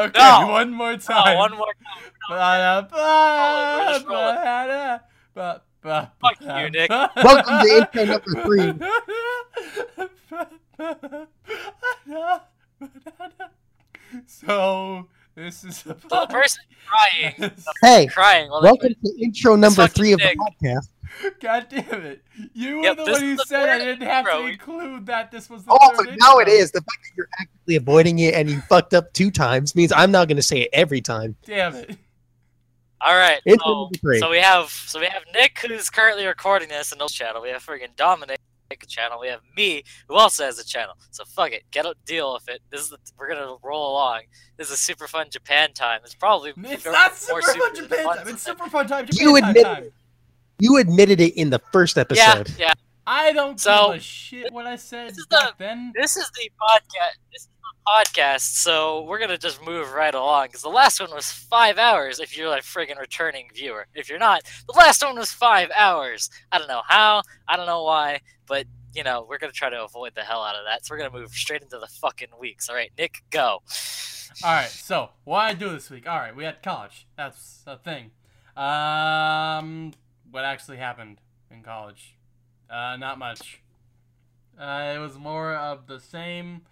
Okay, No. one more time. Oh, one more time. Ba- oh, Roll it, ba- ba- ba- Fuck you, Nick. Welcome to intro number three. So this is a The person crying, Hey, crying. Welcome to intro number three of the dick. podcast. God damn it! You were Yep, the one who the said I didn't have to include that this was the Oh, third now it intro. is. The fact that you're actively avoiding it and you fucked up two times means I'm not going to say it every time. Damn it! All right. So, so we have so we have Nick who's currently recording this in the channel. We have friggin' Dominic channel. We have me who also has a channel. So fuck it, get a deal with it. This is the, we're gonna roll along. This is super fun Japan time. It's probably It's not super fun Japan fun time. It's super fun time Japan You admit- time. You admitted it in the first episode. yeah. yeah. I don't So- give a shit what I said This is back then. This is the podcast. This is the podcast. So we're gonna just move right along because the last one was five hours. If you're a friggin' returning viewer, if you're not, the last one was five hours. I don't know how. I don't know why, but you know we're gonna try to avoid the hell out of that. So we're gonna move straight into the fucking weeks. All right, Nick, go. All right, so what I do this week? All right, we had college. That's a thing. Um, what actually happened in college? Uh, not much. Uh, it was more of the same.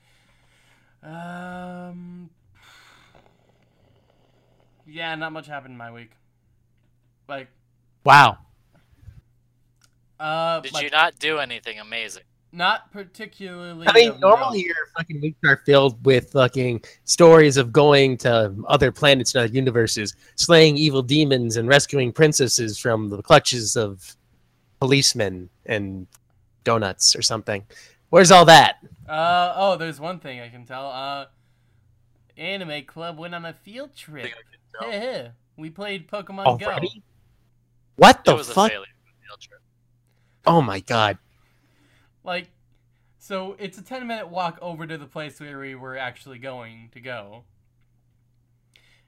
Um, yeah, not much happened in my week. Like, Wow. uh, Did like, you not do anything amazing? Not particularly. I mean, of normally note. your fucking weeks are filled with fucking stories of going to other planets and other universes, slaying evil demons and rescuing princesses from the clutches of policemen and donuts or something. Where's all that? Uh oh, there's one thing I can tell. Uh, anime club went on a field trip. Heh-heh. we played Pokemon Go. Already? What It the was a fuck? failure. Field trip. Oh my god. Like, so it's a ten minute walk over to the place where we were actually going to go,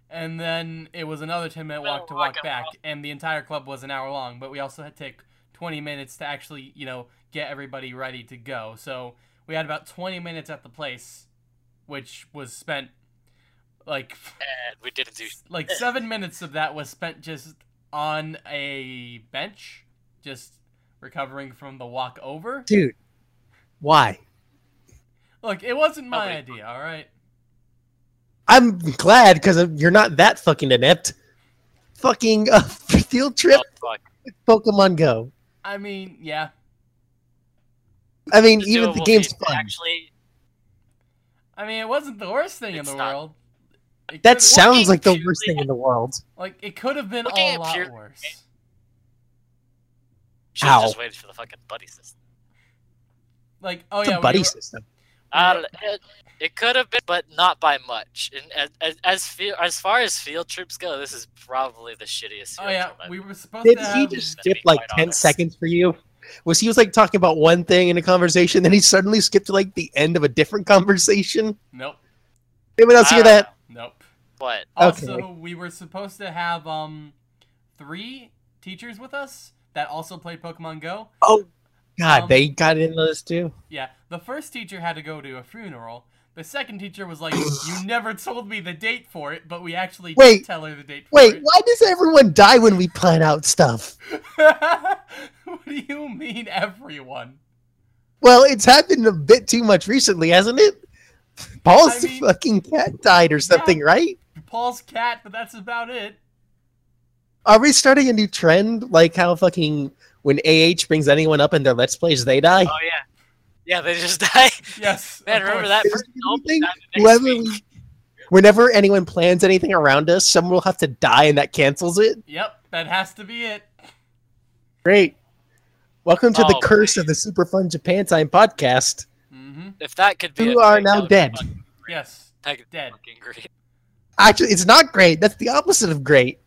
and then it was another ten minute walk to walk Walk back, and the entire club was an hour long. But we also had to take twenty minutes to actually, you know, get everybody ready to go. So we had about twenty minutes at the place, which was spent like And we didn't do. like seven minutes of that was spent just on a bench, just recovering from the walk over. Dude. Why? Look, it wasn't my Nobody- idea, all right. I'm glad because you're not that fucking inept. Fucking uh, field trip Oh, fuck. with Pokemon Go. I mean, yeah. I mean, The even the game's fun. Actually, I mean, it wasn't the worst thing in the not. world. It That could've- sounds like the worst thing in the world. like it could have been looking a lot pure- worse. should have just waited for the fucking buddy system. Like, oh It's yeah, a we buddy were- system. I. It, it could have been, but not by much. And as as as, feel, as far as field trips go, this is probably the shittiest. Oh yeah, trip we were supposed Did to he have. just to skip like 10 honest. seconds for you? Was he was like talking about one thing in a conversation, then he suddenly skipped to like the end of a different conversation? Nope, Anyone else hear I- that? nope. What? Also, Okay. we were supposed to have um three teachers with us that also played Pokemon Go. Oh, God, Um, they got into this too. Yeah, the first teacher had to go to a funeral. The second teacher was like, "You never told me the date for it, but we actually Wait, did tell her the date for Wait, it." why does everyone die when we plan out stuff? what do you mean, everyone? Well, it's happened a bit too much recently, hasn't it? Paul's I mean- fucking cat died or something, right? Paul's cat, but that's about it. Are we starting a new trend? Like how fucking when AH brings anyone up in their Let's Plays, they die? Oh yeah, yeah. They just die. Yes, Man, remember course. that? Is First there anything? died the next Whoever week. whenever anyone plans anything around us, someone will have to die and that cancels it. Yep, that has to be it. Great. Welcome to the Oh, curse please. of the Super Fun Japan Time podcast. Mm-hmm. If that could be, you are now that would be dead. Yes, that could dead. fucking great. Actually, it's not great. That's the opposite of great.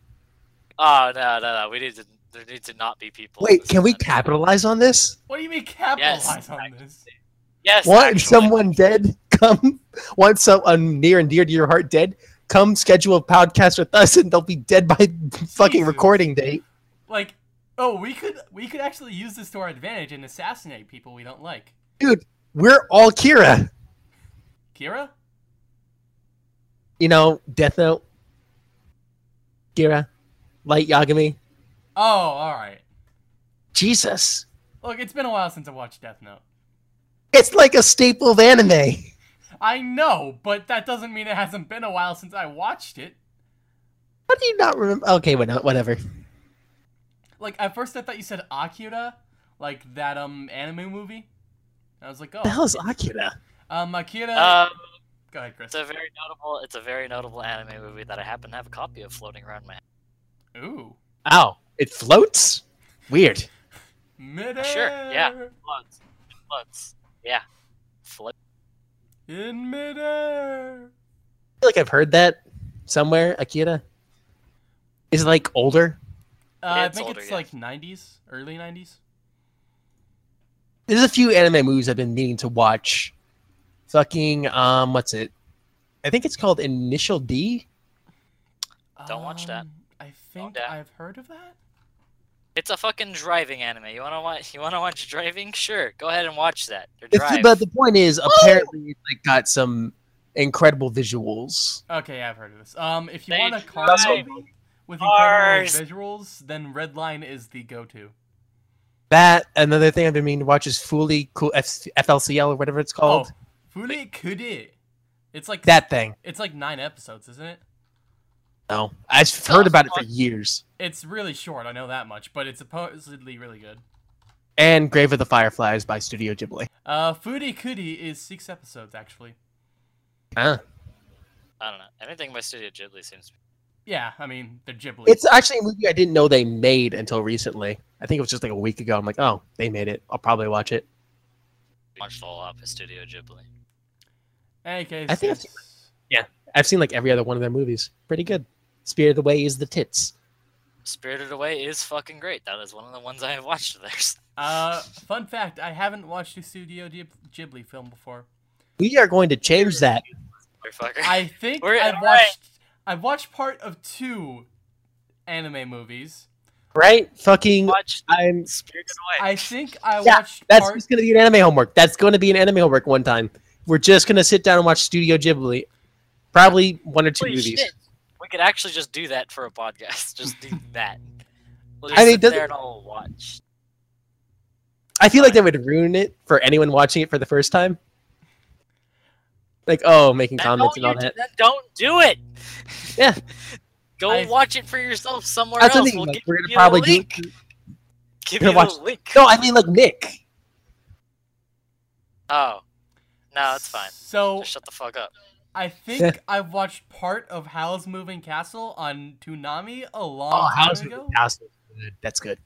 Oh no, no, no. We need to. There need to not be people. Wait, can we event. capitalize on this? What do you mean capitalize Yes, on actually. this? Yes. Want actually. someone dead? Come. Want someone near and dear to your heart dead? Come schedule a podcast with us and they'll be dead by fucking Jesus. recording date. Like, oh, we could we could actually use this to our advantage and assassinate people we don't like. Dude, we're all Kira. Kira? You know, Death Note. Gira. Light Yagami. Oh, all right. Jesus. Look, it's been a while since I watched Death Note. It's like a staple of anime. I know, but that doesn't mean it hasn't been a while since I watched it. How do you not remember? Okay, whatever. Like at first, I thought you said Akira, like that um anime movie. I was like, oh, the hell is Akira? um Akira. Um, Go ahead, Chris. it's a very notable. It's a very notable anime movie that I happen to have a copy of floating around my. head. Ooh, Ow. It floats? Weird. midair. Sure, yeah. Floats. Floats. Yeah. Float. In midair. I feel like I've heard that somewhere, Akira. Is it like older? Uh, I think older, it's yeah. like 90s, early 90s. There's a few anime movies I've been meaning to watch. Fucking, um, what's it? I think it's called Initial D. Don't watch that. I think that. I've heard of that. It's a fucking driving anime. You wanna watch? You wanna watch driving? Sure, go ahead and watch that. Or drive. but the point is, apparently, it's like got some incredible visuals. Okay, I've heard of this. Um, if you They want a car movie with cars. incredible visuals, then Redline is the go-to. That another thing I've been meaning to watch is Fully Cool F FLCL or whatever it's called. Oh, Fuli Kude. It's like That thing. It's like nine episodes, isn't it? No, I've heard about it for years. It's really short. I know that much, but it's supposedly really good. And Grave of the Fireflies by Studio Ghibli. Uh, Fudi Kudi is six episodes actually. Ah. I don't know. Anything by Studio Ghibli seems. Yeah, I mean they're Ghibli. It's actually a movie I didn't know they made until recently. I think it was just like a week ago. I'm like, oh, they made it. I'll probably watch it. Watched all up of Studio Ghibli. Any case, I think I've it's- I've seen like every other one of their movies. Pretty good. Spirited Away is the tits. Spirited Away is fucking great. That is one of the ones I have watched of theirs. uh, fun fact: I haven't watched a Studio Ghib- Ghibli film before. We are going to change that. I think We're- I've alright. watched. I've watched part of two anime movies. Right? Fucking watch I'm Spirited Away. I think I Yeah, watched that's part. just gonna be an anime homework. That's gonna be an anime homework one time. We're just gonna sit down and watch Studio Ghibli. Probably one or two Holy movies. shit. We could actually just do that for a podcast. Just do that. We'll I mean, sit there and all watch. I feel like that would ruin it for anyone watching it for the first time. Like, oh, making Then comments and don't all that. then don't do it. Yeah. Go I- watch it for yourself somewhere That's the else. thing. We'll like, give we're gonna you probably the do. link. Give gonna you watch- the link. No, I mean like Nick. Oh. No, it's fine. So Just shut the fuck up. I think I've watched part of Howl's Moving Castle on Toonami a long Oh, time how's ago, good? That's good.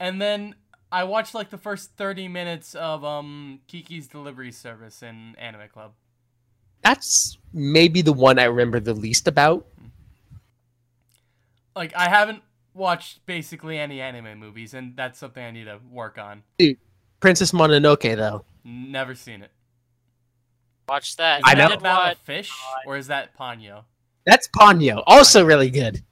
and then I watched like the first thirty minutes of um Kiki's Delivery Service in Anime Club. That's maybe the one I remember the least about. Like I haven't watched basically any anime movies, and that's something I need to work on. Princess Mononoke, though. Never seen it. Watch that. Is I that know. about a fish, or is that Ponyo? That's Ponyo. Also really good.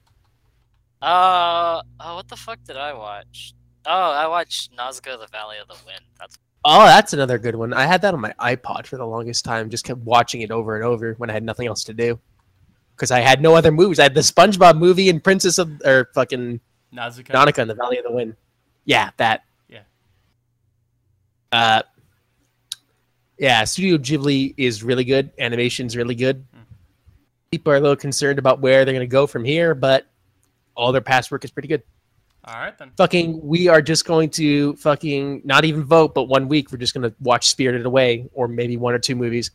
Uh, oh, what the fuck did I watch? Oh, I watched Nausicaä: The Valley of the Wind. That's Oh, that's another good one. I had that on my iPod for the longest time. Just kept watching it over and over when I had nothing else to do. Because I had no other movies. I had the SpongeBob movie and Princess of... Or fucking Nazuka. Nautica in the Valley of the Wind. Yeah, that. Yeah. Uh, yeah, Studio Ghibli is really good. Animation's really good. People are a little concerned about where they're going to go from here, but all their past work is pretty good. All right then. Fucking, we are just going to fucking not even vote, but one week we're just going to watch Spirited Away or maybe one or two movies.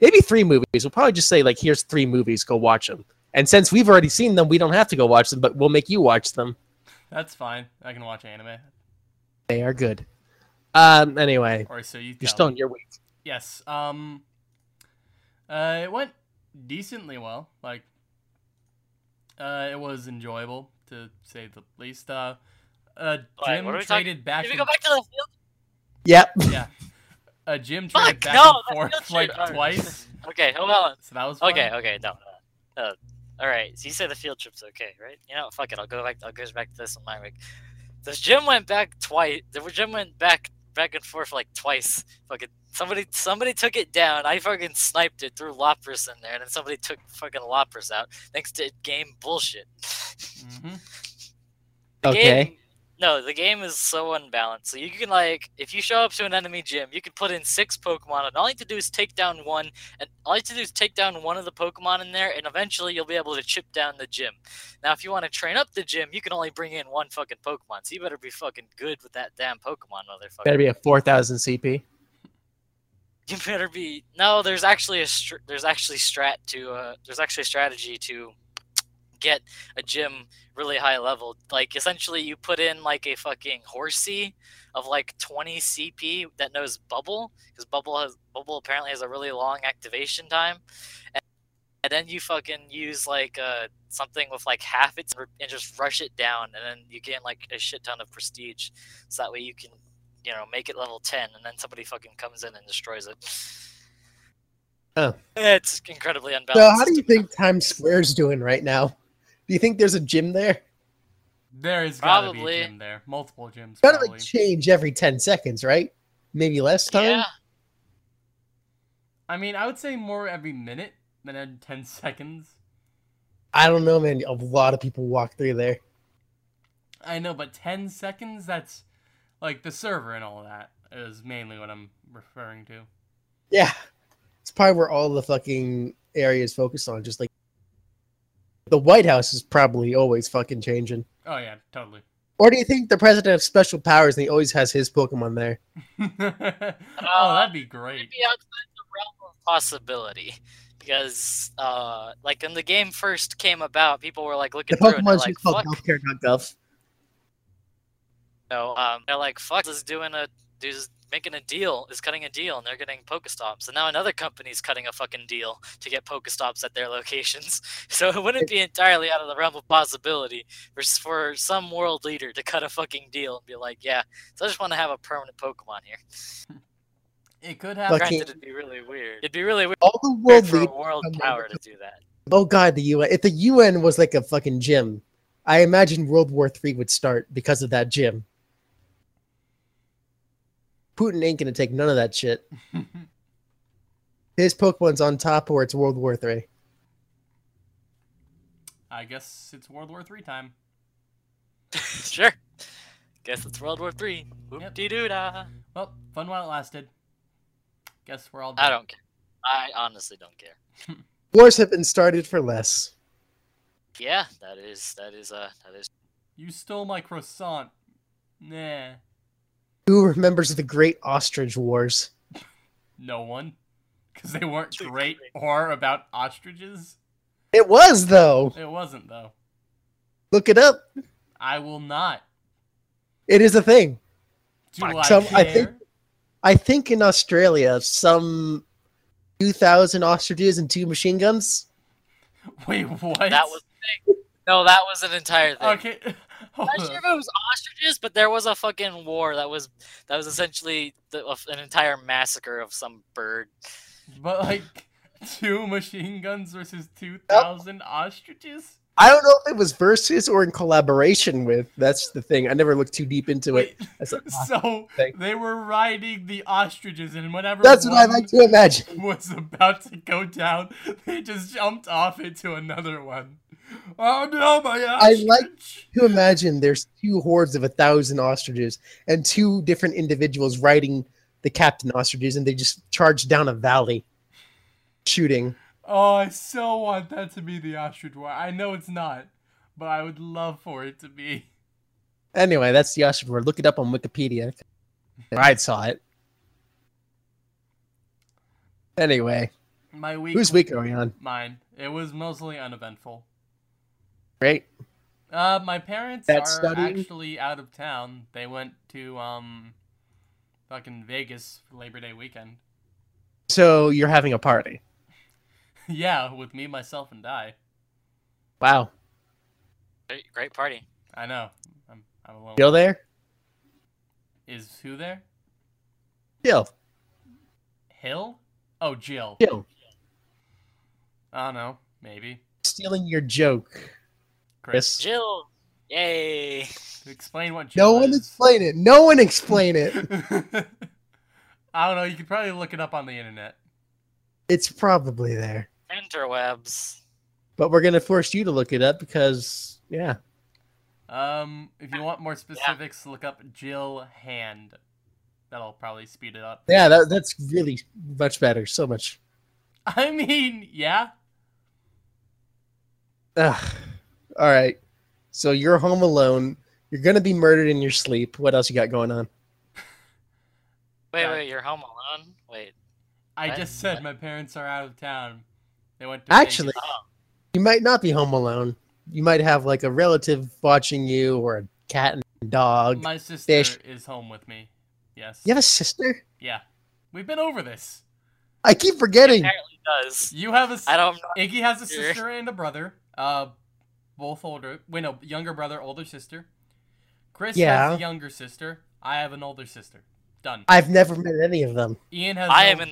Maybe three movies. We'll probably just say, like, here's three movies. Go watch them. And since we've already seen them, we don't have to go watch them, but we'll make you watch them. That's fine. I can watch anime, They are good. Um. Anyway, or so you. you're still me. in your week. Yes. Um. Uh, it went decently well. Like, uh, it was enjoyable to say the least. Uh, uh, Jim what are we talking- traded back. Did we go back to the field? Yep. Yeah. Uh, Jim Fuck, traded back no, and forth like trip- twice, Okay, hold on. so that was fun. Okay, okay, no. no, no. All right, so you said the field trip's okay, right? You know, fuck it. I'll go back. I'll go back to this on my week. The gym went back twice. The gym went back back and forth like twice. Fucking Somebody somebody took it down. I fucking sniped it, threw Lapras in there, and then somebody took fucking Lapras out thanks to game bullshit. hmm The Okay. Game, no, the game is so unbalanced. So you can like, if you show up to an enemy gym, you can put in six Pokemon, and all you have to do is take down one, and all you have to do is take down one of the Pokemon in there, and eventually you'll be able to chip down the gym. Now, if you want to train up the gym, you can only bring in one fucking Pokemon, so you better be fucking good with that damn Pokemon, motherfucker. Better be a 4,000 CP. You better be. No, there's actually a str- there's actually strat to uh there's actually a strategy to get a gym really high level. Like essentially, you put in like a fucking Horsea of like 20 CP that knows bubble because bubble has bubble apparently has a really long activation time. And, and then you fucking use like uh, something with like half its and just rush it down, and then you gain like a shit ton of prestige. So that way you can you know, make it level 10, and then somebody fucking comes in and destroys it. Oh. It's incredibly unbalanced. So how do you think Times Square's doing right now? Do you think there's a gym there? There is gotta be Probably. a gym there. Multiple gyms. Gotta Probably. like change every 10 seconds, right? Maybe less time? Yeah, I mean, I would say more every minute than every 10 seconds. I don't know, man. A lot of people walk through there. I know, but 10 seconds, that's like the server and all that is mainly what I'm referring to. Yeah. It's probably where all the fucking areas focused on. Just like the White House is probably always fucking changing. Oh, yeah, totally. Or do you think the president has special powers and he always has his Pokemon there? oh, that'd be great. it'd great. be outside the realm of possibility. Because, uh, like, when the game first came about, people were, like, The looking through it, and they're Pokemon's like, just called fuck, healthcare.gov. no, um, they're like, fuck, is doing a, is making a deal, is cutting a deal, and they're getting Pokestops. And now another company's cutting a fucking deal to get Pokestops at their locations. So it wouldn't be entirely out of the realm of possibility for, for some world leader to cut a fucking deal and be like, yeah, so I just want to have a permanent Pokemon here. It could happen. Fucking- Granted, it'd be really weird. It'd be really weird All the world for a world oh power to do that. Oh god, the UN. If the UN was like a fucking gym, I imagine World War III would start because of that gym. Putin ain't gonna take none of that shit. His Pokemon's on top or it's World War Three. I guess it's World War Three time. sure. Guess it's World War Three. Whoop de doo da. Well, fun while it lasted. Guess we're all Done. I don't care. I honestly don't care. Wars have been started for less. Yeah, that is that is uh that is You stole my croissant. Nah. Who remembers the Great Ostrich Wars? No one. Because they weren't great great. or about ostriches. It was though. It wasn't, though. Look it up. I will not. It is a thing. Do I Some- care? I think- I think in Australia, some 2,000 ostriches and two machine guns. Wait, what? that was the thing. No, that was an entire thing. Okay. Hold I'm not sure if it was ostriches, but there was a fucking war that was that was essentially the, of an entire massacre of some bird. But, like, two machine guns versus 2,000 ostriches? I don't know if it was versus or in collaboration with. That's the thing. I never looked too deep into it. Wait, That's, a- so thing. they were riding the ostriches, and whatever that's what I like to imagine. was about to go down, they just jumped off into another one. Oh no, my I like- To imagine there's two hordes of a thousand ostriches and two different individuals riding the captain ostriches, and they just charge down a valley, shooting. Oh, I so want that to be the ostrich war. I know it's not, but I would love for it to be. Anyway, that's the ostrich war. Look it up on Wikipedia. I saw it. Anyway, My week. whose week are we on? Mine. It was mostly uneventful. Great. Uh, my parents That are studying? actually out of town. They went to um, fucking Vegas for Labor Day weekend. So you're having a party. yeah, with me, myself, and I. Wow. Great, great party. I know. I'm, I'm alone. Jill there? Is who there? Jill. Hill? Oh, Jill. Jill. I don't know. Maybe. Stealing your joke, Chris. Chris. Jill, yay! Explain what Jill No one is. explain it. No one explain it. I don't know. You could probably look it up on the internet. It's probably there. Interwebs. But we're going to force you to look it up because, yeah. Um, if you want more specifics, look up Jill Hand. That'll probably speed it up. Yeah, that, that's really much better. So much. I mean, yeah. Ugh. All right. So you're home alone. You're going to be murdered in your sleep. What else you got going on? Wait, wait, you're home alone? Wait. I What? just said What? my parents are out of town. They went to Actually, Vegas. Oh, you might not be home alone. You might have like a relative watching you or a cat and dog. my sister fish. is home with me. Yes. You have a sister? Yeah. We've been over this. I keep forgetting. apparently does. You have a s- I don't know. Iggy has a sister and a brother. Uh, both older. Wait, no, younger brother, older sister. Chris Yeah. has a younger sister. I have an older sister. Done. I've never met any of them. Ian has. I no, am in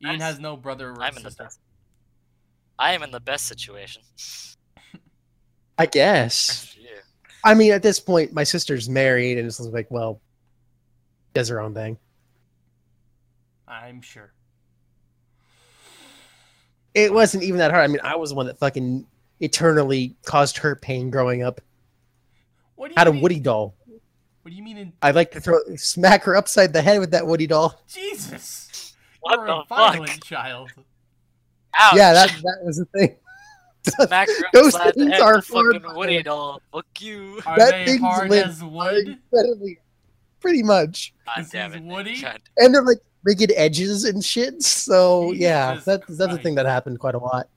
the Ian has no brother or I'm in the sister. best. I am in the best situation. I guess. Yeah. I mean, at this point, my sister's married, and it's like, well, does her own thing. I'm sure. It wasn't even that hard. I mean, I was the one that fucking eternally caused her pain growing up. What do you Had a mean? Woody doll. What do you mean in I'd like to throw smack her upside the head with that Woody doll. Jesus? What You're the a violent fuck? child. Ouch. Yeah, that that was the thing. Smack her Those upside the things head are with fucking hard. Woody doll. Fuck you. Are That they thing's hard as wood? Incredibly, pretty much. God damn it. Woody? God. And they're like rigged edges and shit. So yeah, Jesus that, that's a Christ. thing that happened quite a lot.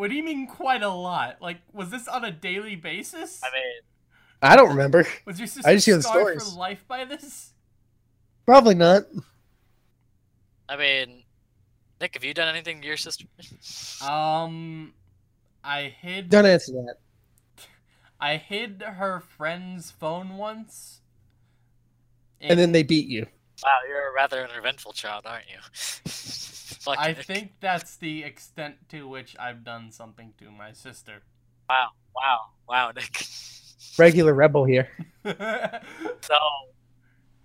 What do you mean quite a lot? Like, was this on a daily basis? I mean, I don't remember. was your sister I just hear the scarred stories. for life by this? Probably not. I mean, Nick, have you done anything to your sister? Um, I hid. Don't answer that. I hid her friend's phone once. And then they beat you. Wow, you're a rather uneventful child, aren't you? Fuck I Nick. think that's the extent to which I've done something to my sister. Wow, wow, wow, Nick. Regular rebel here. So,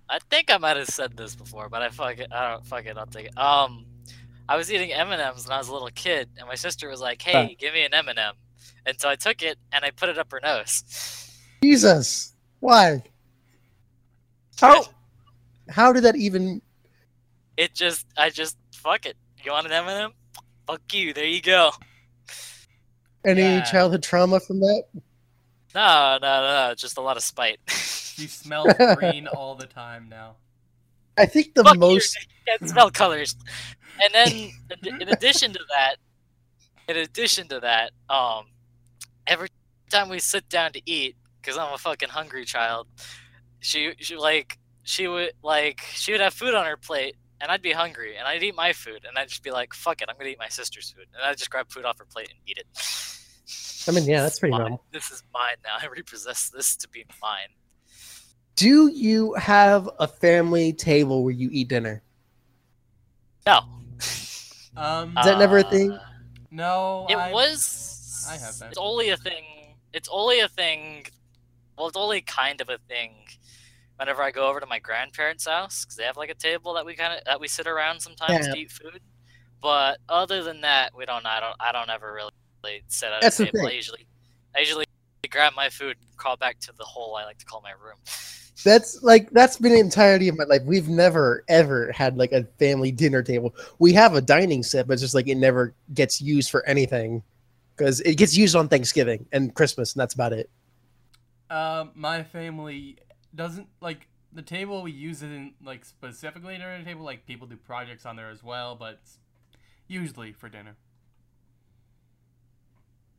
I think I might have said this before, but I fuck it. I don't fuck it. I'll take it. Um, I was eating M and M's when I was a little kid, and my sister was like, "Hey, Huh. give me an M and m and so I took it and I put it up her nose. Jesus. Why? How how did that even It just, I just fuck it. You want an M and m Fuck you. There you go. any Yeah. childhood trauma from that? No, no, no. Just a lot of spite. She smells green all the time now. I think the Fuck most you, you can't smell colors. And then, in- in addition to that, in addition to that, um, every time we sit down to eat, because I'm a fucking hungry child, she she like she would like she would have food on her plate, and I'd be hungry, and I'd eat my food, and I'd just be like, "Fuck it, I'm gonna eat my sister's food," and I'd just grab food off her plate and eat it. I mean, yeah, that's pretty Mine. normal. This is mine now. I repossess this to be mine. Do you have a family table where you eat dinner? No. Um, Is that never a Uh, thing? no, It I, was. I have been. It's only a thing. It's only a thing. Well, it's only kind of a thing. Whenever I go over to my grandparents' house, because they have like a table that we kind of that we sit around sometimes Yeah. to eat food. But other than that, we don't. I don't. I don't ever really sit at That's a table. I usually, I usually grab my food, and crawl back to the hole I like to call my room. That's like that's been the entirety of my life. We've never ever had like a family dinner table. We have a dining set, but it's just like it never gets used for anything because it gets used on Thanksgiving and Christmas, and that's about it. Um, my family doesn't like the table. We use it in like specifically dinner table. Like people do projects on there as well, but usually for dinner.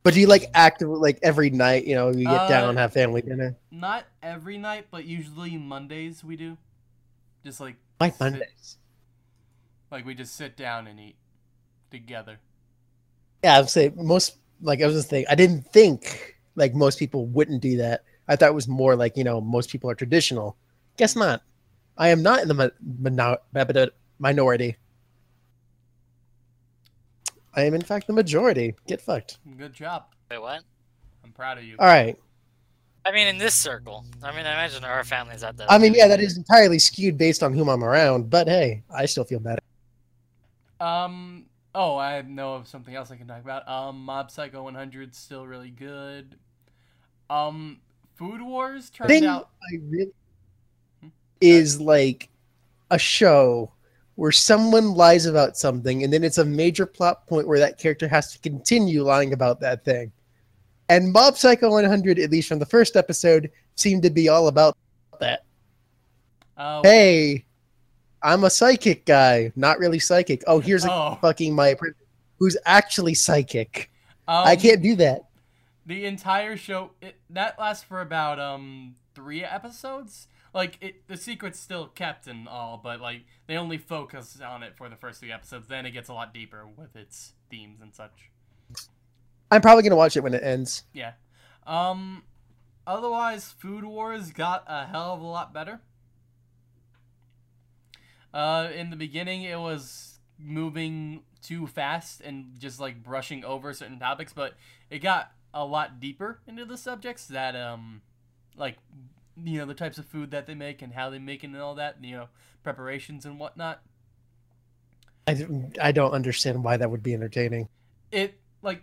But do you like actively like every night? You know, you get Uh, down, have family dinner. Not every night, but usually Mondays we do. Just like Like sit- Mondays. like we just sit down and eat together. Yeah, I'd say most like I was just thinking. I didn't think like most people wouldn't do that. I thought it was more like you know most people are traditional. Guess not. I am not in the mi- minority. I am in fact the majority. Get fucked. Good job. Wait, what? I'm proud of you. All right. I mean, in this circle. I mean, I imagine there are families out there. I mean, yeah, that is entirely skewed based on whom I'm around, but hey, I still feel better. Um. Oh, I know of something else I can talk about. Um, Mob Psycho 100 's still really good. Um, Food Wars turned thing out. I really Hmm? is like a show where someone lies about something and then it's a major plot point where that character has to continue lying about that thing. And Mob Psycho 100, at least from the first episode, seemed to be all about that. Uh, Hey, I'm a psychic guy. Not really psychic. Oh, here's a oh, fucking my apprentice who's actually psychic. um, I can't do that. The entire show it, that lasts for about um three episodes. Like it, the secret's still kept and all, but like they only focus on it for the first three episodes. Then it gets a lot deeper with its themes and such. I'm probably going to watch it when it ends. Yeah. Um. Otherwise, Food Wars got a hell of a lot better. Uh, in the beginning, it was moving too fast and just like brushing over certain topics, but it got a lot deeper into the subjects that um, like you know the types of food that they make and how they make it and all that, you know, preparations and whatnot. I, don't- I don't understand why that would be entertaining. It like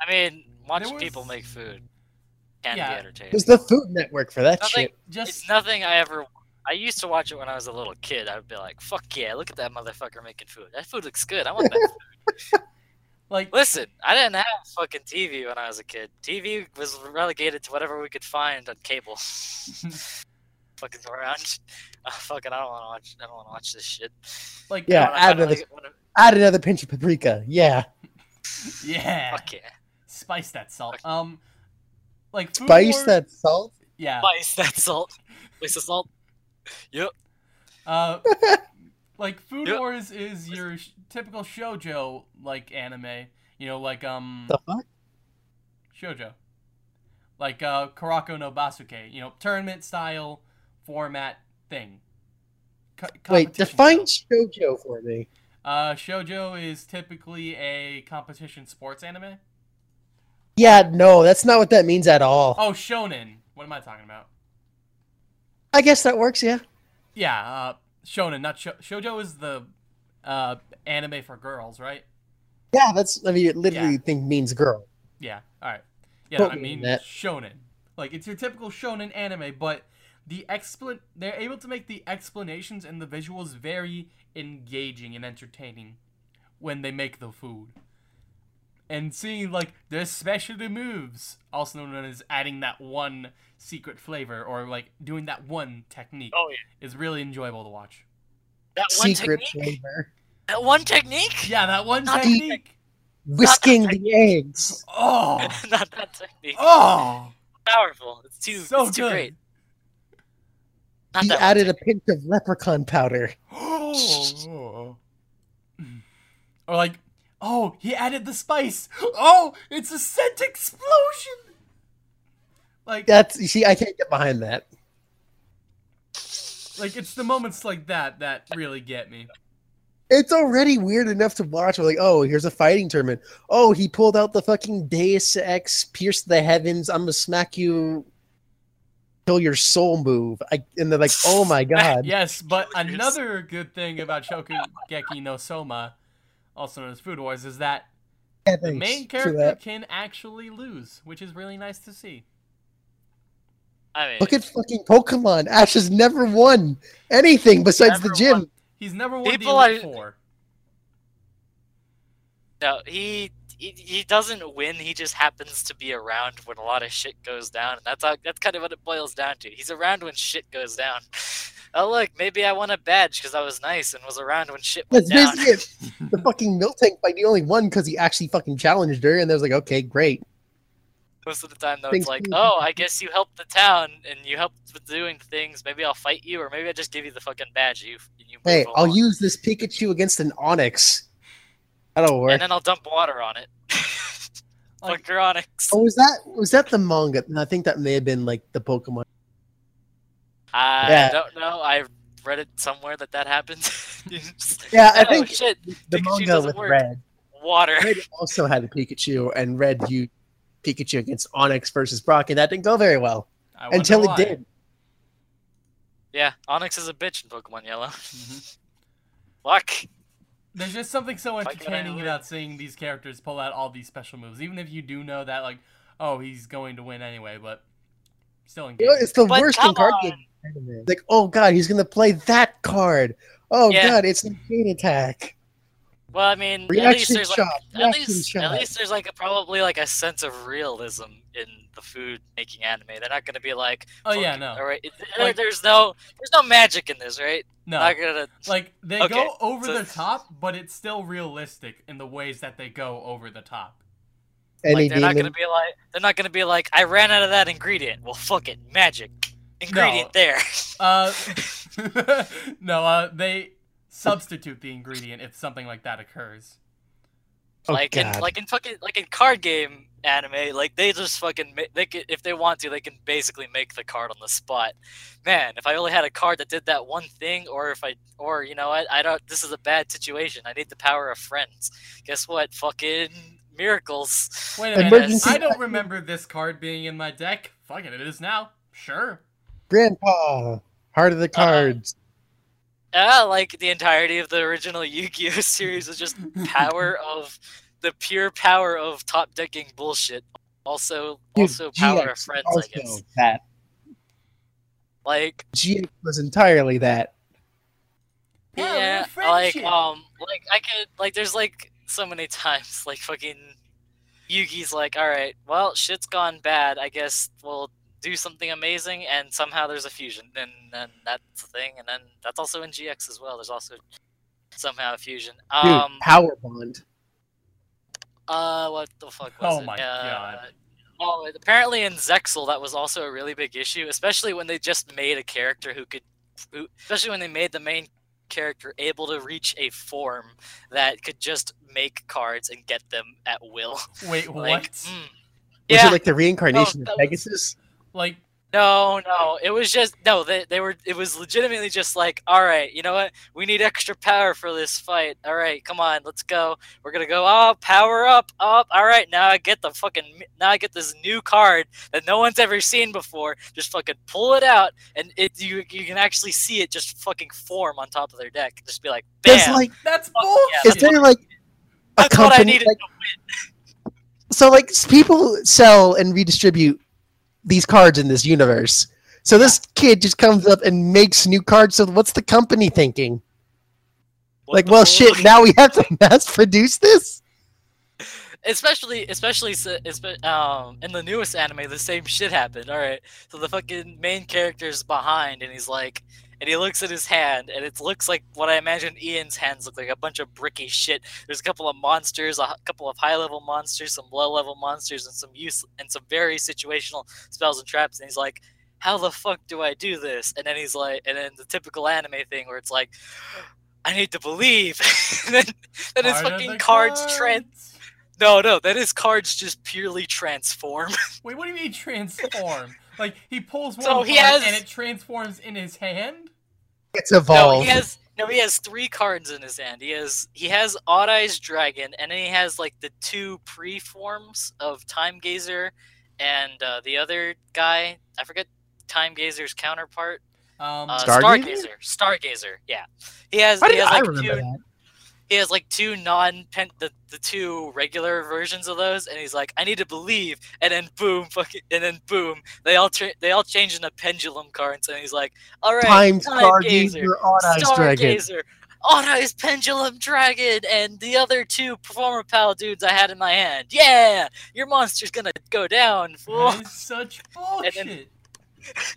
I mean, watching was- people make food can Yeah. be entertaining. There's the Food Network for that Nothing, shit. just it's nothing I ever. I used to watch it when I was a little kid. I would be like, "Fuck yeah! Look at that motherfucker making food. That food looks good. I want that." food. like Listen, I didn't have fucking TV when I was a kid. TV was relegated to whatever we could find on cable. fucking around. Uh, fucking, I don't want to watch. I don't want to watch this shit. like Yeah, wanna- add wanna- another, wanna- add another pinch of paprika. Yeah. yeah. Fuck yeah! Spice that salt. Um, like Food Spice Wars- that salt. Yeah. Spice that salt. Place the salt. Yep. Uh, like Food Yep. Wars is your sh- typical shojo like anime. You know, like um The fuck? shojo, like uh Kuroko no Basuke. You know, tournament style format thing. Co- Wait, define style. shoujo for me. Uh, shojo is typically a competition sports anime. Yeah, no, that's not what that means at all. Oh, shonen. What am I talking about? I guess that works, yeah. Yeah, uh, shonen, not sho- shojo is the uh anime for girls, right? Yeah, that's, I mean, it literally Yeah. think means girl. Yeah. All right. Yeah, Don't I mean that. shonen. Like it's your typical shonen anime, but the explan they're able to make the explanations and the visuals very engaging and entertaining when they make the food. And seeing like their specialty moves, also known as adding that one secret flavor or like doing that one technique, Oh yeah. is really enjoyable to watch. That one Secret technique. flavor. That one technique. Yeah, that one Not technique. Whisking the eggs. Oh, Not that technique. oh, Powerful. It's too. so it's too good. great. Not He that one added a pinch of leprechaun powder. oh. or like, oh, he added the spice. Oh, it's a scent explosion. Like, That's, you see, I can't get behind that. like it's the moments like that that really get me. It's already weird enough to watch. We're like, oh, here's a fighting tournament. Oh, he pulled out the fucking Deus Ex, pierce the heavens. I'm gonna smack you till your soul move. I, and they're like, oh my god. Yes, but another good thing about Shokugeki no Soma, also known as Food Wars, is that Yeah, the main character can actually lose, which is really nice to see. I mean, Look at fucking Pokemon. Ash has never won anything besides the gym. won. He's never won People the Elite are- Four. no, he, he he doesn't win. He just happens to be around when a lot of shit goes down, and that's how, that's kind of what it boils down to. He's around when shit goes down. Oh look, maybe I won a badge because I was nice and was around when shit went That's down. basically it. The fucking Miltank fight, he only one because he actually fucking challenged her, and they was like, okay, great. Most of the time, though, Things it's like, oh, I guess you helped the town and you helped with doing things. Maybe I'll fight you, or maybe I just give you the fucking badge. You, you move Hey, I'll along. use this Pikachu against an Onix. That'll work. and then I'll dump water on it. Like- Fuck your Onix. Oh, was that was that the manga? I think that may have been like the Pokemon. I Yeah. don't know. I read it somewhere that that happened. Yeah, I oh, think shit. the Pikachu manga with work. Red. Water. Red also had a Pikachu, and Red you Pikachu against Onix versus Brock, and that didn't go very well I until why. it did. Yeah, Onix is a bitch in Pokemon Yellow. Mhm. Fuck. There's just something so Why can't I entertaining about seeing these characters pull out all these special moves, even if you do know that, like, oh, he's going to win anyway, but still You know, it's the But worst in card game. Anime. Like, oh god, he's gonna play that card. Oh Yeah. god, it's a chain attack. Well, I mean, at least Reaction there's like shot. at least shot. at least there's like a, probably like a sense of realism in the food making anime. They're not gonna be like, Oh yeah, no, all right, Like- there's no there's no magic in this, right? no. Not gonna Like they Okay, go over so- the top, but it's still realistic in the ways that they go over the top. Any like they're not gonna be like they're not gonna be like I ran out of that ingredient. Well, fuck it, magic ingredient there. Uh, no, uh, they substitute the ingredient if something like that occurs. Oh, like in like in fucking like in card game anime, like they just fucking they can, if they want to, they can basically make the card on the spot. Man, if I only had a card that did that one thing, or if I or you know what, I don't. This is a bad situation. I need the power of friends. Guess what? Fucking miracles. Wait a minute, Emergency I don't remember this card being in my deck. Fucking, it, it is now. Sure. Grandpa, heart of the cards. Yeah, like the entirety of the original Yu-Gi-Oh series is just power of the pure power of top decking bullshit. Also, Dude, also power of friends, also I guess. that. Like, GX was entirely that. Power yeah, like um, like I could like there's like so many times like fucking Yugi's like, all right, well, shit's gone bad. I guess we'll do something amazing, and somehow there's a fusion, and then that's the thing, and then that's also in GX as well. There's also somehow a fusion. Dude, Um, power bond. Uh, what the fuck was Oh it? my uh, God. Oh, it- apparently in Zexal that was also a really big issue, especially when they just made a character who could, who, especially when they made the main character able to reach a form that could just make cards and get them at will. Wait, Like, what? mm. Was Yeah, it like the reincarnation that of was- Pegasus? Like, no, no, it was just no. They they were it was legitimately just like, all right, you know what? We need extra power for this fight. All right, come on, let's go. We're gonna go. Oh, power up, up. All right, now I get the fucking now I get this new card that no one's ever seen before. Just fucking pull it out, and it you you can actually see it just fucking form on top of their deck. Just be like, There's bam. like, that's yeah, is there like a That's what I company? needed like- to so like people sell and redistribute these cards in this universe. So this kid just comes up and makes new cards. So what's the company thinking? What like, well, shit, now we have to mass produce this? especially especially um in the newest anime the same shit happened all right so the fucking main character's behind and he's like and he looks at his hand and it looks like what i imagine ian's hands look like a bunch of bricky shit there's a couple of monsters a couple of high level monsters some low level monsters and some use and some very situational spells and traps and he's like how the fuck do i do this and then he's like and then the typical anime thing where it's like i need to believe and then, then his fucking the cards trans no, no, that is cards just purely transform. Wait, what do you mean transform? Like he pulls one So he has- and it transforms in his hand? It's evolved. no, evolved. he has no, he has three cards in his hand. He has he has Odd Eyes Dragon, and then he has like the two pre-forms of Time Gazer and uh, the other guy. I forget Time Gazer's counterpart. Um, Uh, Stargazer? Stargazer. Stargazer. Yeah, he has. How he did has I like remember two. that? He has like two non pen the, the two regular versions of those and he's like i need to believe and then boom fucking and then boom they all tra- they all change into pendulum cards and he's like all right Time Stargazer, Stargazer, Odd Eyes Dragon. stargazer Odd Pendulum Dragon and the other two Performapal dudes I had in my hand. Yeah! Your monster's gonna go down, fool. that is such And then- bullshit.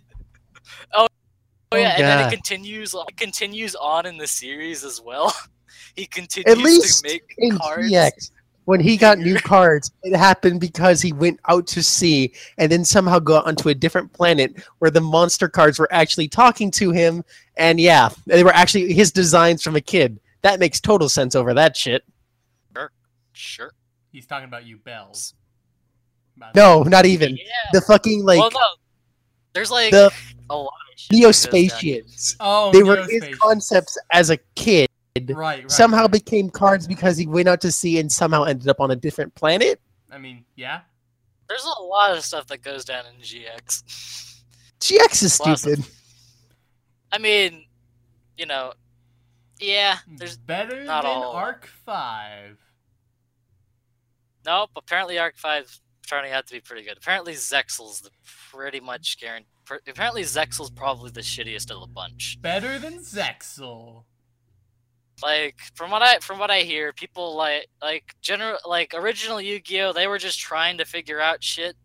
Oh yeah, and then it continues it continues on in the series as well. he continues At least to make in cards. GX, when he got new cards, it happened because he went out to sea and then somehow got onto a different planet where the monster cards were actually talking to him. And yeah, they were actually his designs from a kid. That makes total sense over that shit. Sure. Sure. He's talking about you, bells. About- No, not even. Yeah. The fucking, like, well, no. There's like the a lot of shit that goes down. Neo-Spacians. Oh, They were his concepts as a kid. Right, right. somehow right. became cards because he went out to sea and somehow ended up on a different planet. I mean, yeah. There's a lot of stuff that goes down in GX. GX is stupid. I mean, you know, yeah. There's better not than all- Arc Five. nope. Apparently, Arc Five turning out to be pretty good. Apparently, Zexal's the pretty much guaranteed. Apparently, Zexal's probably the shittiest of the bunch. Better than Zexal. Like from what I from what I hear, people like like general like original Yu-Gi-Oh. They were just trying to figure out shit.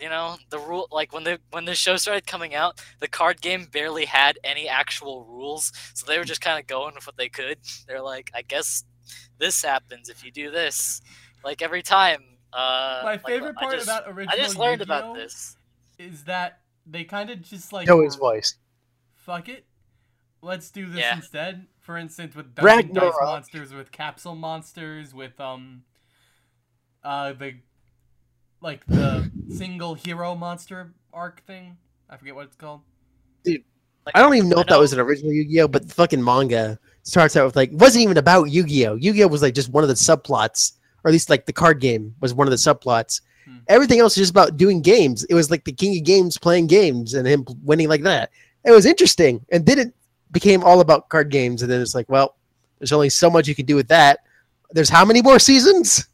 You know the rule like when the when the show started coming out, the card game barely had any actual rules, so they were just kind of going with what they could. They're like, I guess this happens if you do this. Like every time. Uh, My favorite I part just, about original I just learned about this. is that they kind of just like Joey's were, voice. fuck it. Let's do this Yeah. instead. For instance, with Dungeon Dice monsters, with capsule monsters, with um, uh, the like the single hero monster arc thing. I forget what it's called. Like, I don't even know I if that was an original Yu-Gi-Oh, but the fucking manga starts out with like wasn't even about Yu-Gi-Oh. Yu-Gi-Oh was like just one of the subplots, or at least like the card game was one of the subplots. Hmm. Everything else is just about doing games. It was like the king of games playing games and him winning like that. It was interesting, and then it became all about card games. And then it's like, well, there's only so much you can do with that. There's how many more seasons?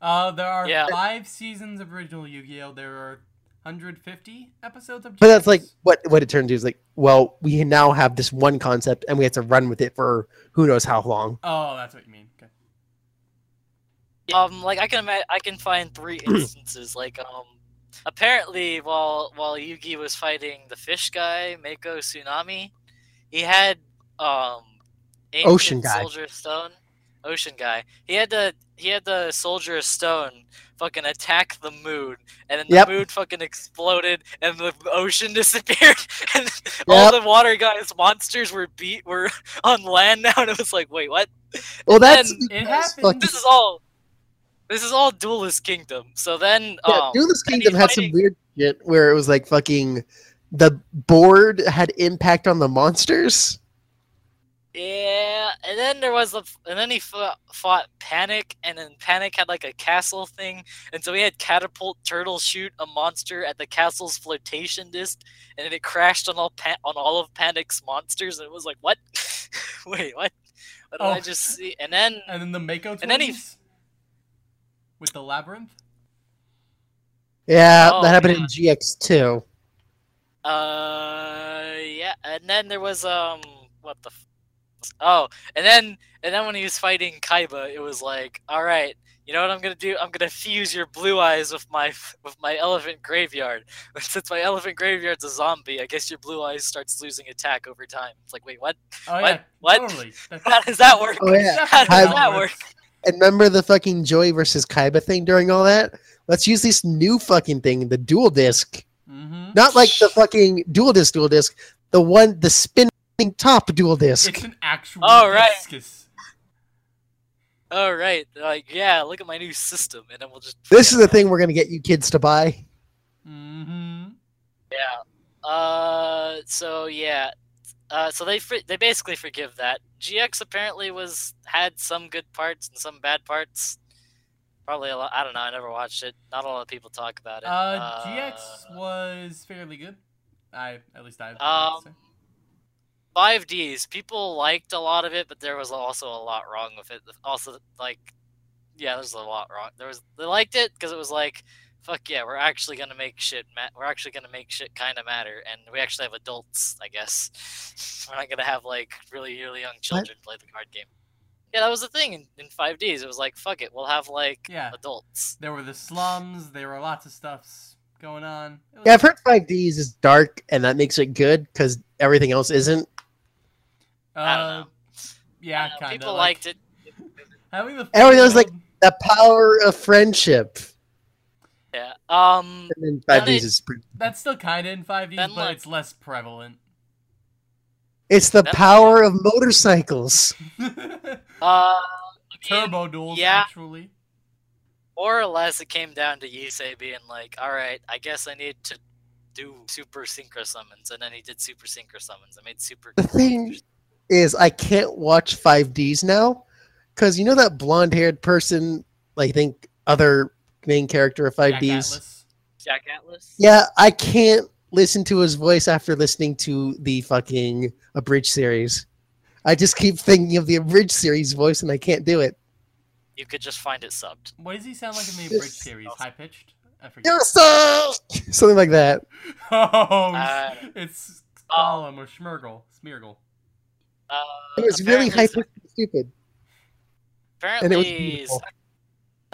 Uh, there are Yeah. five seasons of original Yu-Gi-Oh. There are 150 episodes of. But that's like what what it turns to is like, well, we now have this one concept and we have to run with it for who knows how long. Oh, that's what you mean. Okay. Um, like I can ima- I can find three instances. like um, apparently while while Yugi was fighting the fish guy Mako Tsunami, he had um, Ocean guy. soldier stone. Ocean guy. He had the he had the soldier stone fucking attack the moon, and then the Yep. moon fucking exploded, and the ocean disappeared, and all the water guys monsters were beat were on land now, and it was like, wait, what? Well, that's then It happened. this is all this is all duelist kingdom so then Yeah, um Duelist Kingdom had some weird shit where it was like fucking the board had impact on the monsters. yeah and then there was a, and then he fought, fought Panik and then Panik had like a castle thing and so he had catapult turtle shoot a monster at the castle's flotation disc and then it crashed on all pa- on all of Panik's monsters and it was like what wait what what did Oh. i just see and then And then the Mako twins And then he- with the labyrinth. Yeah, Oh, that happened in. GX too. Uh, yeah, and then there was um, what the, f- oh, and then and then when he was fighting Kaiba, it was like, all right, you know what I'm gonna do? I'm gonna fuse your blue eyes with my with my elephant graveyard. Since my elephant graveyard's a zombie, I guess your blue eyes starts losing attack over time. It's like, wait, what? Oh What? yeah, What? totally. How does that work? Oh yeah. How does I've- that work? And remember the fucking Joy versus Kaiba thing during all that? Let's use this new fucking thing, the dual disc. Hmm Not like the fucking dual disc dual disc, the one the spinning top dual disc. It's an actual Oh, right. discus. Oh right, like yeah, look at my new system, and then we'll just. This is the thing we're gonna get you kids to buy. Mm-hmm. Yeah. Uh. So yeah. Uh. So they fr- they basically forgive that. GX apparently was had some good parts and some bad parts. Probably a lot. I don't know. I never watched it. Not a lot of people talk about it. Uh, GX was fairly good. I at least I. would Um, 5Ds. People liked a lot of it, but there was also a lot wrong with it. Also, like, yeah, there's a lot wrong. There was they liked it because it was like, fuck yeah, we're actually gonna make shit. Ma- we're actually gonna make shit kind of matter, and we actually have adults. I guess we're not gonna have like really really young children play the card game. Yeah, that was the thing in, in 5Ds. It was like, fuck it, we'll have like Yeah. adults. There were the slums. There were lots of stuffs going on. Was- Yeah, I've heard 5Ds is dark and that makes it good because everything else isn't. I don't uh, know. Yeah, don't know, kind of. People liked it. Having the Everything was like- The power of friendship. Yeah. Um. And then Then 5Ds it- is pretty That's still kind of in 5D, Then, but like- it's less prevalent. It's the Then- power of motorcycles. Uh. I mean, Turbo duels, yeah. actually. more or less it came down to Yusei being like, all right, I guess I need to do super synchro summons. And then he did super synchro summons. I made super. The thing is, I can't watch 5Ds now because you know that blonde-haired person, like, I think other main character of Five Jack Ds. Atlas. Jack Atlas. Yeah, I can't listen to his voice after listening to the fucking abridged series. I just keep thinking of the abridged series voice and I can't do it. You could just find it subbed. What does he sound like in the abridged series? High pitched? I forget. Yes, sir! Something like that. Oh, Uh, it's oh. Gollum or Schmirgle. Smeargle. Uh, It was really apparently- hyper stupid. and it was beautiful.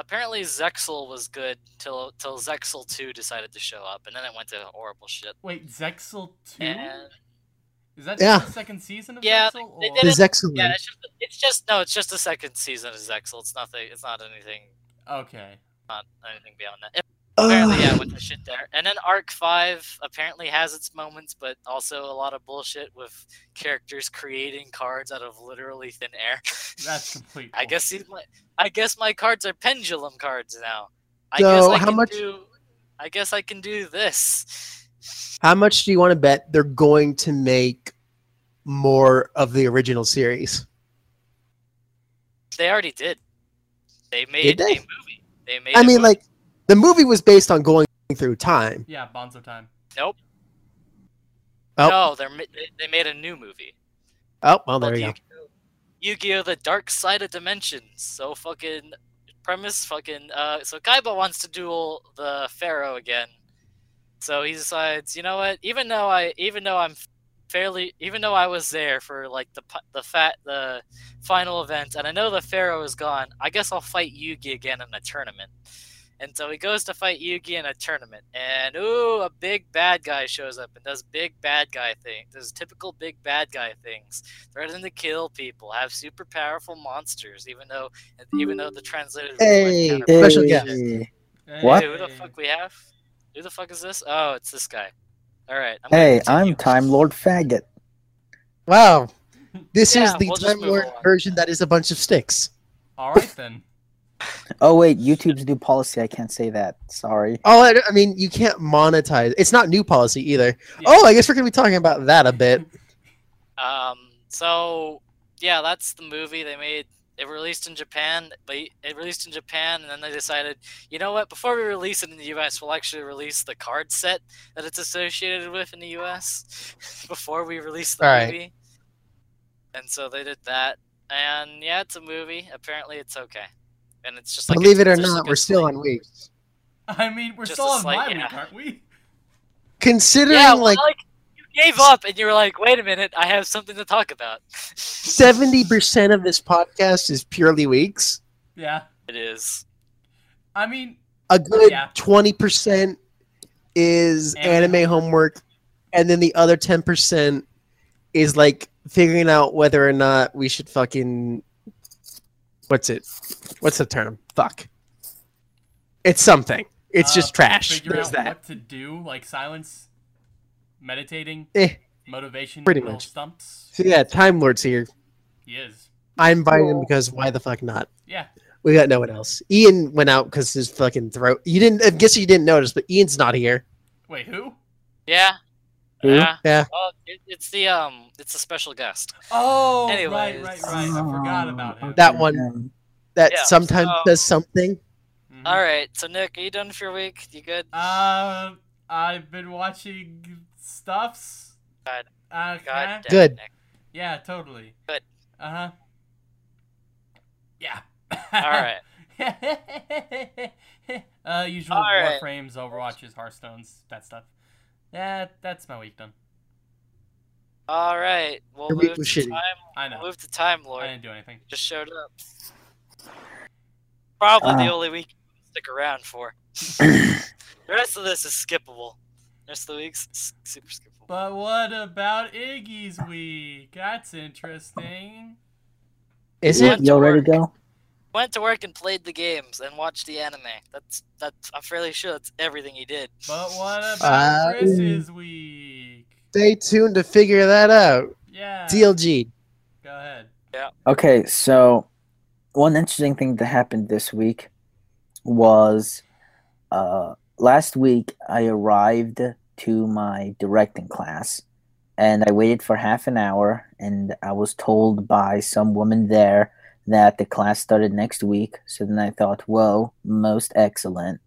Apparently Zexal was good till till Zexal two decided to show up, and then it went to horrible shit. Wait, Zexal 2? And Is that Yeah. the second season of Yeah, Zexal? or- did This is excellent. yeah, it's just, it's just no, it's just the second season of Zexal. It's nothing. It's not anything. Okay. Not anything beyond that. Apparently, yeah, Ugh. went to shit there. And then Arc Five apparently has its moments, but also a lot of bullshit with characters creating cards out of literally thin air. That's complete. I guess my, I guess my cards are pendulum cards now. I guess So, I how can much- do. I guess I can do this. How much do you want to bet they're going to make more of the original series? They already did. They made they? a movie. They made. I mean, movie. like, the movie was based on going through time. Yeah, Bonzo time. nope. Oh. No, they're they- they made a new movie. Oh, well, there you go. Yu-Gi-Oh! Yu-Gi-Oh! The Dark Side of Dimensions. So fucking premise, fucking. Uh, so Kaiba wants to duel the Pharaoh again. So he decides, you know what? Even though I, even though I'm fairly, even though I was there for like the the fat the final event, and I know the Pharaoh is gone, I guess I'll fight Yugi again in a tournament. And so he goes to fight Yugi in a tournament, and ooh, a big bad guy shows up and does big bad guy things. Does typical big bad guy things threaten to kill people, have super powerful monsters, even though even though the translated was like Hey, Special guest. Hey, Hey, What? Hey, who the fuck we have? Who the fuck is this? Oh, it's this guy. All right. I'm hey, continue. I'm Time Lord Faggot. Wow. This is the we'll Time Lord version that is a bunch of sticks. All right then. Oh wait, YouTube's new policy. I can't say that. Sorry. Oh, I, I mean, you can't monetize. It's not new policy either. Yeah. Oh, I guess we're going to be talking about that a bit. Um. So yeah, that's the movie they made. It released in Japan, but it released in Japan, and then they decided, you know what? Before we release it in the U.S., we'll actually release the card set that it's associated with in the U.S. before we release the All right. movie. And so they did that, and yeah, it's a movie. Apparently, it's okay, and it's just like a- Believe it or not, we're still slight- on weeks. I mean, we're Just still on slight- my yeah. week, aren't we? Considering, Yeah, well, like, like you gave up, and you were like, "Wait a minute, I have something to talk about." 70% of this podcast is purely weeks. Yeah. It is. I mean, A good Yeah. 20% is Anime anime homework. And then the other 10% is, like, figuring out whether or not we should fucking... What's it? What's the term? Fuck. It's something. It's uh, just trash. Figure There's out that. what to do, like silence, meditating, Eh, motivation, Pretty much. stumps. so yeah, Time Lord's here. He is. I invited him because why the fuck not? Yeah. We got no one else. Ian went out because his fucking throat. You didn't. I guess you didn't notice, but Ian's not here. Wait, who? Yeah. Who? Yeah. Yeah. Well, it, it's the um, it's a special guest. Oh, right, Anyways. right, right. I forgot about him. That one. Um, That Yeah, sometimes so- does something. Mhm. All right. So Nick, are you done for your week? You good? Uh, I've been watching stuffs. God. Uh, God. damn Good. Nick. Yeah, totally. Good. Uh huh. Yeah. All right. uh, usual All right. Warframes, Overwatches, Hearthstones, that stuff. Yeah, that's my week done. All right. We'll Your week move was to shitty. time. I know. Move to Time Lord. I didn't do anything. Just showed up. Probably the Uh. only week you stick around for. the rest of this is skippable. The rest of the week's super skippable. But what about Iggy's week? That's interesting. Is it? you all ready to go? Went to work and played the games and watched the anime. That's that's. I'm fairly sure that's everything he did. But what about Uh, Chris's week? Stay tuned to figure that out. Yeah. DLG. Go ahead. Yeah. Okay, so one interesting thing that happened this week was uh, last week I arrived to my directing class and I waited for half an hour and I was told by some woman there that the class started next week. So then I thought, whoa, most excellent.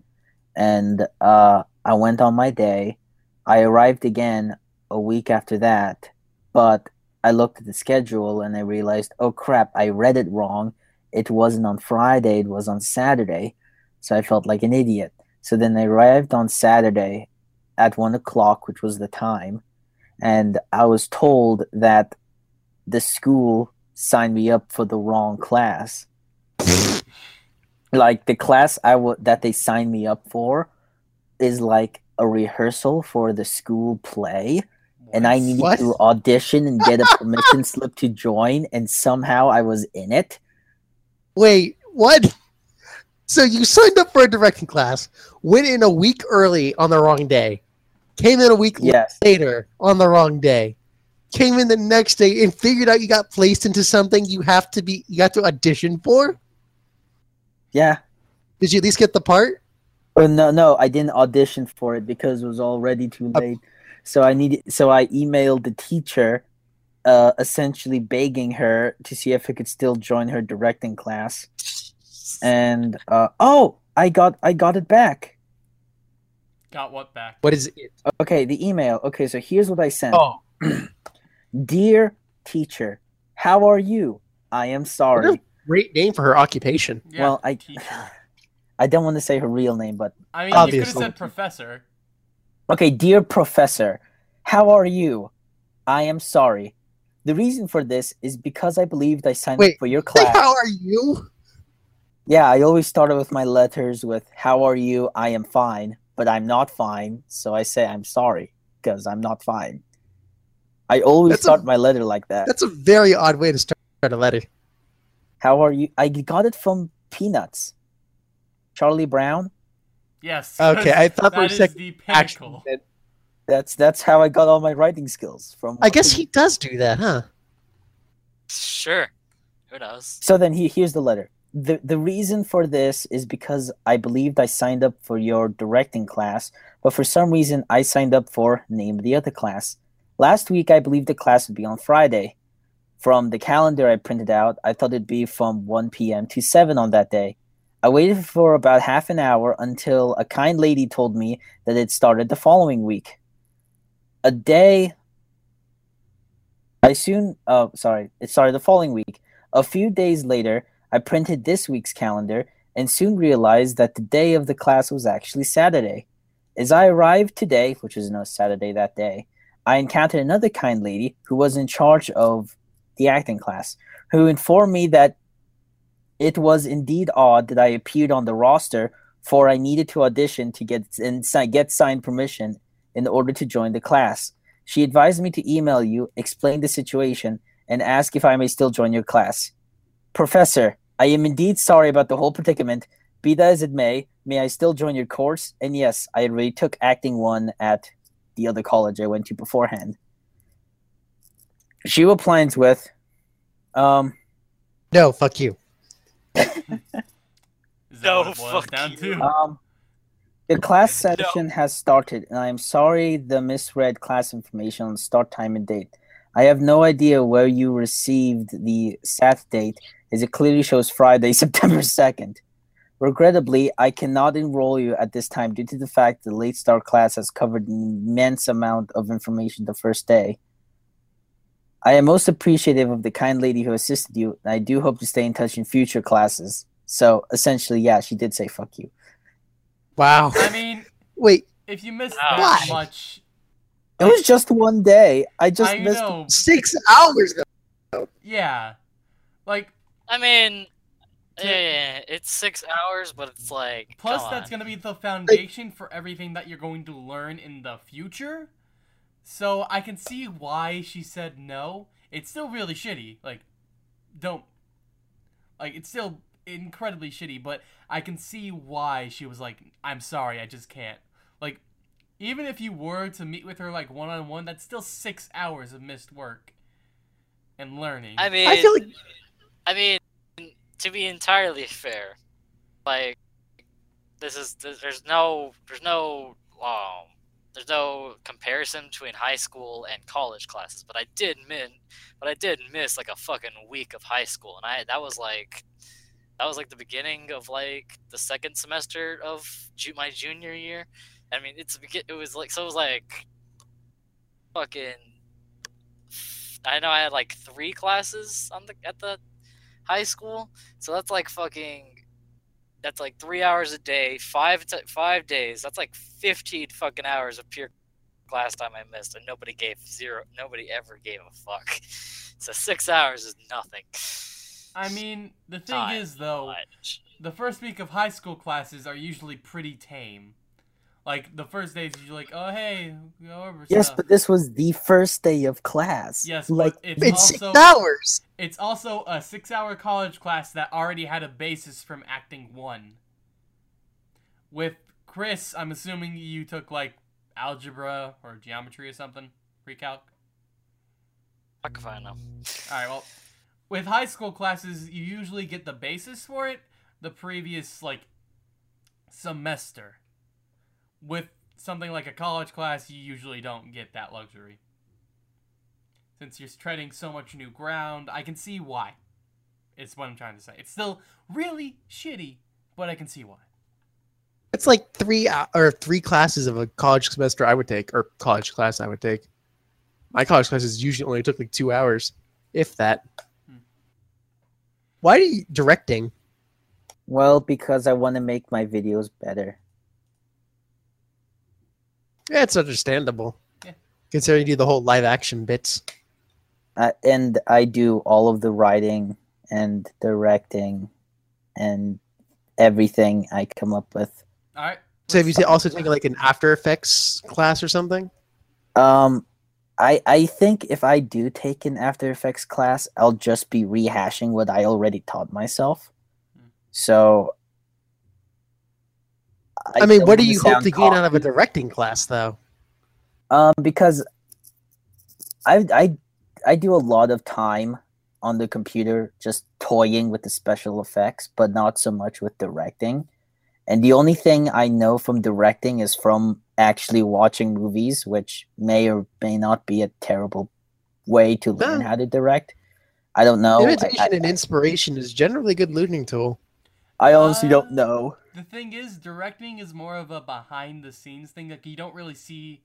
And uh, I went on my day. I arrived again a week after that, but I looked at the schedule and I realized, oh crap, I read it wrong. It wasn't on Friday, it was on Saturday. So I felt like an idiot. So then I arrived on Saturday at one o'clock, which was the time, and I was told that the school signed me up for the wrong class. like the class I w- that they signed me up for is like a rehearsal for the school play and I needed What? to audition and get a permission slip to join and somehow I was in it. Wait, what? So you signed up for a directing class, went in a week early on the wrong day, came in a week Yes. later on the wrong day, came in the next day and figured out you got placed into something you have to be you got to audition for? Yeah. Did you at least get the part? Oh no, no, I didn't audition for it because it was already too Uh, late. So I needed so I emailed the teacher uh essentially begging her to see if I could still join her directing class. And uh oh, I got I got it back. Got what back? What is it? Okay, the email. Okay, so here's what I sent. Oh, Dear teacher, how are you? I am sorry. great name for her occupation. Yeah, well, I teacher. I don't want to say her real name, but I mean, you could have Obviously. said professor. Okay, dear professor, how are you? I am sorry. The reason for this is because I believed I signed Wait, up for your Hey, class. how are you? Yeah, I always started with my letters with how are you? I am fine, but I'm not fine, so I say I'm sorry because I'm not fine. I always That's a- start my letter like that. That's a very odd way to start a letter. How are you? I got it from Peanuts. Charlie Brown. Yes. Okay, I thought for a that is second the Actually, pinnacle. then- That's that's how I got all my writing skills from. I guess he does do that, huh? Sure. Who knows? So then he, here's the letter. The the reason for this is because I believed I signed up for your directing class, but for some reason I signed up for name the other class. Last week I believed the class would be on Friday. From the calendar I printed out, I thought it'd be from 1 p.m. to 7 on that day. I waited for about half an hour until a kind lady told me that it started the following week. A day I soon oh sorry, it started the following week. A few days later, I printed this week's calendar and soon realized that the day of the class was actually Saturday. As I arrived today, which was no Saturday that day, I encountered another kind lady who was in charge of the acting class, who informed me that it was indeed odd that I appeared on the roster, for I needed to audition to get and get signed permission in order to join the class. She advised me to email you, explain the situation, and ask if I may still join your class. Professor, I am indeed sorry about the whole predicament. Be that as it may, may I still join your course? And yes, I already took acting one at the other college I went to beforehand. She replies with, um, No, fuck you. Is No, what it boils fuck down you. to? um, the class No. session has started, and I am sorry the misread class information on start time and date. I have no idea where you received the SAT date, as it clearly shows Friday, September 2nd. Regrettably, I cannot enroll you at this time due to the fact the late start class has covered an immense amount of information the first day. I am most appreciative of the kind lady who assisted you, and I do hope to stay in touch in future classes. So, essentially, yeah, she did say fuck you. Wow. I mean, Wait, if you missed Wow. that Why? much, It was just one day. I just I missed. know. six hours ago. Yeah. Like, I mean, To- yeah, yeah, yeah, it's six hours, but it's like. plus that's gonna be the foundation for everything that you're going to learn in the future. So I can see why she said no. It's still really shitty. Like, don't. Like, it's still incredibly shitty, but I can see why she was like, I'm sorry, I just can't. Like, even if you were to meet with her, like, one on one, that's still six hours of missed work and learning. I mean, I feel like I mean, to be entirely fair, like this is there's no there's no um there's no comparison between high school and college classes. But I did min, but I did miss like a fucking week of high school, and I that was like that was like the beginning of like the second semester of ju- my junior year. I mean, it's it was like so it was like fucking. I know I had like three classes on the at the high school, so that's like fucking. That's like three hours a day, five five days. That's like fifteen fucking hours of pure class time I missed, and nobody gave zero. Nobody ever gave a fuck. So six hours is nothing. I mean, the thing Time, is though, the first week of high school classes are usually pretty tame. Like the first days, you're like, oh hey, go over Yes, stuff. but this was the first day of class. Yes, like but it's, It's six hours. it's also a six-hour college class that already had a basis from acting one. With Chris, I'm assuming you took like algebra or geometry or something, recalc. Fuck if I know. All right, well, with high school classes, you usually get the basis for it the previous like semester. With something like a college class, you usually don't get that luxury. Since you're treading so much new ground, I can see why. It's what I'm trying to say. It's still really shitty, but I can see why. It's like three hou- or three classes of a college semester I would take, or college class I would take. My college classes usually only took like two hours, if that. Hmm. Why are you directing? Well, because I want to make my videos better. Yeah, it's understandable. Yeah. Considering you do the whole live action bits. Uh, and I do all of the writing and directing and everything I come up with. All right. So have you also taken like an After Effects class or something? Um, I I think if I do take an After Effects class, I'll just be rehashing what I already taught myself. Hmm. So. I, mean, what do you hope to gain out of a directing class, though? Um, because I I I do a lot of time on the computer just toying with the special effects, but not so much with directing. And the only thing I know from directing is from actually watching movies, which may or may not be a terrible way to learn Yeah. how to direct. I don't know. I, Imitation I, and inspiration is generally a good learning tool. I honestly Uh, don't know. The thing is, directing is more of a behind the scenes thing. Like you don't really see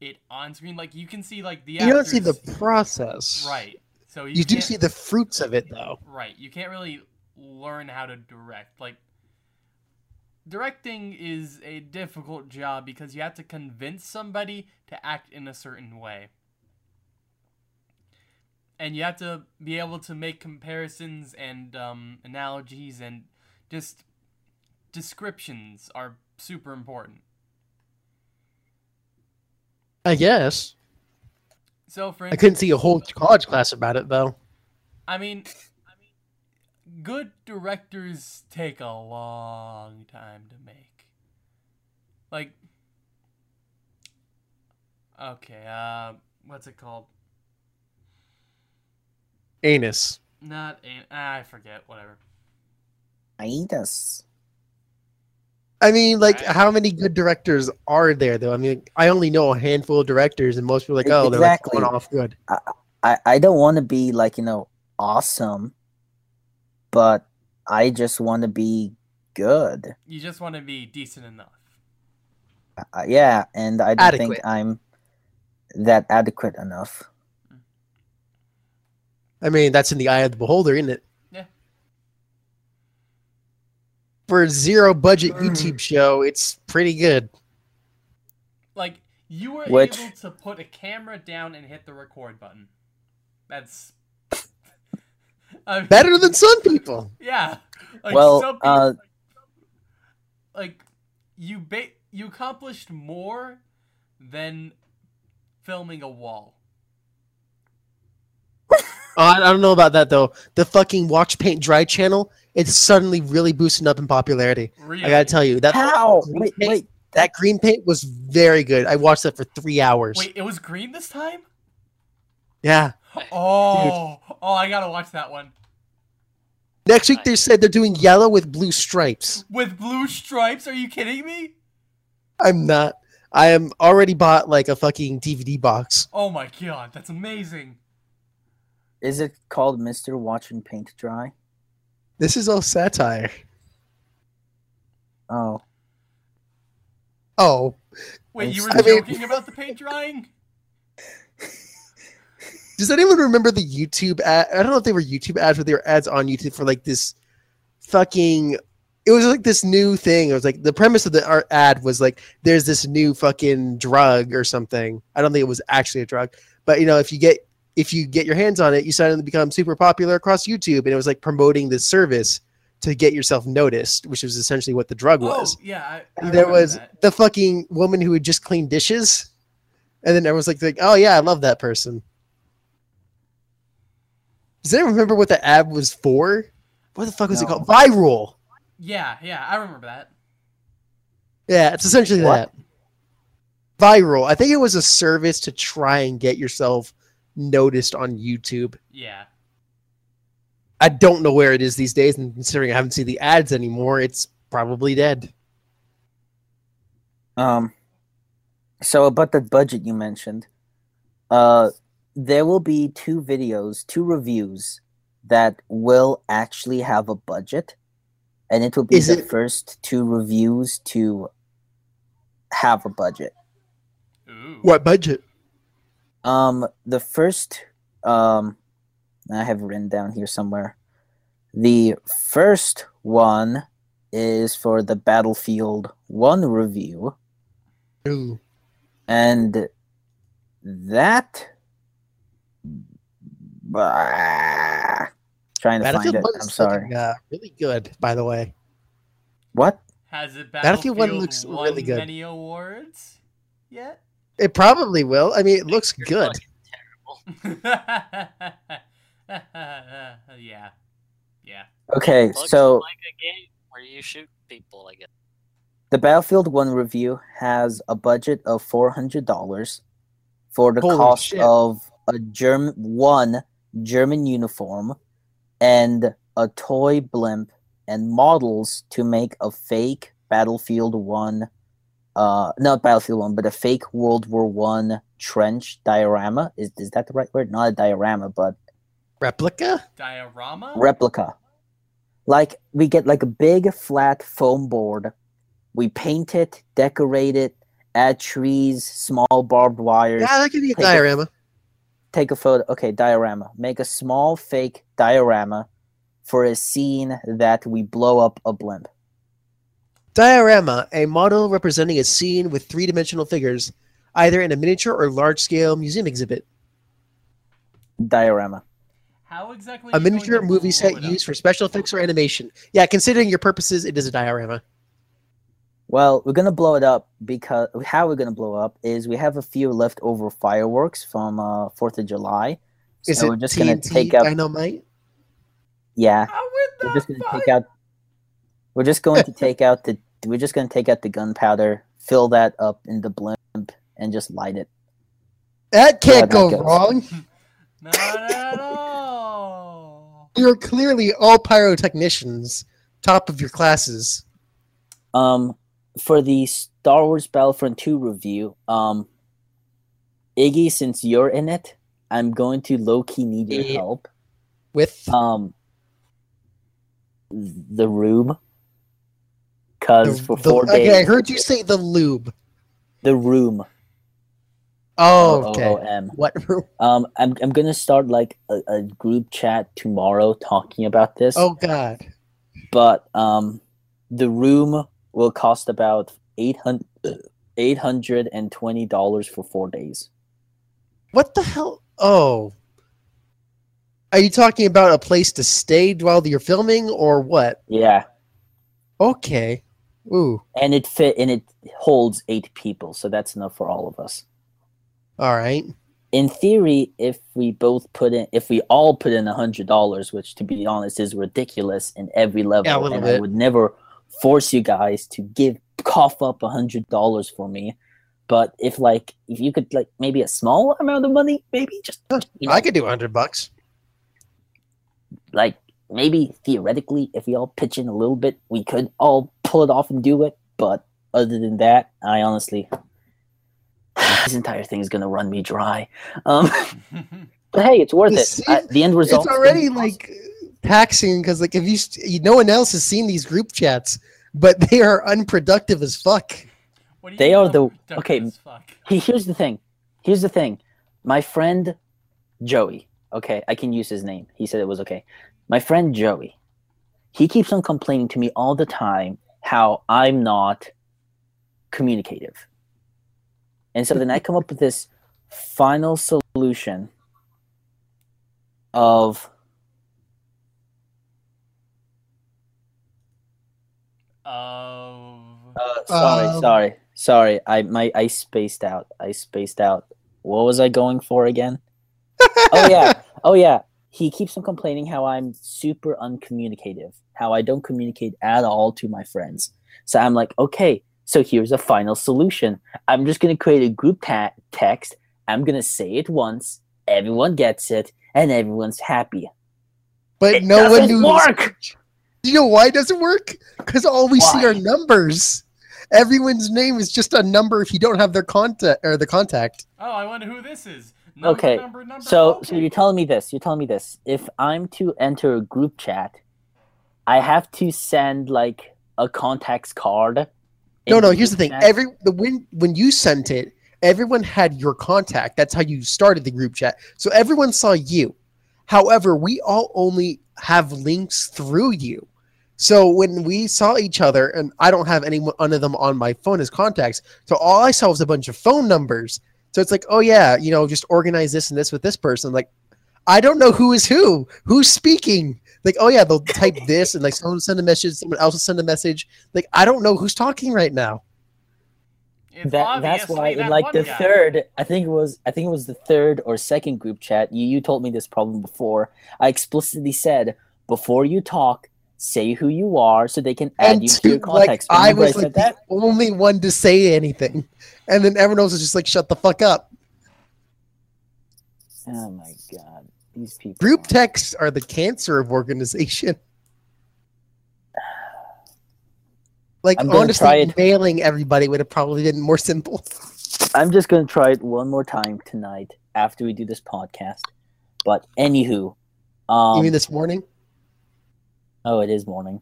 it on screen. Like you can see like the You don't see the process. right. So you, You, do see the fruits of it, though. right. You can't really learn how to direct. Like directing is a difficult job because you have to convince somebody to act in a certain way. And you have to be able to make comparisons and um, analogies and just descriptions are super important. I guess. So for I couldn't see a whole college class about it, though. I mean, I mean, good directors take a long time to make. Like, okay, uh, what's it called? Anus. Not an ah, I forget. Whatever. Aidas. I mean, like, how many good directors are there, though? I mean, I only know a handful of directors, and most people are like, oh, they're like Exactly. off good. I, I don't want to be like, you know, awesome, but I just want to be good. You just want to be decent enough. Uh, yeah, and I don't think I'm that adequate enough. I mean, that's in the eye of the beholder, isn't it? Yeah. For a zero budget YouTube show, it's pretty good. Like you were Which- able to put a camera down and hit the record button. That's I mean, Better than some people. Yeah. Like well, some people- uh, like you ba- you accomplished more than filming a wall. Oh, I I don't know about that, though. The fucking Watch Paint Dry channel, it's suddenly really boosting up in popularity. Really? I gotta tell you, that how? green Wait, paint- wait. that green paint was very good. I watched that for three hours. Wait, it was green this time? Yeah. Oh, oh, I gotta watch that one Next week they said they're doing yellow with blue stripes. with blue stripes. Are you kidding me? I'm not. I am already bought like a fucking DVD box. Oh my god, that's amazing. Is it called Mr. Watching Paint Dry? This is all satire. Oh, Oh, Wait, you were I mean- joking about the paint drying? does anyone remember the YouTube ad? I don't know if they were YouTube ads, but they were ads on YouTube for like this fucking. It was like this new thing. It was like the premise of the art ad was like there's this new fucking drug or something. I don't think it was actually a drug, but you know if you get if you get your hands on it, you suddenly become super popular across YouTube, and it was like promoting this service to get yourself noticed, which was essentially what the drug oh, was. Oh, yeah. I, I there was that. the fucking woman who had just cleaned dishes, and then everyone's like, like, "Oh yeah, I love that person." Does anyone remember what the ad was for? What the fuck was it called? Viral. Yeah, yeah, I remember that. Yeah, it's essentially What? that. Viral. I think it was a service to try and get yourself noticed on YouTube. Yeah. I don't know where it is these days, and considering I haven't seen the ads anymore, it's probably dead. Um, so about the budget you mentioned, uh, there will be two videos, two reviews that will actually have a budget, and it will be Is the it- first two reviews to have a budget. Ooh. What budget? Um, the first, um, I have written down here somewhere. The first one is for the Battlefield One review. Ooh. and that Bah. trying to find Battlefield it i'm sorry looking, uh, really good, by the way. what Has it Battlefield Battlefield, one looks won really good. many awards yet? It probably will. I mean, it looks You're good. terrible. yeah. Yeah. okay Looks so like a game where you shoot people. I guess. the battlefield 1 review has a budget of $400 for the Holy cost shit. of a german one german uniform and a toy blimp and models to make a fake battlefield 1 uh not battlefield 1 but a fake world war 1 trench diorama is, is that the right word not a diorama but Replica? Diorama? replica. Like we get like a big flat foam board. We paint it, decorate it, add trees, small barbed wires. Yeah, that could be a Take a- diorama. Take a photo. Okay, diorama. Make a small fake diorama for a scene that we blow up a blimp. Diorama, a model representing a scene with three-dimensional figures, either in a miniature or large-scale museum exhibit. Diorama. How exactly? A are you going miniature movie set used for special effects or animation. Yeah, considering your purposes, it is a diorama. Well, we're gonna blow it up because how we're gonna blow up is we have a few leftover fireworks from uh Fourth of July. Is so it we're just TNT gonna take out dynamite? yeah. How would we're that just gonna take out we're just going to take out the we're just gonna take out the gunpowder fill that up in the blimp and just light it That can't go goes. wrong. Not at all. You're clearly all pyrotechnicians, top of your classes. um for the star wars battlefront 2 review um iggy since you're in it i'm going to low-key need your help With um the room because the, for the- four okay, days I heard you say the lube. the room Oh, okay. O-O-O-M. What room? um i'm, I'm gonna start like a, a group chat tomorrow talking about this Oh God. but um the room will cost about 800 $820 for four days What the hell? Oh. Are you talking about a place to stay while you're filming or what? yeah Okay. Ooh. and it fit and it holds eight people so that's enough for all of us All right. in theory if we both put in if we all put in a hundred dollars which to be honest is ridiculous in every level Yeah, and i would never force you guys to give cough up a hundred dollars for me but if like if you could like maybe a small amount of money maybe just you know, I could do a hundred bucks. like maybe theoretically if we all pitch in a little bit we could all pull it off and do it but other than that i honestly this entire thing is gonna run me dry. Um, but hey, it's worth it. See, Uh, the end result. it's already like taxing because like if you, you no one else has seen these group chats, but they are unproductive as fuck. What do you They are the- okay. He, here's the thing. Here's the thing. My friend Joey. Okay, I can use his name. He said it was okay. My friend Joey. He keeps on complaining to me all the time how I'm not communicative. And so then I come up with this final solution of Of Uh, sorry, Um, sorry, sorry. I my I spaced out. I spaced out. What was I going for again? oh yeah, oh yeah. He keeps on complaining how I'm super uncommunicative, how I don't communicate at all to my friends. So I'm like, okay, so here's a final solution. I'm just gonna create a group ta- text. I'm gonna say it once. Everyone gets it, and everyone's happy. But It no one doesn't knew. work! Do you know why it doesn't work? Because all we see are numbers. Everyone's name is just a number if you don't have their contact or the contact. oh, I wonder who this is. Number, Okay, number, number. So, okay. so you're telling me this? You're telling me this? If I'm to enter a group chat, I have to send like a contacts card. No, no. Here's the thing. chat? Every the when when you sent it, everyone had your contact. That's how you started the group chat. So everyone saw you. However, we all only have links through you. So when we saw each other, and I don't have any one of them on my phone as contacts, so all I saw was a bunch of phone numbers. So it's like, oh yeah, you know, just organize this and this with this person. Like, I don't know who is who, who's speaking. Like, oh yeah, they'll type this, and like someone send a message, someone else will send a message. Like, I don't know who's talking right now. That, that's obviously why in like the guy. third, I think it was, I think it was the third or second group chat. You you told me this problem before. I explicitly said before you talk, say who you are so they can add And you to your to, like. I was like the only one to say anything, and then everyone else was just like, "Shut the fuck up." Oh my god, these people. Group are- texts are the cancer of organization. Like I'm honestly, try mailing everybody would have probably been more simple. I'm just gonna try it one more time tonight after we do this podcast. But anywho, um, you mean this morning? Oh, it is morning.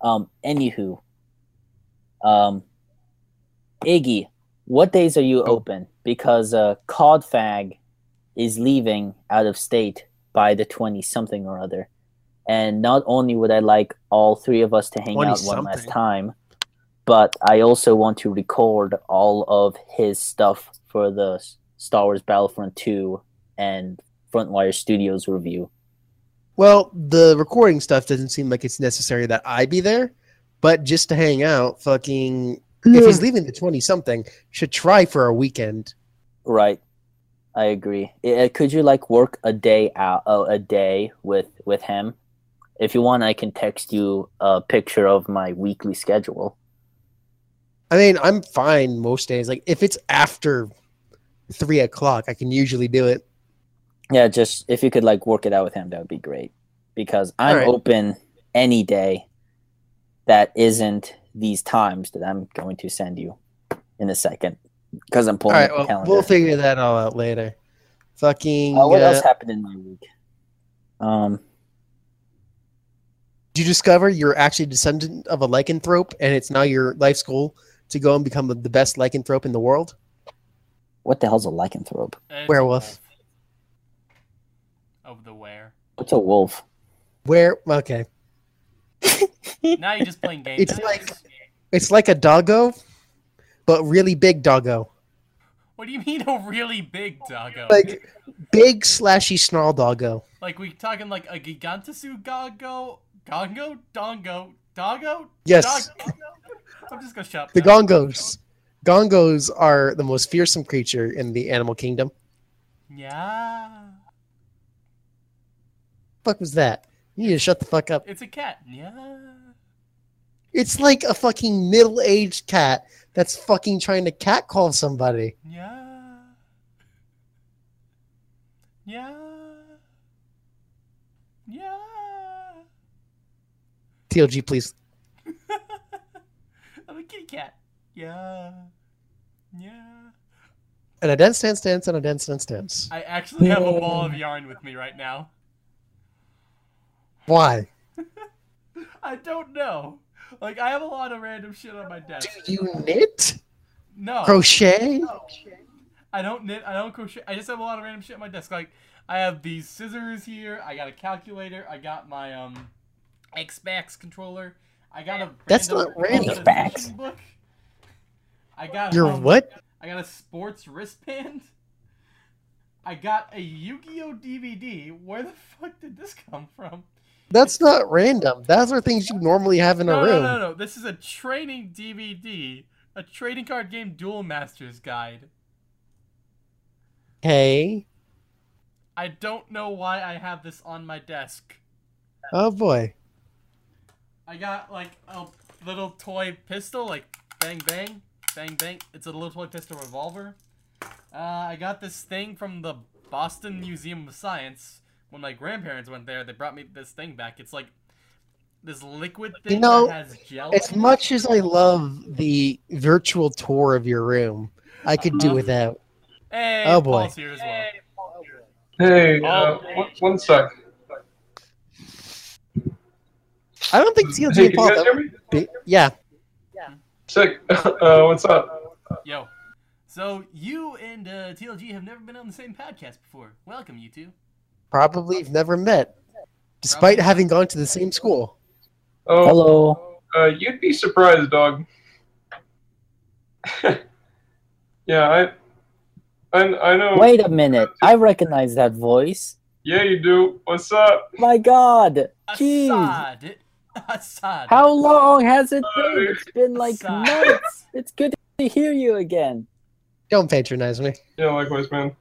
Um, anywho, um, Iggy, what days are you open? Because uh, Codfag is leaving out of state by the twenty something or other, and not only would I like all three of us to hang out one last time, but I also want to record all of his stuff for the Star Wars Battlefront Two and Frontwire Studios review. Well, the recording stuff doesn't seem like it's necessary that I be there, but just to hang out, fucking. If he's leaving the twenty something, should try for a weekend. Right. I agree. Uh, could you like work a day out uh, a day with with him? If you want, I can text you a picture of my weekly schedule. I mean, I'm fine most days. Like if it's after three o'clock, I can usually do it. Yeah, just if you could like work it out with him, that would be great. Because I'm Alright. open any day that isn't these times that I'm going to send you in a second. Because I'm pulling right, up the well, calendar. we'll figure that all out later. Fucking. Uh, what uh, else happened in my week? Um, Did you discover you're actually a descendant of a lycanthrope, and it's now your life's goal to go and become the the best lycanthrope in the world? what the hell's a lycanthrope? It's a Werewolf. Wolf. Of the where. What's a wolf? Where? Okay, Now you're just playing games. It's like- it's like a doggo, but really big doggo, What do you mean a really big doggo? like big slashy snarl doggo. Like we talking like a gigantisu gongo, gongo, dongo, doggo. Yes. Dog- I'm just gonna shut up. The now. gongos. Gongos are the most fearsome creature in the animal kingdom. Yeah. Fuck was that? You need to shut the fuck up. It's a cat. Yeah. It's like a fucking middle-aged cat that's fucking trying to catcall somebody. Yeah. Yeah. Yeah. TLG, please. I'm a kitty cat. Yeah. Yeah. And a dance, dance dance and a dance, dance dance. I actually have a ball of yarn with me right now. Why? I don't know. Like I have a lot of random shit on my desk. Do you knit? No, Crochet? No. I don't knit. I don't crochet. I just have a lot of random shit on my desk. Like I have these scissors here. I got a calculator. I got my um Xbox controller. I got a That's not random. composition book. I got Your um, what? I got a sports wristband. I got a Yu-Gi-Oh DVD. Where the fuck did this come from? That's not random. Those are things you normally have in a room. no, no, no. This is a training DVD. A trading card game duel masters guide. Hey. I don't know why I have this on my desk. Oh boy. I got like a little toy pistol, like bang bang, bang bang. It's a little toy pistol revolver. Uh, I got this thing from the Boston Museum of Science. When my grandparents went there, they brought me this thing back. It's like this liquid thing You know, that has gel. As in it. much as I love the virtual tour of your room, I could do Uh-huh. without. Hey, Oh, boy. Paul's here as well. Hey, Oh. uh, one, one sec. I don't think TLG Hey, Paul. you guys hear me? Be- yeah. Sick. Uh, what's up? Yo. So you and uh, TLG have never been on the same podcast before. Welcome, you two. Probably have never met, despite having gone to the same school. Oh, Hello. uh, you'd be surprised, dog. yeah, I, I, I know. Wait a minute. I recognize that voice. Yeah, you do. What's up? My God. Jeez. Assad. Assad. How long has it been? It's been like Assad. months. It's good to hear you again. Don't patronize me. Yeah, likewise, man.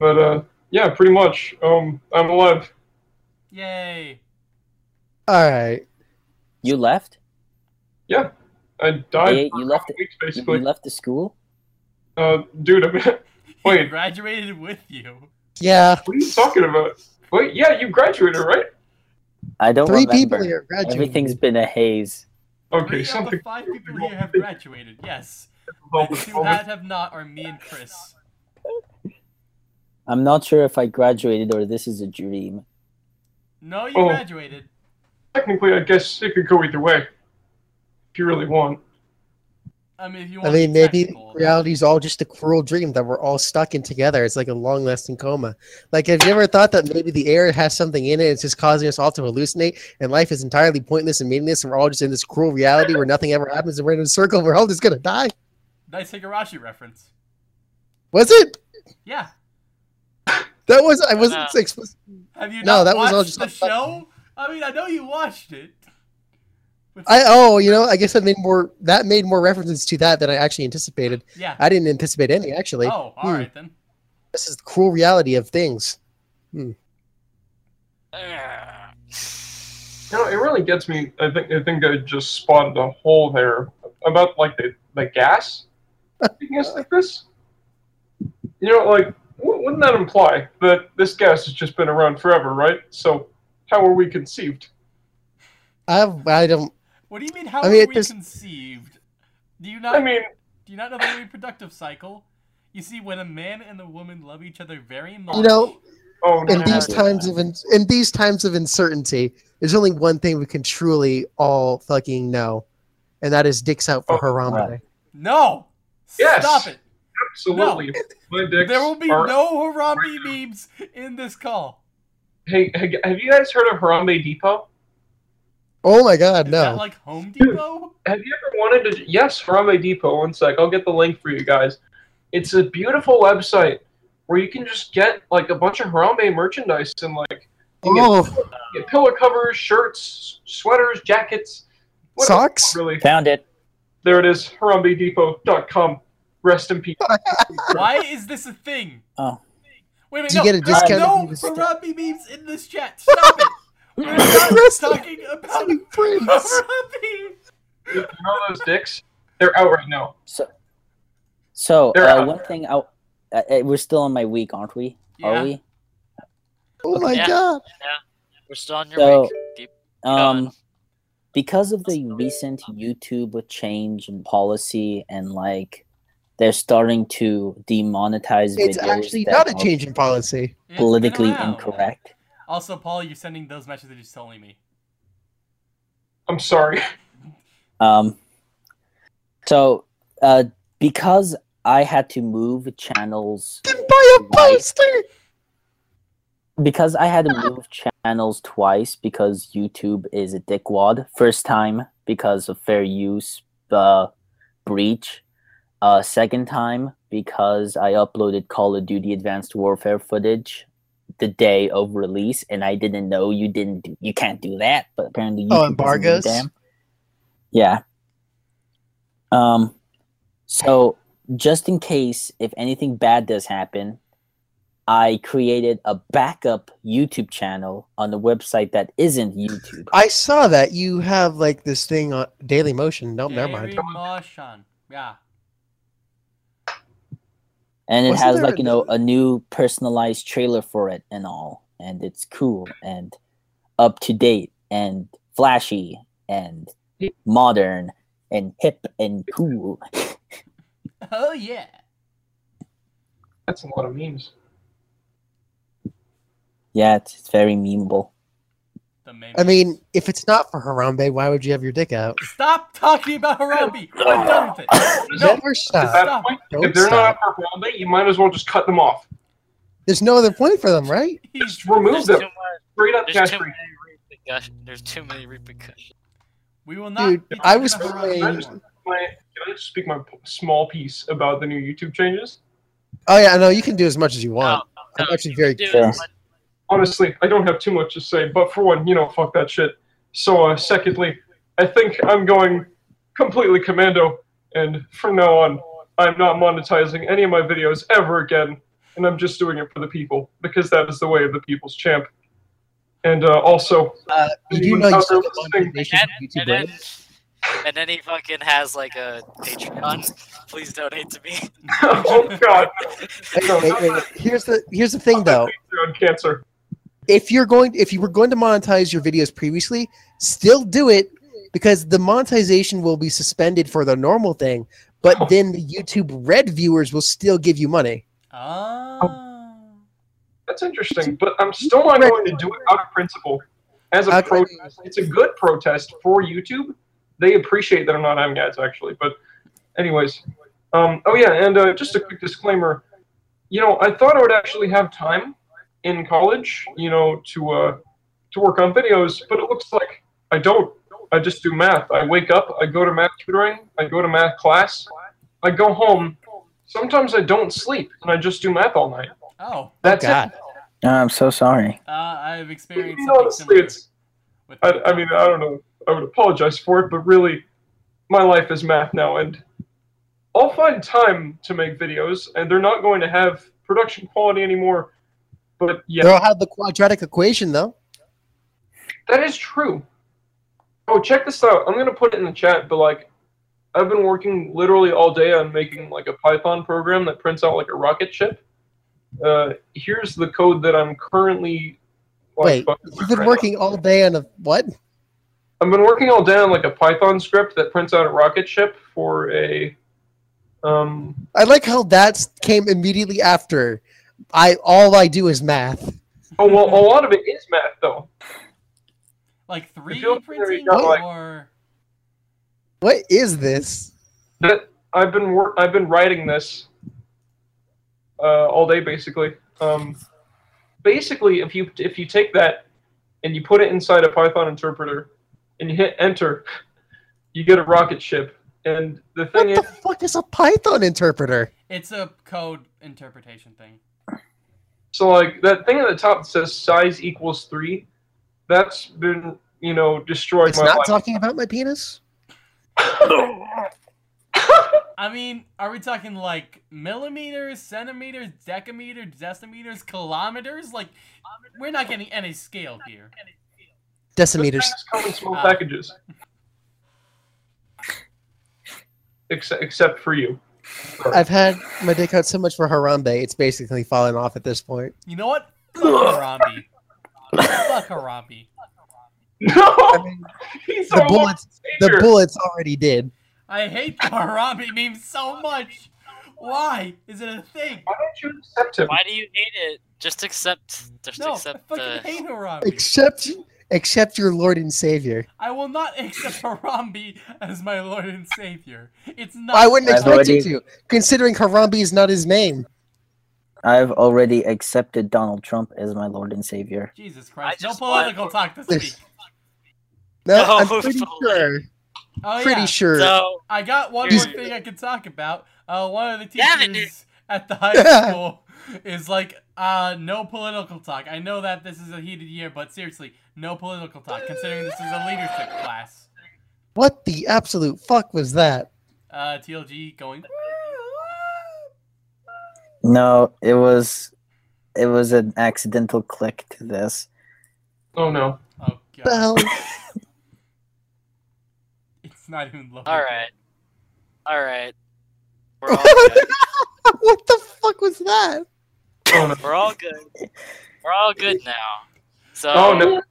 But uh, yeah, pretty much. Um, I'm alive. Yay. All right. You left? Yeah, I died. Hey, you left couple it- weeks, You left the school? Uh, dude, I mean, He wait, graduated with you. Yeah. what are you talking about? Wait, yeah, you graduated, right? I don't Three remember. people here graduated. Everything's been a haze. Okay, Three of something. the five people here have graduated. Yes. The two that have not are me and Chris. I'm not sure if I graduated or this is a dream. No, you Oh. graduated. Technically, I guess it could go either way. If you really want. I mean, if you I mean, maybe technical. reality's all just a cruel dream that we're all stuck in together. It's like a long-lasting coma. Like, have you ever thought that maybe the air has something in it? It's just causing us all to hallucinate, and life is entirely pointless and meaningless, and we're all just in this cruel reality where nothing ever happens, and we're in a circle. We're all just gonna die. Nice Higurashi reference. Was it? Yeah. That was. I wasn't No. explicit. Have you No, not that was all just the off- show? I mean, I know you watched it. I oh, you know, I guess that made more. That made more references to that than I actually anticipated. yeah. I didn't anticipate any actually. Oh, all right Hmm. then. This is the cruel reality of things. Ugh. You know, it really gets me. I think I think I just spotted a hole there about like the the gas. Making us like this. You know, like wou- wouldn't that imply that this gas has just been around forever, right? So how were we conceived? I I don't. What do you mean? How I mean, were it we just- conceived? Do you not? I mean, do you not know the reproductive cycle? You see, when a man and a woman love each other very much, You know, oh in these times of in, in these times of uncertainty, there's only one thing we can truly all fucking know, and that is dicks out for Oh, Harambe. no, Yes. stop it. Absolutely. My dicks There will be are- no Harambe memes in this call. Hey, hey, have you guys heard of Harambe Depot? Oh my God, Is no! that like Home Depot? Have you ever wanted to? Yes, Harambe Depot. One sec, I'll get the link for you guys. It's a beautiful website where you can just get like a bunch of Harambe merchandise and like you get, oh, get pillow covers, shirts, sweaters, jackets, whatever, Socks? Really, Found it. there it is. HarambeDepot.com. Rest in peace. Why is this a thing? Oh. Wait a minute, Do you no, get a there's discount no if you use- memes in this chat. Stop it. We're not talking about Prince. Harambe. you know those dicks? They're out right now. So, so They're uh, out. one thing. I, uh, uh, we're still on my week, aren't we? Yeah. Are we? Oh my Yeah. God! We're still on your So- week. Deep. Um, on. because of the recent YouTube change in policy and like they're starting to demonetize It's videos actually not a change in policy. Politically incorrect. Also, Paul, you're sending those messages to only me. I'm sorry. Um, so, uh, because I had to move channels, Then buy a poster. because I had to move channels twice because YouTube is a dickwad. First time because of fair use uh, breach. Uh, second time because I uploaded Call of Duty Advanced Warfare footage the day of release, and I didn't know you didn't do, you can't do that, but apparently YouTube Oh, doesn't give a embargoes? damn. Yeah. Um. So just in case if anything bad does happen, I created a backup YouTube channel on the website that isn't YouTube. I saw that you have like this thing on Daily Motion. No, never mind. Daily Motion. Yeah. And it Wasn't has like a you know a new personalized trailer for it and all and it's cool and up to date and flashy and modern and hip and cool Oh yeah. That's a lot of memes. yeah it's, it's very memeable The main. I mean, if it's not for Harambe, why would you have your dick out? stop talking about Harambe. I'm done with it. No. Never stop. Stop. point, Don't if they're not stop. up for Harambe, you might as well just cut them off. There's no other point for them, right? He's Just remove There's them. too, much, Straight up there's too many repercussions. There's too many repercussions. We will not. Dude, I was playing- Can I just, my, can I just speak my small piece about the new YouTube changes? Oh yeah, no, you can do as much as you want. No, I'm actually you very can Honestly, I don't have too much to say, but for one, you know, fuck that shit. So, uh, secondly, I think I'm going completely commando, and from now on, I'm not monetizing any of my videos ever again, and I'm just doing it for the people, because that is the way of the people's champ. And uh, also, Uh, you do know you out there said the listening- And, from and then, and then he fucking has like a Patreon. Please donate to me. oh god, Wait, wait, wait, wait. Here's the here's the thing though. on cancer. If you're going, if you were going to monetize your videos previously, still do it because the monetization will be suspended for the normal thing, but Oh. then the YouTube Red viewers will still give you money. Oh. That's interesting, but I'm still not going to do it out of principle. As a Okay. protest, it's a good protest for YouTube. They appreciate that I'm not having ads, actually. But, anyways, um, oh yeah, and uh, just a quick disclaimer. You know, I thought I would actually have time in college, you know, to uh, to work on videos, but it looks like I don't. I just do math. I wake up, I go to math tutoring, I go to math class, I go home. Sometimes I don't sleep, and I just do math all night. Oh. That's God. it. i'm so sorry Uh, I've experienced You know, honestly, it's I, I mean, I don't know. I would apologize for it, but really, my life is math now, and I'll find time to make videos, and they're not going to have production quality anymore. But yeah, They'll have the quadratic equation though. that is true. Oh, check this out. I'm gonna put it in the chat, but like, I've been working literally all day on making like a Python program that prints out like a rocket ship. Uh, here's the code that I'm currently. like, Wait, you've been right now. working all day on a what? I've been working all day on like a Python script that prints out a rocket ship for a. Um, I like how that came immediately after. I all I do is math. oh well, a lot of it is math though. like 3D printing got, like- or What is this? That I've been I've been writing this uh, all day basically. Um, basically, if you if you take that and you put it inside a Python interpreter and you hit enter, you get a rocket ship. And the What thing the is, fuck is a Python interpreter? it's a code interpretation thing. So like that thing at the top that says size equals three, that's been you know destroyed It's my not life. talking about my penis. I mean, are we talking like millimeters, centimeters, decameters, decimeters, kilometers? Like, we're not getting any scale here. Decimeters. things come in small packages. Uh. Except, except for you. Sorry. I've had my dick out so much for Harambe, it's basically fallen off at this point. You know what? Fuck Harambe. Fuck Harambe. No, I mean, he's the bullets, the bullets already did. I hate the Harambe meme so much. Why is it a thing? Why don't you accept him? Why do you hate it? Just accept. Just No, I accept fucking the. hate Harambe. Except, except your Lord and Savior. I will not accept Harambe as my Lord and Savior. It's not. I wouldn't I've expect you to, considering Harambe is not his name. I've already accepted Donald Trump as my Lord and Savior. Jesus Christ! No just want- political talk this week. No, No, I'm pretty fully. sure. Oh Pretty yeah. sure. So I got one more thing I can talk about. Uh, one of the Damn it, teachers at the high school is like, uh, no political talk. I know that this is a heated year, but seriously, no political talk, considering this is a leadership class. What the absolute fuck was that? Uh, TLG going. No, it was it was an accidental click to this. Oh no. Oh The god, hell? it's not even loaded. all right, all right. We're all good. what the fuck was that? No. We're all good. We're all good now. So Oh no.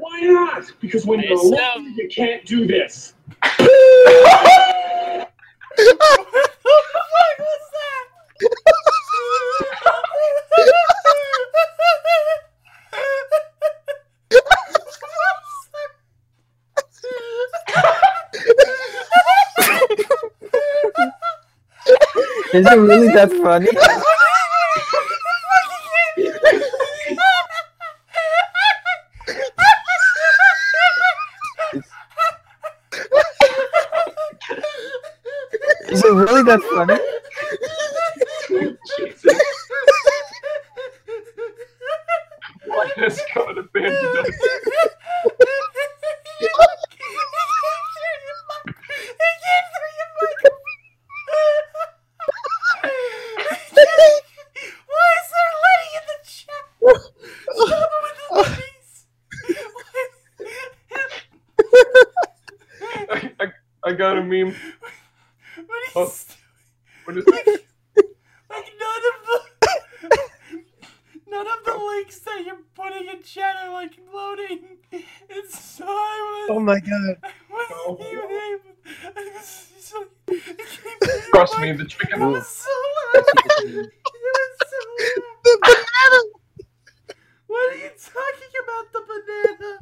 Why not? Because when you're It's, alone, you can't do this. what the fuck was Is it really that funny? Is it really that funny? Jesus. Why has God abandoned us? Why is there letting in the chat? Stop it with the I, I, I got a meme. What is Oh. What is like, like none of the none of the links that you're putting in chat are like loading. It's so I Oh was my god. I wasn't Oh. even able. I was so, it came through Trust my- me, the It chicken. was so loud. It was so loud. The banana! What are you talking about? The banana?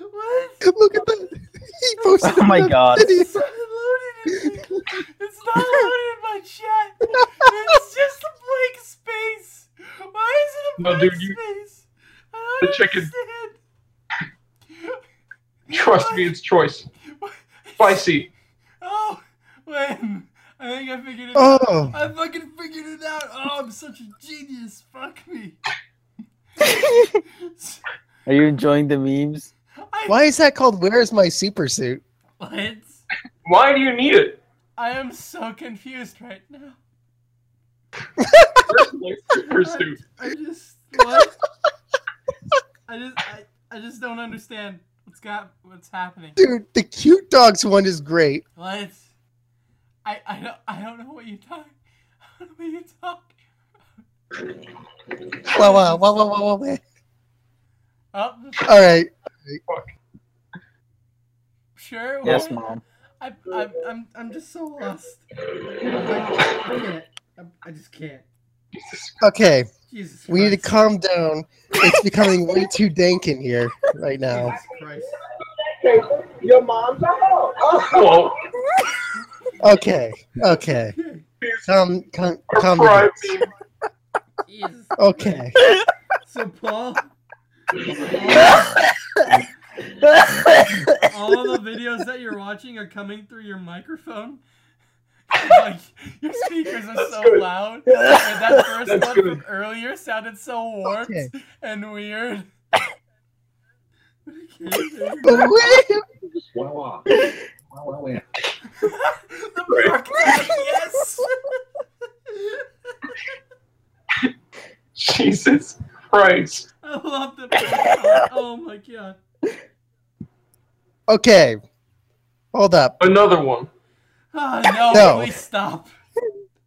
What? Look at that. He posted Oh my God. video. It's not loaded in It's not loaded in my chat. It's just a blank space. Why is it a No, blank dude, you- space? I the don't chicken- understand. Trust me, it's choice. Spicy. Oh, when? I think I figured it out. Oh. I fucking figured it out. Oh, I'm such a genius. Fuck me. Are you enjoying the memes? I, Why is that called Where is my super suit? What? Why do you need it? I am so confused right now. Where's my super suit? I just what? I just I, I just don't understand what's got what's happening. Dude, the cute dogs one is great. What? I I don't I don't know what you're talking. I don't know what you're talking. Wow, wow, wow, wow, wow, wow. Oh, All right. sure. Yes, what? mom. I, I, I'm, I'm just so lost. I can't. I, I just can't. Okay. Jesus We need to calm down. It's becoming way too dank in here right now. Jesus Christ. Your mom's a hoe. Whoa. Okay. Okay. Calm, calm, Our calm prime down. meme. Jesus. Okay. So Paul, all of the videos that you're watching are coming through your microphone. like your speakers are That's so good. loud, and that first That's one good. from earlier sounded so warped Okay. and weird. Wow. Wow, wow, wow. the bark yes. Jesus Christ. I love the. Oh my god. Okay. Hold up. Another one. Ah, no, No. please stop.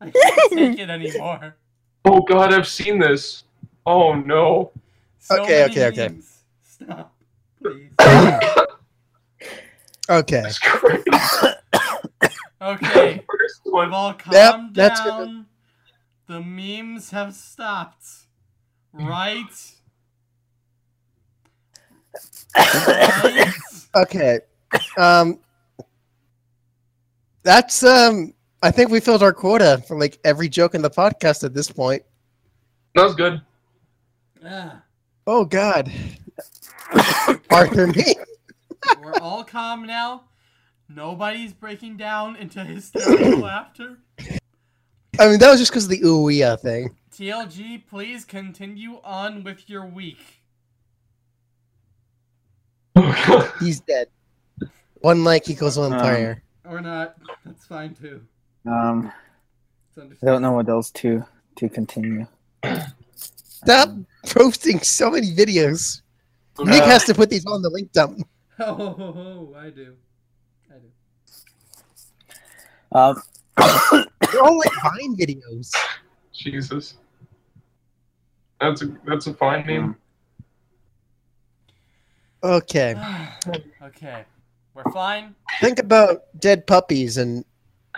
I can't take it anymore. Oh God, I've seen this. Oh no. So Okay, many okay, okay. memes. Stop, please. Okay. That's crazy. Okay, First we've one. all Yep, calmed that's good. down. The memes have stopped. Right? Right? Okay. Um, that's um. I think we filled our quota for like every joke in the podcast at this point. That was good. Ah, Oh God. Arthur me. we're all calm now. Nobody's breaking down into hysterical laughter. I mean, that was just because of the ooh thing. TLG, please continue on with your week. He's dead. One like equals one Um, player. Or not. That's fine too. Um, I don't know what else to to continue. Stop posting so many videos. Nick Uh, has to put these on the link dump. Oh, ho, ho, ho, I do. I do. Um, They're all like Vine videos. Jesus. That's a that's a fine name. Okay. okay. We're fine. Think about dead puppies and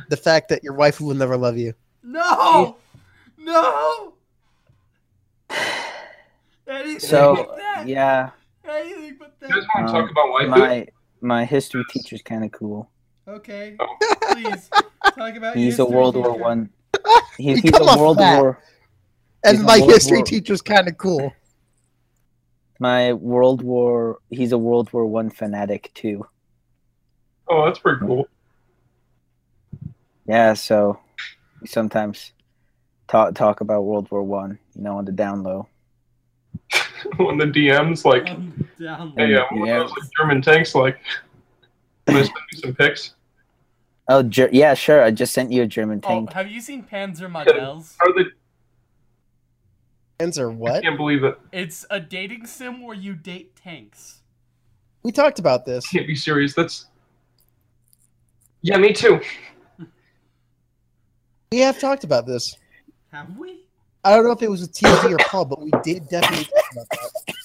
the fact that your wife will never love you. No! No! Anything so but that. yeah, Anything but You guys that. want to Um, talk about waifu? my my history teacher's kind of cool. Okay. Oh. Please talk about He's a history World War teacher. One. He, he's come a World that. War. And He's my World history War- teacher's kind of cool. My World War. He's a World War One fanatic too. Oh, that's pretty cool. Yeah, so we sometimes talk talk about World War One. You know, on the down low. when the DM's like, down. hey, what Yeah. are those like, German tanks like? Can I send you some pics? Oh, Ger- yeah, sure. I just sent you a German Oh, tank. have you seen Panzermadels? Are they? Hands are I what? can't believe it. It's a dating sim where you date tanks. We talked about this. Can't be serious. That's. Yeah, me too. We have talked about this. Have we? I don't know if it was with TZ or Paul, but we did definitely talk about that.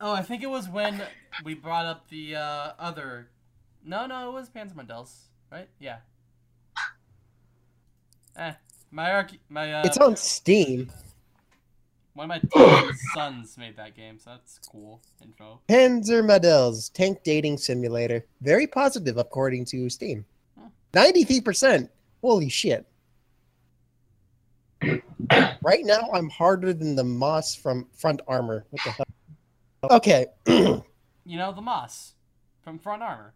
Oh, I think it was when we brought up the uh, other. No, no, it was Panzermadels, right? Yeah. Eh, my arch- my uh, It's on Steam. One of my sons made that game, so that's cool info. Panzermadels Tank Dating Simulator. Very positive according to Steam. 93%. Holy shit. right now, I'm harder than the Moss from Front Armor. What the hell? Okay. You know the Moss from Front Armor.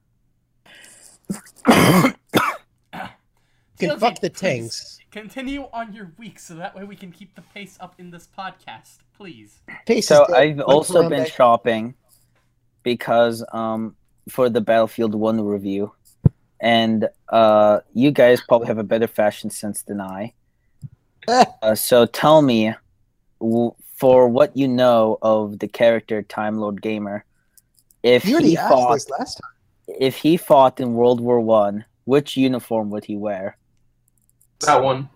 can TLG, fuck the tanks. Continue on your week so that way we can keep the pace up in this podcast, please. Pace So. I've Look also been back. shopping because um for the Battlefield One review, and uh you guys probably have a better fashion sense than I. uh, so tell me, w- for what you know of the character Time Lord Gamer, if You he fought, this last time. if he fought in World War One, which uniform would he wear? That one.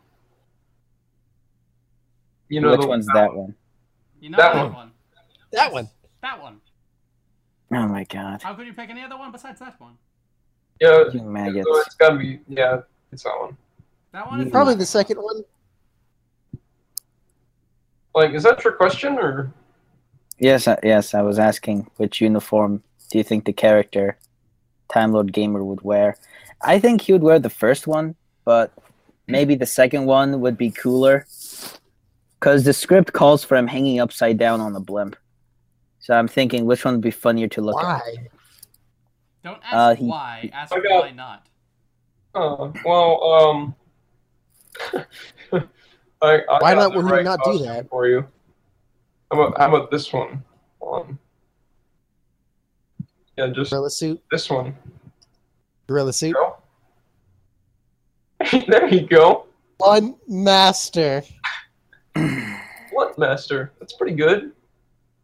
You know which the, one's that one? You know That that, one. one. That one. That one. Oh my god, How could you pick any other one besides that one? Yeah, you maggots! so it's gotta be. Yeah, it's that one. That one is mm. Probably the the second one. Like, is that your question or? Yes, I, yes, I was asking which uniform do you think the character Time Lord Gamer would wear? I think he would wear the first one, but maybe the second one would be cooler. Because the script calls for him hanging upside down on the blimp. So I'm thinking which one would be funnier to look at. Why? Don't ask Uh, he- why. Ask got- why not. Uh, well, um. I, I Why not the would right not do that? for you? How about how about this one? Um, yeah, just Gorilla suit. this one. Gorilla suit. Go. there you go. One master. What master? That's pretty good.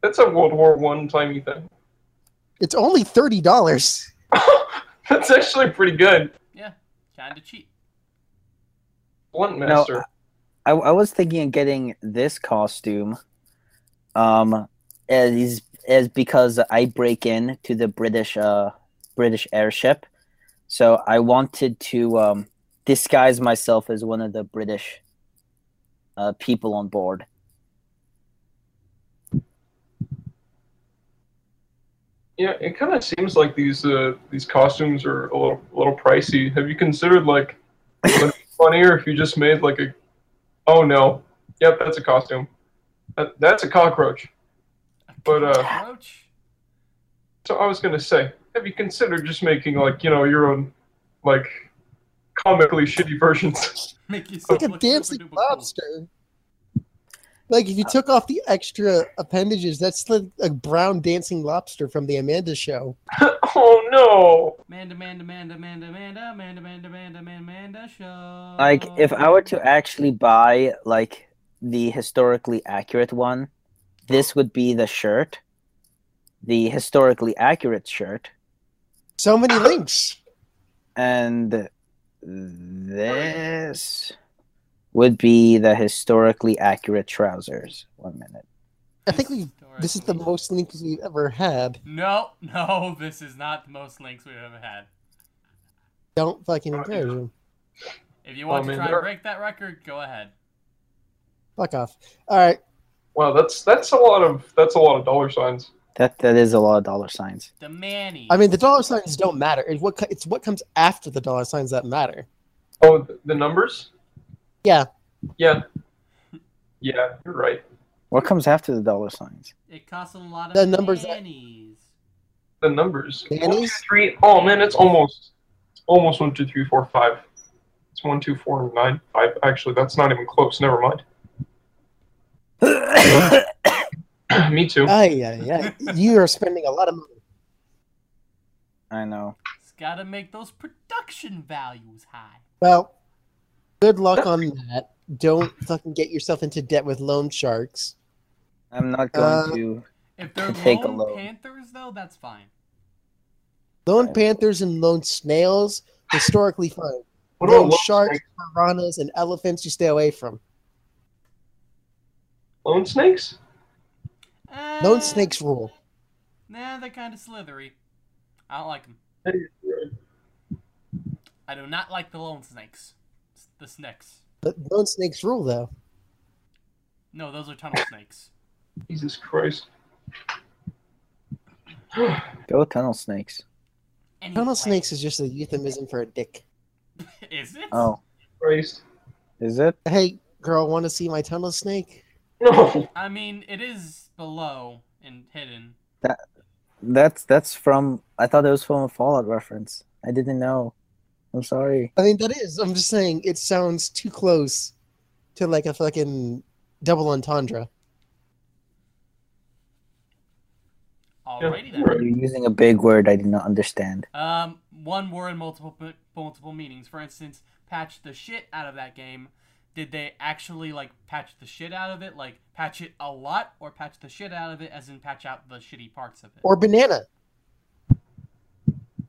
That's a World War One timey thing. It's only thirty dollars. That's actually pretty good. Yeah, kinda cheap. Blunt No, master. I, I was thinking of getting this costume, um, as as because I break in to the British uh British airship, So I wanted to um, disguise myself as one of the British uh, people on board. Yeah, it kind of seems like these uh, these costumes are a little a little pricey. Have you considered like it funnier if you just made like a oh no, yep, that's a costume. That, that's a cockroach. But, uh, Cockroach? So I was gonna say, have you considered just making like you know your own like comically shitty versions? Make yourself like a dancing super-duper cool. lobster. Like if you took off the extra appendages, that's like a brown dancing lobster from the Amanda show. oh no! Amanda, Amanda, Amanda, Amanda, Amanda, Amanda, Amanda, Amanda, Amanda, Amanda show. Like, if I were to actually buy like the historically accurate one, this would be the shirt, the historically accurate shirt, So many links. and this would be the historically accurate trousers. One minute. I think we. This is the most links we've ever had. No, no, this is not the most links we've ever had. Don't fucking encourage them. If you want Oh, to man, try and there- break that record, go ahead. Fuck off. All right. Well, that's that's a lot of that's a lot of dollar signs. That that is a lot of dollar signs. The Manny. I mean, the dollar signs don't matter. It's what it's what comes after the dollar signs that matter. Oh, the numbers? Yeah. Yeah. Yeah, you're right. What comes after the dollar signs? it costs a lot of The numbers that- Mannies. The numbers. One, two, Oh man, it's almost it's almost one, two, three, four, five. It's one, two, four, nine, five. Actually, that's not even close. Never mind. Me too. Ay, yeah, yeah. You are spending a lot of money. I know. It's got to make those production values high. Well, good luck on that. Don't fucking get yourself into debt with loan sharks. I'm not going Uh, to. If they're Take a loan. Panthers, though, that's fine. Lone panthers and lone snails, historically fine. What Lone lone sharks, snakes? piranhas, and elephants you stay away from. Lone snakes? Uh, Lone snakes rule. Nah, they're kind of slithery. I don't like them. Hey, you're right. I do not like the lone snakes. S- The snakes. But lone snakes rule, though. No, those are tunnel snakes. Jesus Christ. Go with tunnel snakes. Tunnel snakes is just a euphemism for a dick. Is it? Oh, Christ. is it? Hey, girl, want to see my tunnel snake? No. I mean, it is below and hidden. That That's that's from. I thought it was from a Fallout reference. I didn't know. I'm sorry. I mean, that is. I'm just saying it sounds too close to like a fucking double entendre. Alrighty then. You're using a big word I did not understand. Um, one word, multiple multiple meanings. For instance, patch the shit out of that game. Did they actually like patch the shit out of it, like patch it a lot, or patch the shit out of it, as in patch out the shitty parts of it? Or banana.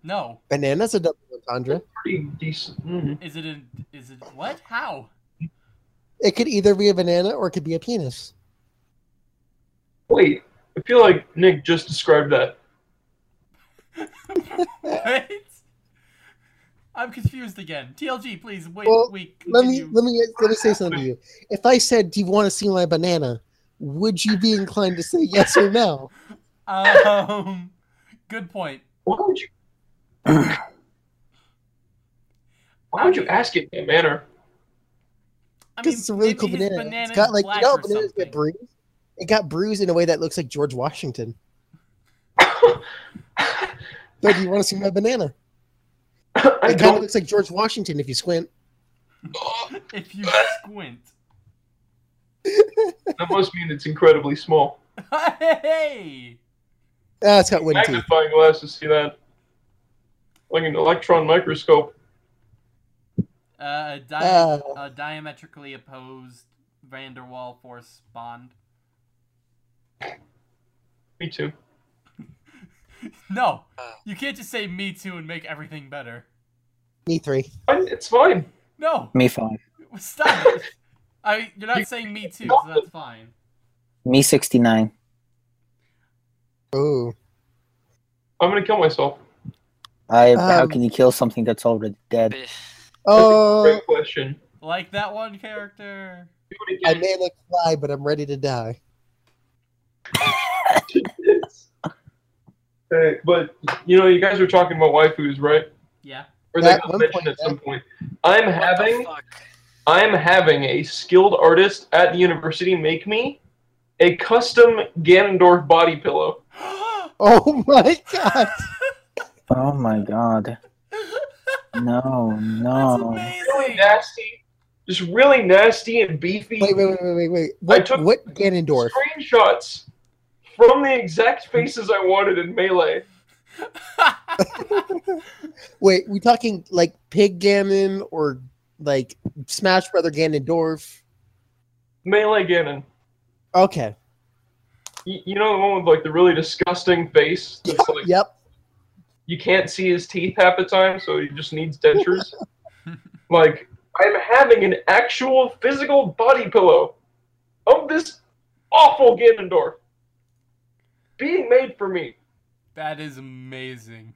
no, Banana's a double entendre. Pretty decent. Mhm. is it a is it what? How? It could either be a banana or it could be a penis. Wait, I feel like Nick just described that. what? I'm confused again. TLG, please wait. Well, wait. Let me let me let me say something to you. If I said, "Do you want to see my banana?" Would you be inclined to say yes or no? Um, good point. Why would you? Why would you ask it in that manner? I Because mean, it's a really cool banana. banana It's got like you know, bananas get bruised. It got bruised in a way that looks like George Washington. So do you want to see my banana? I It kind of looks like George Washington if you squint. if you squint. That must mean it's incredibly small. hey! Ah, it's got wooden teeth. Magnifying glass to see that. Like an electron microscope. Uh, a, di- Uh. a diametrically opposed van der Waal force bond. Me too. No, you can't just say me too and make everything better. Me three. It's fine. No, Me five. stop it. I, you're not saying me too, so that's fine. Me sixty nine. Oh, I'm gonna kill myself. I how Um, can you kill something that's already dead? Oh, Great question. Like that one character. I may look fly, but I'm ready to die. Hey, but you know, you guys are talking about waifus, right? Yeah. Or they got mentioned point, at yeah. some point. I'm what having? I'm having a skilled artist at the university make me a custom Ganondorf body pillow. Oh my god! Oh my god. No, That's no. Really nasty, just really nasty and beefy Wait, wait, wait, wait, wait, wait. What, took- what Ganondorf? screenshots from the exact faces I wanted in Melee. Wait, we talking like Pig Ganon or like Smash Brother Ganondorf? Melee Ganon. Okay. You, you know the one with like the really disgusting face that's like Yep. you can't see his teeth half the time, so he just needs dentures. like, I'm having an actual physical body pillow of this awful Ganondorf being made for me. that is amazing.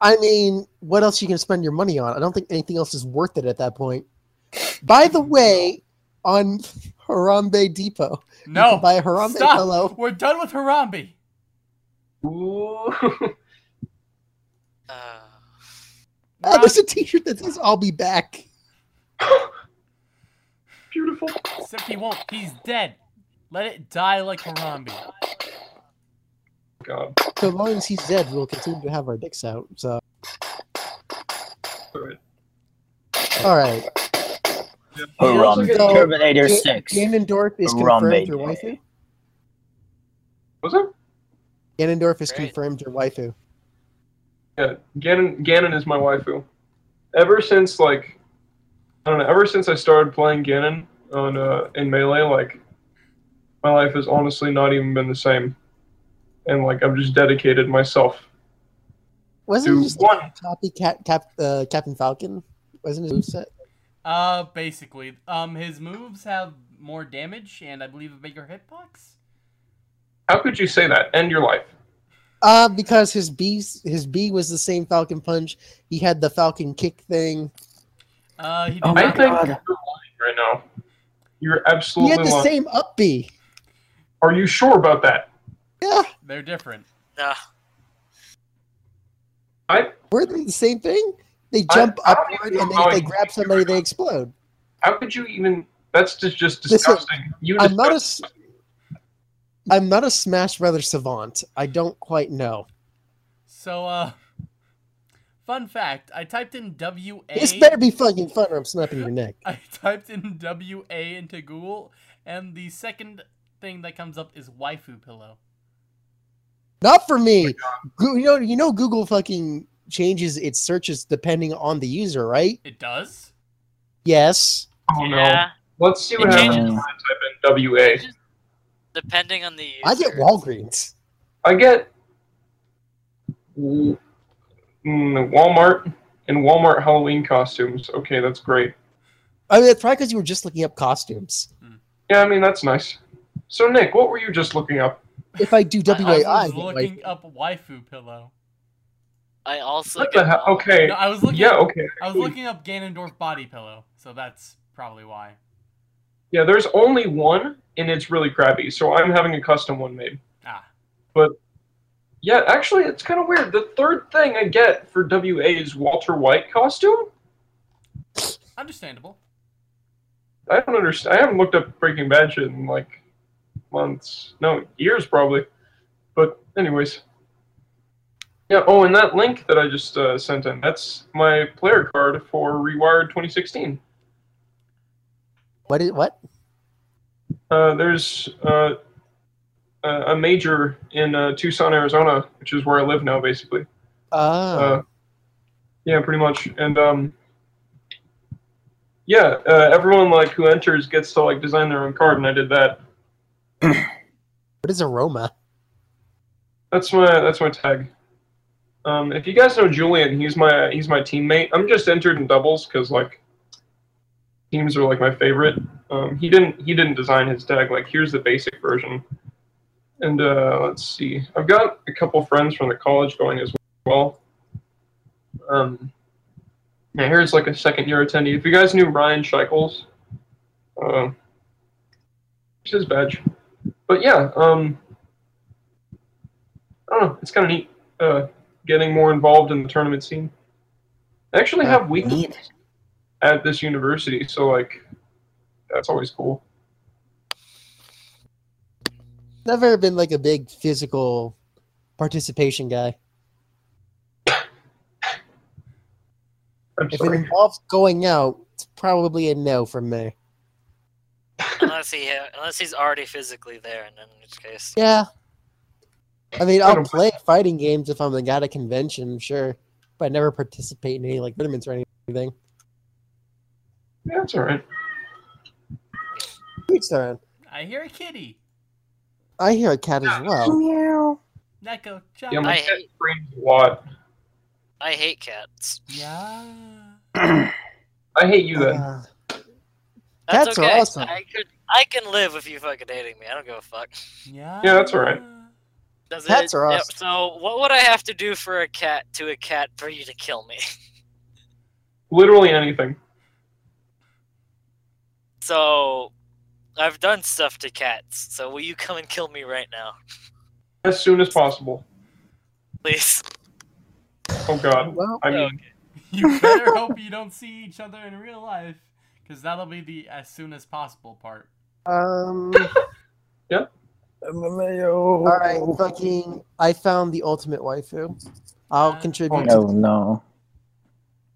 I mean, what else you can spend your money on? I don't think anything else is worth it at that point. By the way, on Harambe Depot, you No. can buy a Harambe Stop. pillow. We're done with Harambe. Ooh. Uh, Oh, there's a T-shirt that says "I'll be back." Beautiful. Except he won't. He's dead. Let it die like Harambe. God. So long as he's dead, we'll continue to have our dicks out. So, Alright. all right. You also So- Terminator Ga- 6. Ganondorf is Harambe confirmed your waifu. Was it? Ganondorf is Great. confirmed your waifu. Yeah, Ganon, Ganon is my waifu. Ever since like, I don't know. Ever since I started playing Ganon on uh, in Melee, like, my life has honestly not even been the same. And like, I've just dedicated myself Wasn't to he just one. copycat Cap, uh, Captain Falcon? Wasn't his moveset? Uh, basically, um, his moves have more damage and I believe a bigger hitbox. How could you say that? End your life. Uh, because his B his B was the same Falcon Punch. He had the Falcon Kick thing. Uh, he did Oh my not. think God. you're lying right now. You're absolutely. He had the lying. same up B. Are you sure about that? Yeah, They're different. nah. I. were they the same thing? They jump I don't upward, and know then how if they grab somebody, they explode. How could you even? That's just just Listen, disgusting. you I'm not a disgust- s- I'm not a Smash Brothers savant. I don't quite know. So, uh, fun fact: I typed in W A. This better be fucking fun, or I'm snapping your neck. I typed in W A into Google, and the second thing that comes up is waifu pillow. Not for me. Goo- You know, you know, Google fucking changes its searches depending on the user, right? It does. Yes. Oh no. Yeah, Let's see what It happens changes. when I type in WA. depending on the user. I get Walgreens. I get mm, Walmart and Walmart Halloween costumes. Okay, that's great. I mean, it's probably because you were just looking up costumes. Yeah, I mean that's nice. So Nick, what were you just looking up? If I do I- WAI, I, I was looking like, up waifu pillow. I also What get the hell? Okay. No, I was looking. Yeah, up, okay. I was looking up Ganondorf body pillow, so that's probably why. Yeah, there's only one, and it's really crappy. So I'm having a custom one made. Ah, But Yeah, actually, it's kind of weird. The third thing I get for WA is Walter White costume. understandable. I don't understand. I haven't looked up Breaking Bad shit in like months, no years probably. But anyways, yeah. Oh, and that link that I just uh, sent in—that's my player card for Rewired 2016. what? Is, what? Uh, there's uh, a a major in uh, Tucson, Arizona, which is where I live now, basically. Ah, Uh, yeah, pretty much. And um, yeah, uh, everyone like who enters gets to like design their own card, and I did that. What is aroma? That's my that's my tag. Um, if you guys know Julian, he's my he's my teammate. I'm just entered in doubles because like teams are like my favorite. Um, he didn't he didn't design his tag. Like here's the basic version. And uh, let's see, I've got a couple friends from the college going as well. Um, yeah, here's like a second year attendee. If you guys knew Ryan Sheichels, uh, it's his badge. But yeah, um, I don't know. It's kind of neat uh, getting more involved in the tournament scene. I actually have weekly Neat. at this university, so like that's always cool. Never been like a big physical participation guy. I'm If it involves going out, it's probably a no from me. Unless he ha- unless he's already physically there, and in which case, Yeah. I mean, I I'll play fighting games if I'm at a convention, sure. But I never participate in any like tournaments or anything. Yeah, that's all right. Each turn. I hear a kitty. I hear a cat as well. Meow. Neko, chop. Yeah, my I cat hate- screams a lot. I hate cats. Yeah. I hate you then. Uh, That's Cats are okay. awesome. I could I can live with you fucking hating me. I don't give a fuck. Yeah. Yeah, that's all right. Does Cats it, are yeah, awesome. So what would I have to do for a cat to a cat for you to kill me? Literally anything. So I've done stuff to cats. So will you come and kill me right now, As soon as possible. please? Oh god. well, I mean, You better hope you don't see each other in real life, because that'll be the as soon as possible part. um, All all right, fucking, I found the ultimate waifu. I'll Uh, contribute. No, no.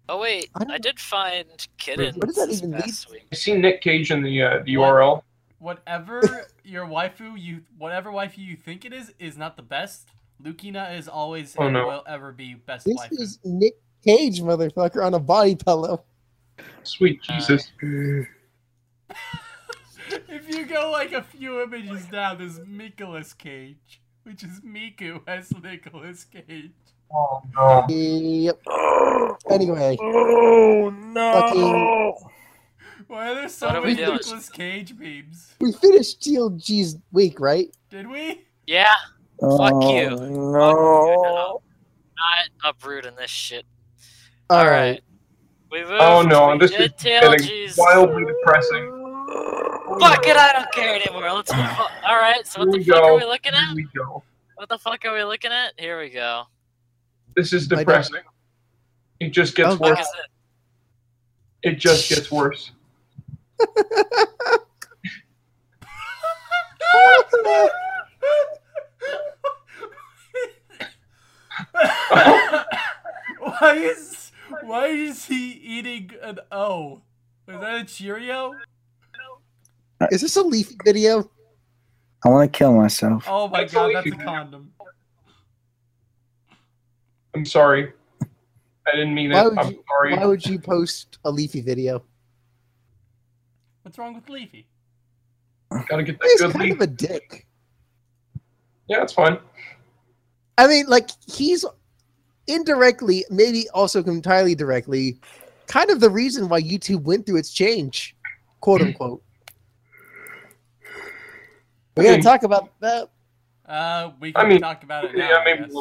Oh wait, I I, did find kittens What does that this even lead past. I see Nick Cage in the uh, the URL. Whatever your waifu you whatever waifu you think it is is not the best. Lukina is always Oh, and no. will ever be best This waifu. is Nick Cage, motherfucker, on a body pillow. Sweet Uh, Jesus. if you go like a few images down, there's Nicolas Cage, which is Miku as Nicolas Cage. Oh no. Yep. Anyway, Oh Fucking- Why are there so What many doing? Nicolas Cage memes? we finished TLG's week, right? Did we? Yeah, Fuck you. No. not uprooting this shit. All All right. right. We. Oh no, we this did is getting wildly depressing. Fuck it, I don't care anymore. Let's move on. All right, so what the fuck go. are we looking at? Here at? we go. What the fuck are we looking at? Here we go. This is depressing. It just gets Oh, worse. is it? It just gets worse. why is why is he eating an O? Is that a Cheerio? Is this a Leafy video? I want to kill myself. Oh my That's god, a that's a condom. I'm sorry. I didn't mean Why it. I'm you- sorry. Why would you post a Leafy video? What's wrong with Leafy? Gotta get that He's good kind lead. of a dick. Yeah, it's fine. I mean, like, he's indirectly, maybe also entirely directly, kind of the reason why YouTube went through its change, quote unquote. We're I going mean- to talk about that. Uh, we I can mean, talk about it now. Yeah, I maybe a guess.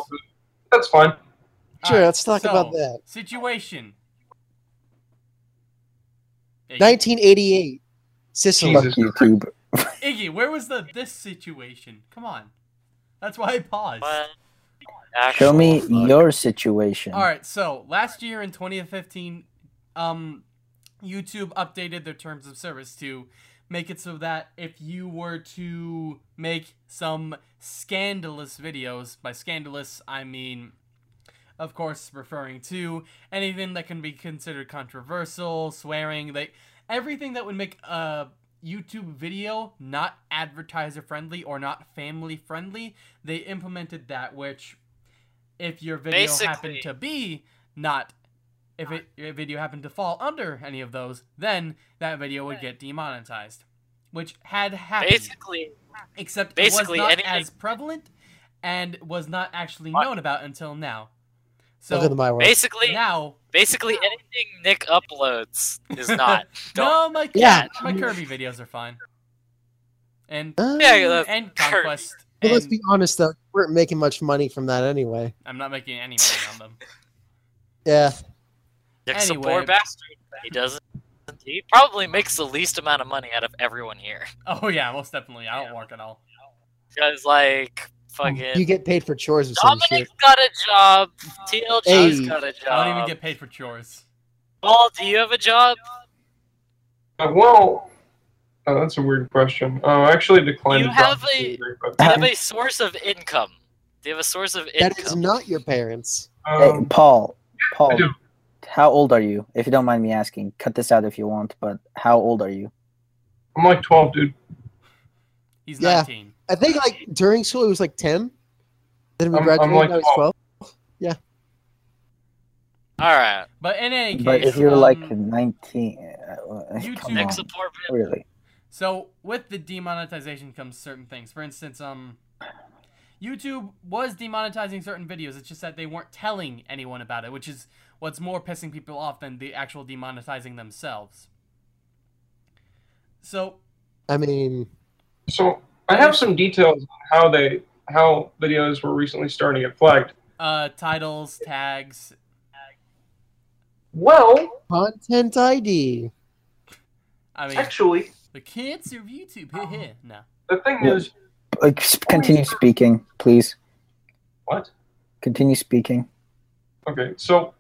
That's fine. Sure, Alright, let's talk so, about that. Situation. 1988, Sicily. Jesus. YouTube. Iggy, where was the this situation? Come on. That's why I paused. What? Show me Actual fuck. your situation. All right, so last year in 2015, um, YouTube updated their terms of service to make it so that if you were to make some scandalous videos, by scandalous I mean, of course, referring to anything that can be considered controversial, swearing, they everything that would make a YouTube video not advertiser friendly or not family friendly, they implemented that which if your video happened to be not if it your video happened to fall under any of those, then that video would get demonetized, which had happened. Basically, except basically it was not anything- as prevalent and was not actually What? known about until now. So my basically, now, basically anything Nick uploads is not. Don't. no, my Yeah. my Kirby videos are fine, and Uh, Yeah, and Kirby. Conquest. But let's be honest, though. We weren't making much money from that anyway. I'm not making any money on them. Yeah. Dick's a poor bastard. He doesn't. He probably makes the least amount of money out of everyone here. Oh yeah, most definitely. I don't work at all. Because like fucking You get paid for chores or some shit. Dominic's got a job. TLJ's Hey. got a I job. I don't even get paid for chores. Paul, do you have a job? Uh, well, uh, that's a weird question. Uh, I actually declined. You have a- the survey, but, Do you have Um, a source of income? Do you have a source of income? That is not your parents. Hey, um, Paul. Paul. How old are you? If you don't mind me asking, cut this out if you want. But how old are you? I'm like 12, dude. He's Yeah. 19. I think like during school it was like 10. Then we I'm- I'm graduated like when I was 12. All right. But in any case, But if you're um, like 19, uh, YouTube- come on, poor really? So with the demonetization comes certain things. For instance, um, YouTube was demonetizing certain videos. It's just that they weren't telling anyone about it, which is what's more pissing people off than the actual demonetizing themselves. So I mean, So I have some details on how they how videos were recently starting to get flagged. uh, titles, tags. Well, content ID. I mean, actually, the kids of YouTube. Heh heh. no. the thing Yeah. is, Like, continue speaking, please. what? Continue speaking. Okay, so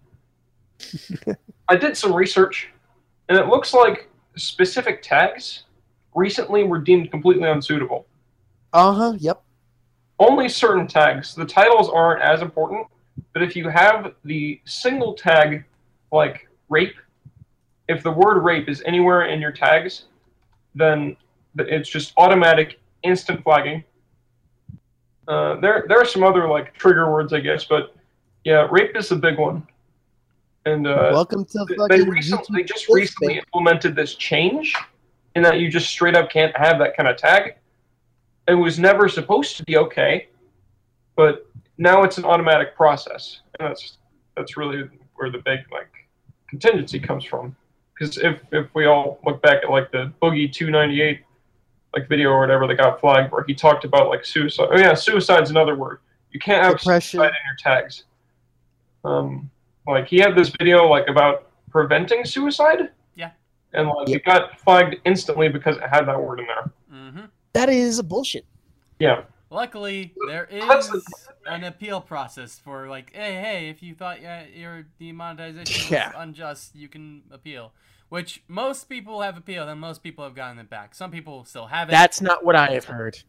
I did some research, and it looks like specific tags recently were deemed completely unsuitable. Uh huh. Yep. Only certain tags. The titles aren't as important, but if you have the single tag like rape, if the word rape is anywhere in your tags, then it's just automatic instant flagging. Uh, there, there are some other like trigger words, I guess, but yeah, rape is a big one. And uh, Welcome to they- fucking they recently YouTube just recently implemented this change in that you just straight up can't have that kind of tag. It was never supposed to be okay, but now it's an automatic process, and that's that's really where the big like contingency comes from. Because if if we all look back at like the Boogie two ninety eight like video or whatever that got flagged, where he talked about like suicide. Oh yeah, suicide's another word. You can't have Depression. suicide in your tags. Um, like he had this video like about preventing suicide. Yeah. And like Yeah. it got flagged instantly because it had that word in there. Mm-hmm. That is a bullshit. Yeah. Luckily, there is an appeal process for like, hey, hey, if you thought yeah, your demonetization was unjust, you can appeal. Which most people have appealed, and most people have gotten it back. Some people still haven't. That's not what I have heard.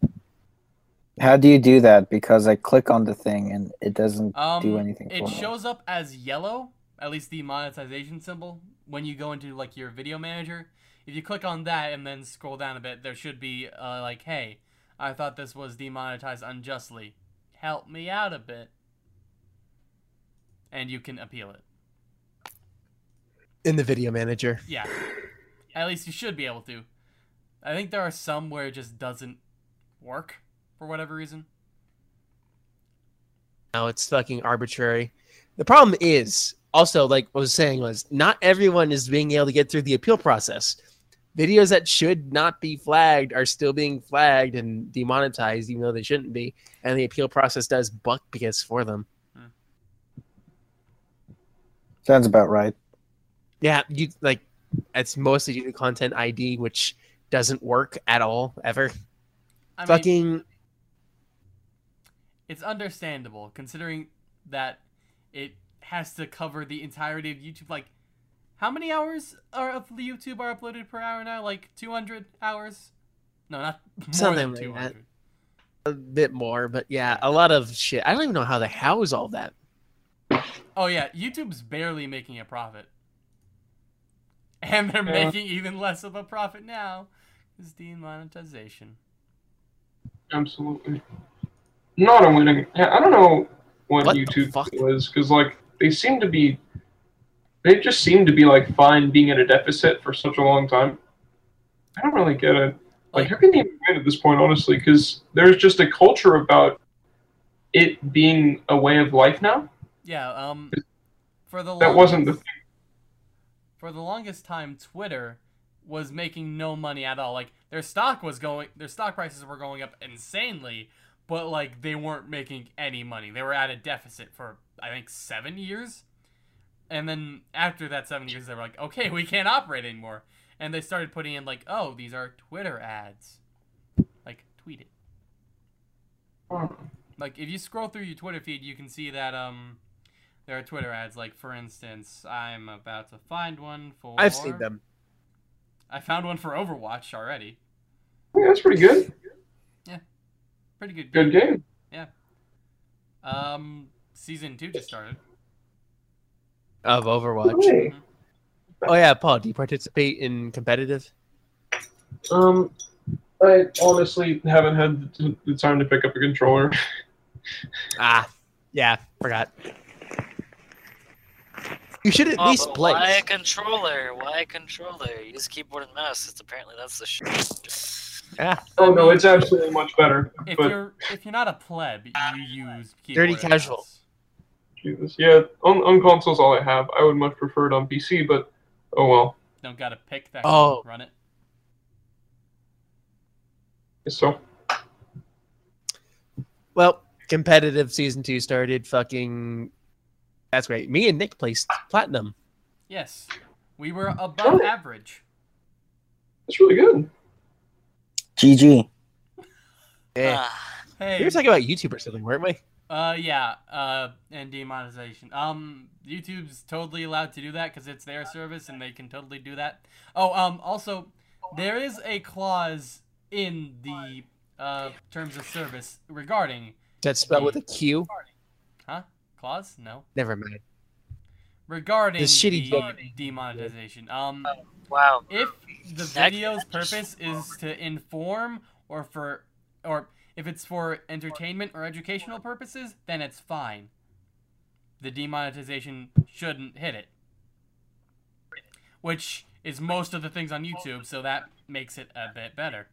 How do you do that? Because I click on the thing and it doesn't um, do anything It for me. shows up as yellow, at least the monetization symbol, when you go into like your video manager. If you click on that and then scroll down a bit, there should be uh, like, hey, I thought this was demonetized unjustly. Help me out a bit. And you can appeal it. In the video manager. Yeah. At least you should be able to. I think there are some where it just doesn't work for whatever reason. No, it's fucking arbitrary. The problem is also, like I was saying, was not everyone is being able to get through the appeal process. Videos that should not be flagged are still being flagged and demonetized, even though they shouldn't be. And the appeal process does buck because for them. Sounds about right. Yeah, you like it's mostly due to content ID, which doesn't work at all ever. I mean, Fucking it's understandable considering that it has to cover the entirety of YouTube. Like, how many hours are of the YouTube are uploaded per hour now? Like 200 hours? No, not more Something than like that. a bit more, but yeah, a lot of shit. I don't even know how they house all that. Oh yeah, YouTube's barely making a profit. And they're Yeah. making even less of a profit now. Is demonetization. Absolutely. Not a winning. yeah, I don't know what, What YouTube was because like they seem to be, they just seem to be like fine being at a deficit for such a long time. I don't really get it. Like, how can they even win at this point, honestly? Because there's just a culture about it being a way of life now. Yeah, um for the That wasn't the longest- for the longest time Twitter was making no money at all. Like their stock was going their stock prices were going up insanely, but like they weren't making any money. They were at a deficit for I think 7 years. And then after that seven years, they were like, okay, we can't operate anymore, and they started putting in like, oh, these are Twitter ads, like tweet it. Like if you scroll through your Twitter feed, you can see that um, there are Twitter ads. Like for instance, I'm about to find one for. I've seen them. I found one for Overwatch already. Yeah, that's pretty good. Yeah, pretty good. Good game. Yeah. Um, season two just started. Of Overwatch. Hey. Oh yeah, Paul, do you participate in competitive? Um, I honestly haven't had the, the time to pick up a controller. Ah, yeah, forgot. You should at Oh, least play. Why a controller? Why a controller? Use keyboard and mouse. It's apparently that's the shit. Yeah, Oh no, it's absolutely much better. If But you're if you're not a pleb, you use keyboard Dirty and casual. mouse. Jesus, yeah, on, on consoles all I have. I would much prefer it on PC, but oh well. Don't gotta pick that. Oh. Run it. So well, competitive season two started. Fucking, that's great. Me and Nick placed platinum. Yes, we were above Oh. average. That's really good. GG. Yeah, Ah, Hey. we were talking about YouTube or something, weren't we? Uh, yeah, uh, and demonetization. Um, YouTube's totally allowed to do that because it's their service and they can totally do that. Oh, um, also, there is a clause in the uh terms of service regarding That's spelled with a Q. huh clause no Never mind. regarding This shitty the demonetization. Um, wow. if the video's purpose is to inform or for or if it's for entertainment or educational purposes then it's fine the demonetization shouldn't hit it which is most of the things on youtube so that makes it a bit better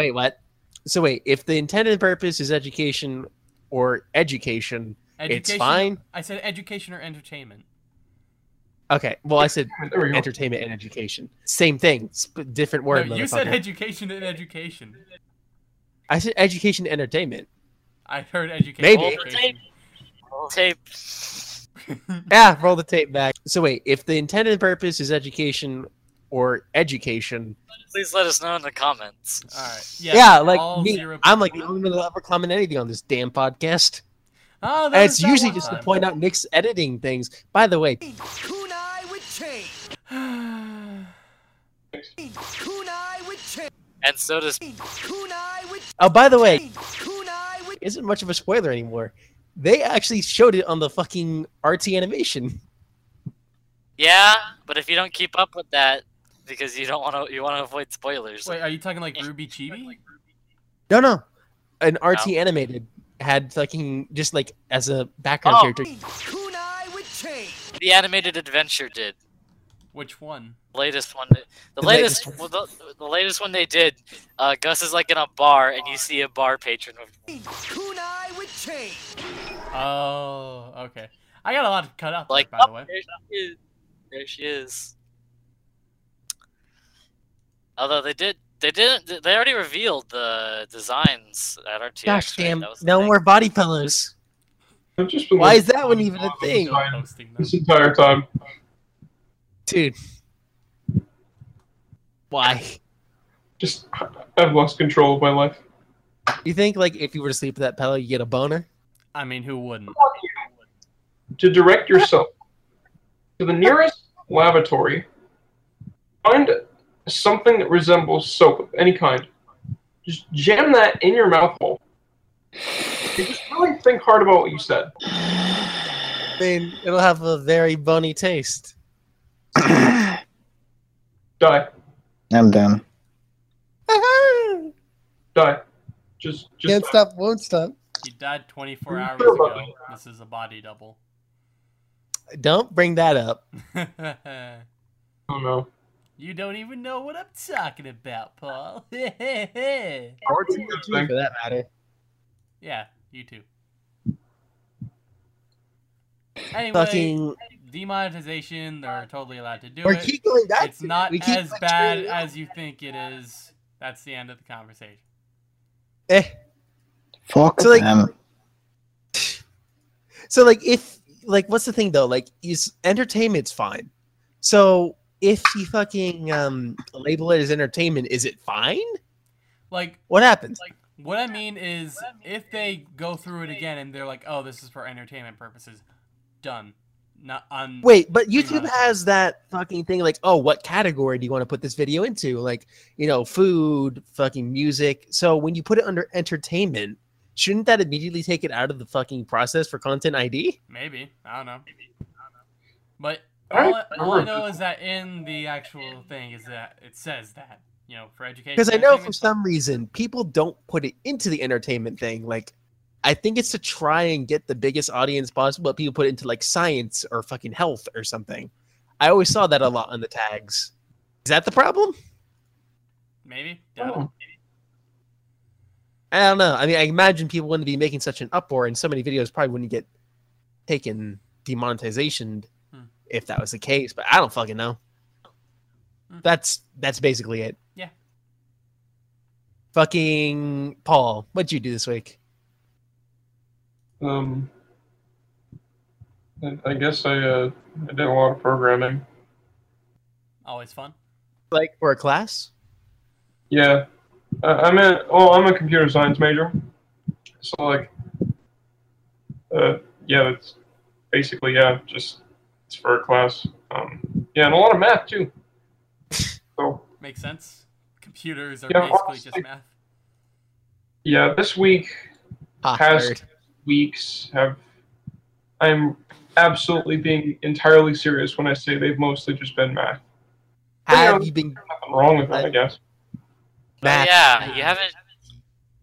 Wait, what? So wait, if the intended purpose is education or education, it's fine. i said education or entertainment Okay. Well, I said There we go. entertainment and education. Same thing. Different word. no, you said education and education I said education entertainment. i heard education Maybe. and Roll the tape. education. Roll the tape. Yeah, roll the tape back. So wait, if the intended purpose is education or education, Please let us know in the comments. all right yeah, yeah, like me, I'm like the only one that'll ever comment anything on this damn podcast. oh, And it's that usually one just to time. point out Nick's editing things. By the way, Kunai with chain. Kunai with chain. And so does Kunai with oh, by the way, chain. Kunai with isn't much of a spoiler anymore. They actually showed it on the fucking RT animation. yeah, but if you don't keep up with that because you don't want to, you want to avoid spoilers. Wait, are you talking like RWBY Chibi? No, no, an RT No. Oh. animated had fucking just like as a background Oh. character. Kunai with chain. The animated adventure did. Which one? Latest one. The, The latest, latest well, the, the latest one they did. Uh, Gus is like in a bar, and you see a bar patron. With, Kunai with chain. Oh, okay. I got a lot to cut out there, like, by oh, the way. there she is. There she is. Although they did, they didn't. They already revealed the designs at RTX. Gosh right? damn, That was the no thing. more body pillows. Just Why like, is that one even a thing? This entire time, Dude. Why? just I've lost control of my life. You think like if you were to sleep with that pillow, you get a boner? I mean, who wouldn't? To direct yourself to the nearest lavatory, find something that resembles soap of any kind. Just jam that in your mouth hole. And just really think hard about what you said. I mean, it'll have a very bony taste. Die. I'm done. Die. Just, just Can't die. stop, won't stop. He died 24 hours sure ago. This is a body double. Don't bring that up. Oh no. you don't even know what I'm talking about, Paul. yeah, Or TNT for that matter. Yeah, you too. Anyway, Fucking. Demonetization, they're totally allowed to do Or it. keep going back. It's to it. not keep as bad lecturing as you think it is. That's the end of the conversation. Eh. Fuck So, like- them. So like if like what's the thing though? Like is entertainment's fine. So if you fucking um label it as entertainment, is it fine? Like What happens? Like what I mean is, if they go through it again and they're like, "Oh, this is for entertainment purposes," done. Not on. Wait, but YouTube much. has that fucking thing like, oh, what category do you want to put this video into? Like, you know, food, fucking music. So when you put it under entertainment, shouldn't that immediately take it out of the fucking process for content ID? Maybe I don't know. But I don't all, I, all I know is that in the actual thing is that it says that you know for education. Because I know for some reason people don't put it into the entertainment thing. Like, I think it's to try and get the biggest audience possible, but people put it into like science or fucking health or something. I always saw that a lot on the tags. Is that the problem? maybe. Doubt it. Oh. I don't know. I mean, I imagine people wouldn't be making such an uproar, and so many videos probably wouldn't get taken demonetization Hmm. if that was the case. But I don't fucking know. Hmm. That's that's basically it. Yeah. Fucking Paul, what'd you do this week? Um, I, I guess I uh, I did a lot of programming. Always fun. Like for a class? Yeah, I, I'm a oh I'm a computer science major, so like, uh, yeah, it's basically yeah, just it's for a class. Um, yeah, and a lot of math too. So Makes sense. Computers are Yeah, basically honestly- just math. yeah, this week Ah, Past- nerd. Weeks have I'm absolutely being entirely serious when I say they've mostly just been math. Have you been Nothing wrong with it, I guess. Math? yeah, you haven't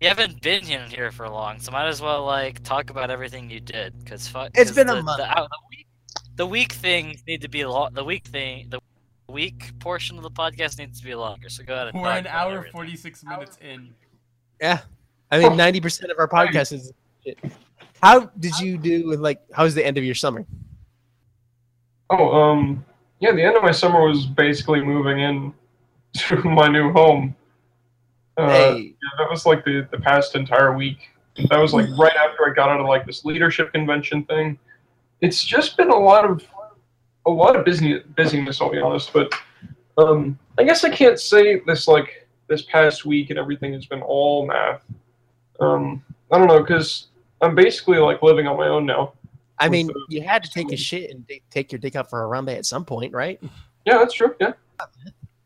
you haven't been in here for long, so might as well like talk about everything you did, because fuck. It's 'cause been a month. The, out- the week, the week things need to be lo- the week thing. The week portion of the podcast needs to be longer. So go ahead. And We're talk an about hour everything. forty six minutes in. Yeah. I mean, 90% of our podcast is shit. How did you do with like, How was the end of your summer? Oh, um, yeah, the end of my summer was basically moving in to my new home. Uh, hey, yeah, that was like the, the past entire week. That was like right after I got out of like this leadership convention thing. It's just been a lot of a lot of busy busyness, I'll be honest. But um, I guess I can't say this like this past week and everything has been all math. Um, I don't know because I'm basically like living on my own now. I mean, the- you had to take a shit and ta- take your dick out for a Harambe at some point, right? Yeah, that's true. Yeah,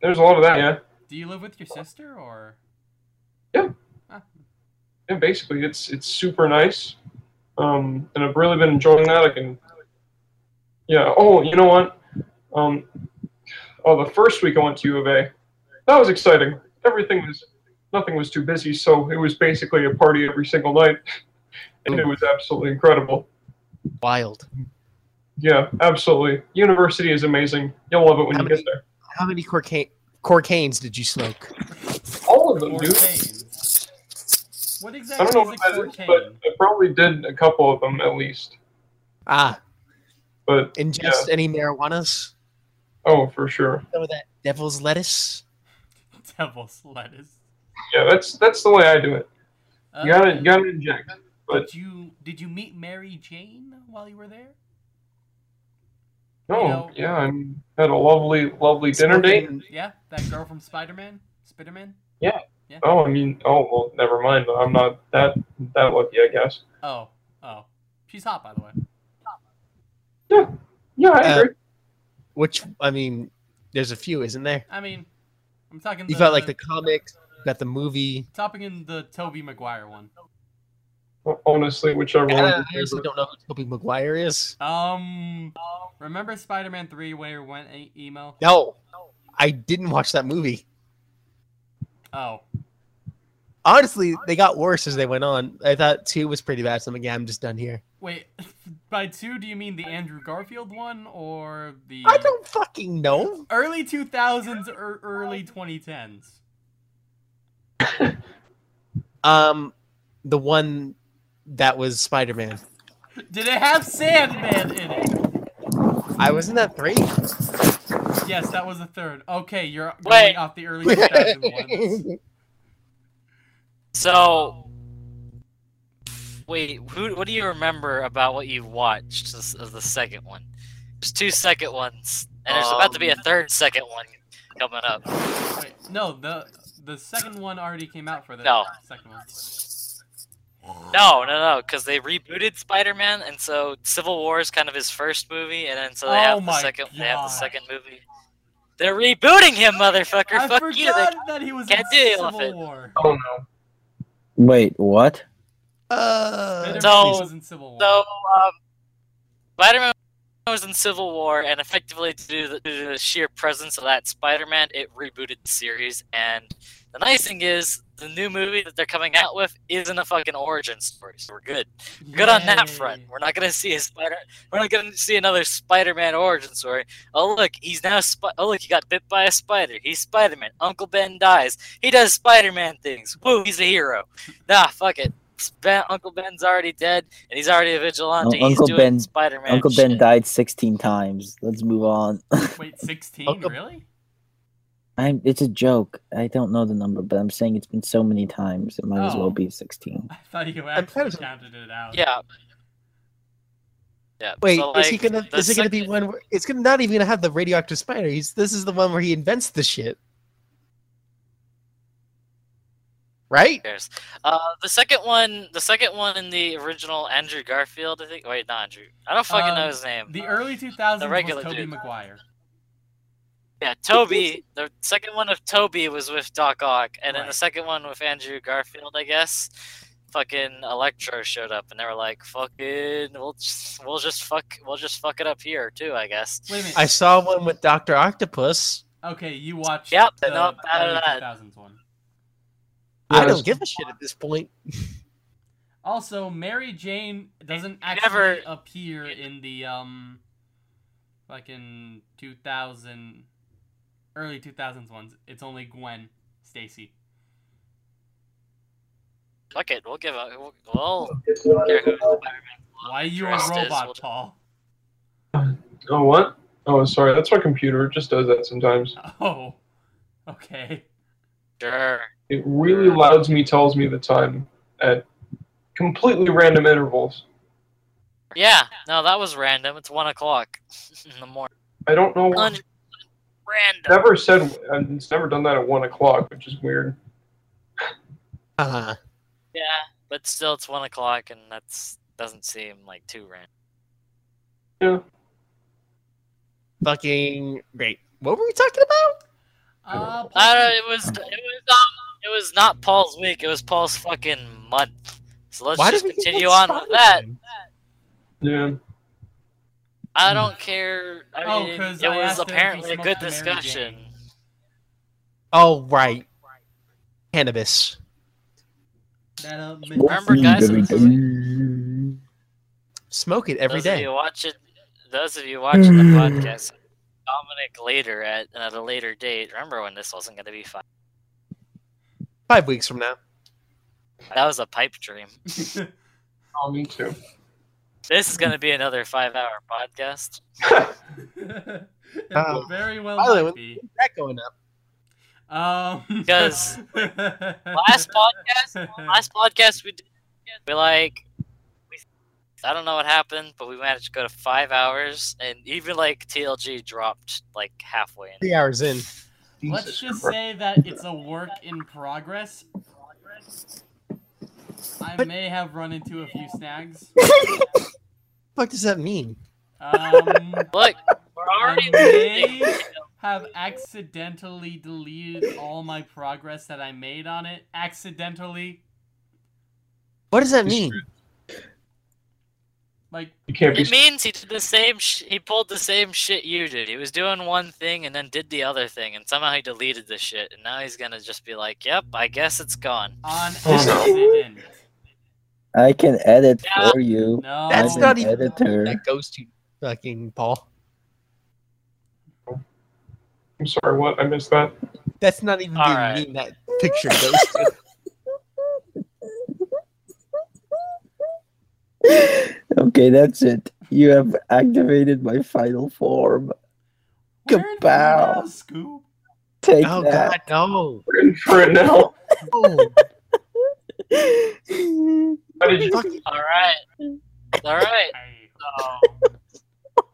there's a lot of that. Yeah. Do you live with your sister or? Yeah. Ah, yeah, basically, it's it's super nice, um, and I've really been enjoying that. I can, yeah. Oh, you know what? Um, oh, the first week I went to U of A, that was exciting. Everything was, nothing was too busy, so it was basically a party every single night, and it was absolutely incredible. Wild. Yeah, absolutely. University is amazing. You'll love it when How you many- get there. How many cocaine cocaines did you smoke? All of them, dude. Corcaine. What I don't know is what a that is, but I probably did a couple of them at least. Ah, But ingest any marijuanas? oh, for sure. Some of that devil's lettuce? Devil's lettuce. Yeah, that's that's the way I do it. You gotta you gotta inject. But Did you did you meet Mary Jane while you were there? no, know- yeah, I had a lovely lovely dinner date. Yeah, that girl from Spider Man, Spider Man. Yeah. Oh, I mean, oh well, never mind. But I'm not that that lucky, I guess. Oh, oh, she's hot by the way. Yeah, yeah, I Uh, agree. Which, I mean, there's a few, isn't there? I mean, I'm talking. You the, got like the comics, you got the movie. topping in the Tobey Maguire one. Honestly, whichever I, one. I honestly don't know who Tobey Maguire is. Um, remember Spider Man Three where he went emo? No, I didn't watch that movie. Oh, Honestly, they got worse as they went on. I thought two was pretty bad, so I'm like, yeah, I'm just done here. wait. By two, do you mean the Andrew Garfield one or the I don't fucking know. early 2000s or early 2010s? Um, the one that was Spider-Man. Did it have Sandman in it? I was in that three. Yes, that was the third. Okay, you're going Wait. off the early 2000s ones. So, wait, who? What do you remember about what you watched this, of the second one? There's two second ones, and there's about to be a Um, third second one coming up. Wait, no, the the second one already came out for the No. second one. No, no, no, because they rebooted Spider-Man, and so Civil War is kind of his first movie, and then so they Oh have the my second. They have the second movie. They're rebooting him, motherfucker! I Fuck forgot you! They, that he was can't in Civil with it. War. Oh no. Wait, what? Uh, Peter So- was in Civil War. so um, Spider-Man was in Civil War, and effectively to do the, due to the sheer presence of that Spider-Man, it rebooted the series. And the nice thing is, the new movie that they're coming out with isn't a fucking origin story, so we're good. Good on that front. We're not gonna see a Spider. We're not gonna see another Spider-Man origin story. Oh look, he's now. Sp- oh look, he got bit by a spider. He's Spider-Man. Uncle Ben dies. He does Spider-Man things. Woo, he's a hero. Nah, fuck it. Ben, Uncle Ben's already dead, and he's already a vigilante. Un- he's Uncle doing Ben- Spider-Man. Uncle Ben died 16 times. Let's move on. Wait, 16? Uncle- Really? I'm, it's a joke. I don't know the number, but I'm saying it's been so many times. It might as Oh. well be 16. I thought you actually counted it out. Yeah. Yeah. Wait, so, is he gonna? Is it gonna be one? Where, it's gonna not even gonna have the radioactive spider. He's this is the one where he invents the shit, right? cares? Uh, the second one, the second one in the original Andrew Garfield, I think. Wait, not Andrew. I don't fucking know Um, his name. The early 2000s The regular was Tobey dude. Maguire. Yeah, Tobey. The second one of Tobey was with Doc Ock, and then the second one with Andrew Garfield, I guess. Fucking Electro showed up, and they were like, "Fucking, we'll just, we'll just fuck, we'll just fuck it up here too, I guess." Wait a minute. I saw one with Doctor Octopus. Okay, you watched Yep, the no, out of early that. 2000s one. I don't give a shit at this point. Also, Mary Jane doesn't actually never- appear in the um, like in 2000, early 2000s ones. It's only Gwen Stacy. Fuck it, we'll give a, we'll, we'll care who Why are you a interest is, robot, Paul? Oh what? Oh sorry, that's my computer. It just does that sometimes. Oh, okay. Sure. It really louds me, tells me the time at completely random intervals. Yeah, no, that was random. It's one o'clock in the morning. I don't know. why. Hundred random. Never said. It's never done that at one o'clock, which is weird. Uh, huh. Yeah, but still, it's one o'clock, and that's doesn't seem like too random. Yeah. fucking great. What were we talking about? Uh, I don't, it was it was um, it was not Paul's week. It was Paul's fucking month. So let's Why just did we get continue on with that. Yeah. I don't care. I Oh, mean, 'cause it I was asked him if he apparently a good discussion. Jane. Oh right, cannabis. that, uh, Remember, guys, Smoke it every those of day. you watching, those of you watching the podcast, Dominic later at at a later date. Remember when this wasn't going to be fun? Five weeks from now. That was a pipe dream. Oh, me too. This is going to be another five-hour podcast. it Uh, very well by the way, might be. That going up. Um, Because Last podcast, last podcast we did, we like, we, I don't know what happened, but we managed to go to five hours, and even like TLG dropped like halfway. In. Three hours in. Let's Jesus just Christ. say that it's a work in progress. I may have run into a few snags. What does that mean? Um, Look, we're already Okay. have accidentally deleted all my progress that I made on it. Accidentally. What does that mean? Like, You can't be. It means he did the same. Sh- he pulled the same shit you did. He was doing one thing and then did the other thing, and somehow he deleted the shit. And now he's gonna just be like, "Yep, I guess it's gone." on Oh, accident. I can edit Yeah. for you. No. That's I'm not an even the editor. that goes to fucking Paul. I'm sorry. What? I missed that. That's not even All the right. meme that picture goes to. okay, that's it. You have activated my final form. We're in for it Kapow. now, Scoop. Take Oh that. god, no. We're in for it now. no. Oh. How did you? All right. All right. So,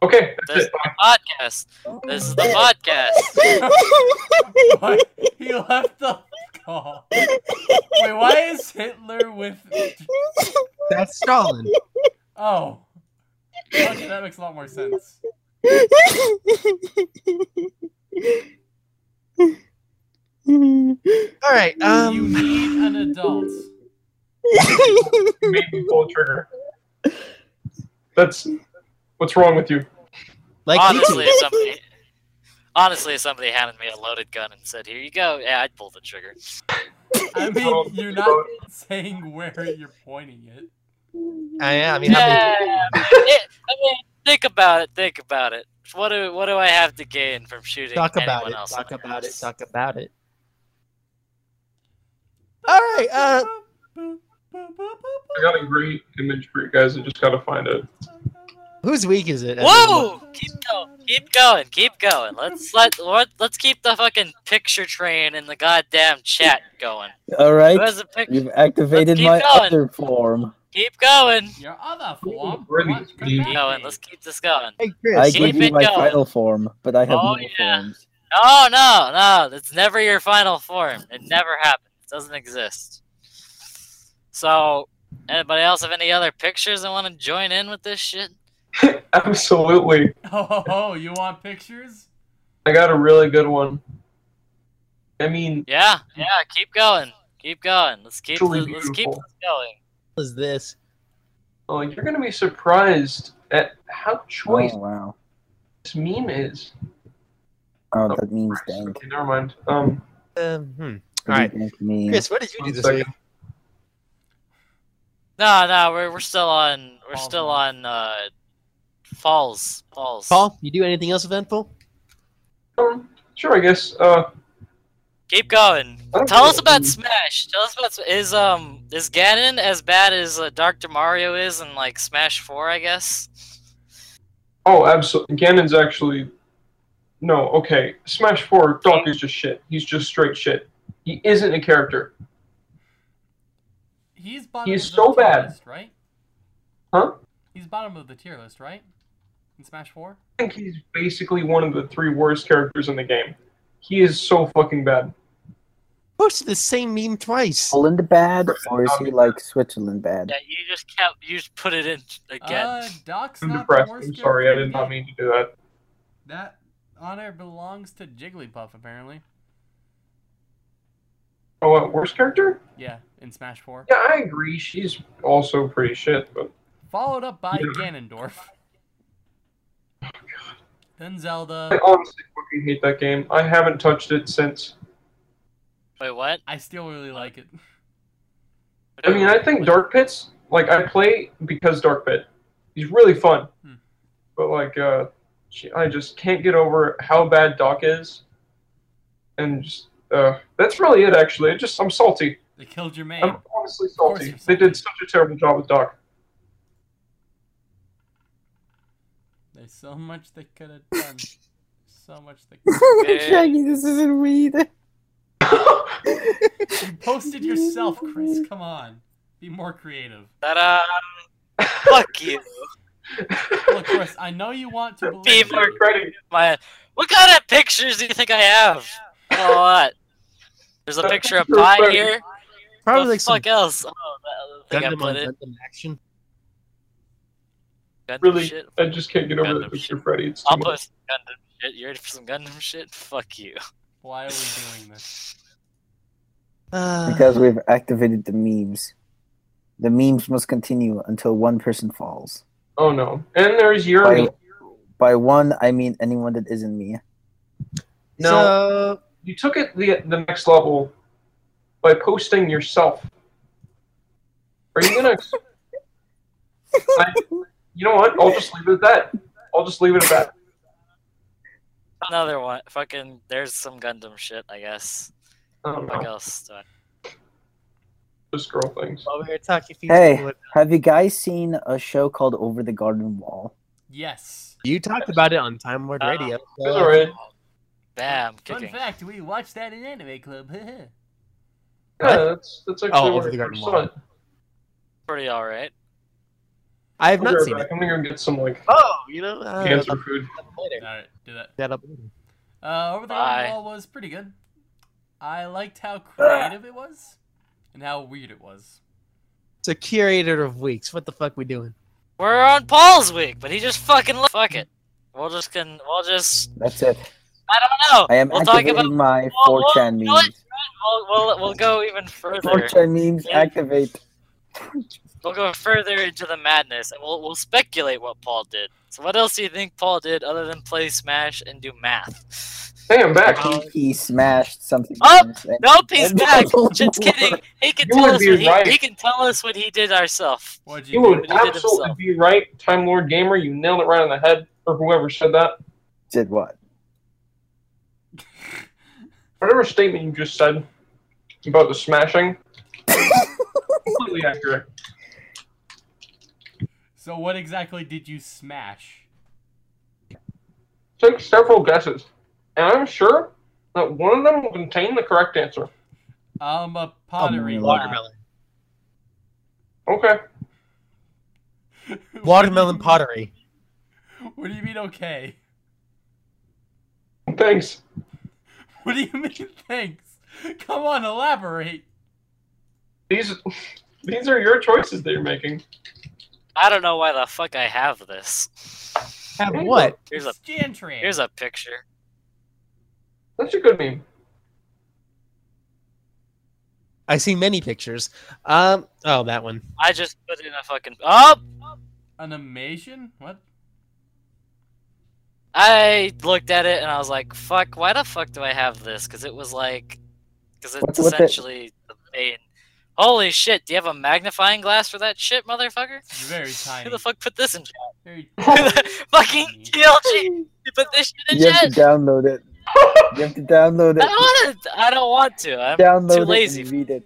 Okay, that's this is the podcast. This is the podcast. What? He left the call. Wait, why is Hitler with? That's Stalin. Oh. Okay, that makes a lot more sense. All right. you Um, need an adult. You made me pull a trigger. That's what's wrong with you. like honestly, if somebody, honestly, if somebody handed me a loaded gun and said, "Here you go," yeah, I'd pull the trigger. I mean, you're not saying where you're pointing it. I, I mean, how many- Yeah, it- I mean, think about it. Think about it. What do what do I have to gain from shooting talk anyone about it. else? Talk on about it. Talk about it. All right. Uh, I got a great image for you guys. I just gotta find it. whose week is it? Whoa! Keep going. Keep going. Keep going. Let's let let let's keep the fucking picture train in the goddamn chat going. All right. Who has a pic? you've activated my going. other form. Keep going. Your other form. Really, What could Steve. that Keep going. Let's keep this going. Hey, Chris. I Keep give you my going. final form, but I have Oh, more yeah. forms. Oh, no, no, no. That's never your final form. It never happens. It doesn't exist. So, anybody else have any other pictures that want to join in with this shit? Absolutely. Oh, ho, ho, you want pictures? I got a really good one. I mean, Yeah, yeah. Keep going. Keep going. Let's keep Truly the, let's keep this going. What is this? oh, you're gonna be surprised at how choice Oh wow. this meme is. Oh, that means dank. Okay, never mind. Um, Um, hmm. All Pretty right. dank meme. Chris, what did you do this second. week? No, no. We're we're still on. We're Falls still on. on. uh Falls. Falls. Paul, you do anything else eventful? um, sure, I guess. Uh, Keep going. Tell us know. about Smash. Tell us about is um is Ganon as bad as uh, Dr. Mario is in like Smash Four? I guess. oh, absolutely. Ganon's actually. No, okay. Smash 4, Doc is just shit. He's just straight shit. He isn't a character. He's bottom He's of the so tier bad. list, right? Huh? He's bottom of the tier list, right? In Smash 4? I think he's basically one of the three worst characters in the game. He is so fucking bad. Posted the same meme twice. Poland bad, or is he like Switzerland bad? Yeah, you just kept you just put it in again. Uh, Doc's I'm not depressed. the worst I'm sorry. I did not mean to do that. That honor belongs to Jigglypuff, apparently. Oh, what, worst character? Yeah, in Smash 4. Yeah, I agree. She's also pretty shit, but Followed up by Yeah. Ganondorf. Then Zelda. I honestly fucking hate that game. I haven't touched it since. Wait, what? I still really like it. I mean, I think Dark Pit's like I play because Dark Pit. He's really fun, Hmm. but like, uh, she- I just can't get over how bad Doc is, and just uh, that's really it. Actually, it just I'm salty. They killed your man. I'm honestly course salty. They did such a terrible job with Doc. There's so much they could have done. so much they could Shaggy, this isn't weed. You posted yourself, Chris. Come on. Be more creative. Ta-da! Fuck you, Look, Chris, I know you want to Be more creative. credit. man. What kind of pictures do you think I have? Oh, what? There's a picture of pie here. Probably the like some fuck else? Oh, that thing I Gundam on put in. Gundam action. Gundam Really, shit. I just can't get over Gundam that picture, shit. Freddy. It's too I'll much. post some Gundam shit. You ready for some Gundam shit? Fuck you. Why are we doing this? Uh, Because we've activated the memes. The memes must continue until one person falls. Oh no! And there's By, by one, I mean anyone that isn't me. No, So, you took it the the next level by posting yourself. Are you gonna? I, you know what? I'll just leave it at that. I'll just leave it at that. Another one. Fucking. There's some Gundam shit. I guess. I don't Fuck know. else? do I- Just girl things. while we were talking, Hey. Have you guys seen a show called Over the Garden Wall? Yes. you talked about it on Time Lord Uh, Radio. So- alright. Bam. Fun Kicking. fact, we watched that in Anime Club. Yeah, that's that's actually Oh, Over the Garden Wall. Pretty all right. I have I'll not seen back. it. I'm gonna go get some like Oh, you know, uh, cancer I'll- food. later. All right, do that. That up- Uh, Over the Bye. Garden Wall was pretty good. I liked how creative it was, and how weird it was. It's a curator of weeks. What the fuck we doing? We're on Paul's week, but he just fucking left. Fuck it. We'll just can. We'll just. That's it. I don't know. I am we'll talk activating about. my Well, well, 4chan you know what? memes. We'll, we'll we'll go even further. 4chan memes Yeah. activate. We'll go further into the madness, and we'll we'll speculate what Paul did. So, what else do you think Paul did other than play Smash and do math? Hey, I'm back. He, he smashed something. Oh, once Nope, he's and- back. Just kidding. He can tell us what he, right. he can tell us what he did ourselves. What'd You you would do? He absolutely be right, Time Lord Gamer. You nailed it right on the head, or whoever said that. Did what? Whatever statement you just said about the smashing, completely accurate. So what exactly did you smash? Take several guesses, and I'm sure that one of them will contain the correct answer. Um, a pottery. Watermelon. Okay. Watermelon pottery. What do you mean, okay? Thanks. What do you mean, thanks? Come on, elaborate. These these are your choices that you're making. I don't know why the fuck I have this. Have what? Here's a It's here's a picture. That's a good meme. I see many pictures. Um. Oh, that one. I just put in a fucking oh. An Animation? What? I looked at it and I was like, "Fuck! Why the fuck do I have this?" Because it was like, because it's What's with it? essentially the main. Holy shit! Do you have a magnifying glass for that shit, motherfucker? Very tiny. Who the fuck put this in chat? Very Fucking GLG! You put this shit in You have to download it. You have to download I it. don't want to. I don't want to. I'm Download too it lazy. and read it.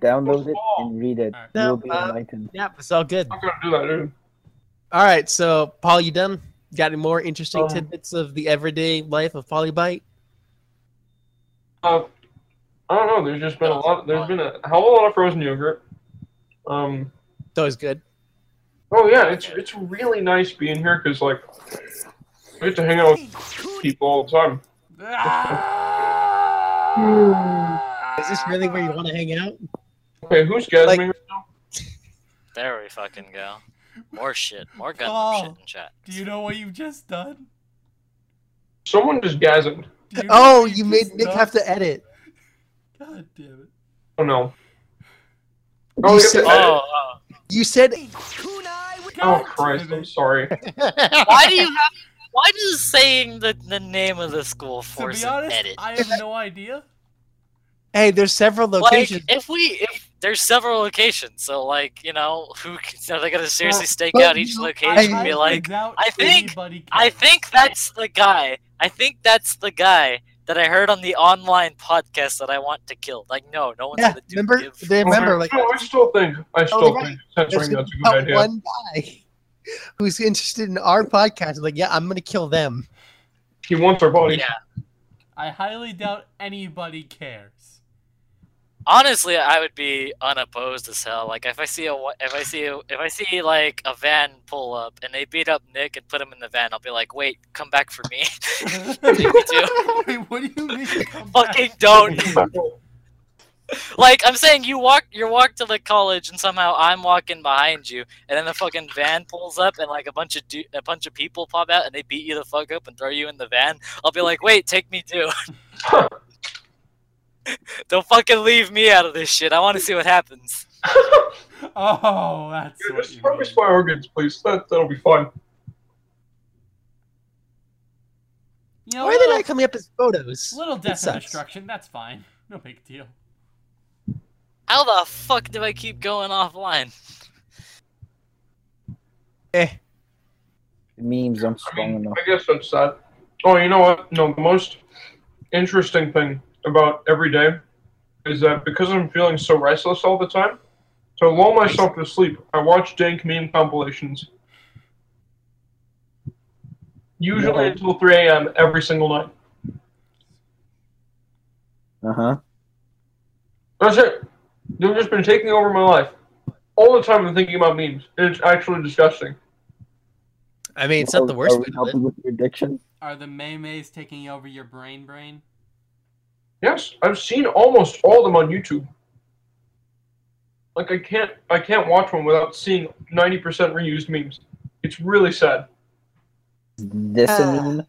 Download it and read it. Alright. You'll be No, uh, enlightened. Yep, it's all good. I'm gonna do that, dude. All right, so Paul, you done? Got any more interesting Um, tidbits of the everyday life of Polybite? Uh, I don't know. There's just been a lot. There's been a hell of a lot of frozen yogurt. Um. that was good. Oh yeah, it's it's really nice being here because like I get to hang out with people all the time. Ah! Is this really where you want to hang out? Okay, who's gassing Like- me right now? There we fucking go. More shit. More Gundam Oh. shit in chat. Do you know what you've just done? Someone just gasmed. You know Oh, you made Nick done? have to edit. God damn it. Oh no. You Oh, we said- Oh, oh. You said oh Christ! I'm sorry. why do you have? Why does saying the the name of the school To force be an honest, edit? I have no idea. Hey, there's several Like, locations. if we if there's several locations, so like you know, who are they gonna seriously stake well, out each know, location I and be like, I think- I think that's the guy. I think that's the guy that I heard on the online podcast that I want to kill. Like, no, no one's yeah, gonna do remember? give. They remember like no, I still think I still Totally think censoring there's that's a good about idea. one guy who's interested in our podcast. Like, yeah, I'm gonna kill them. He wants our bodies. Yeah, I highly doubt anybody cares. Honestly, I would be unopposed as hell. Like, if I see a if I see a, if I see like a van pull up and they beat up Nick and put him in the van, I'll be like, wait, come back for me. Me too. Wait, what do you mean? Fucking don't. Like I'm saying, you walk, you walk to the college, and somehow I'm walking behind you, and then the fucking van pulls up, and like a bunch of du- a bunch of people pop out, and they beat you the fuck up and throw you in the van. I'll be like, wait, take me too. Don't fucking leave me out of this shit. I want to see what happens. Oh, that's Dude, what just you harvest mean. my organs, please. That that'll be fun. You know, Why are they little, not coming up as photos? little death and destruction. That's fine. No big deal. How the fuck do I keep going offline? Eh. Memes aren't I strong mean, enough. I guess that's sad. Oh, you know what? No, the most interesting thing about every day is that because I'm feeling so restless all the time, to lull myself to sleep, I watch dank meme compilations. Usually Yeah. until 3 a.m. every single night. Uh huh. That's it. They've just been taking over my life. all the time I'm thinking about memes. and It's actually disgusting. I mean, it's not the worst Are we bit of it. helping with your addiction? Are the maymays taking over your brain brain? Yes, I've seen almost all of them on YouTube. Like I can't I can't watch one without seeing 90% reused memes. It's really sad. This uh. a meme?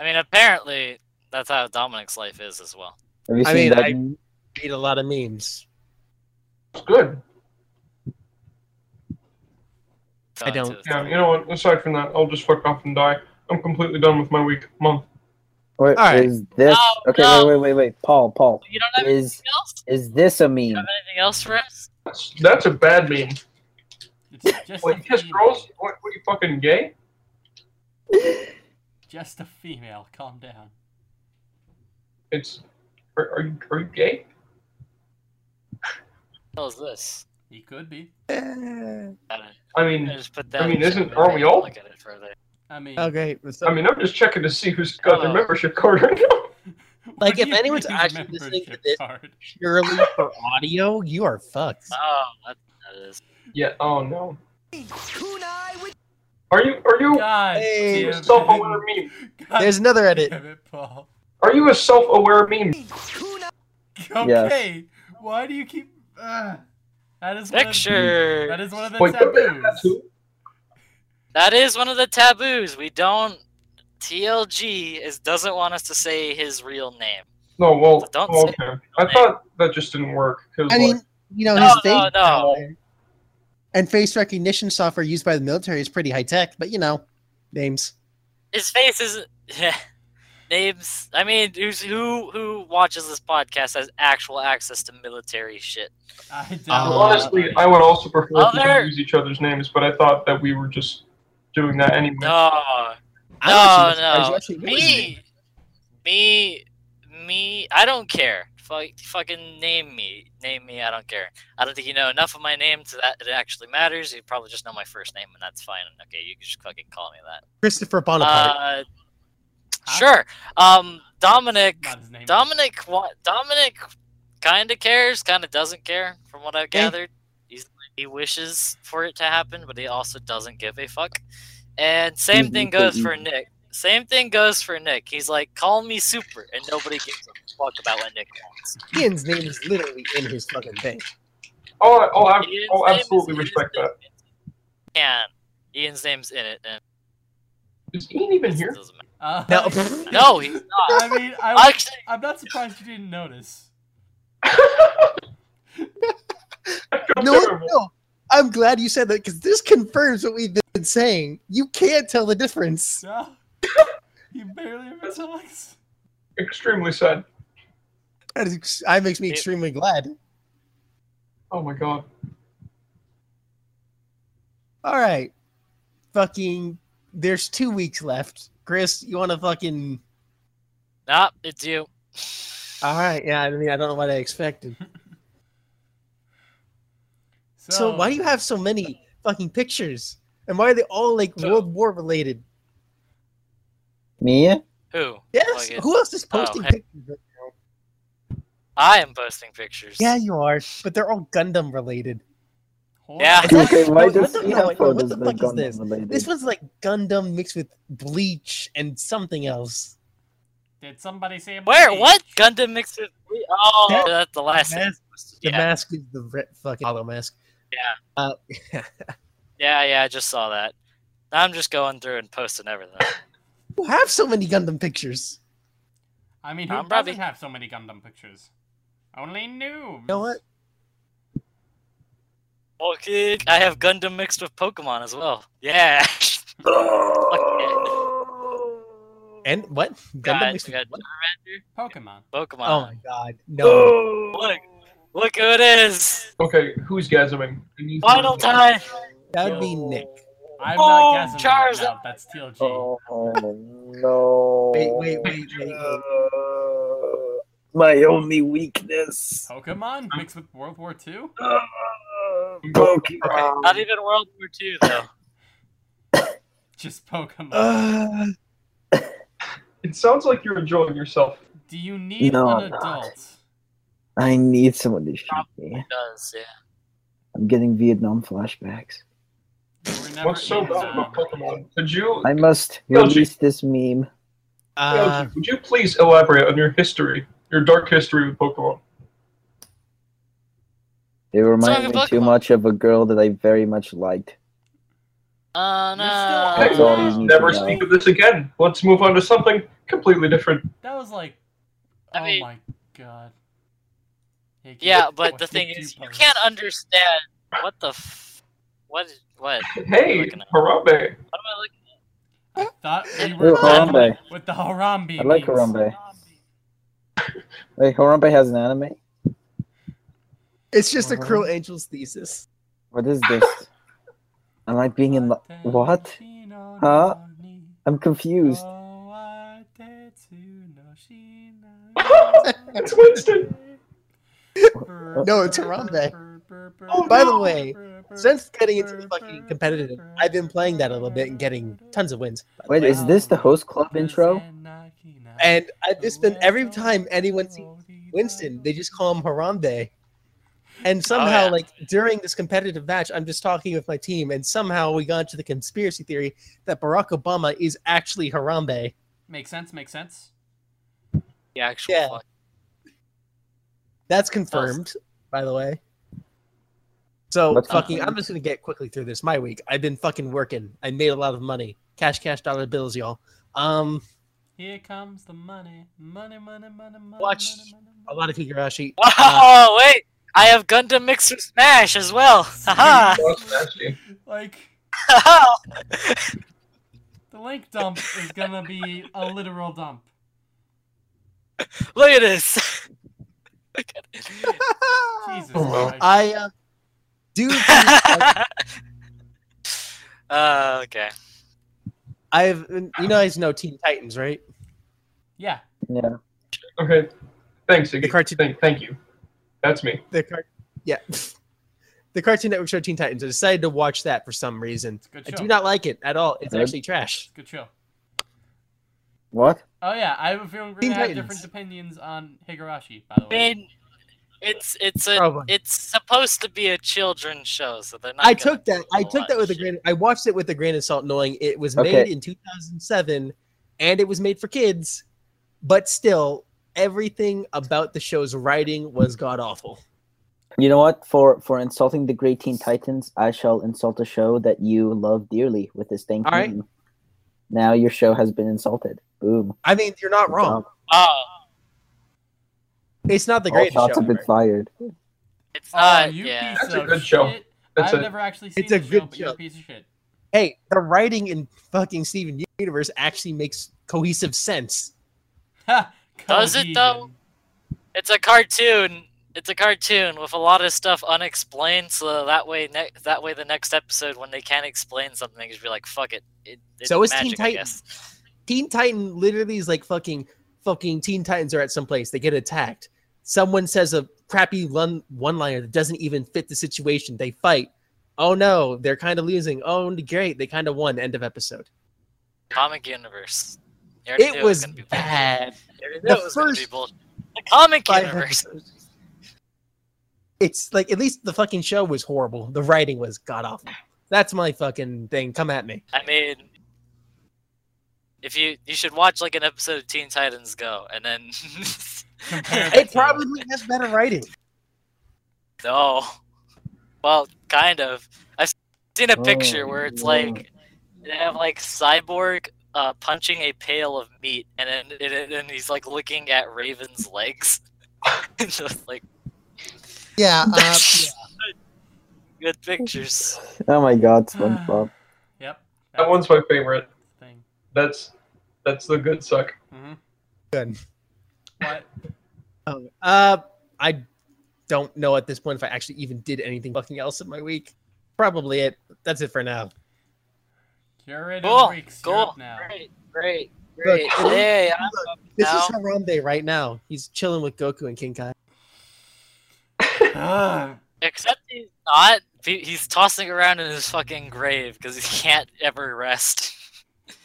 I mean, apparently that's how Dominic's life is as well. Have you I seen mean, that I- meme? Read a lot of memes. It's good. I don't- Going to the- Yeah, you know what? Aside from that, I'll just fuck off and die. I'm completely done with my week month. Wait, Alright. is this No, okay? no. Wait, wait, wait, wait. Paul, Paul, You don't have is anything else? is this a You meme? have anything else for us? That's, that's a bad meme. It's just What, a you kiss female. girls? What, what, are you fucking gay? Just a female. Calm down. It's. Are, are, you, are you gay? What is this? He could be. Eh. I I mean, just put that. I mean, isn't- aren't we all? Look at it further. I mean, Okay. So, I mean, I'm just checking to see who's got their membership card right now. Like, if anyone's actually listening to this- card? purely for audio, you are fucked. Oh, that, that is. Yeah. Oh no. Kunai with Are you? Are you? God Hey, damn Self-aware meme. God There's another edit. it, Paul. Are you a self-aware meme? Kunai Okay. Why do you keep? Uh, that is one Of, Picture. that is one of the Wait, don't taboos. That too? That is one of the taboos. We don't. TLG is doesn't want us to say his real name. No. Well. Don't oh, say okay. I thought that just didn't work. I like, mean, you know, No, his no, face no. and face recognition software used by the military is pretty high tech, but you know, names. His face is names. I mean, who's who? Who watches this podcast has actual access to military shit? I doubt Uh, well, honestly, I would also prefer if we Other- could use each other's names, but I thought that we were just doing that anymore. No, I'm no, actually surprised you no. know his. Me, me, me. I don't care. Fuck, fucking name me. Name me. I don't care. I don't think you know enough of my name to that it actually matters. You probably just know my first name, and that's fine. Okay, you can just fucking call me that. Christopher Bonaparte. Uh, sure. Um, Dominic. Not his name. Dominic. wa- Dominic kind of cares, kind of doesn't care, from what I've gathered. He's, he wishes for it to happen, but he also doesn't give a fuck. And same Easy thing goes for. Nick. Same thing goes for Nick. He's like, call me super, and nobody gives a fuck about what Nick wants. Ian's name is literally in his fucking thing. Oh, I- oh, I- Ian's oh, absolutely respect that. And Ian's name's in it, and Is Ian even here? Uh, No, no, he's not. I mean, I, Actually, I'm not surprised you didn't notice. No, no. I'm glad you said that because this confirms what we've been saying. You can't tell the difference. No, he barely ever talks. Extremely sad. That, is, ex- that makes me It- extremely glad. Oh my god. All right. Fucking, there's two weeks left. Chris, you want to fucking... nah, it's you. All right, yeah, I mean, I don't know what I expected. So, So why do you have so many fucking pictures? And why are they all like World War related? Me? Who? Yes. Fucking- Who else is oh, posting hey. pictures? right now? I am posting pictures. Yeah, you are, but they're all Gundam related. Yeah. on. It's actually- Okay, why does what the- he no, have wait, no, what the that fuck is this? related? This one's like Gundam mixed with Bleach and something else. Did somebody say Where? bleach? What? Gundam mixed with. Bleach? Oh, That- that's the last thing. Mask- The Yeah. mask is the re- fucking hollow mask. Yeah. Uh, Yeah, yeah, I just saw that. I'm just going through and posting everything. who have so many Gundam pictures? I mean, who I'm doesn't probably- have so many Gundam pictures? Only noobs. You know what? Okay, I have Gundam mixed with Pokemon as well. Yeah. And what? Gundam Got, mixed with got what? Pokemon. Pokemon. Oh my god, no! Look, look who it is. Okay, who's gasming? Can you- Final time. That would be Nick. I'm Oh, not guessing. Charizard. Right. That's TLG. Oh no! Wait, wait, wait, wait, wait. Uh, my only weakness. Pokemon mixed with World War II. Uh, Pokemon. Not even World War II though. Just Pokemon. Uh, It sounds like you're enjoying yourself. Do you need No, an I'm not. Adult? I need someone to shoot me. Does, yeah. I'm getting Vietnam flashbacks. What's so bad about Pokemon? Could you, I must Yoshi. release this meme. Uh, would you please elaborate on your history, your dark history with Pokemon? It reminded me too much of a girl that I very much liked. Oh You're no. still- That's all you need Never to know. speak of this again. Let's move on to something completely different. That was like, I oh mean- my god. Hey, can Yeah, but the thing is, you can't understand what the f- what is- what Hey, Looking at- Harambe. what am I looking I thought we Ooh, were Harambe. with the Harambe. I like memes. Harambe. Wait, Harambe has an anime? It's just a Cruel Angel's thesis. What is this? Am I being in love? What? Huh? I'm confused. Oh, it's Winston. No, it's Harambe. Oh, by the way, Since getting into the fucking competitive, I've been playing that a little bit and getting tons of wins. Wait, is this the host club intro? And I've just been every time anyone sees Winston, they just call him Harambe. And somehow, oh, yeah. like during this competitive match, I'm just talking with my team, and somehow we got into the conspiracy theory that Barack Obama is actually Harambe. Makes sense. Makes sense. The actual Yeah. fuck. That's confirmed, by the way. So What's fucking, I'm just gonna get quickly through this. My week, I've been fucking working. I made a lot of money, cash, cash, dollar bills, y'all. Um, Here comes the money, money, money, money, money. Watch. money, money, money. a lot of Higurashi. Oh wait, I have Gundam Mix with Smash as well. Haha. Like the link dump is gonna be a literal dump. Look at this. Look at it. Jesus Oh, well. I uh, do. think I- uh, okay. I've you guys know Teen Titans, right? yeah. Yeah. Okay. Thanks, The cartoon- Thank, thank you. That's me. The car- yeah. The Cartoon Network show Teen Titans. I decided to watch that for some reason. It's a good I do not like it at all. It's Good. actually trash. It's a good show. What? Oh yeah, I have a feeling we're gonna have different opinions on Higurashi. By the way, I way. mean, it's it's a Probably. it's supposed to be a children's show, so they're not. I took that. I took that of with a grain. I watched it with a grain of salt, knowing it was Okay. made in 2007, and it was made for kids. But still, everything about the show's writing was god awful. You know what? For for insulting the Great Teen Titans, I shall insult a show that you love dearly with this thing. All right. Now your show has been insulted. Boom. I mean, you're not wrong. Oh, It's not the All greatest shots show. have been ever. fired. it's not. Uh, you yeah. piece That's a of good show. That's I've a- never actually seen It's a the show, good but you're a show. piece of shit. Hey, the writing in fucking Steven Universe actually makes cohesive sense. Ha! Does it, though? It's a cartoon. It's a cartoon with a lot of stuff unexplained, so that way, that way, the next episode when they can't explain something, just be like, "Fuck it." it it's So is Teen magic, I Titans. Teen Titan literally is like fucking fucking Teen Titans are at some place. They get attacked. Someone says a crappy one one liner that doesn't even fit the situation. They fight. Oh no, they're kind of losing. Oh great, they kind of won. End of episode. Comic universe. It was be bullshit. bad. The it was first. The comic universe. It's like at least the fucking show was horrible. The writing was god awful. That's my fucking thing. Come at me. I mean, if you you should watch like an episode of Teen Titans Go, and then It probably has better writing. no, well, kind of. I've seen a picture Oh, where it's no. like they have like Cyborg uh, punching a pail of meat, and then and, and he's like looking at Raven's legs. Just like Yeah. Uh, good pictures. Oh my God, SpongeBob. Yep. That one's my favorite. Thing. That's that's the good suck. hmm good. What? Oh, uh, I don't know at this point if I actually even did anything fucking else in my week. Probably it. That's it for now. Curator Cool, Weeks. Cool, now. great, great, great. Look, Hey, I'm look, This now. is Harambe right now. He's chilling with Goku and King Kai. Ah. Except he's not. He's tossing around in his fucking grave because he can't ever rest.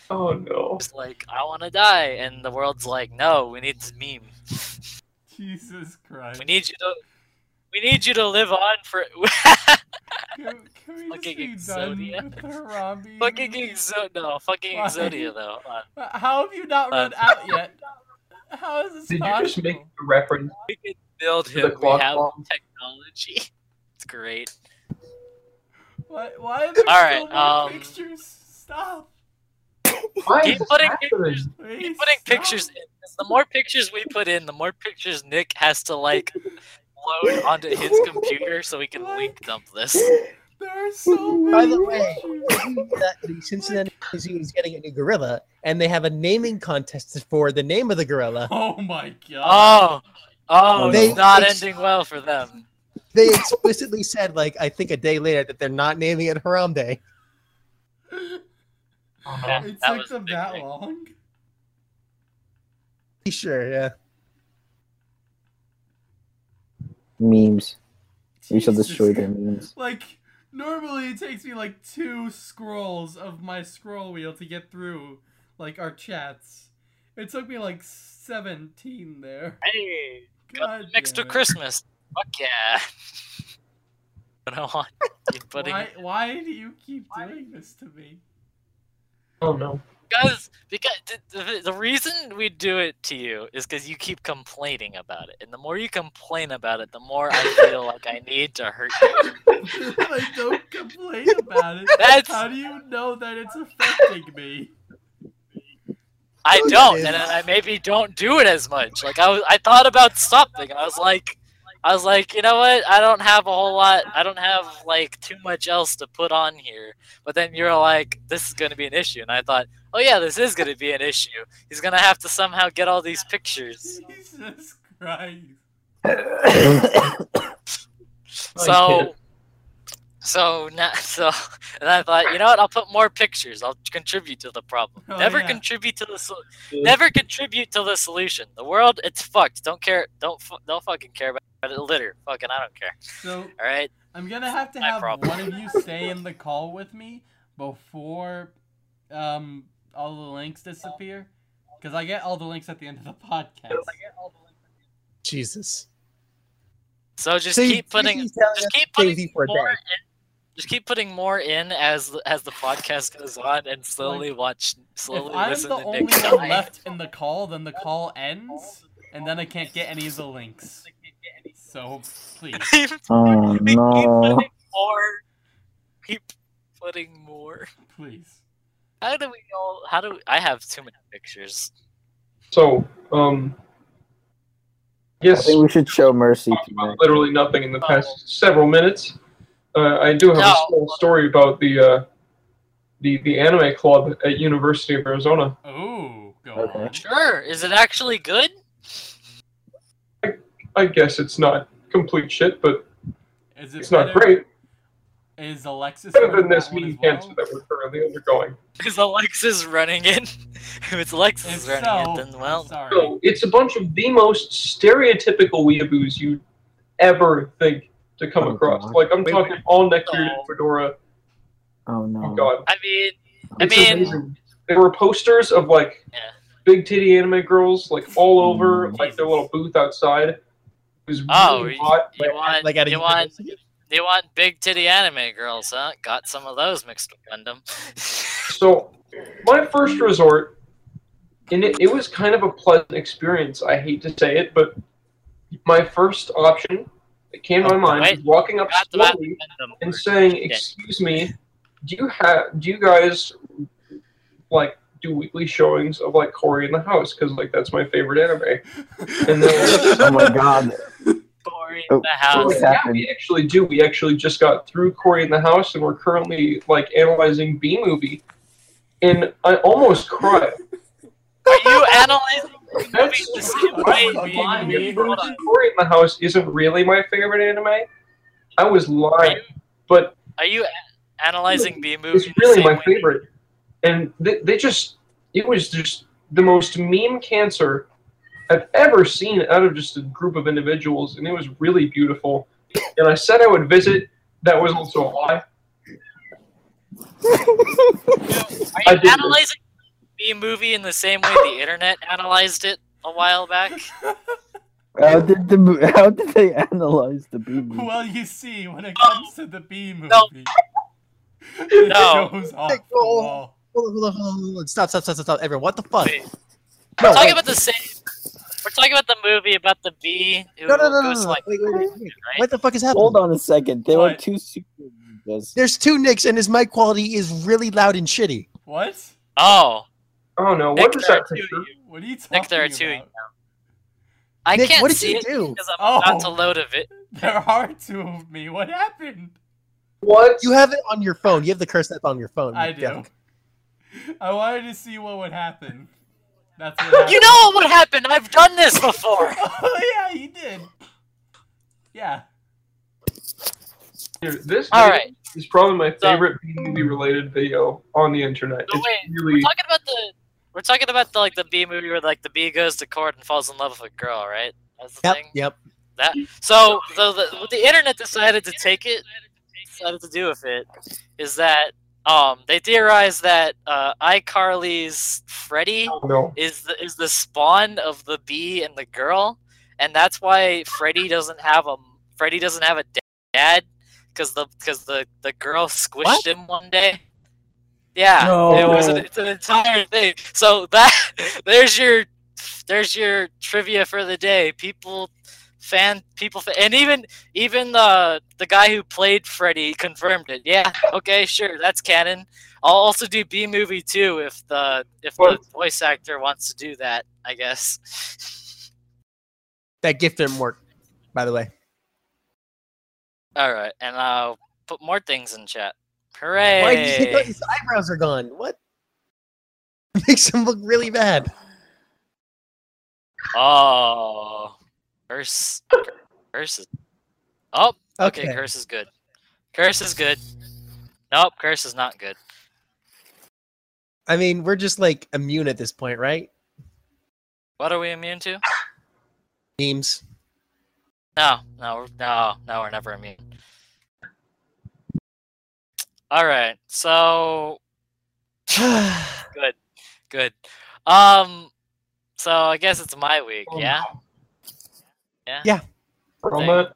Oh no. He's like, I want to die, and the world's like, no, we need this meme. Jesus Christ. We need you to. We need you to live on for Can, can we Fucking just be done Exodia. with fucking Exo no fucking Why? Exodia though. Hold. How have you not Uh, run out yet? How is this Did you just make the reference? We can build him. We have bomb. technology. It's great. Why, why are there All right, still more um, pictures? Stop. Why Keep putting pictures. Please Keep putting stop. pictures in. 'cause The more pictures we put in, the more pictures Nick has to like load onto his computer so we can link dump this. There are so many By the way, pictures. that the Cincinnati Zoo is getting a new gorilla, and they have a naming contest for the name of the gorilla. Oh my god. Oh, oh, They- not ending well for them. They explicitly said, like, I think a day later, that they're not naming it Harambe. Yeah, it that took them that thing. long. Sure, yeah. Memes. We shall destroy their memes. Like normally it takes me like two scrolls of my scroll wheel to get through like our chats. It took me like 17 there. Hey, God the mix to. Christmas. Fuck yeah. But I want you putting Why why do you keep doing this to me? Oh no. because because the, the, the reason we do it to you is because you keep complaining about it, and the more you complain about it, the more I feel like I need to hurt you. I don't complain about it. That's- How do you know that it's affecting me? I don't, and I maybe don't do it as much. Like I was, I thought about stopping, and I was like, I was like, you know what? I don't have a whole lot. I don't have like too much else to put on here. But then you're like, this is going to be an issue, and I thought, oh yeah, this is going to be an issue. He's going to have to somehow get all these pictures. Jesus Christ. So, so now, so, and I thought, you know what? I'll put more pictures. I'll contribute to the problem. Oh, never yeah. contribute to the sol- never contribute to the solution. The world, it's fucked. Don't care. Don't don't fucking care about it. Litter. Fucking, I don't care. So All right. I'm gonna have to have problem. one of you stay in the call with me before um all the links disappear, because I get all the links at the end of the podcast. Jesus. So just See, keep putting, just keep putting you for a more in. Just keep putting more in as as the podcast goes on, and slowly watch, If slowly I'm listen the to only Nick one die. left in the call, then the call ends, and then I can't get any of the links. So please, Oh, We keep putting more. Keep putting more. please. How do we all? How do we, I have too many pictures? So, um, Yes. I yes, think we should show mercy to literally nothing in the past several minutes. Uh, I do have No. a small story about the uh, the the anime club at University of Arizona. Oh, go Okay. on. Sure. Is it actually good? I guess it's not complete shit, but Is it it's not great. Is Alexis Better running than this that one well? cancer that we're currently undergoing. Is Alexis running it? if it's Alexis If running so, it, then well, sorry. So it's a bunch of the most stereotypical weeaboos you ever think to come Oh, across. God. Like I'm Wait, talking all neck bearded No. fedora. Oh no. Oh god, I mean, I mean, amazing. There were posters of like Yeah. big titty anime girls like all over Mm. like their little booth outside. It was really Oh, you- hot. you want Like at you want university? you want big titty anime girls, huh? Got some of those mixed with Gundam. So, my first resort, and it, it was kind of a pleasant experience. I hate to say it, but my first option that came to my mind Wait, walking up Forgot slowly Gundam and saying, "Excuse me, do you have? Do you guys like do weekly showings of like Cory in the House? Because like that's my favorite anime." And then Oh my god. Cory Oh, in the house. What's yeah, we actually do. We actually just got through Cory in the House, and we're currently like analyzing Bee Movie, and I uh, almost cried. Are you analyzing the movie That's the same way That's we fine. we- hold on. Cory in the House isn't really my favorite anime. I was lying, but Are you analyzing B movies? it's really my favorite. And they, they just, it was just the most meme cancer I've ever seen out of just a group of individuals, and it was really beautiful. And I said I would visit. That was also a lie. Are you did this. analyzing Bee Movie in the same way the internet analyzed it a while back? How did the how did they analyze the Bee Movie? Well, you see, when it comes to the Bee Movie, No. it No. shows off the wall. Hold on, hold on, hold on. Stop, stop, stop, stop, stop. Everyone, what the fuck? Wait. We're talking wait. about the same. We're talking about the movie about the bee who no, no, no, no, goes no. to like. Wait, wait, wait, wait. right? What the fuck is happening? Hold on a second. There were What? two super ninjas. There's two Nicks, and his mic quality is really loud and shitty. What? Oh, Oh no! Nick, What is there that are two picture? of you. What are you talking Nick, there are two. about? I Nick, can't what did see you it do? because I'm Oh. about to oh. load of it. There are two of me. What happened? What? You have it on your phone. You have the curse app on your phone. I you do. devil. I wanted to see what would happen. That's what happened. You know what would happen? I've done this before. oh yeah, you did. Yeah. Dude, this All video right. is probably my favorite Bee Movie related video on the internet. So it's wait, really We're talking about the. We're talking about the like the Bee Movie where like the bee goes to court and falls in love with a girl, right? That's the Yep, thing. yep. That so so the what the internet decided to take it decided to do with it is that um they theorized that uh iCarly's Freddie oh, no. is the is the spawn of the bee and the girl, and that's why Freddie doesn't have a Freddie doesn't have a dad because the because the the girl squished What? him one day. Yeah, it was an, it's an entire thing. So that there's your there's your trivia for the day. People fan people and even even the the guy who played Freddie confirmed it. Yeah, okay, sure, that's canon. I'll also do Bee Movie too if the if the voice actor wants to do that. I guess. That gift didn't work, by the way. All right, and I'll put more things in chat. Hooray! Why did you his eyebrows are gone? What? Makes him look really bad. Oh, curse, curse is. Oh, okay, Okay. curse is good. Curse is good. Nope, curse is not good. I mean, we're just like immune at this point, right? What are we immune to? Memes. No, no, no, no, we're never immune. All right, so good, good. Um, so I guess it's my week, Oh, yeah. From that,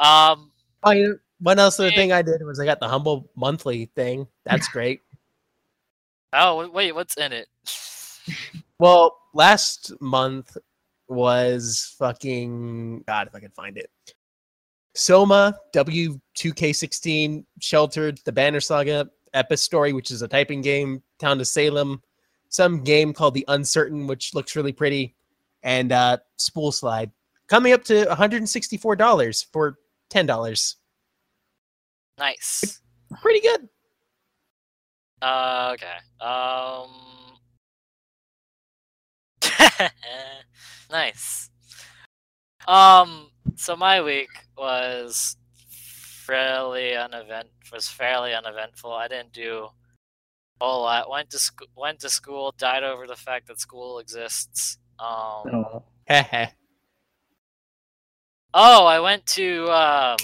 Um, Oh, you know, one else the thing I did was I got the humble monthly thing. That's great. oh wait, what's in it? well, last month was fucking God if I can find it. Soma W2K16 Sheltered the Banner Saga Epistory, which is a typing game. Town of Salem, some game called The Uncertain, which looks really pretty, and uh, Spool Slide coming up to $164 for $10. Nice. Pretty good. Uh, okay. Um. nice. Um. So my week was fairly unevent was fairly uneventful. I didn't do a whole lot. Went to school. Went to school. Died over the fact that school exists. Um. Oh. Oh, I went to um.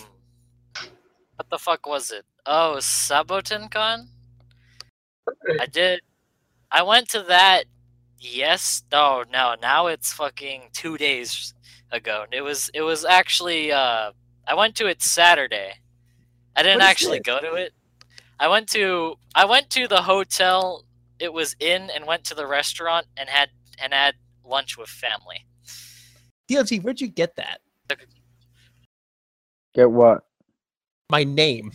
What the fuck was it? Oh, SabotenCon. I did. I went to that. Yes. No. No. Now it's fucking two days ago. It was. It was actually. Uh, I went to it Saturday. I didn't actually this? go to it. I went to. I went to the hotel it was in and went to the restaurant and had and had lunch with family. DLT, where'd you get that? Get what? My name.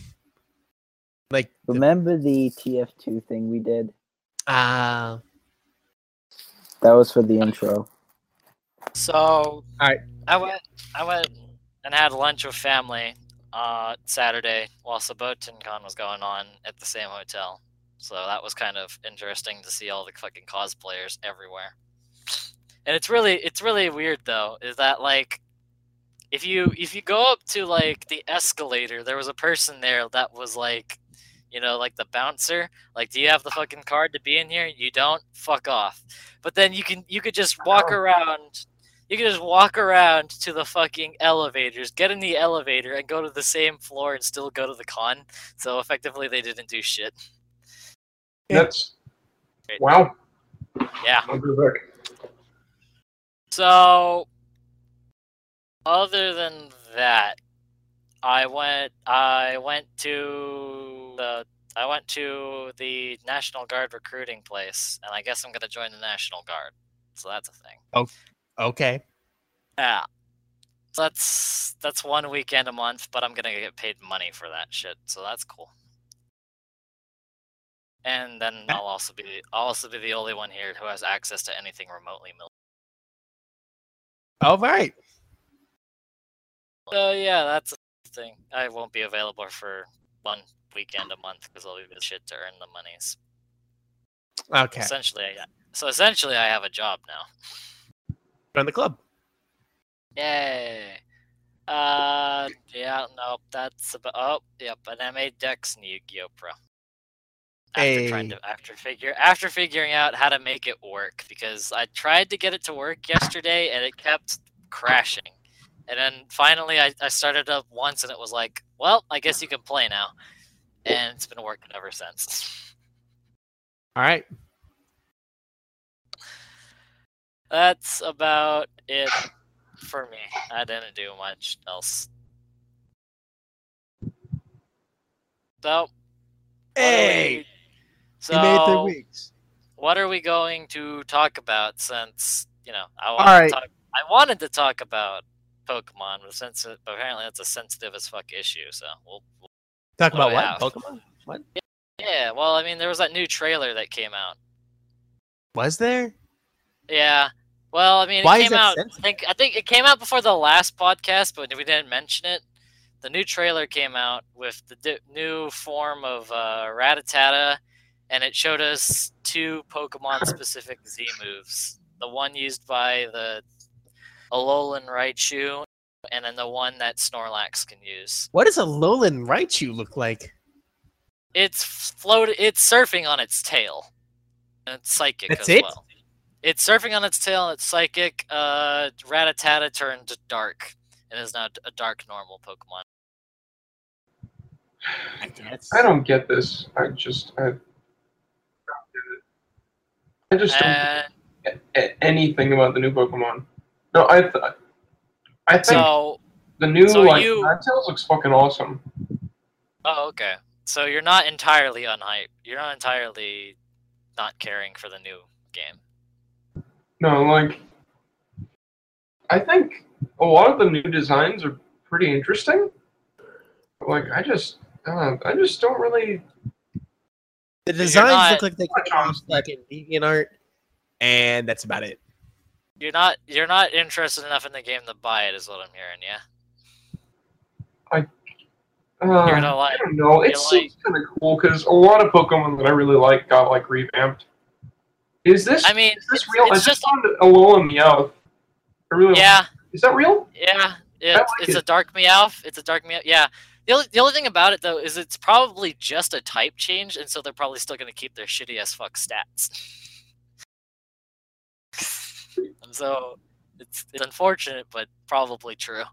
Like, Remember the TF2 thing we did? ah, That was for the intro. So Alright. I went I went and had lunch with family uh Saturday while SabotenCon was going on at the same hotel. So that was kind of interesting to see all the fucking cosplayers everywhere. And it's really it's really weird though, is that like if you if you go up to like the escalator, there was a person there that was like you know, like the bouncer, like, do you have the fucking card to be in here? You don't? Fuck off. But then you can you could just walk around you can just walk around to the fucking elevators, get in the elevator, and go to the same floor and still go to the con. So effectively, they didn't do shit. that's wow. Yeah. I'll be back. So Other than that, I went. I went to the. I went to the National Guard recruiting place, and I guess I'm gonna join the National Guard. So that's a thing. Okay. Yeah. So that's that's one weekend a month, but I'm gonna get paid money for that shit, so that's cool. And then I'll also be I'll also be the only one here who has access to anything remotely military. All right. So yeah, that's a thing. I won't be available for one weekend a month because I'll be this shit to earn the monies. Okay. Essentially, I, so essentially, I have a job now. Join the club. Yay! Uh, yeah, nope, that's about. Oh, yep, and I made decks in Yu-Gi-Oh! Pro. After trying to, after figure, after figuring out how to make it work, because I tried to get it to work yesterday and it kept crashing, and then finally I, I started up once and it was like, well, I guess you can play now, and it's been working ever since. All right. That's about it for me. I didn't do much else. So, Hey, we- so you made three weeks. what are we going to talk about? Since you know, I right. to, talk, I wanted to talk about Pokemon, but since apparently that's a sensitive as fuck issue, so we'll, we'll Talk about do we what? have? Pokemon? What? yeah. Well, I mean, there was that new trailer that came out. Was there? Yeah. Well, I mean, Why it is came that out. I think I think it came out before the last podcast, but we didn't mention it. The new trailer came out with the di- new form of uh, Rattata, and it showed us two Pokemon-specific Z moves. The one used by the Alolan Raichu, and then the one that Snorlax can use. What does Alolan Raichu look like? It's float. It's surfing on its tail. And it's psychic That's as it? well. It's surfing on its tail. and It's psychic. Uh, Rattata turned dark and is now a dark normal Pokemon. I. I don't get this. I just I, I don't get it. I just don't And get anything about the new Pokemon. No, I th- I think so, the new so like you- Ninetales looks fucking awesome. oh, okay. So you're not entirely unhyped. You're not entirely not caring for the new game. No, like I think a lot of the new designs are pretty interesting. Like I just uh, I just don't really The designs not- look like they came off like in DeviantArt, and that's about it. You're not. You're not interested enough in the game to buy it, is what I'm hearing. Yeah. uh, You're gonna like. I don't know. It you're kind of cool because a lot of Pokemon that I really like got like revamped. Is this I mean, is this it's, real? I it's just just found Alola Meowth. I really yeah. Is that real? Yeah, it, like it's it. a dark Meowth. It's a dark Meowth. Yeah. The only, the only thing about it though is it's probably just a type change, and so they're probably still going to keep their shitty as fuck stats. And so it's it's unfortunate, but probably true.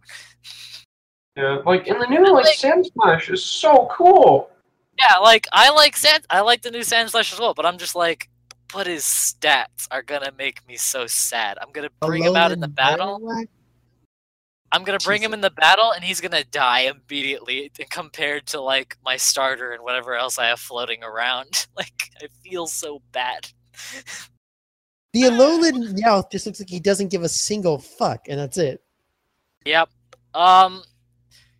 Yeah. Like in the new like Like- Sandslash is so cool. Yeah, like I like Sand, I like the new Sandslash as well, but I'm just like, but his stats are gonna make me so sad. I'm gonna bring him out in the battle. Marowak? I'm gonna bring him in the battle, and he's gonna die immediately compared to like my starter and whatever else I have floating around. Like I feel so bad. The Alolan Meowth just looks like he doesn't give a single fuck, and that's it. Yep. Um,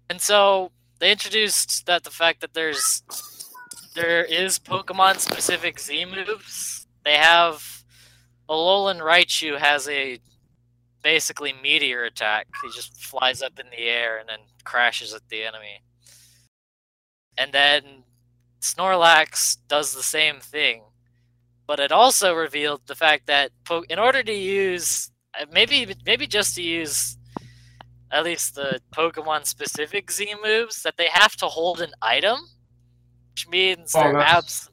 and so they introduced that the fact that there's there is Pokemon specific Z moves. They have Alolan Raichu has a basically meteor attack. He just flies up in the air and then crashes at the enemy. And then Snorlax does the same thing. But it also revealed the fact that po- in order to use uh, maybe maybe just to use at least the Pokemon specific Z moves that they have to hold an item, which means Oh, they're abs-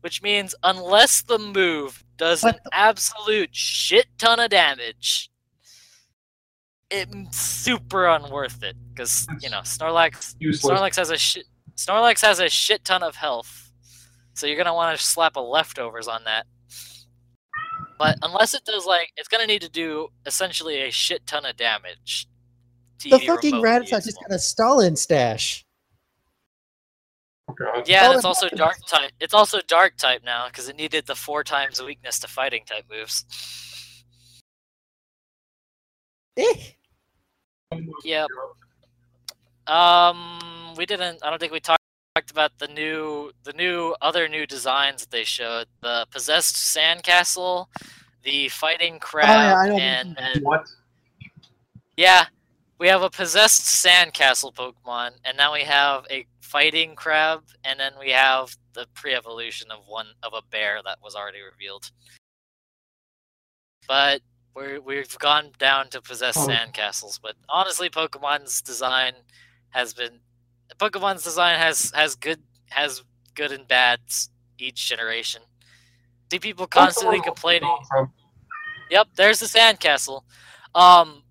which means unless the move does What an absolute shit ton of damage, it's super unworth it because you know Snorlax Useless. Snorlax has a shit Snorlax has a shit ton of health, so you're gonna want to slap a leftovers on that. But unless it does like, it's gonna need to do essentially a shit ton of damage The fucking remotely Rattata just useful. got a Stalin stash. God. Yeah, and it's also and- dark type. It's also dark type now because it needed the four times weakness to fighting type moves. Eh. Yep. Um, we didn't. I don't think we talked talked about the new, the new other new designs that they showed. The possessed sandcastle, the fighting oh, crab, Oh, I know. and, and What? yeah, we have a possessed sandcastle Pokemon, and now we have a fighting crab, and then we have the pre-evolution of one of a bear that was already revealed. But we're, we've gone down to possessed Oh. sandcastles. But honestly, Pokemon's design has been Pokemon's design has has good has good and bad each generation. See people constantly That's the one complaining. Yep, there's the sandcastle. Um,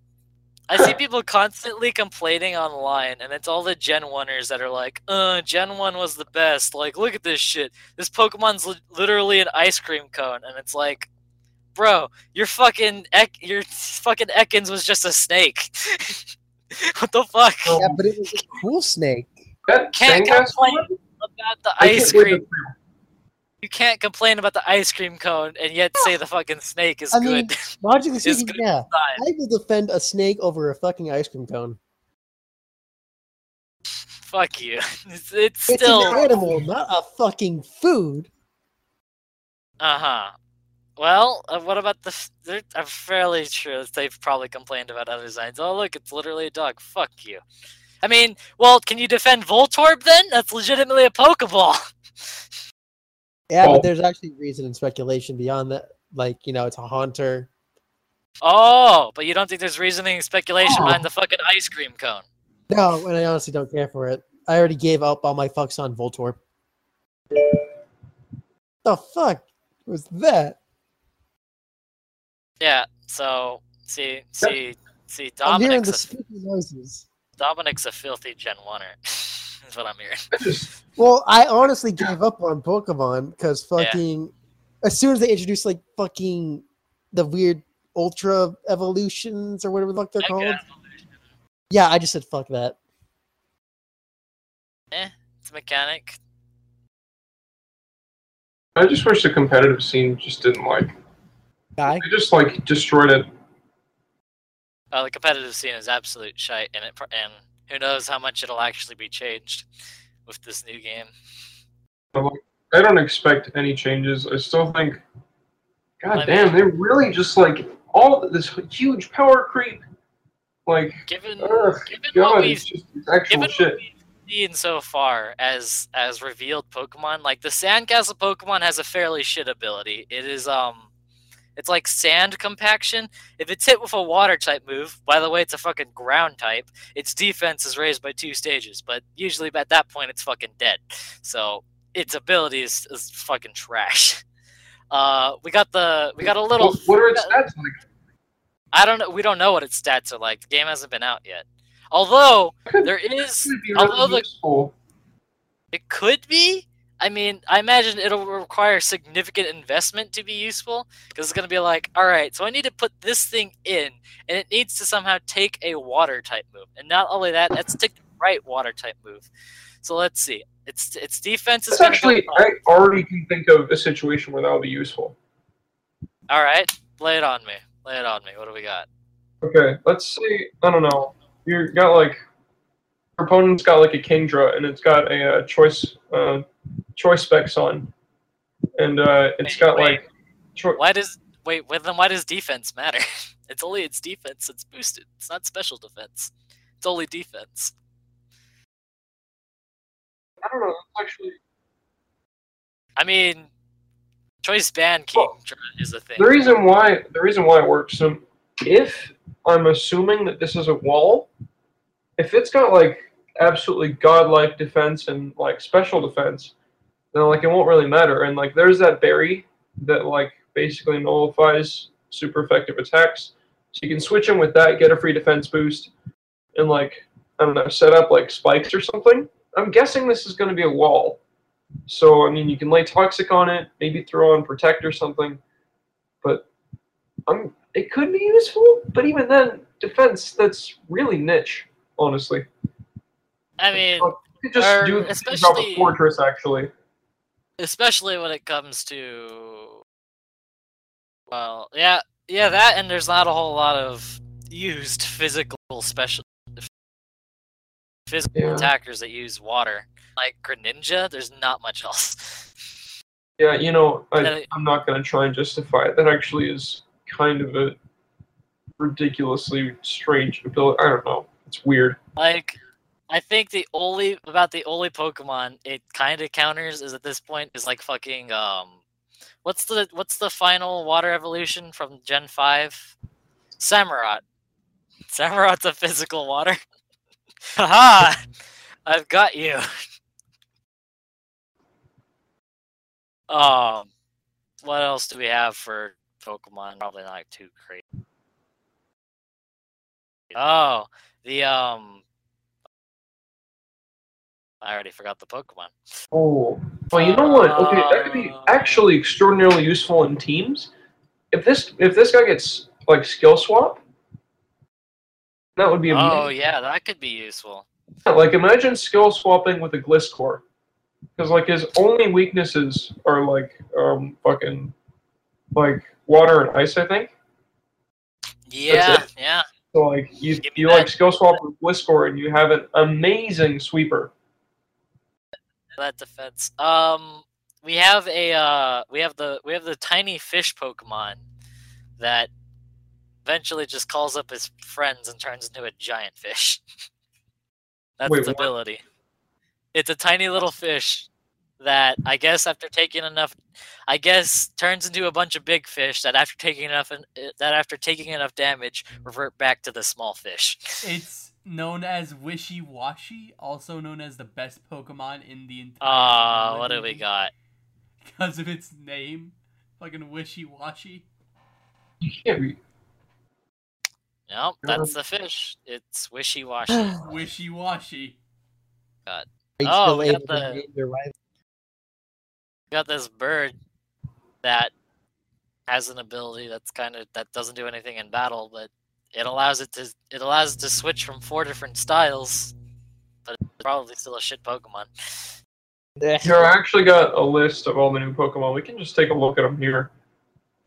I see people constantly complaining online, and it's all the Gen 1ers that are like, uh, Gen 1 was the best. Like, look at this shit. This Pokemon's li- literally an ice cream cone. And it's like, bro, your fucking, Ek- your fucking Ekans was just a snake. what the fuck? Yeah, but it was a cool snake. That Can't complain one? about the I ice cream. You can't complain about the ice cream cone and yet say the fucking snake is I mean, good. Logically speaking, good yeah. design. I will defend a snake over a fucking ice cream cone. Fuck you. It's, it's It's still. an animal, not a fucking food. Uh huh. Well, uh, what about the? f- they're- I'm fairly sure that they've probably complained about other designs. Oh, look, it's literally a dog. Fuck you. I mean, well, can you defend Voltorb then? That's legitimately a Pokeball. Yeah, but there's actually reason and speculation beyond that. Like, you know, it's a haunter. Oh, but you don't think there's reasoning and speculation Oh. behind the fucking ice cream cone? No, and I honestly don't care for it. I already gave up all my fucks on Voltorb. The fuck was that? Yeah. So see, see, see. I'm hearing Dominic's the a, noises. Dominic's a filthy Gen Oneer. Is what I'm hearing. Well, I honestly gave up on Pokemon because fucking as soon as they introduced like fucking the weird ultra evolutions or whatever the fuck they're Mega called. evolution. Yeah, I just said fuck that. Eh, it's a mechanic. I just wish the competitive scene just didn't like Guy. they just like destroyed it. Uh, the competitive scene is absolute shite, and it, and who knows how much it'll actually be changed with this new game. I don't expect any changes. I still think God I damn, mean- they really just like all this huge power creep. Like Given ugh, given what we've just actual given shit. what we've seen so far as as revealed Pokemon, like the Sandcastle Pokemon has a fairly shit ability. It is um, it's like sand compaction. If it's hit with a water type move, by the way, it's a fucking ground type. Its defense is raised by two stages, but usually at that point it's fucking dead. So its ability is, is fucking trash. Uh, we got the we got a little. What, are its stats like? I don't know. We don't know what its stats are like. The game hasn't been out yet. Although there is, there could be although the useful. it could be. I mean, I imagine it'll require significant investment to be useful because it's going to be like, all right, so I need to put this thing in, and it needs to somehow take a water type move, and not only that, that's take the right water type move. So let's see. Its its defense is It's actually. I already can think of a situation where that would be useful. all right. Lay it on me. Lay it on me. What do we got? Okay, let's say I don't know. You got like your opponent's got like a Kingdra and it's got a uh, choice uh, choice specs on, and uh, it's Wait, got wait. like cho- Why does wait? Well, then why does defense matter? it's only its defense. It's boosted. It's not special defense. It's only defense. I don't know. Actually I mean, choice ban king is a thing. the reason why the reason why it works. So if I'm assuming that this is a wall, if it's got like absolutely godlike defense and like special defense, then like it won't really matter. And like there's that berry that like basically nullifies super effective attacks. So you can switch in with that, get a free defense boost, and like I don't know, set up like spikes or something. I'm guessing this is going to be a wall. So I mean, you can lay toxic on it, maybe throw on protect or something. But I'm it could be useful. But even then, defense that's really niche, honestly. I mean, You could just do especially- Fortress, actually. Especially when it comes to well yeah yeah that and there's not a whole lot of used physical special physical Yeah. attackers that use water like greninja there's not much else Yeah, you know, I, I'm not going to try and justify it. That actually is kind of a ridiculously strange ability. I don't know. It's weird. like i think the only about the only pokemon it kind of counters is at this point is like fucking um what's the what's the final water evolution from gen 5 samurott. Samurott's a physical water. Haha i've got you. Um what else do we have for pokemon? Probably not too crazy. Oh the um I already forgot the Pokemon. Oh, well, you know what? Okay, that could be Uh, actually extraordinarily useful in teams. If this if this guy gets like skill swap, that would be amazing. Oh yeah, that could be useful. Yeah, Like imagine skill swapping with a Gliscor, because like his only weaknesses are like um fucking like water and ice. I think. Yeah, yeah. So like you you that. like skill swap with Gliscor and you have an amazing sweeper. That defense. Um, we have a uh, we have the we have the tiny fish Pokemon that eventually just calls up his friends and turns into a giant fish. That's Wait, its what? ability. It's a tiny little fish that I guess after taking enough, I guess turns into a bunch of big fish that after taking enough that after taking enough damage revert back to the small fish. It's known as Wishy Washy, also known as the best Pokemon in the entire. Ah, what do we got? Because of its name, fucking Wishy Washy. You can't. Nope, Yeah. that's the fish. It's wishy washy. Wishy Washy. Are Oh, we got the- name your rival? got this bird that has an ability that's kind of that doesn't do anything in battle, but it allows it to it allows it to switch from four different styles. But it's probably still a shit Pokemon. Here, I actually got a list of all the new Pokemon. We can just take a look at them here.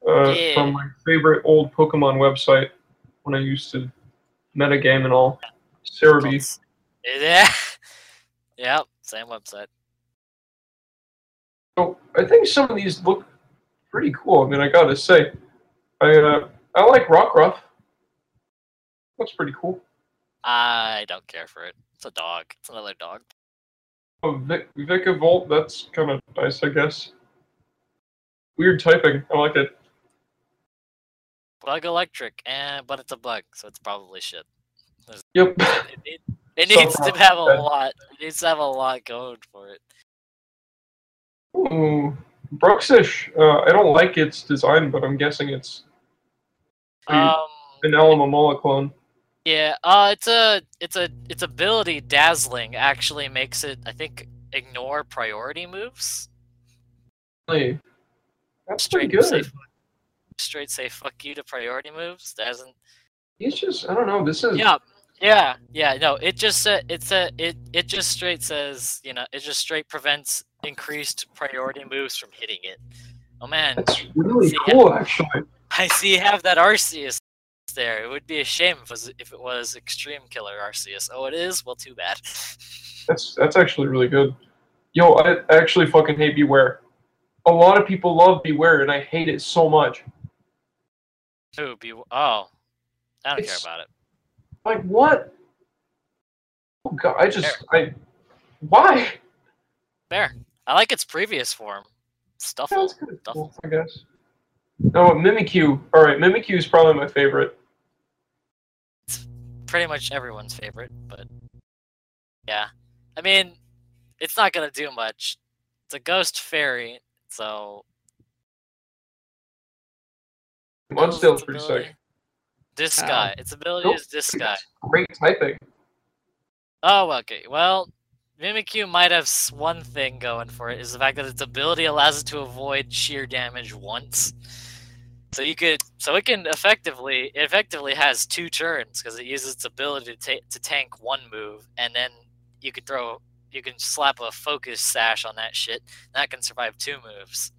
Uh, Yeah. From my favorite old Pokemon website when I used to metagame and all. Serebii. It's- Yeah. yep. Same website. So I think some of these look pretty cool. I mean, I gotta say, I uh, I like Rockruff. Looks pretty cool. I don't care for it. It's a dog. It's another dog. Oh, Vic Vikavolt, that's kind of nice, I guess. Weird typing. I like it. Bug electric, and but it's a bug, so it's probably shit. Yep. It, need- it needs to have a lot. It needs to have a lot going for it. Ooh. Uh, I don't like its design, but I'm guessing it's Um, an Alomomola clone. Yeah, uh, it's a, it's a, its ability dazzling actually makes it, I think, ignore priority moves. Hey, that's Straight pretty say, good. straight say fuck you to priority moves. Doesn't. He's just, I don't know. This is Yeah, yeah, yeah. No, it just sa it's a, it, it just straight says, you know, it just straight prevents increased priority moves from hitting it. Oh man, that's really See, cool, actually. I see you have that Arceus there. It would be a shame if it was, if it was Extreme Killer Arceus. Oh, it is? Well, too bad. That's that's actually really good. Yo, I actually fucking hate Bewear. A lot of people love Bewear, and I hate it so much. Ooh, be, oh. I don't It's- care about it. Like what? Oh god, I just I. Why? Fair. I like its previous form. Stufful. Stuff. cool, I guess. No, Mimikyu. All right, Mimikyu is probably my favorite. Pretty much everyone's favorite, but yeah. I mean, it's not gonna do much. It's a ghost fairy, so Mudsdale's its pretty ability- sick. This Ow. guy. Its ability Nope. is this guy. Great typing. Oh, okay. Well, Mimikyu might have one thing going for it, is the fact that its ability allows it to avoid sheer damage once. So you could, so it can effectively, it effectively has two turns because it uses its ability to ta- to tank one move, and then you could throw, you can slap a focus sash on that shit. That can survive two moves.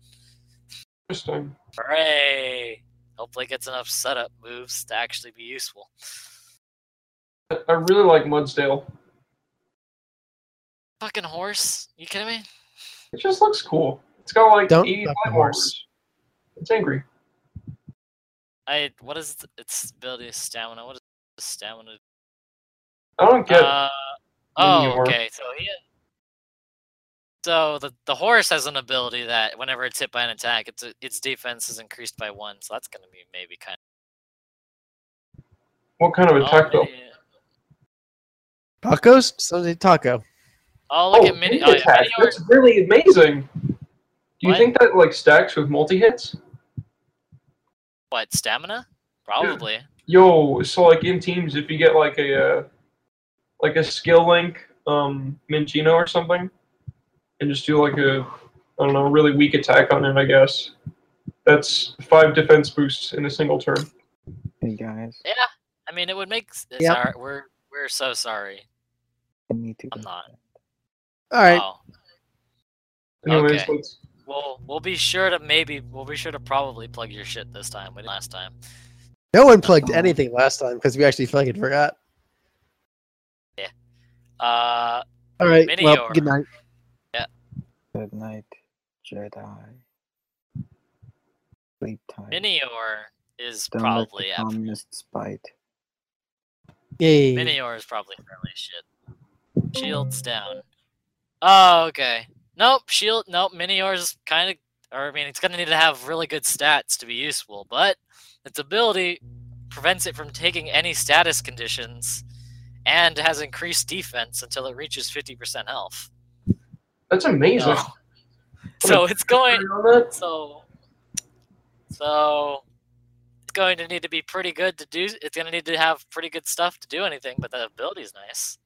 Interesting. Hooray! Hopefully, it gets enough setup moves to actually be useful. I I really like Mudsdale. Fucking horse? You kidding me? It just looks cool. It's got like Don't 85 fuck the more. horse. It's angry. I what is th- its ability? Stamina. What is the stamina? I don't get. Uh, oh, okay. So he. So the the horse has an ability that whenever it's hit by an attack, its its defense is increased by one. So that's gonna be maybe kind of. what kind of of. attack though? Tacos? Something taco. Oh, look oh, at mini. mini Oh, yeah, attack. Minior- That's really amazing. Do you What? think that like stacks with multi hits? What stamina? Probably. Yo, so like in teams, if you get like a uh, like a skill link, um, Minccino or something, and just do like a I don't know, really weak attack on it, I guess. That's five defense boosts in a single turn. Hey guys, Yeah. I mean, it would make. s- Yep. Sorry, we're we're so sorry. I need to. I'm not. All right. Oh. Anyways, Okay. let's We'll we'll be sure to maybe we'll be sure to probably plug your shit this time. We didn't last time. No one plugged anything last time because we actually fucking forgot. Yeah. Uh, All right. Well, good night. Yeah. Good night, Jedi. Sleep time. Minior is Don't probably let the after. communists bite. Yay. Minior is probably fairly shit. Shields down. Oh, okay. Nope, shield. Nope, Minior's kind of. Or I mean, it's gonna need to have really good stats to be useful, but its ability prevents it from taking any status conditions, and has increased defense until it reaches fifty percent health. that's amazing. So it's going. So, so it's going to need to be pretty good to do. It's going to need to have pretty good stuff to do anything, but the ability's nice.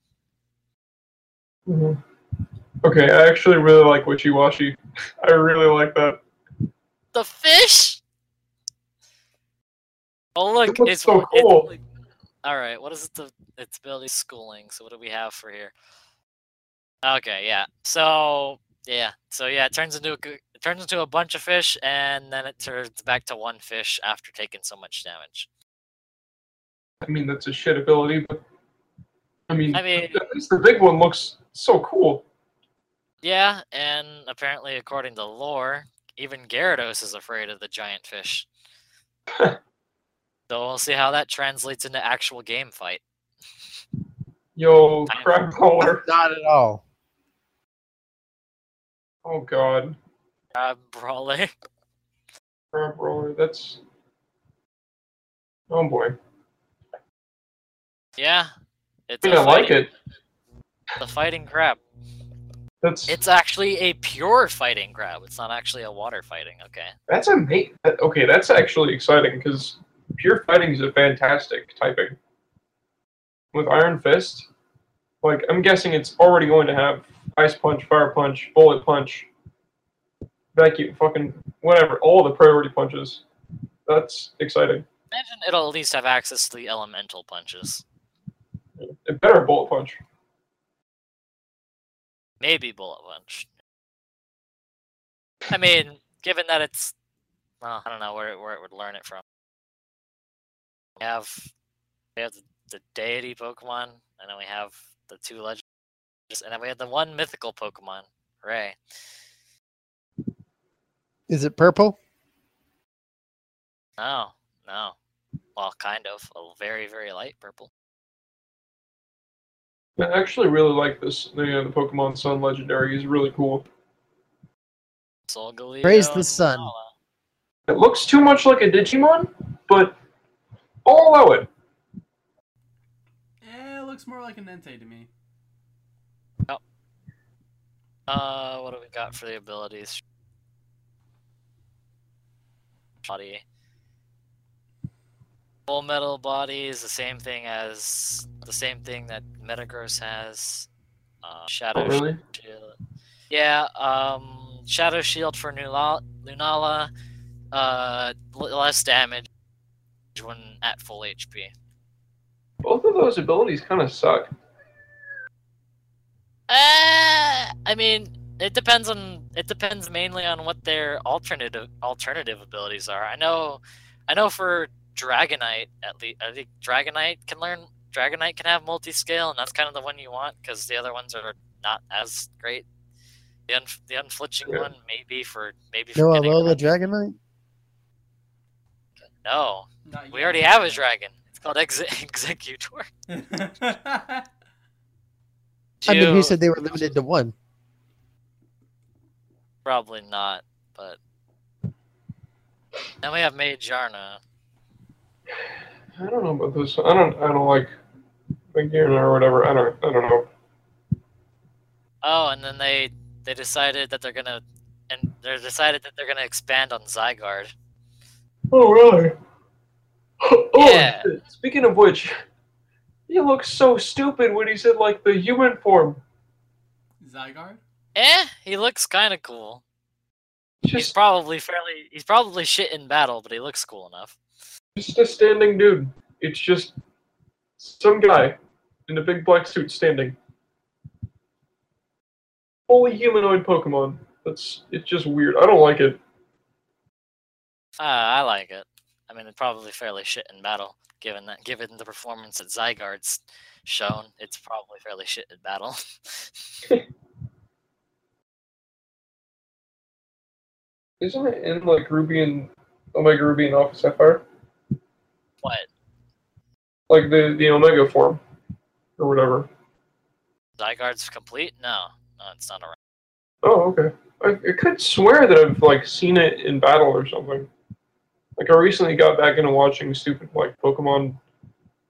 Mhm. Okay, I actually really like Wishy Washy. I really like that. The fish. Oh look, It it's so it's- cool. all right, what is it? The its ability schooling. So what do we have for here? Okay, yeah. So yeah, so yeah, it turns into a it turns into a bunch of fish, and then it turns back to one fish after taking so much damage. I mean, that's a shit ability, but I mean, I mean- at least the big one looks so cool. Yeah, and apparently, according to lore, even Gyarados is afraid of the giant fish. so we'll see how that translates into actual game fight. Yo, Kind of. Crabrawler. Not at all. Oh god, Uh, Brawler. Crabrawler. That's. Oh boy. Yeah, it's I a mean, I like it. The fighting crab. That's It's actually a pure fighting crab. It's not actually a water fighting. Okay. that's amazing. Okay, that's actually exciting because pure fighting is a fantastic typing. With Iron Fist, like I'm guessing it's already going to have Ice Punch, Fire Punch, Bullet Punch, Vacuum, fucking whatever, all the priority punches. That's exciting. Imagine it'll at least have access to the elemental punches. It better Bullet Punch. Maybe bullet punch. I mean, given that it's, well, I don't know where it, where it would learn it from. We have we have the, the deity Pokemon, and then we have the two legends, and then we have the one mythical Pokemon, Ray. Is it purple? No, no. Well, kind of. A very, very light purple. I actually really like this. The, uh, the Pokemon Sun Legendary is really cool. Solgaleo. Praise the sun. Lunala. It looks too much like a Digimon, but I'll allow it. Eh, it looks more like an Entei to me. Oh. Uh, what do we got for the abilities? Body. Full metal body is the same thing as the same thing that Metagross has. Uh, Shadow Oh, really? Shield. Yeah, um, Shadow Shield for Lunala, uh, less damage when at full HP. Both of those abilities kind of suck. Uh, I mean, it depends on it depends mainly on what their alternative alternative abilities are. I know, I know for Dragonite at least, I think Dragonite can learn. Dragonite can have multi-scale, and that's kind of the one you want because the other ones are not as great. The un, the unflinching Yeah. one maybe for maybe for No getting Alola around- Dragonite? No, Not we yet. already have a dragon. It's called Exe- Exeggutor. I mean, Two- who said they were limited to one? Probably not, but then we have Magearna. I don't know about this. I don't. I don't like Magearna or whatever. I don't. I don't know. Oh, and then they they decided that they're gonna and they decided that they're gonna expand on Zygarde. Oh really? Oh, Yeah. Speaking of which, he looks so stupid when he said like the human form. Zygarde? Eh, he looks kind of cool. He's probably fairly he's probably shit in battle, but he looks cool enough. Just a standing dude. It's just some guy in a big black suit standing. Fully humanoid Pokemon. That's it's just weird. I don't like it. Ah, I like it. I mean, it's probably fairly shit in battle, given that given the performance that Zygarde's shown. It's probably fairly shit in battle. Isn't it in like Ruby and Omega Ruby and Alpha Sapphire? What? Like the the Omega form, or whatever. Zygarde's complete? No, no, it's not around. Oh, okay. I, I could swear that I've like seen it in battle or something. Like I recently got back into watching stupid like Pokemon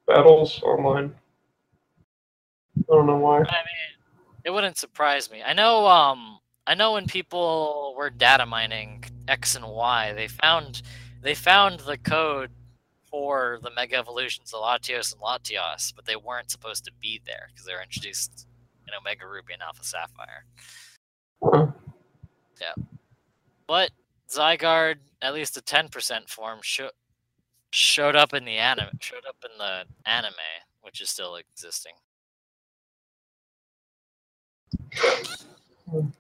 battles online. I don't know why. I mean, it wouldn't surprise me. I know. Um, I know when people were data mining X and Y, they found they found the code for the Mega Evolutions of Latias and Latios, but they weren't supposed to be there because they were introduced in Omega Ruby and Alpha Sapphire. Huh. But Zygarde, at least a ten percent form, sho- showed up in the anime. Showed up in the anime, which is still existing.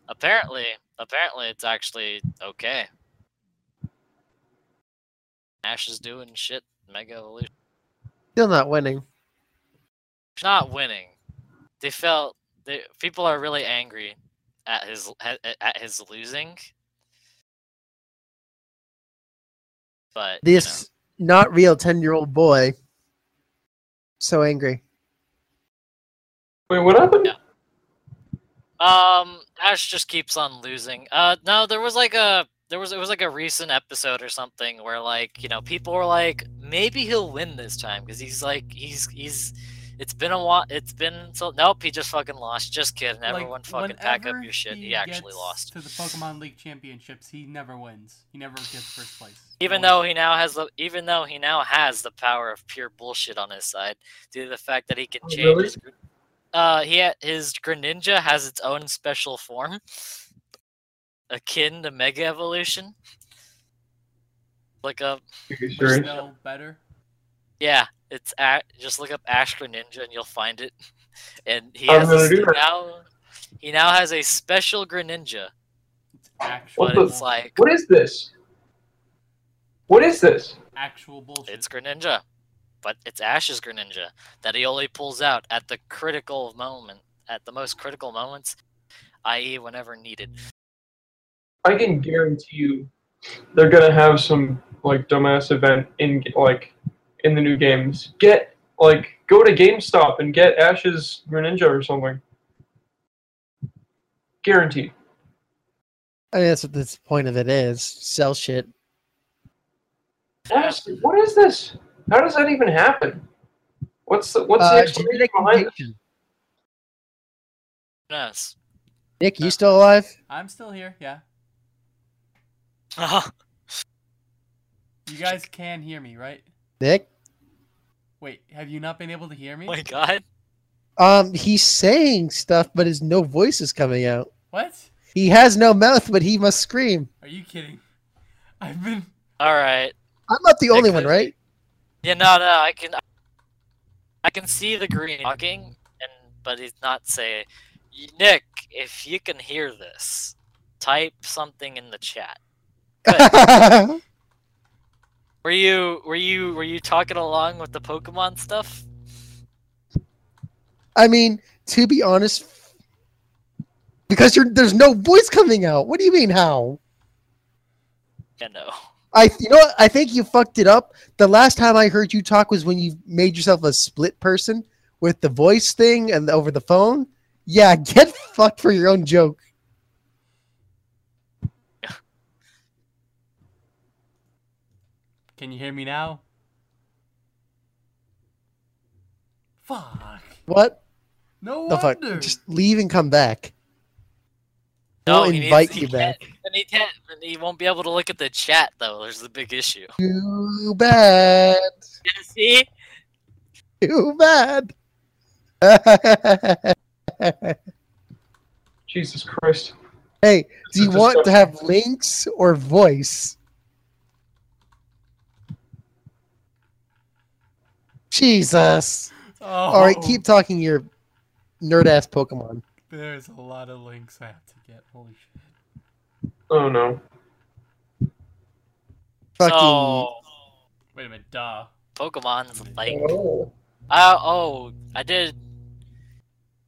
Apparently, apparently, it's actually okay. Ash is doing shit. Mega Evolution. Still not winning. Not winning. They felt. They, people are really angry at his at, at his losing. But you know. This not real 10 year old boy. So angry. Wait, what happened? Yeah. Um, Ash just keeps on losing. Uh, no, there was like a there was it was like a recent episode or something where like you know people were like maybe he'll win this time because he's like he's he's it's been a while it's been so nope he just fucking lost just kidding Like, everyone fucking pack up your shit he he actually lost To the Pokemon League Championships, he never wins. He never gets first place. even Always. though he now has the even though he now has the power of pure bullshit on his side due to the fact that he can Oh, change really? his uh he ha- his Greninja has its own special form akin to Mega Evolution look up Are you no better. yeah it's at, just look up Ash Greninja and you'll find it and he I'm has a, do he that. now he now has a special Greninja It's actual. but the- it's like What is this? What is this? actual bullshit. It's Greninja, but it's Ash's Greninja that he only pulls out at the critical moment, at the most critical moments, i.e., whenever needed. I can guarantee you, they're gonna have some like dumbass event in like in the new games. Get like go to GameStop and get Ash's Greninja or something. Guaranteed. I mean, that's what the point of it is. Sell shit. Honestly, what is this? How does that even happen? What's the what's the Uh, explanation genetic behind it? Yes. Nick, you still alive? I'm still here. Yeah. oh You guys can hear me, right? Nick? Wait, have you not been able to hear me? Oh my god. Um, he's saying stuff, but his no voice is coming out. What? He has no mouth, but he must scream. Are you kidding? I've been All right. I'm not the only one, right? Yeah, no, no, I can, I can see the green talking, and but he's not saying. Nick, if you can hear this, type something in the chat. Were you, were you, were you talking along with the Pokemon stuff? I mean, to be honest, because you're there's no voice coming out. What do you mean how? Yeah, no. I you know what? I think you fucked it up. The last time I heard you talk was when you made yourself a split person with the voice thing and over the phone. Yeah, get fucked for your own joke. Can you hear me now? Fuck. What No the fuck? wonder. Just leave and come back. No, We'll he needs- invite you back. can't- And he can't. And he won't be able to look at the chat though. There's the big issue. Too bad. See? Too bad. Jesus Christ. hey, do you want to have links or voice? Jesus. oh, All right, keep talking your nerd ass Pokemon. There's a lot of links I have to get. Holy shit. Oh no. Fucking So, Wait a minute. Duh. Pokemon's like Oh. Uh, oh, I did.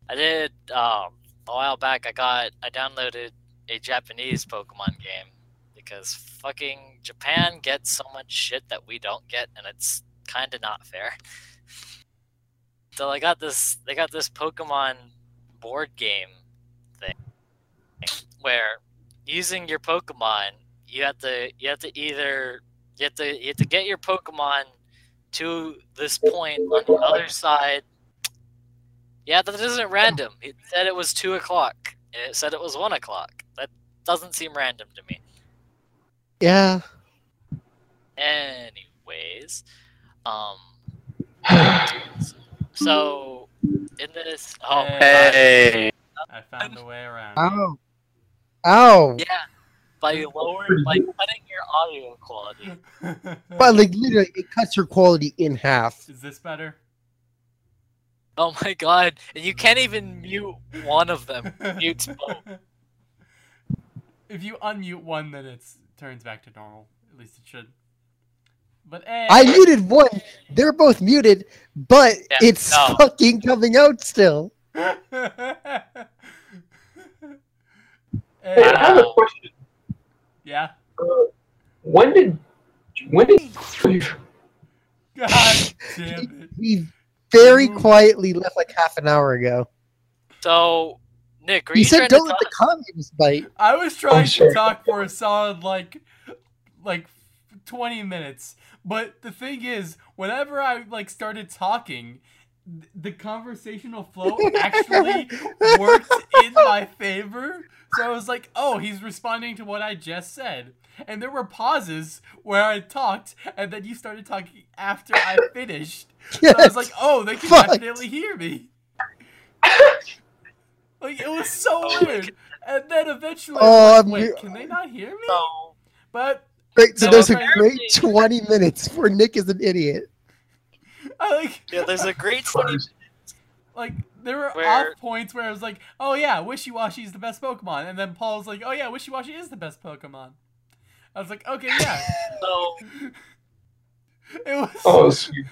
I did. Um, a while back, I got. I downloaded a Japanese Pokemon game because fucking Japan gets so much shit that we don't get, and it's kind of not fair. So I got this. They got this Pokemon board game thing where using your Pokemon, you have to. You have to either. You have to. You have to get your Pokemon to this point on the other side. Yeah, that isn't random. It said it was two o'clock. and It said it was one o'clock. That doesn't seem random to me. yeah. Anyways, um, so in this, oh Hey. God. I found a way around. Ow. Ow. yeah, by lowering, by cutting your audio quality. But like literally, it cuts your quality in half. Is this better? Oh my god, and you can't even mute one of them. Mutes both. If you unmute one, then it turns back to normal. At least it should. But hey, I muted one. They're both muted, but Yeah, it's no. fucking coming out still. Hey, eh, Hey, I have a uh, question. yeah. Uh, when did when did? God damn it. He very quietly left like half an hour ago. So, Nick, are He you said, "Don't to let the communists bite." I was trying oh, to sorry. talk for a solid like like 20 minutes. But the thing is, whenever I like started talking, th- the conversational flow actually worked in my favor. So I was like, "Oh, he's responding to what I just said." And there were pauses where I talked and then you started talking after I finished. So I was like, "Oh, they can Fucked. definitely hear me." Like it was so weird. And then eventually, Oh, I was oh, I'm like, wait, re- can they not hear me? So, But Great. So No, there's a great 20 minutes where Nick is an idiot. I like, yeah, there's a great 20 like there were Where- off points where I was like, oh yeah, Wishy Washy is the best Pokemon, and then Paul's like, oh yeah, Wishy Washy is the best Pokemon. I was like, okay, yeah. So, it was. Oh, sweet.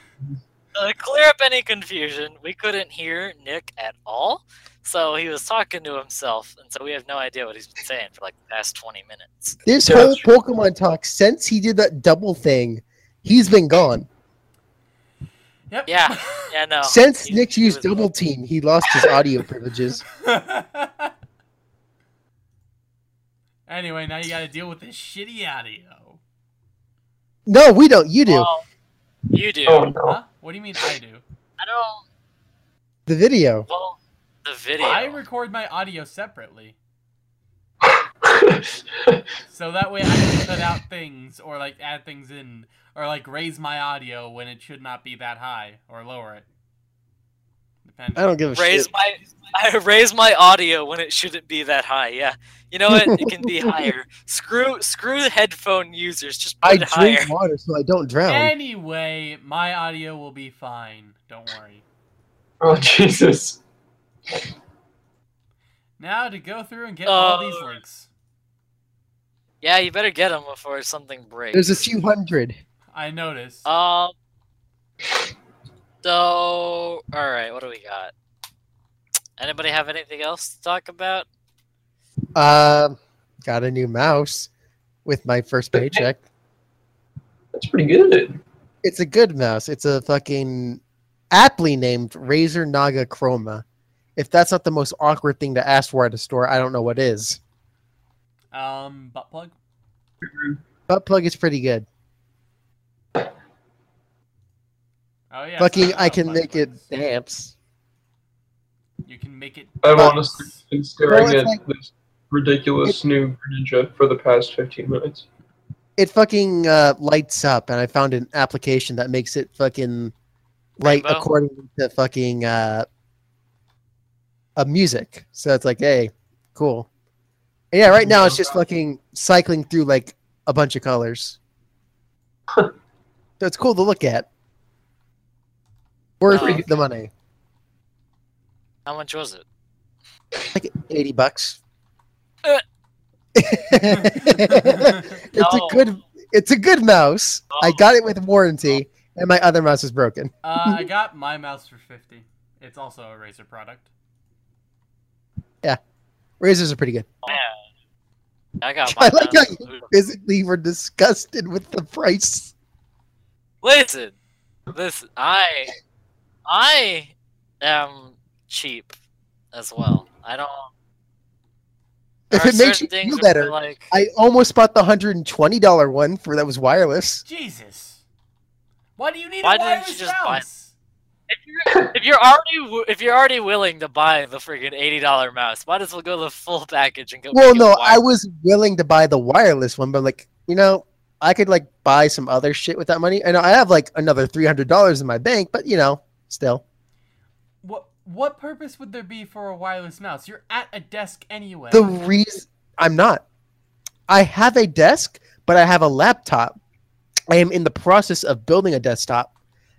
to clear up any confusion, we couldn't hear Nick at all. So he was talking to himself, and so we have no idea what he's been saying for like the past 20 minutes. This Yeah, whole. Pokemon talk, since he did that double thing, he's been gone. Yep. Yeah, yeah, no. Since he- Nick he used was- double team, he lost his audio privileges. anyway, now you got to deal with this shitty audio. No, we don't. You do. Well, you do. Oh no. Huh? What do you mean I do? I don't. the video. Well, the video. I record my audio separately. So that way I can cut out things or like add things in or like raise my audio when it should not be that high or lower it. Depending. I don't give a raise shit. my I raise my audio when it shouldn't be that high. Yeah, you know what? It can be higher. Screw screw the headphone users. Just put I it higher. drink water so I don't drown. Anyway, my audio will be fine. Don't worry. Oh Jesus! Now to go through and get all these Uh, links. Yeah, you better get them before something breaks. There's a few hundred. I noticed. Um. So, all right, what do we got? Anybody have anything else to talk about? Um, got a new mouse with my first paycheck. That's pretty good. It's a good mouse. It's a fucking aptly named Razer Naga Chroma. If that's not the most awkward thing to ask for at a store, I don't know what is. Um, butt plug. Butt plug is pretty good. Oh yeah. Fucking, sorry I can butt make it plugs. dance. You can make it. I've But- honestly been staring Well, at like- this ridiculous new Ninja for the past 15 minutes. It fucking uh, lights up, and I found an application that makes it fucking light Rainbow? according to fucking uh, a music. So it's like, hey, cool. And yeah, right now it's just fucking cycling through like a bunch of colors. so it's cool to look at. Worth Oh, the money. How much was it? Like 80 bucks. Uh. it's No. a good it's a good mouse. I Oh. got it with warranty and my other mouse is broken. Uh, I got my mouse for fifty. It's also a Razer product. Razers are pretty good. Yeah. I got I like mouse. how Physically we're disgusted with the price. Listen, this I I am cheap as well. I don't. If it makes you feel better, like I almost bought the $120 one for that was wireless. Jesus. Why do you need Why a didn't you wireless just buy- mouse? If you're if you're already if you're already willing to buy the freaking eighty dollar mouse, might as well go the full package and go. Well, no, I was willing to buy the wireless one, but like, you know, I could like buy some other shit with that money. I know I have like another $300 in my bank, but you know, still. What what purpose would there be for a wireless mouse? You're at a desk anyway. The reason I'm not. I have a desk, but I have a laptop. I am in the process of building a desktop.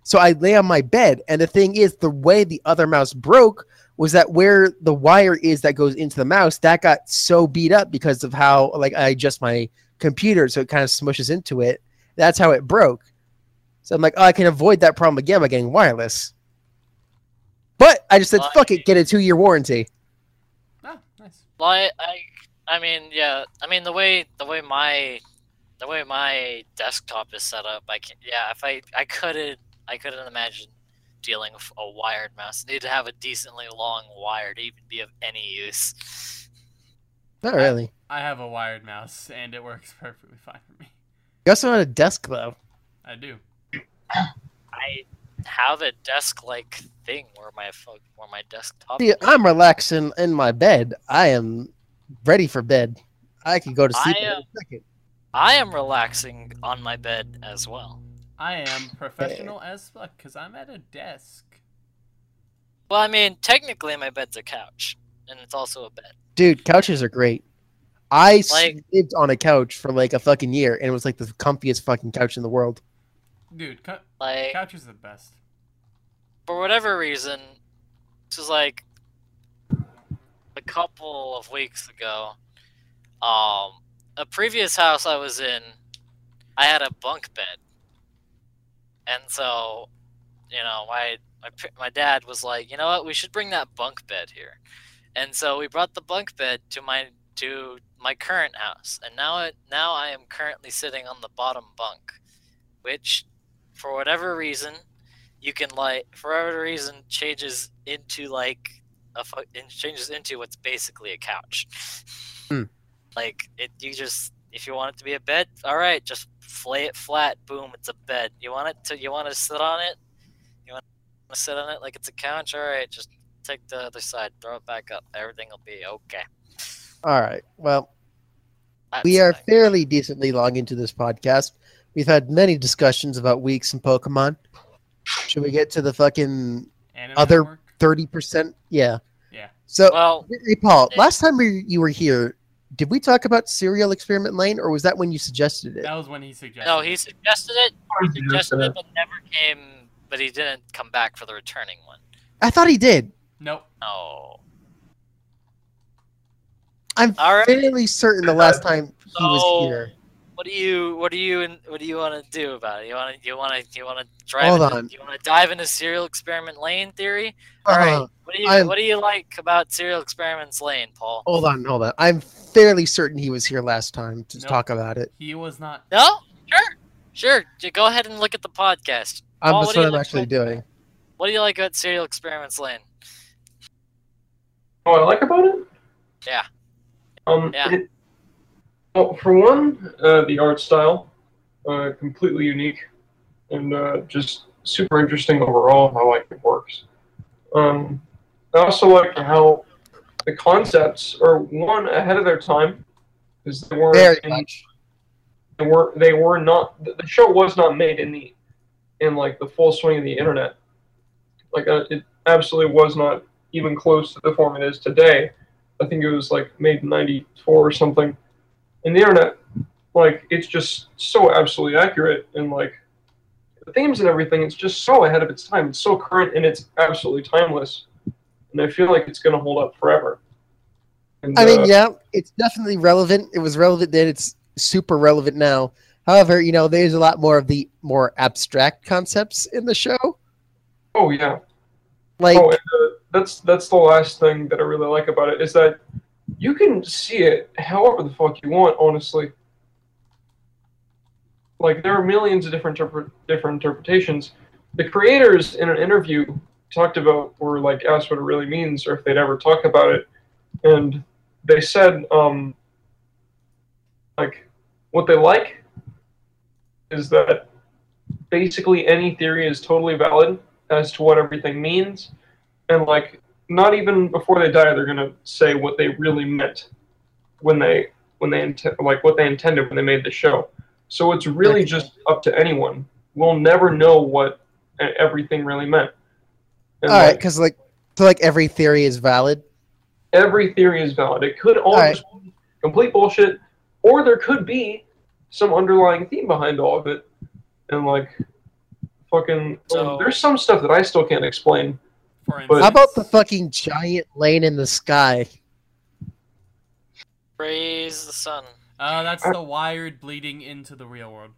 So I lay on my bed. And the thing is, the way the other mouse broke was that where the wire is that goes into the mouse, that got so beat up because of how like I adjust my computer so it kind of smushes into it. That's how it broke. So I'm like, oh, I can avoid that problem again by getting wireless. But I just said, fuck it, get a two-year warranty. Ah, nice. Well, I, I, I mean, yeah. I mean, the way the way my the way my desktop is set up, I can. Yeah, if I I couldn't I couldn't imagine dealing with a wired mouse. You need to have a decently long wire to even be of any use. Not really. I have a wired mouse and it works perfectly fine for me. You also have a desk, though. I do. I have a desk-like thing where my pho- where my desktop. See, I'm relaxing in my bed. I am ready for bed. I can go to sleep I, in uh, a second. I am relaxing on my bed as well. I am professional as fuck because I'm at a desk. Well, I mean, technically, my bed's a couch, and it's also a bed. Dude, couches are great. I Like- lived on a couch for like a fucking year, and it was like the comfiest fucking couch in the world. Dude, cou- Like, couch is the best. for whatever reason, this was like a couple of weeks ago. Um, a previous house I was in, I had a bunk bed, and so, you know, my my my dad was like, you know what, we should bring that bunk bed here, and so we brought the bunk bed to my to my current house, and now it now I am currently sitting on the bottom bunk, which, for whatever reason, you can like for whatever reason changes into like a changes into what's basically a couch. Hmm. Like it, you just if you want it to be a bed, all right, just flay it flat. Boom, it's a bed. You want it to you want to sit on it. You want to sit on it like it's a couch. All right, just take the other side, throw it back up. Everything will be okay. All right. Well, That's we are the thing. fairly decently long into this podcast. We've had many discussions about weeks and Pokemon. Should we get to the fucking Anime Other- Network? thirty percent. Yeah. Yeah. So, Well, hey, Paul, yeah. last time we, you were here, did we talk about Serial Experiment Lain, or was that when you suggested it? That was when he suggested. no, it. he suggested it. He suggested it, but never came. But he didn't come back for the returning one. I thought he did. Nope. No. I'm All right. fairly certain the last time he So, was here. What do you what do you what do you want to do about it? You want to you want to you want to drive Hold into, on. you want to dive into Serial Experiment Lain theory? All Uh, right. What do you I'm- what do you like about Serial Experiments Lain, Paul? Hold on, hold on. I'm fairly certain he was here last time to Nope. talk about it. He was not. No? Sure. Sure. J- Go ahead and look at the podcast. I'm, Paul, that's what do what you I'm like actually about- doing. What do you like about Serial Experiments Lain? What I like about it? Yeah. Um, Yeah. it- well, for one, uh, the art style, uh, completely unique, and uh, just super interesting overall. How like it works. Um, I also like how the concepts are one ahead of their time because they weren't Very in- much. they were they were not the the show was not made in the in like the full swing of the internet like uh, it absolutely was not even close to the form it is today i think it was like made in 94 or something and the internet like it's just so absolutely accurate and like the themes and everything it's just so ahead of its time it's so current and it's absolutely timeless and i feel like it's going to hold up forever and, I mean, uh, yeah, it's definitely relevant. It was relevant then. It's super relevant now. However, you know, there's a lot more of the more abstract concepts in the show. oh yeah Like, oh, and, uh, that's that's the last thing that I really like about it is that you can see it however the fuck you want. Honestly, like there are millions of different different interpretations. The creators in an interview talked about or like asked what it really means or if they'd ever talk about it, and they said um, like what they like is that basically any theory is totally valid as to what everything means and like not even before they die they're gonna say what they really meant when they when they int- like what they intended when they made the show. So it's really just up to anyone. We'll never know what e- everything really meant. And all right, like, because like, so like every theory is valid. every theory is valid. It could all Alright. just be complete bullshit or there could be some underlying theme behind all of it. And like fucking So- there's some stuff that i still can't explain For But- How about the fucking giant Lain in the sky? Praise the sun. Uh, that's the wired bleeding into the real world.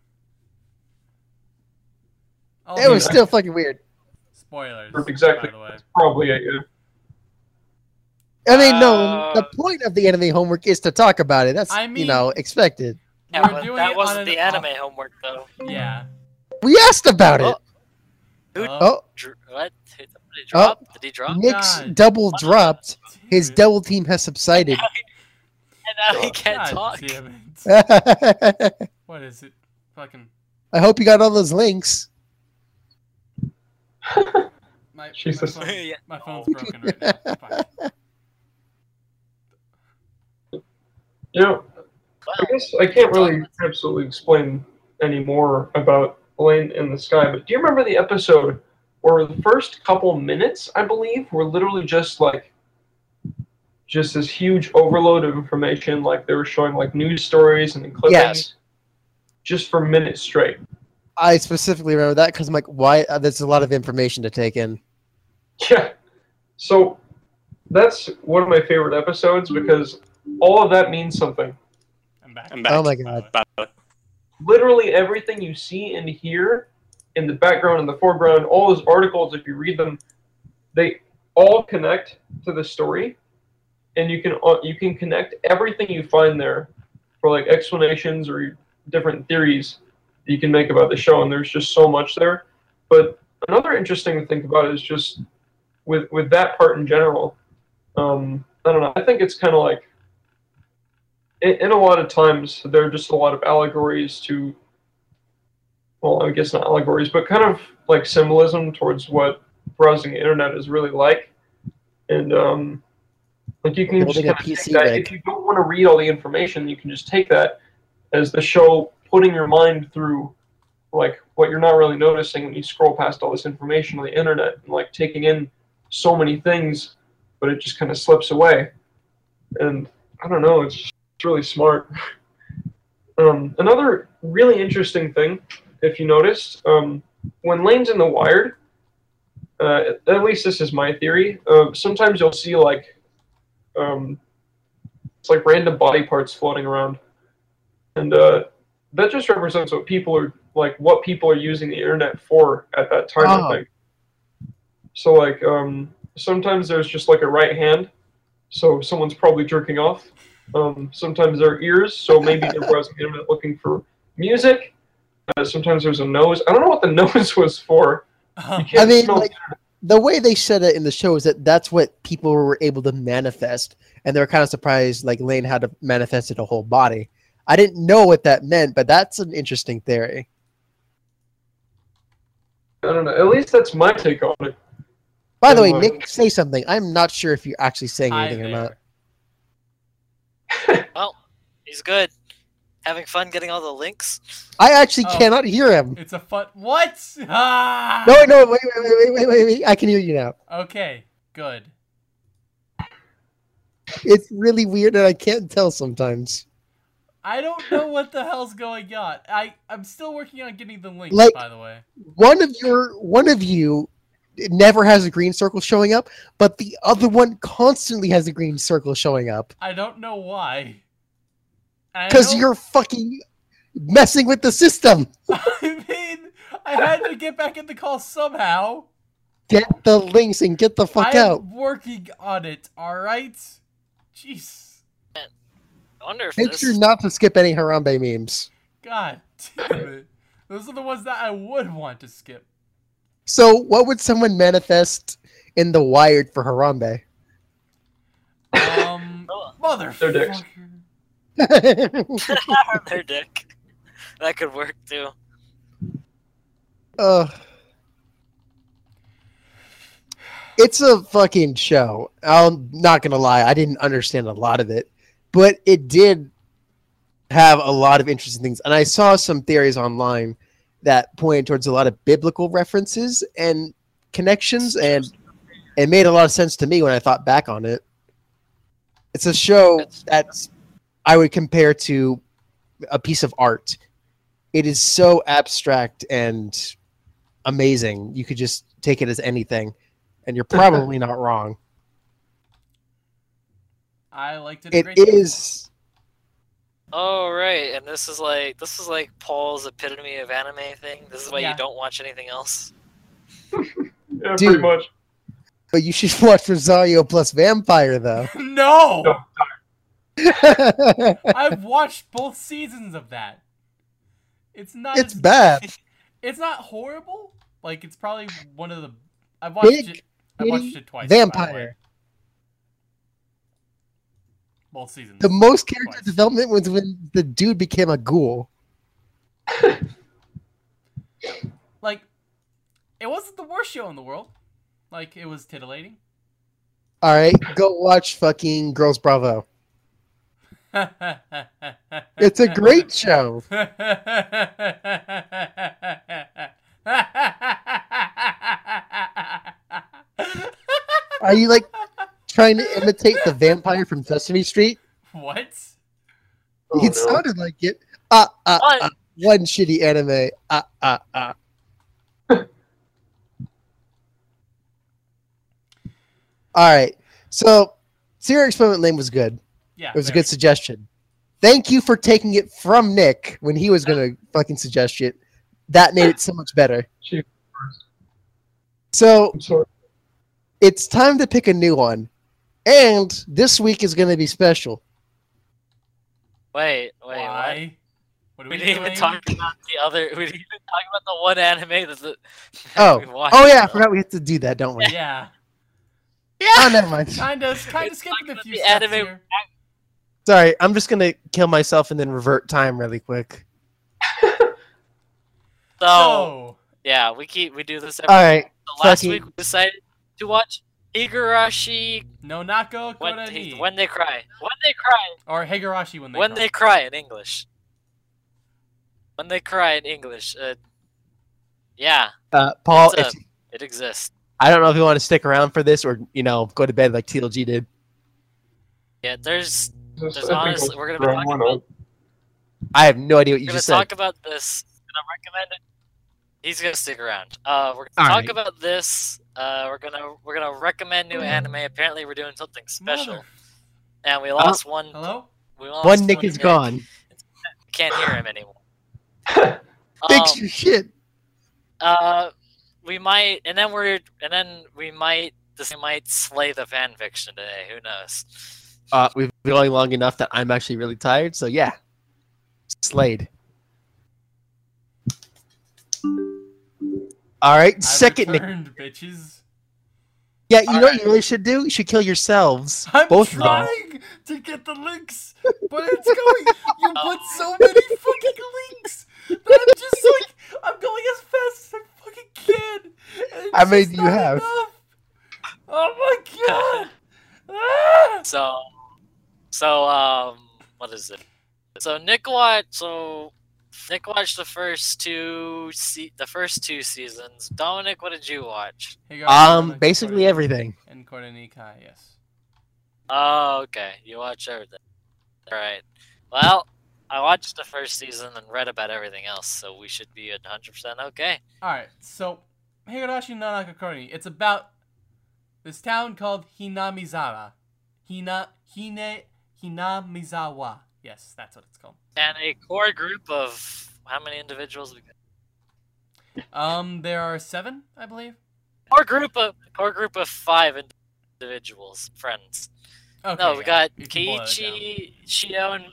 Oh, It was yeah. still fucking weird. spoilers. Exactly. By the way. probably it, yeah. I mean, no, Uh, the point of the anime homework is to talk about it. That's, I mean, you know, expected. Yeah, We're doing that it wasn't the an anime homework though. Yeah. We asked about it. Oh. Who- Oh, Oh, what? Did he drop? Oh, Did he drop? Nick's God. double dropped. His double team has subsided. And now he oh, can't God talk. damn it. What is it? Fucking I hope you got all those links. my, Jesus. my, phone, Yeah. my phone's broken right now. Fuck. You know, I guess I can't really absolutely explain any more about Lain in the Sky, but do you remember the episode where the first couple minutes, I believe, were literally just like just this huge overload of information, like they were showing like news stories and clippings Yes. just for minutes straight. I specifically remember that because I'm like, why? Uh, there's a lot of information to take in. Yeah. So that's one of my favorite episodes because all of that means something. I'm back. I'm back. Oh my god. By literally everything you see and hear in the background and the foreground, all those articles, if you read them, they all connect to the story, and you can uh, you can connect everything you find there for like explanations or different theories that you can make about the show. And there's just so much there. But another interesting thing to think about is just with with that part in general. Um, I don't know. I think it's kind of like in, in a lot of times there are just a lot of allegories to well i guess not allegories but kind of like symbolism towards what browsing the internet is really like and um like you can just kind of take that rig. if you don't want to read all the information you can just take that as the show putting your mind through like what you're not really noticing when you scroll past all this information on the internet and like taking in so many things, but it just kind of slips away. And I don't know, it's, it's really smart. Um, another really interesting thing, if you noticed, um, when Lain's in the Wired, uh, at least this is my theory. Uh, sometimes you'll see like, um, it's like random body parts floating around, and uh, that just represents what people are like, what people are using the internet for at that time. Oh. I think. So like, um, sometimes there's just like a right hand, so someone's probably jerking off. Um, sometimes there are ears, so maybe they're browsing the internet looking for music. Uh, sometimes there's a nose. I don't know what the nose was for. You Um, I mean, like, the way they said it in the show is that that's what people were able to manifest, and they were kind of surprised like Lain had to manifest it a whole body. I didn't know what that meant, but that's an interesting theory. I don't know. At least that's my take on it. By the way, Nick, say something. I'm not sure if you're actually saying anything or not. Well, he's good. Having fun getting all the links. I actually Oh. cannot hear him. It's a fun. What? Ah! No, no, wait, wait, wait, wait, wait, wait. I can hear you now. Okay, good. It's really weird, and I can't tell sometimes. I don't know what the hell's going on. I I'm still working on getting the link. Like- by the way. One of your, one of you, never has a green circle showing up, but the other one constantly has a green circle showing up I don't know why. I because you're fucking messing with the system. I mean, I had to get back in the call somehow. Get the links and get the fuck I'm out. working on it. All right. Jeez. I wonder if Make this. sure not to skip any Harambe memes. God damn it. Those are the ones that I would want to skip. So, what would someone manifest in the Wired for Harambe? Um. Their dicks. motherfucker. their dick. That could work too. uh, it's a fucking show. I'm not gonna lie, I didn't understand a lot of it, but it did have a lot of interesting things. And I saw some theories online that pointed towards a lot of biblical references and connections, and it made a lot of sense to me when I thought back on it. It's a show that's I would compare to a piece of art. It is so abstract and amazing. You could just take it as anything, and you're probably not wrong. I liked it. a It great deal. is. Oh right, and this is like this is like Paul's epitome of anime thing. This is why Yeah. you don't watch anything else. Yeah, Dude. pretty much. But you should watch Rosario plus Vampire, though. no! No. It's I've watched both seasons of that. It's not. as- bad. It's not horrible. Like it's probably one of the. I've watched Big it. I watched it twice. by the way. Vampire. Both seasons. The most character Twice. development was when the dude became a ghoul. Like, it wasn't the worst show in the world. Like it was titillating. All right, go watch fucking Girls Bravo. It's a great show. Are you like trying to imitate the vampire from Sesame Street? what? Oh, it no. sounded like it. Uh, uh, What? uh, one shitty anime. Uh, uh, uh. All right. So, Serial Experiment Lain was good. Yeah. It was a good suggestion. Thank you for taking it from Nick when he was going to fucking suggest it. That made it so much better. So, it's time to pick a new one. And this week is going to be special. Wait, wait, what? Why? What are We we, didn't even talk about the other. We didn't even talk about the one anime that the. Oh. we Oh, yeah. I forgot we have to do that, don't we? Yeah. Yeah. Oh, never mind. Kinda, kinda It's skipping talking a about few the steps anime- here. Sorry, I'm just going to kill myself and then revert time really quick. So So, yeah, we keep we do this. Every, All right. so last fucking- week we decided to watch Higurashi no Nako when, Korani. when they cry. When they cry. or Higurashi when they when cry. they cry in English. When they cry in English. Uh, yeah, Uh, Paul, It's if, a- it exists. I don't know if you want to stick around for this or, you know, go to bed like TLG did. Yeah, there's Just- There's I honestly- we'll we're gonna be talking about- I have no idea what you said. we're gonna just said. talk about this. And I'm recommending. He's gonna stick around. Uh, we're gonna talk right. about this. Uh, we're gonna we're gonna recommend new anime. Apparently, we're doing something special, Mother- and we lost one. Hello? We lost One Nick is Nick. gone. Can't hear him anymore. Fix Um, your shit. uh, we might, and then we're, and then we might, this might slay the fan fiction today. Who knows? Uh, we've been going long enough that I'm actually really tired, so yeah. Slade. All right, I second Nick. returned, bitches. Yeah, you know what you really should do? You should kill yourselves. I'm Both trying to get the links, but it's going. You put so many fucking links that I'm just like I'm going as fast as I fucking can. and it's How many just do you have? enough. Oh my god! So, so um, what is it? So Nick watched. So Nick watched the first two se- the first two seasons. Dominic, what did you watch? Hey Um, I'm basically Koro ni Kai everything. And Koro ni Kai, yes. Oh, okay. You watch everything. All right. Well, I watched the first season and read about everything else, so we should be 100% okay. Alright, so Higurashi no Nakakori. It's about this town called Hinamizawa. Hina Hine Hinamizawa. Yes, that's what it's called. And a core group of how many individuals? Um, there are seven, I believe. Core group of core group of five individuals, friends. Okay, no, we yeah, got you can boil it. Keiichi, Shio, and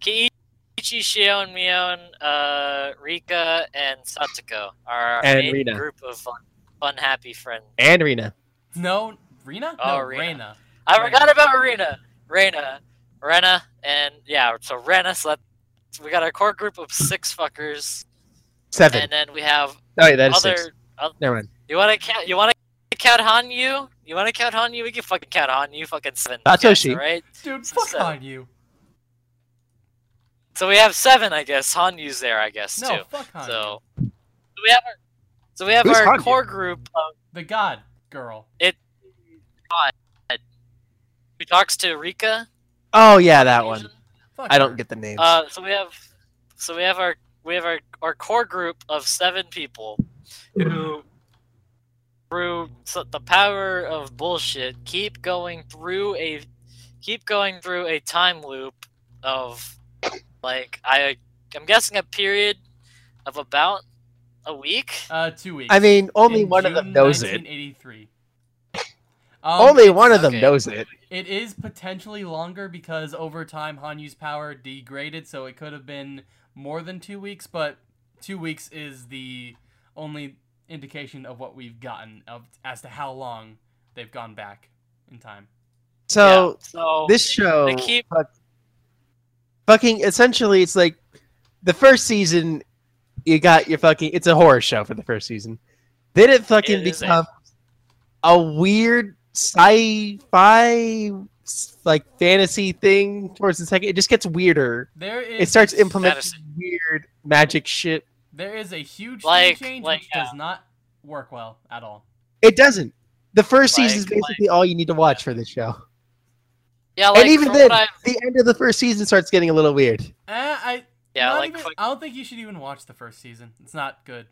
Keiichi, Shio, and Mion, uh, Rika, and Satoko are our And main Rina. group of fun, fun, friends. And Rena. No, Rena? Oh, no, Rena. Reina. I Rena. forgot about Rena, Rena, Rena, and yeah, so Rena. So that, we got our core group of six fuckers, Seven. and then we have oh, yeah, that is other. six. oth- Never mind. you want to count? You want to count Hanyu? You You want to count Hanyu? We can fucking count Hanyu. Fucking seven. Ah, Satoshi. guys, right? Dude, So fuck seven. on you. So we have seven, I guess. Hanyu's there, I guess, No, too. fuck on So, so we have our, so we have Who's our Hanyu? core group of The god girl. it. who talks to Rika. Oh, yeah, that one. Fuck I don't her. get the names. Uh, so we have, so we have our we have our, our core group of seven people who, through the power of bullshit, keep going through a keep going through a time loop of like I I'm guessing a period of about a week. Uh, two weeks. I mean, only In one of them June knows it. 1983. Um, Only one of them okay. knows it. It is potentially longer because over time Hanyu's power degraded, so it could have been more than two weeks, but two weeks is the only indication of what we've gotten of as to how long they've gone back in time. So, yeah, so this show they keep fucking essentially it's like the first season you got your fucking it's a horror show for the first season. Then it fucking It is a- become a weird sci-fi like fantasy thing towards the second. It just gets weirder. There is it starts implementing fantasy. weird magic shit. There is a huge Like- change like, which yeah. does not work well at all. it doesn't. The first season is Like- basically all you need to watch for this show. Yeah, like and even then the end of the first season starts getting a little weird. Eh, I yeah, not like even- I don't think you should even watch the first season. It's not good.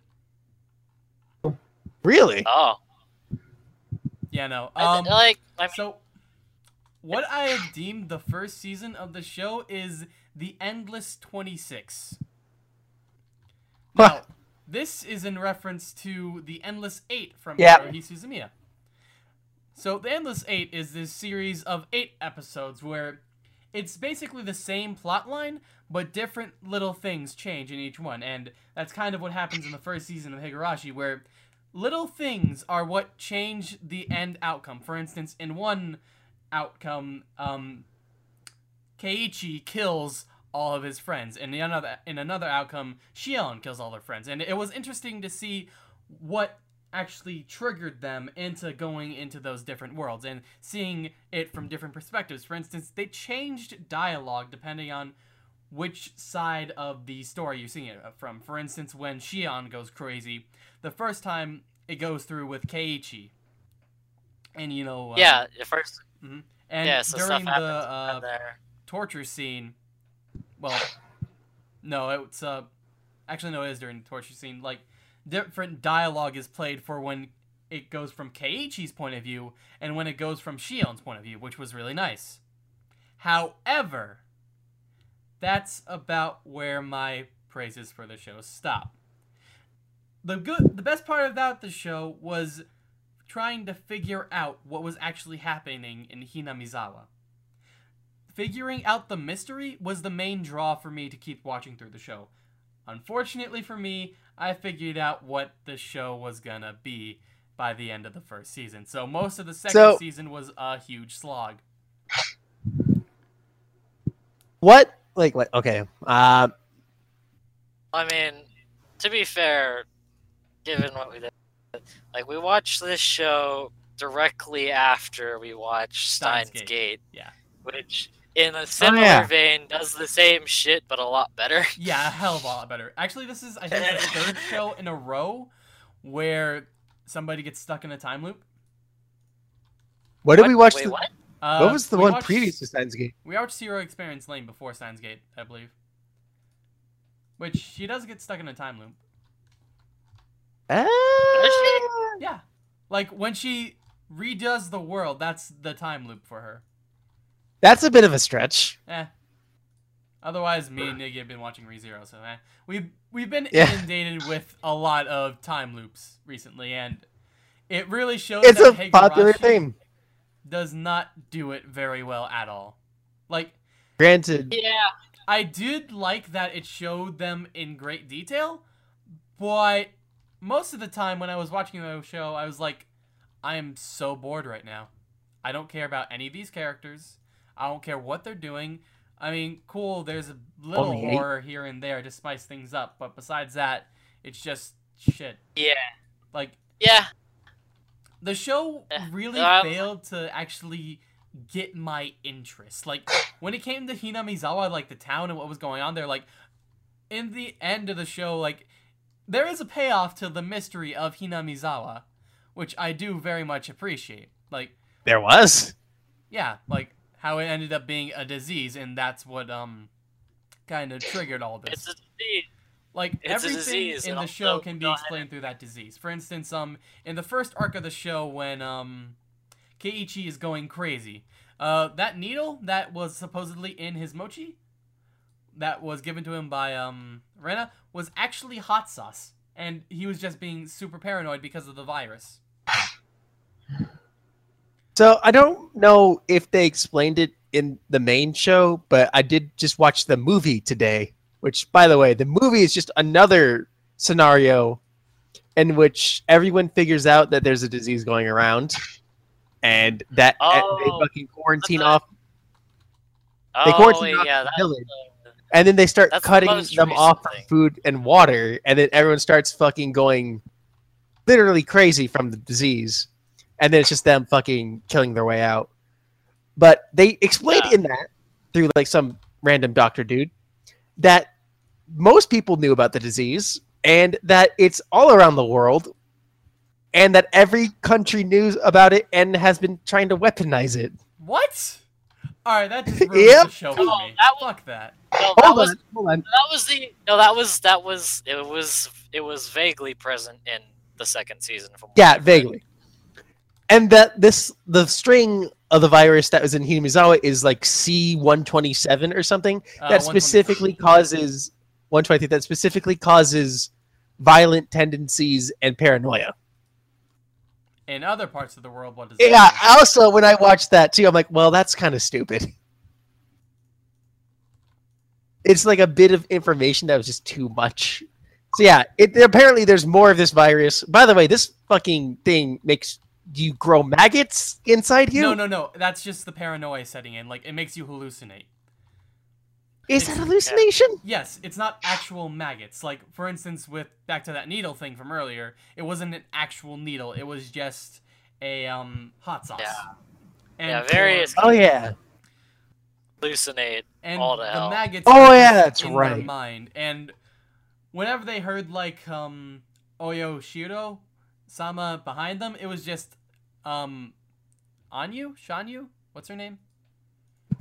really oh, Yeah, no. I- Um, like I mean, So, what I have deemed the first season of the show is the Endless 26. Now, this is in reference to the Endless 8 from Yeah. Haruhi Suzumiya. So, the Endless 8 is this series of 8 episodes where it's basically the same plot line, but different little things change in each one. And that's kind of what happens in the first season of Higurashi, where little things are what change the end outcome. For instance, in one outcome, um, Keiichi kills all of his friends. In the another in another outcome, Shion kills all their friends. And it was interesting to see what actually triggered them into going into those different worlds and seeing it from different perspectives. For instance, they changed dialogue depending on which side of the story you're seeing it from. For instance, when Shion goes crazy, the first time it goes through with Keiichi, and you know, uh, yeah, at first. and yeah, so stuff during the uh, torture scene, well, no, it's uh, actually no, it is during the torture scene. Like different dialogue is played for when it goes from Keiichi's point of view and when it goes from Shion's point of view, which was really nice. However, that's about where my praises for the show stop. The good the best part about the show was trying to figure out what was actually happening in Hinamizawa. Figuring out the mystery was the main draw for me to keep watching through the show. Unfortunately for me, I figured out what the show was gonna be by the end of the first season. So most of the second So- season was a huge slog. What? Like, what? Okay. Uh, I mean, to be fair, given what we did, like we watched this show directly after we watched Steins Steins Gate. Gate, Yeah. which in a similar yeah. vein does the same shit but a lot better. Yeah, a hell of a lot better. Actually, this is I think the third show in a row where somebody gets stuck in a time loop. what did we watch? Wait, the, what? Uh, what was the one watched- previous to Steins Gate? We watched Zero Experience Lain before Steins Gate, I believe. Which she does get stuck in a time loop. Ah, Yeah, like when she redoes the world, that's the time loop for her. That's a bit of a stretch. Eh. Otherwise, me and Niggy have been watching ReZero, so eh. We've we've been Yeah. inundated with a lot of time loops recently, and it really shows It's that a popular Higurashi thing. does not do it very well at all. Like Granted, Yeah, I did like that it showed them in great detail, but most of the time when I was watching the show, I was like, I am so bored right now. I don't care about any of these characters. I don't care what they're doing. I mean, cool, there's a little Only eight? horror here and there to spice things up, but besides that, it's just shit. yeah, Like, yeah. the show really um, failed to actually get my interest. Like when it came to Hinamizawa, like the town and what was going on there, like in the end of the show, like there is a payoff to the mystery of Hinamizawa, which I do very much appreciate. Like, there was. yeah, like how it ended up being a disease, and that's what um kind of triggered all this It's a disease. like It's everything disease, in the show can be explained through that disease. For instance, um, in the first arc of the show, when um, Keiichi is going crazy, uh, that needle that was supposedly in his mochi, that was given to him by um Rena, was actually hot sauce, and he was just being super paranoid because of the virus. So I don't know if they explained it in the main show, but I did just watch the movie today, which, by the way, the movie is just another scenario in which everyone figures out that there's a disease going around and that uh, they Oh, fucking quarantine off Oh, They quarantine off yeah, the village. the- and then they start the cutting most them off from food and water and then everyone starts fucking going literally crazy from the disease and then it's just them fucking killing their way out but they explained Yeah. in that through like some random doctor dude that most people knew about the disease and that it's all around the world and that every country knew about it and has been trying to weaponize it What? All right, that just ruins Yep. the show for No, me. that was- Fuck that. No, that hold was on hold on that was the no that was that was it was it was vaguely present in the second season from Yeah, I've vaguely. And that this the string of the virus that was in Hinamizawa is like C127 or something Uh, that 120 specifically causes 120 that specifically causes violent tendencies and paranoia. In other parts of the world, what does that Yeah, also when I watched that too, I'm like, well, that's kind of stupid. It's like a bit of information that was just too much. So yeah, it, apparently there's more of this virus. By the way, this fucking thing makes you grow maggots inside you. No, no, no. That's just the paranoia setting in. Like, it makes you hallucinate. Is It's- that hallucination? Yes, it's not actual maggots. Like, for instance, with back to that needle thing from earlier, it wasn't an actual needle. It was just a um hot sauce. Yeah. And Yeah, various- Oh yeah. hallucinate and all to the hell. maggots. Oh, yeah, that's in right. Their mind, and whenever they heard like um Oyashiro sama behind them, it was just um Anyu, Shanyu, what's her name?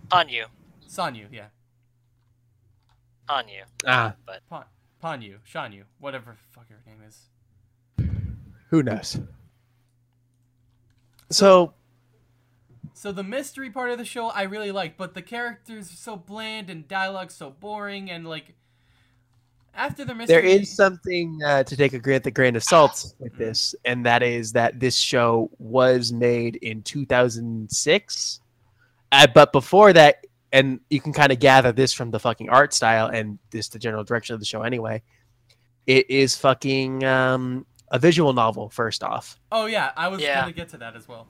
Hanyu. Sanyu, yeah, Hanyu. Ah, Pan, Panyu, Shanyu, whatever the fuck her name is. who knows? So So the mystery part of the show I really liked, but the characters are so bland and dialogue so boring and like after the mystery there is something uh, to take a grain, the grain of salt with this, and that is that this show was made in 2006. Uh, but before that, and you can kind of gather this from the fucking art style and this the general direction of the show anyway. It is fucking um, a visual novel. First off, Oh yeah, I was Yeah. gonna get to that as well.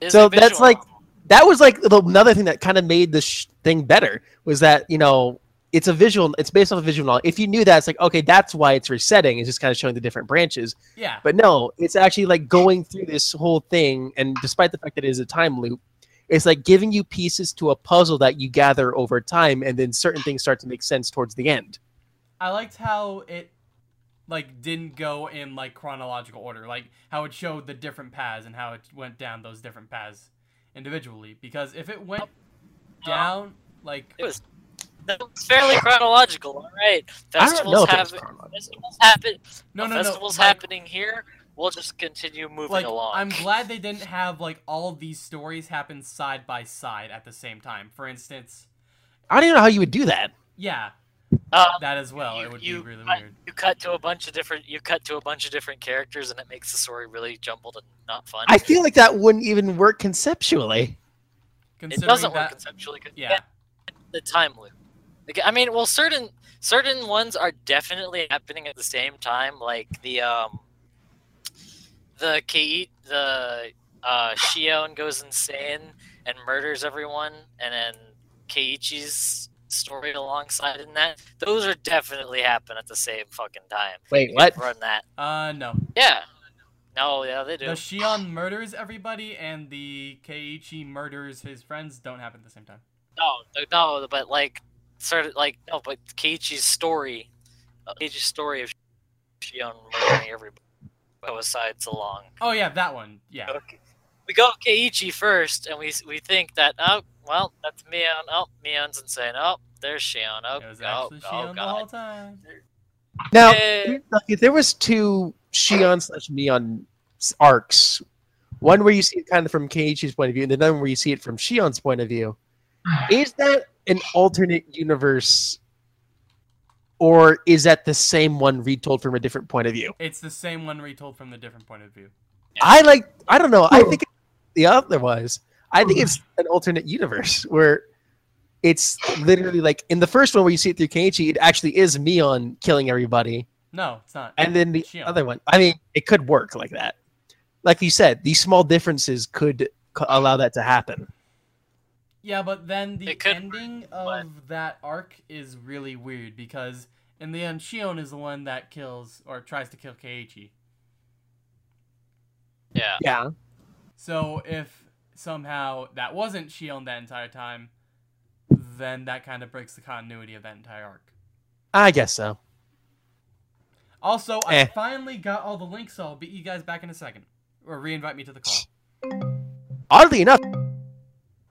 It's So that's visual like- novel. that was like the, another thing that kind of made this sh- thing better was that you know it's a visual it's based off a visual novel. If you knew that it's like okay that's why it's resetting it's just kind of showing the different branches. Yeah, but no it's actually like going through this whole thing and despite the fact that it is a time loop it's like giving you pieces to a puzzle that you gather over time and then certain things start to make sense towards the end. I liked how it like didn't go in like chronological order, like how it showed the different paths and how it went down those different paths individually. Because if it went down like It was, that was fairly chronological. All right, i don't festivals know if have festivals happen. no a no no festivals like- happening here. We'll just continue moving like along. I'm glad they didn't have like all of these stories happen side by side at the same time. For instance, i don't even know how you would do that yeah, Um, that as well. you- it would you- be really I- weird. you cut to a bunch of different. You cut to a bunch of different characters, and it makes the story really jumbled and not fun. i feel like that wouldn't even work conceptually it doesn't that, work conceptually. yeah, the time loop. Like, I mean, well, certain certain ones are definitely happening at the same time, like the um, the Kei, the uh, Shion goes insane and murders everyone, and then Keiichi's story alongside in that. Those are definitely happen at the same fucking time. wait what Run that. uh, no. Yeah. No, yeah, they do. The Shion murders everybody, and the Keiichi murders his friends. Don't happen at the same time. No, no, no, but like, sort of like no, but Keiichi's story, uh, Keiichi's story of Shion murdering everybody coincides along. Oh yeah, that one. Yeah. Okay. We go Keiichi first, and we we think that oh well that's Mion. Oh Mion's insane. Oh there's Shion. Oh It was oh, oh Shion the whole god. time. now Yay. If there was two Shion slash Mion arcs, one where you see it kind of from Keiichi's point of view, and another one where you see it from Shion's point of view, is that an alternate universe, or is that the same one retold from a different point of view? It's the same one retold from the different point of view. I like, I don't know, I hmm. think the other was. I think it's hmm. an alternate universe where it's literally like in the first one where you see it through Keiichi, it actually is Mion killing everybody. No, it's not. And then the Shion. other one, I mean, it could work like that. Like you said, these small differences could allow that to happen. Yeah, but then the It could ending but- of that arc is really weird because in the end, Shion is the one that kills or tries to kill Keiichi. Yeah. Yeah. So if somehow that wasn't Shion that entire time, then that kind of breaks the continuity of that entire arc. I guess so. Also, I Eh. finally got all the links, so I'll beat you guys back in a second. Or re-invite me to the call. Oddly enough,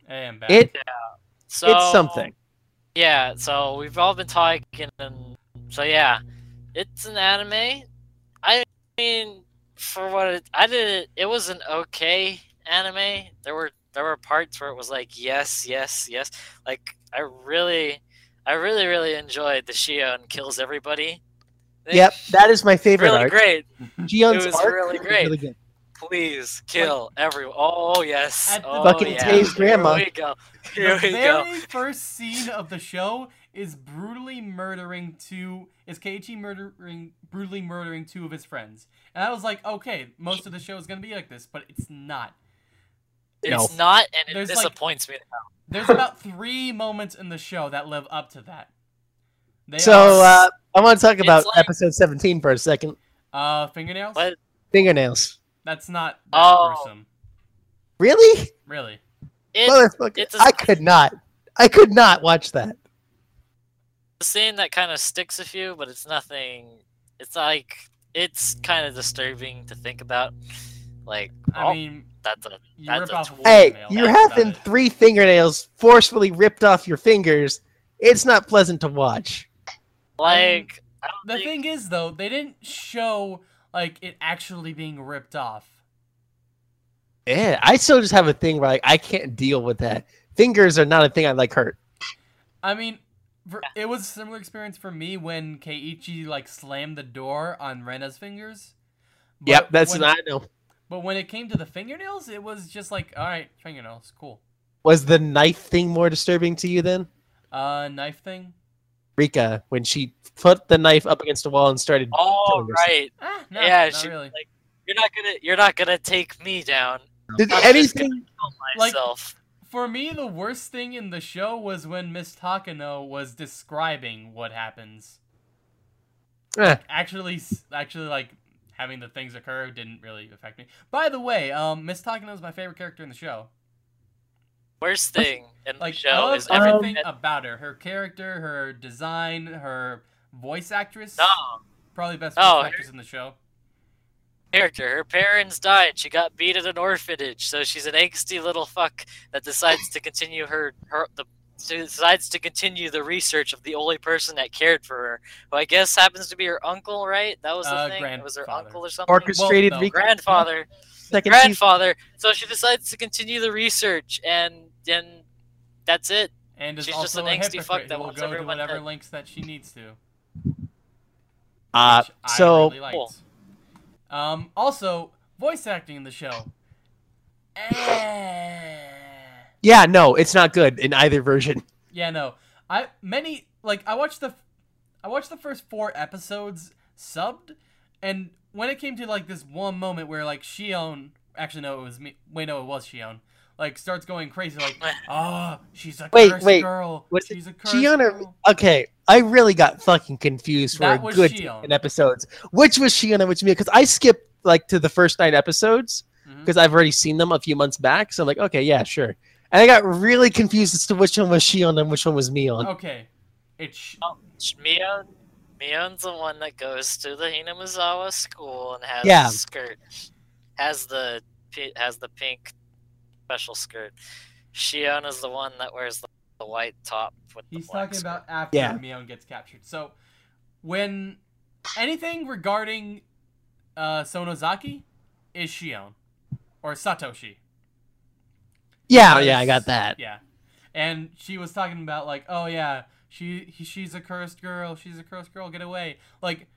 Hey, I'm back. it So it's something. Yeah, so we've all been talking, and so yeah, it's an anime. I mean, for what it, I did, it, it was an okay anime. There were there were parts where it was like yes, yes, yes. Like I really, I really, really enjoyed the Shion kills everybody. Yep, that is my favorite really arc. great. Gion's It was arc really great. good. Please kill everyone. Oh yes. At the- oh, Fucking yeah. Tay's grandma. Here we go. Here the we go. very first scene of the show is brutally murdering two is Keiichi murdering brutally murdering two of his friends. And I was like, okay, most of the show is gonna be like this, but it's not. It's No. not, and it There's, like- disappoints me. There's about three moments in the show that live up to that. They So are uh, I want to talk about like- episode 17 for a second. uh, fingernails. What? Fingernails. That's not that Oh. gruesome, Really? really. It, Motherfucker. it's a- I could not. I could not watch that. The scene that kind of sticks with you, but it's nothing. It's like it's kind of disturbing to think about. Like, I oh, mean, that's a you that's rip a off Hey, you're having three fingernails forcefully ripped off your fingers. It's not pleasant to watch. like I don't The think, thing is, though, they didn't show like it actually being ripped off. Yeah, I still just have a thing where like I can't deal with that. Fingers are not a thing I like hurt. I mean, for, it was a similar experience for me when Keiichi like slammed the door on Rena's fingers. But yep, that's when, what I know. But when it came to the fingernails, it was just like, all right, fingernails, cool. Was the knife thing more disturbing to you then? Uh, knife thing. Rika, when she put the knife up against the wall and started Oh right, Ah, no, yeah. not She really. like you're not gonna you're not gonna take me down. Did I'm anything Kill Like- For me, the worst thing in the show was when Miss Takano was describing what happens. Eh, Actually, actually, like having the things occur didn't really affect me. By the way, um, Miss Takano is my favorite character in the show. Worst thing in Like, the show love is everything. everything that- about her. Her character, her design, her voice actress. no, Probably best Oh, voice actress in the show. character. Her parents died. She got beat at an orphanage, so she's an angsty little fuck that decides to continue her her the she decides to continue the research of the only person that cared for her, who I guess happens to be her uncle, right? That was the Uh, thing. It was her uncle or something. orchestrated no, grandfather, second season. grandfather. So she decides to continue the research, and then that's it. And She's just an a angsty fuck that will wants go to everyone whatever dead. links that she needs to. Uh, which I so really liked. Cool. Um, also, voice acting in the show. Eh. yeah, no, it's not good in either version. Yeah, no. I many like I watched the I watched the first 4 episodes subbed and when it came to like this one moment where like Shion actually no it was me wait no it was Shion like starts going crazy like oh she's a Wait, cursed wait, girl was it she's a cursed Shion or girl. Okay, I really got fucking confused for That a was good Shion. 10 episodes. Which was Shion and which me? Because I skipped like to the first nine episodes mm-hmm. because I've already seen them a few months back. So I'm like, okay, yeah, sure. And I got really confused as to which one was Shion and which one was Mion. Okay. It's sh- Oh, Mion, Mion's the one that goes to the Hinamizawa school and has Yeah. the skirt, has the has the pink special skirt. Shion is the one that wears the, the white top with He's the black talking skirt. about after Yeah. Mion gets captured. So, when anything regarding uh, Sonozaki is Shion or Satoshi. Yeah, Because- yeah, I got that. Yeah, and she was talking about like, oh yeah, she he, she's a cursed girl. She's a cursed girl. Get away! Like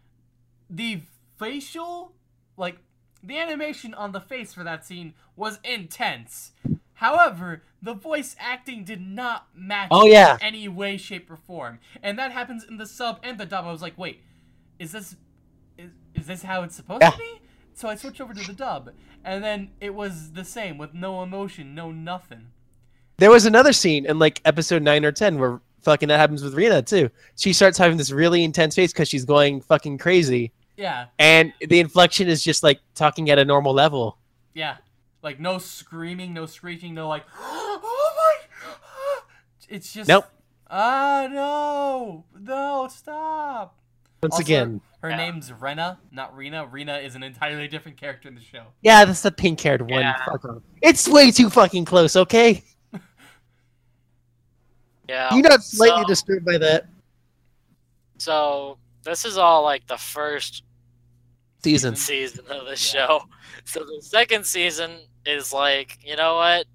the facial, like the animation on the face for that scene was intense. However, the voice acting did not match Oh, yeah. in any way, shape, or form, and that happens in the sub and the dub. I was like, wait, is this is, is this how it's supposed Yeah. to be? So I switched over to the dub, and then it was the same with no emotion, no nothing. There was another scene in like episode nine or ten where fucking that happens with Rina too. She starts having this really intense face because she's going fucking crazy, Yeah, and the inflection is just like talking at a normal level. yeah. Like no screaming, no screeching, no like, oh my! It's just Nope. Ah no, no, stop. Once Also, again, Her Yeah. name's Rena, not Rina. Rina is an entirely different character in the show. yeah, that's the pink-haired one. Yeah. Fuck. It's way too fucking close. Okay, Yeah. you're not slightly so- disturbed by that So this is all like the first season. season of the Yeah. show. So the second season is like, you know what?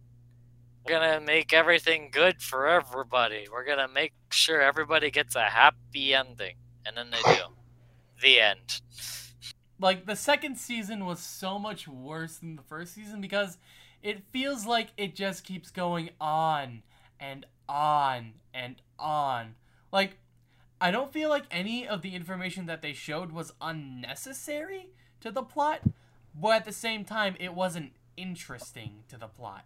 We're gonna make everything good for everybody. We're gonna make sure everybody gets a happy ending, and then they do. The end. like the second season was so much worse than the first season because it feels like it just keeps going on and on and on. Like I don't feel like any of the information that they showed was unnecessary to the plot, but at the same time it wasn't interesting to the plot.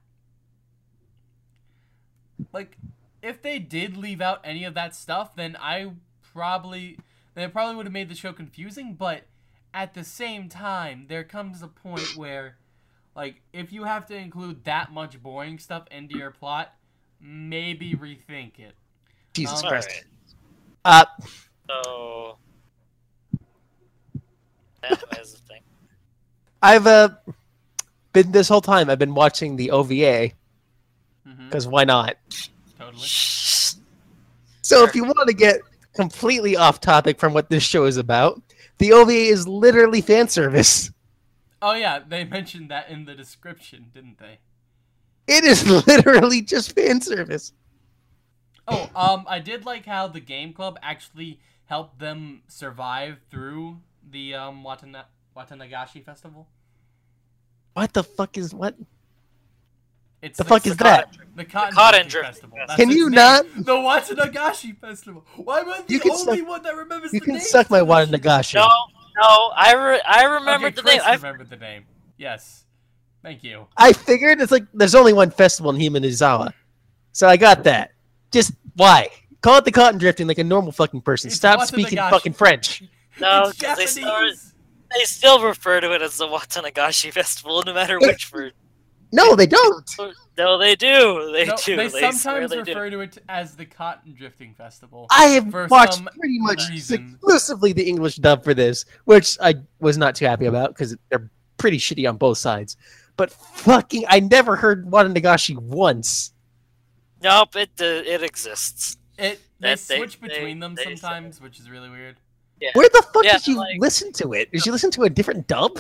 Like if they did leave out any of that stuff, then I probably then it probably would have made the show confusing, but at the same time, there comes a point where, like, if you have to include that much boring stuff into your plot, maybe rethink it. Jesus Um, Christ. Alright. Uh, So that is the thing. I've uh, been this whole time I've been watching the OVA hmm because why not? Totally. So if you want to get completely off topic from what this show is about, the OVA is literally fan service. Oh yeah, they mentioned that in the description, didn't they? It is literally just fan service. Oh, um, I did like how the game club actually helped them survive through the um Watana- Watanagashi festival. What the fuck is what? It's The fuck the is that? The cotton, cotton drifting drifting festival. festival. That's Can you name. not- The Watanagashi festival. Why am I the You can only suck- one that remembers You the can name? suck my to water this shit? Nagashi. No, no, I re I remember okay, the Chris name. I remembered the name. Yes. Thank you. I figured it's like there's only one festival in Himanizawa. So I got that. Just why? Call it the cotton drifting like a normal fucking person. It's Stop speaking fucking French. No, they Japanese. they still refer to it as the Watanagashi Festival, no matter which word. No, they don't. No, they do. They No, do. they swear sometimes they do. refer to it as the Cotton Drifting Festival. I have watched pretty much reason. exclusively the English dub for this, which I was not too happy about because they're pretty shitty on both sides. But fucking, I never heard Watanagashi once. Nope, it uh, it exists. It they That switch they- between them they say- sometimes, which is really weird. Yeah. Where the fuck Yeah, did you like- listen to it? Did you listen to a different dub?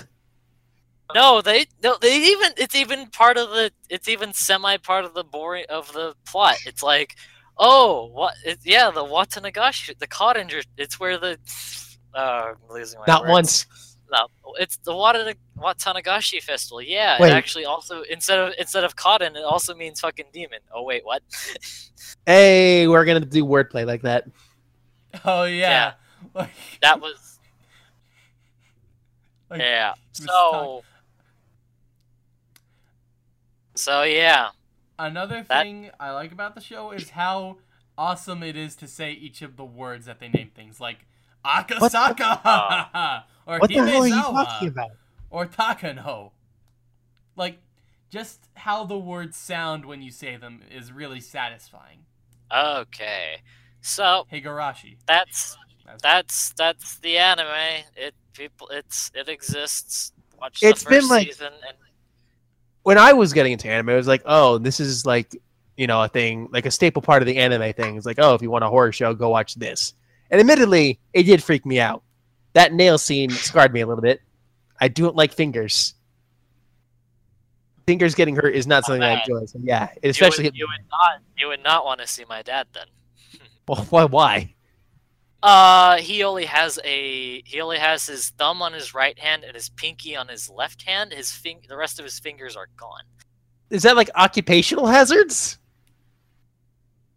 No, they no, they even it's even part of the it's even semi part of the boring of the plot. It's like, oh, what? It, yeah, the Watanagashi, the cotton. dri- It's where the uh, I'm losing my Not words. once. No, it's the Watana- Watanagashi festival. Yeah, Wait. it actually also instead of instead of cotton, it also means fucking demon. Oh wait, what? Hey, we're gonna do wordplay like that. Oh yeah. Like, That was like, yeah. So so yeah. Another That- thing I like about the show is how awesome it is to say each of the words that they name things like What the- Akasaka or What the hell are you talking about? or Takano. Like just how the words sound when you say them is really satisfying. Okay. So Higurashi. that's That's, that's that's the anime. It people it's it exists. Watch It's the been first like- season and When I was getting into anime, it was like, oh, this is like, you know, a thing, like a staple part of the anime thing. It's like, oh, if you want a horror show, go watch this. And admittedly, it did freak me out. That nail scene scarred me a little bit. I don't like fingers. Fingers getting hurt is not something I enjoy. So yeah, it you especially would, you would not you would not want to see my dad then. Well, why? Why? Uh, he only has a he only has his thumb on his right hand and his pinky on his left hand. His fing the rest of his fingers are gone. Is that like occupational hazards?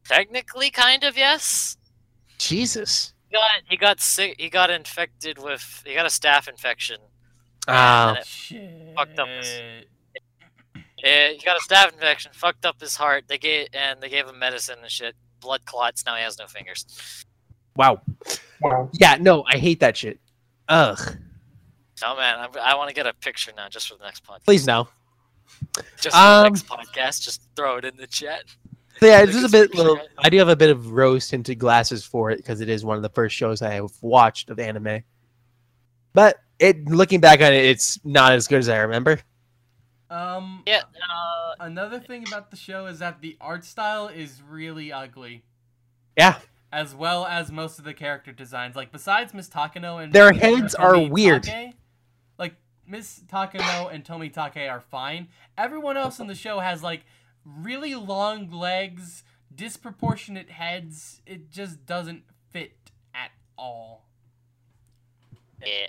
Technically, kind of yes. Jesus. He got he got sick. He got infected with he got a staph infection. Ah, Shit. fucked up his- Eh, he got a staph infection, fucked up his heart. They gave and they gave him medicine and shit. Blood clots. Now he has no fingers. wow. Wow. Yeah, no, I hate that shit. Ugh. Oh man, I'm, I want to get a picture now just for the next podcast. Please no. Just for Um, the next podcast, just throw it in the chat. So yeah, Look this is a bit little. I do have a bit of rose tinted glasses for it because it is one of the first shows I have watched of anime. But it, looking back on it, it's not as good as I remember. Um Yeah. Uh, another thing about the show is that the art style is really ugly. Yeah, As well as most of the character designs. Like besides Miss Takano and Their heads are Tomi weird. Take, like Miss Takano and Tomitake are fine. Everyone else in the show has like really long legs, disproportionate heads. It just doesn't fit at all. yeah.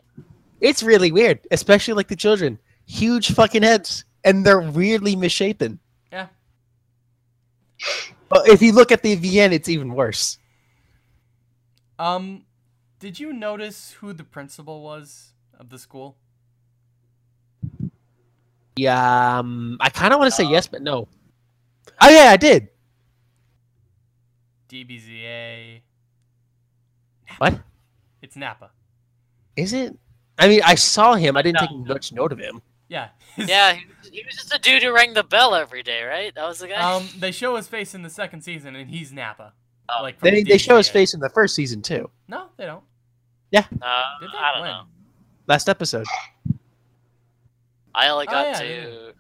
it's really weird, especially like the children. Huge fucking heads, and they're weirdly misshapen. Yeah. But if you look at the VN, it's even worse. Um, did you notice who the principal was of the school? Yeah, um, I kind of want to say yes, but no. Oh yeah, I did. DBZA. What It's Nappa. is it? I mean, I saw him. I didn't No. take much note of him. Yeah. Yeah, he, he was just a dude who rang the bell every day, right? That was the guy. Um, they show his face in the second season, and he's Nappa. Oh. Like They they show his face in the first season too. No, they don't. uh, Did they? I don't When? know. Last episode. I only Oh, got yeah, to yeah.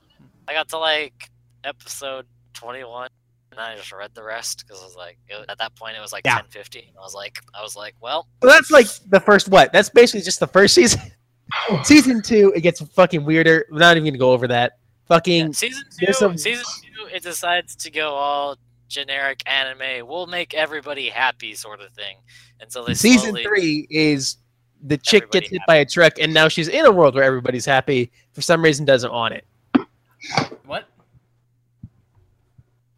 I got to like episode 21 and I just read the rest because I was like, it, at that point it was like Yeah. 10:50, and I was like, I was like, well, Well, that's like the first what? That's basically just the first season. season two, it gets fucking weirder. We're not even gonna go over that. Fucking yeah, season two, some- season two, it decides to go all generic anime. We'll make everybody happy, sort of thing. And so they season slowly, three is the chick Everybody gets hit by a truck, and now she's in a world where everybody's happy. For some reason, doesn't want it. What?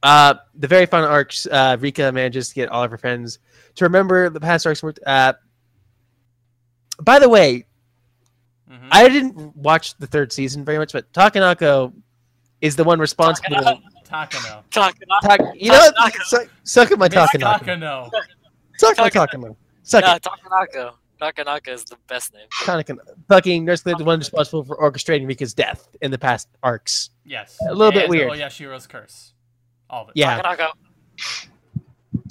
Uh, the very final arcs, uh, Rika manages to get all of her friends to remember the past arcs. Uh, by the way, Mhm. I didn't watch the third season very much, but Takanako is the one responsible. Takano. Talking Tak- you know what? Suck, suck at my Miss Takanako. Takano. Suck my Takanako. Takanako. Suck yeah. Takanako. Takanaka is the best name. Takanako. Fucking Nurse Claire, the one responsible for orchestrating Rika's death in the past arcs. Yes. A little bit And weird. Oyashiro's curse. All of it. Yeah. Takanako.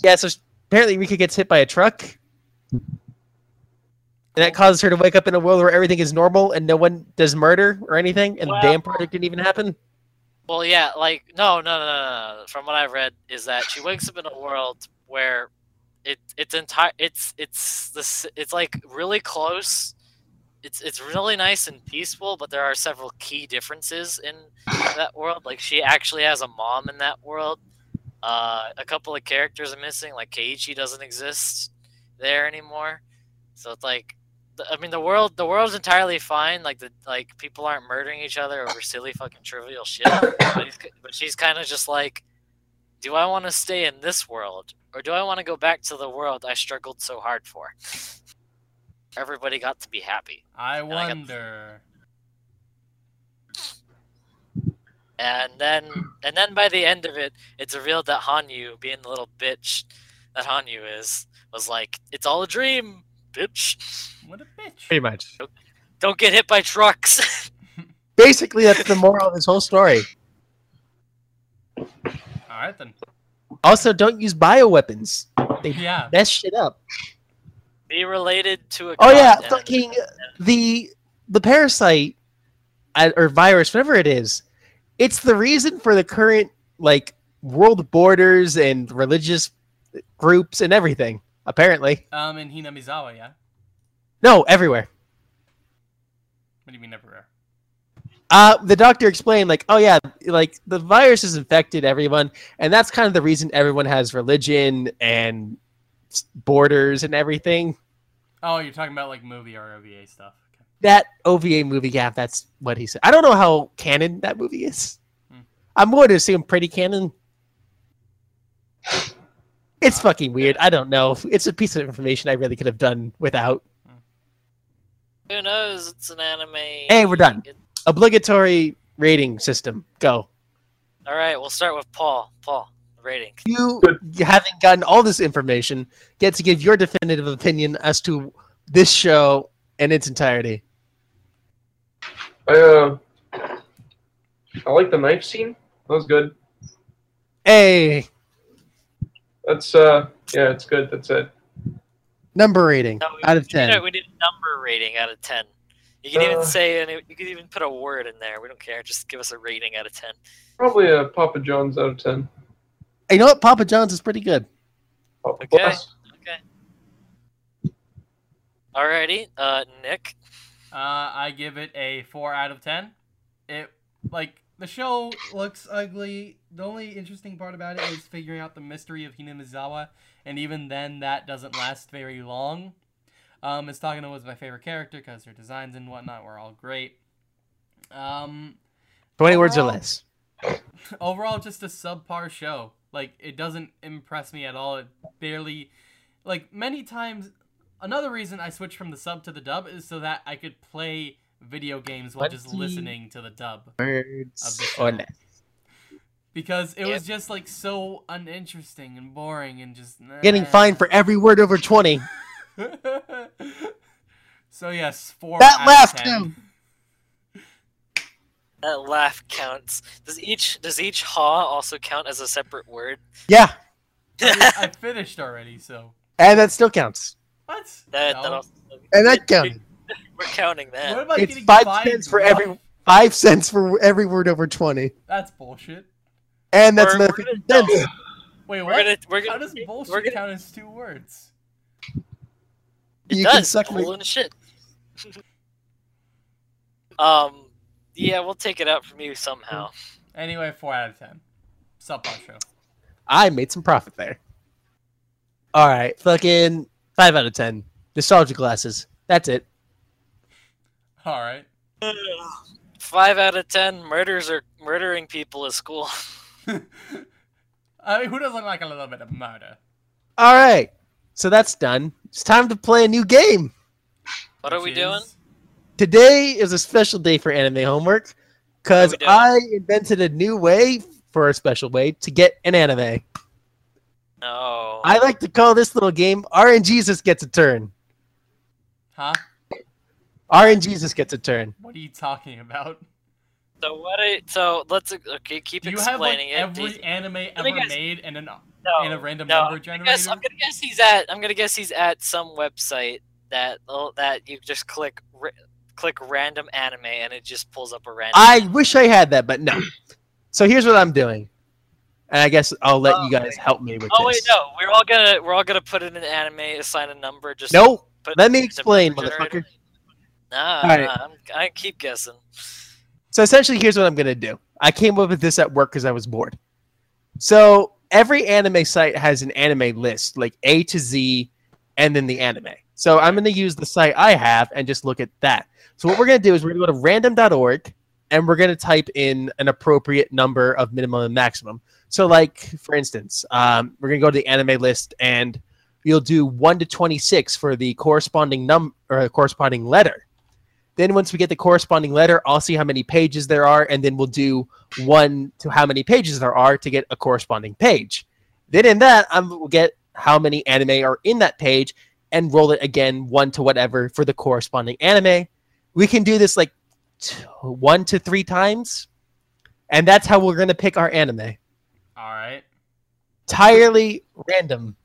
Yeah, so apparently Rika gets hit by a truck. And that causes her to wake up in a world where everything is normal and no one does murder or anything, and Well- the damn project didn't even happen. Well, yeah, like no, no, no, no, no. From what I've read, is that she wakes up in a world where it it's entire it's it's this it's like really close. It's it's really nice and peaceful, but there are several key differences in that world. Like she actually has a mom in that world. Uh, a couple of characters are missing. Like Keiichi doesn't exist there anymore. So it's like I mean, the world the world's entirely fine. Like the like people aren't murdering each other over silly fucking trivial shit. but, but she's kind of just like, do I want to stay in this world or do I want to go back to the world I struggled so hard for? Everybody got to be happy, I I got- wonder. and then and then by the end of it, it's revealed that Hanyu, being the little bitch that Hanyu is, was like, it's all a dream, bitch. What a bitch. Pretty much. Don't get hit by trucks. Basically, that's the moral of this whole story. All right then. Also, don't use bioweapons. They Yeah. mess shit up. Be related to a. Oh yeah, fucking the the parasite uh, or virus, whatever it is. It's the reason for the current like world borders and religious groups and everything. Apparently, Um, in Hinamizawa, yeah. no, everywhere. What do you mean everywhere? Uh, the doctor explained, like, oh yeah, like the virus has infected everyone, and that's kind of the reason everyone has religion and s- borders and everything. Oh, you're talking about like movie or OVA stuff. Okay. That OVA movie, yeah, that's what he said. I don't know how canon that movie is. Hmm. I'm going to assume pretty canon. It's fucking weird. I don't know. It's a piece of information I really could have done without. Who knows? It's an anime. Hey, we're done. It- Obligatory rating system. Go. All right, we'll start with Paul. Paul, rating. You, having gotten all this information, get to give your definitive opinion as to this show in its entirety. I uh, I like the knife scene. That was good. Hey, That's uh, yeah, it's good. That's it. number rating No, we, out of we need 10. a- we need a number rating out of ten. You can even Uh. say, and you can even put a word in there. We don't care. Just give us a rating out of ten. Probably a Papa John's out of ten. You know what? Papa John's is pretty good. Papa Okay. Alrighty, uh, Nick. Uh, I give it a four out of ten. It like the show looks ugly. The only interesting part about it is figuring out the mystery of Hinamizawa, and even then, that doesn't last very long. Um, Takano was my favorite character because her designs and whatnot were all great. Um, 20 words or less. overall just a subpar show like it doesn't impress me at all it barely like many times another reason i switched from the sub to the dub is so that i could play video games while just listening to the dub Words Of the or less. because it Yep. was just like so uninteresting and boring and just Getting nah. fined for every word over 20. so yes four That out of 10. too. That laugh counts. Does each does each haw also count as a separate word? Yeah, I, I finished already so and that still counts. what That, No. that also, And that counted. we're counting that. what about It's getting five fined cents for rough? every Five cents for every word over 20. That's bullshit. And that's We're- another we're gonna- cents. Wait, We're gonna we're How gonna does we're bullshit gonna- count as two words? It You can does. suck my- shit. um, yeah, we'll take it out from you somehow. Anyway, four out of ten. Sup, show. I made some profit there. All right, fucking 5 out of 10. Nostalgia glasses. That's it. All right. Five out of ten murders are murdering people at school. I mean, who doesn't like a little bit of murder? All right. So that's done. It's time to play a new game. What are we doing? Is- Today is a special day for anime homework because What I invented a new way for a special way to get an anime. No. I oh. like to call this little game RNGesus gets a turn. Huh? RNGesus gets a turn. What are you talking about? So what? I, so let's okay. Keep Do you have like explaining it. every anime ever guess. made in an no, in a random no. number I'm gonna, generator? guess, I'm gonna guess he's at. I'm gonna guess he's at some website that oh, that you just click ra- click random anime and it just pulls up a random. I wish I had that, but no. So here's what I'm doing. And I guess I'll let Oh, you guys help me with oh this. wait, no. We're all gonna we're all gonna put in an anime, assign a number. Just Nope. Put Let me explain, motherfucker. Nah, right. nah I'm, I keep guessing. So essentially, here's what I'm going to do. I came up with this at work because I was bored. So every anime site has an anime list, like A to Z, and then the anime. So I'm going to use the site I have and just look at that. So what we're going to do is we're going to go to random.org, and we're going to type in an appropriate number of minimum and maximum. So like, for instance, um, we're going to go to the anime list, and you'll do 1 to 26 for the corresponding num or corresponding letter. Then once we get the corresponding letter, I'll see how many pages there are, and then we'll do one to how many pages there are to get a corresponding page. Then in that, I will get how many anime are in that page and roll it again one to whatever for the corresponding anime. We can do this like one to three times, and that's how we're going to pick our anime. All right. Entirely random.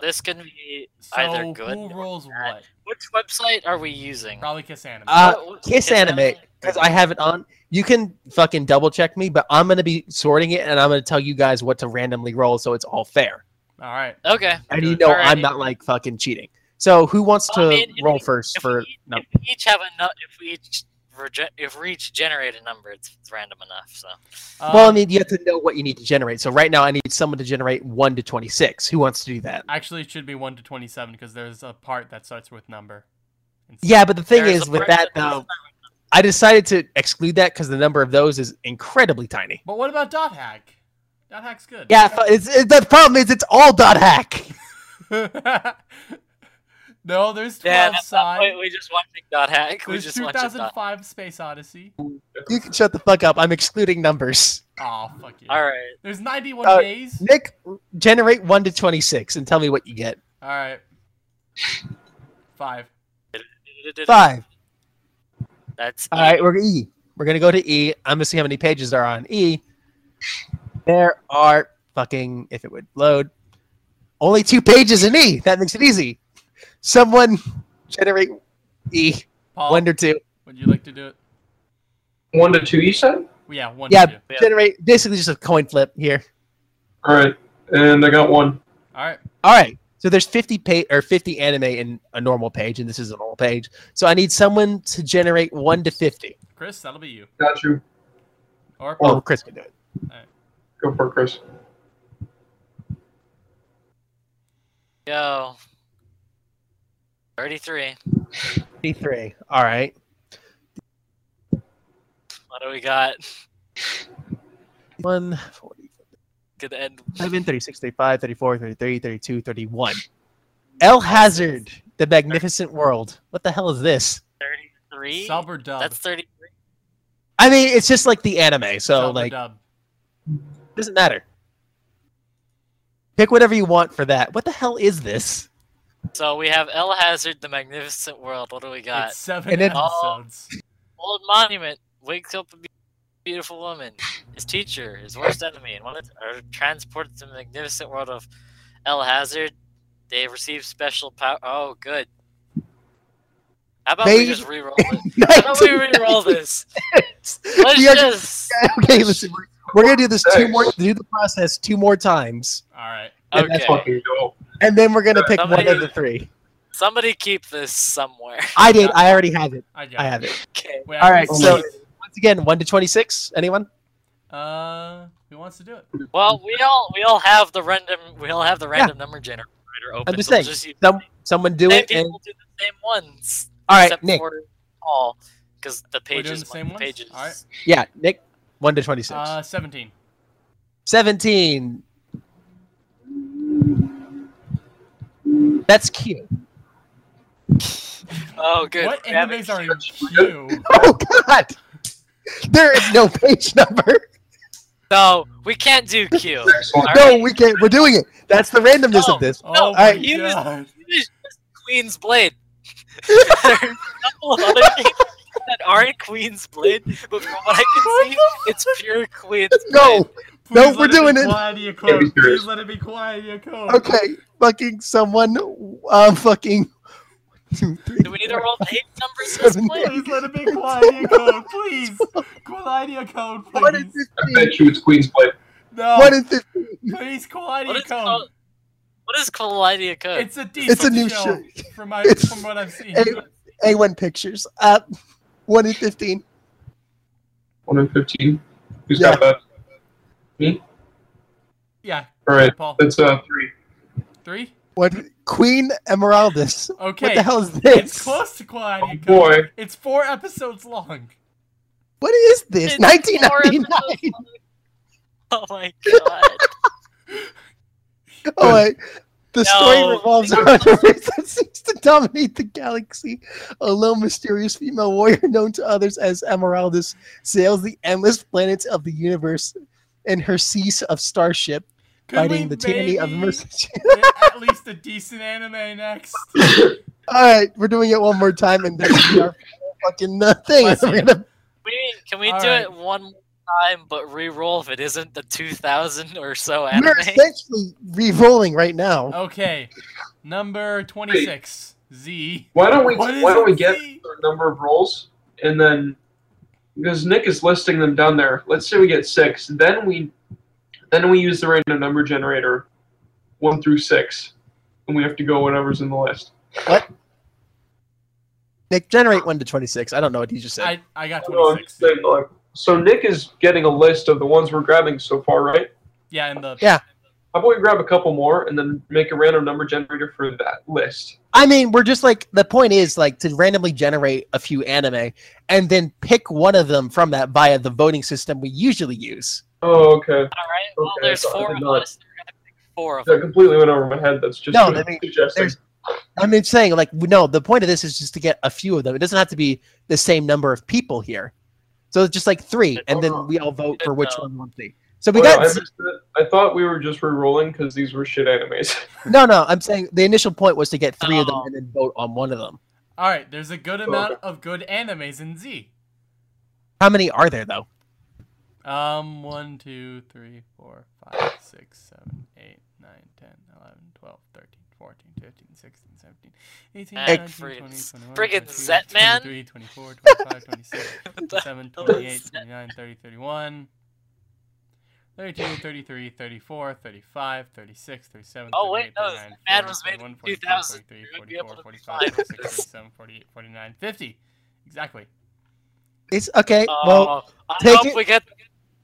This can be So either good. who rolls bad. what? Which website are we using? Probably Kiss Anime. Uh, What- what- Kiss Anime, because I have it on. You can fucking double check me, but I'm going to be sorting it, and I'm going to tell you guys what to randomly roll so it's all fair. All right. Okay. And you know Alrighty. I'm not like fucking cheating. So who wants to I mean, roll we- first If, for we, no? if we each have a nu- if we each if we each generate a number, it's, it's random enough. So well, I Um, mean, you have to know what you need to generate. So right now, I need someone to generate one to twenty-six. Who wants to do that? Actually, it should be one to twenty-seven because there's a part that starts with number. Yeah, but the thing There's is, with that that though, I decided to exclude that because the number of those is incredibly tiny. But what about Dot Hack? Dot Hack's good. Yeah, fu- it's, it, the problem is it's all dot hack. no, there's twelve yeah, that's not, side. wait, we just watching dot hack. We There's just watching dot. 2005 Space Odyssey. You can shut the fuck up. I'm excluding numbers. Oh fuck you. All right. There's 91 Uh, days. Nick, generate one to twenty-six and tell me what you get. All right. Five. Five. That's All right, we're E. We're gonna go to E. I'm gonna see how many pages there are on E. There are fucking if it would load, only two pages in E. That makes it easy. Someone generate E Paul, one to two. would you like to do it? One to two, you said? Yeah, one Yeah, to two. Yeah. generate basically just a coin flip here. All right. And I got one. All right. All right. So there's 50 page or 50 anime in a normal page, and this is a normal page. So I need someone to generate one to 50. Chris, that'll be you. Got you. Or Well, Chris can do it. Go for it, Chris. Yo. Thirty-three. 53. All right. What do we got? 1, 40, Good end. 7, 36, 35, 34, 33, 32, 31. El Hazard, The Magnificent World. What the hell is this? Thirty-three. sub or dub? That's thirty-three. I mean, it's just like the anime, so Sub or like dub. Doesn't matter. Pick whatever you want for that. What the hell is this? So we have El Hazard, The Magnificent World. What do we got? It's seven And then- episodes. Old Monument wakes up a beautiful woman. His teacher, his worst enemy, and wanted are transported to the magnificent world of El Hazard. They receive special power. Oh, good. How about They- we just re-roll it? How about we re-roll this? Let's just. okay, listen. We're, we're gonna do this two more. Do the process two more times, All right. and Okay. that's Fucking and then we're gonna pick one of the three. Somebody keep this somewhere. I did. I already have it. I got I it. have it. Okay. Wait, All I right. can So once again, one to twenty-six. Anyone? uh, who wants to do it? Well, we all we all have the random we all have the random number generator open. I'm just so we'll saying. Just Some someone do same it. And people do the same ones. all right, except Nick. for Paul, because the We're doing pages the same ones? pages. All right. Yeah, Nick. One to twenty-six. Uh, 17. Seventeen. That's cute. Oh, good. What We haven't- animes are in queue? Oh God. There is no page number. No, we can't do Q. Next one. All No, right. we can't. We're doing it. That's the randomness No. of this. Oh No, my he was- god. Use Queen's Blade. There's a couple of other games that aren't Queen's Blade, but from what I can see, it's pure Queen's Let's. Blade. No, Please we're doing be it. Quality of Can't be code. serious. Please let it be quality of code. Okay, fucking someone. Um, fucking. Two, three, Do we need to roll eight numbers this Seven, point? Please let it be quality code. Please. Quality of code, One in please. I bet you it's Queen's Blade. No. One in fifteen. Please, quality What code. called, what is Qualidea Code? It's a decent It's a new show, show. from my from what I've seen. A- A1 pictures. Uh, one in fifteen. One in fifteen. Who's Yeah. got that? Me. Yeah. All right. Paul. That's uh three. Three. What? Queen Emeraldas. Okay. What the hell is this? It's close to quality Oh boy. It's four episodes long. What is this? It's Nineteen four ninety episodes nine. Oh my god. Oh wait. The story revolves around a race that seeks to dominate the galaxy. A lone, mysterious female warrior known to others as Emeraldas sails the endless planets of the universe in her seas of starship, Could fighting the tyranny of maybe mercy. at least a decent anime next. All right, we're doing it one more time, and this is our fucking uh, thing. Bless We're you. gonna We, can we All do right. it one more time, but re-roll if it isn't the 2000 or so we're essentially re-rolling right now. Okay. Number 26. Z. Why don't we What is why don't we it, get Z? a number of rolls and then because Nick is listing them down there. Let's say we get six. Then we then we use the random number generator one through six. And we have to go whatever's in the list. What? Nick, generate one to twenty-six. I don't know what he just said. I, I got No, I'm 26. saying, like, so Nick is getting a list of the ones we're grabbing so far, right? Yeah, in the Yeah. How about we grab a couple more and then make a random number generator for that list? I mean, we're just like the point is like to randomly generate a few anime and then pick one of them from that via the voting system we usually use. Oh, okay. All right. Well, Okay, there's so four did of not- us. We're four of That them. completely went over my head. That's just No, what I I'm mean, suggesting. there's- I mean, saying like no, the point of this is just to get a few of them. It doesn't have to be the same number of people here. So it's just like three, and then we all vote for which one we want to see. So we Well, got I. I thought we were just re-rolling because these were shit animes. no, no. I'm saying the initial point was to get three of them Oh. and then vote on one of them. All right, there's a good amount Okay. of good animes in Z. How many are there though? Um, 1, 2, 3, 4, 5, 6, 7, 8, 9, 10, 11, 12, 13, 14, 15, 16, 17, 18, Ah, 19, 20, 21, 22, 23, 24, 25, 26, 27, 28, 29, 30, 31, 32, 33, 34, 35, 36, 37, Oh, wait, 38, no, 39, man 40, was made 41, 42, 2000. 43, You would be able 44, 45, 46, 47, 48, 49, 50. Exactly. It's okay. Oh, well, I take hope it- we get.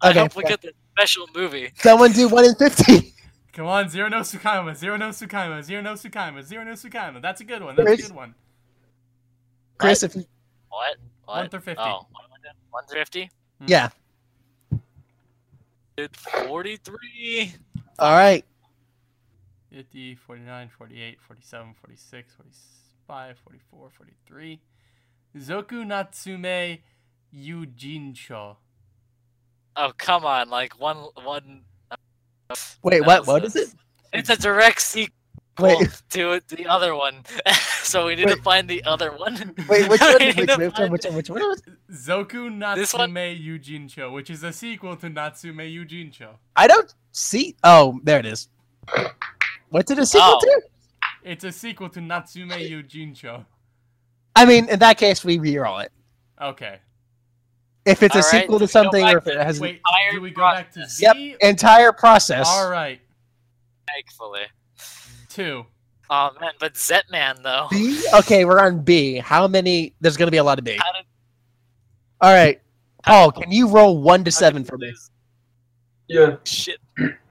I hope we get the special movie. someone do one in fifteen. Come on, Zero no Tsukaima, Zero no Tsukaima, Zero no Tsukaima, Zero no Tsukaima. That's a good one. That's a good one. Chris, if you, What? What? One through 50. Oh, one through fifty. Hmm. yeah. Dude, forty-three. All right. 50, 49, 48, 47, 46, 45, 44, 43. Zoku Natsume Yujincho. Oh come on! Like one, one. Wait, That what? was What a- is it? It's a direct sequel Wait, to the other one, so we need to find the other one. wait. Which one? need Which, which one? find- Which one? Which one? Zoku This Natsume one? Yujincho, which is a sequel to Natsume Yujincho. I don't see. Oh, there it is. What's it a sequel Oh. to? It's a sequel to Natsume Yujincho. I mean, in that case, we re-roll it. Okay. If it's a All right, sequel to something, or if it has Wait, entire do we go back to process. Z? yep, entire process. All right. Thankfully. Two. Oh man, but Zetman though. B. Okay, we're on B. How many? There's gonna be a lot of B. Did, All right, Paul, can you roll one to seven for me? Yeah, Shit.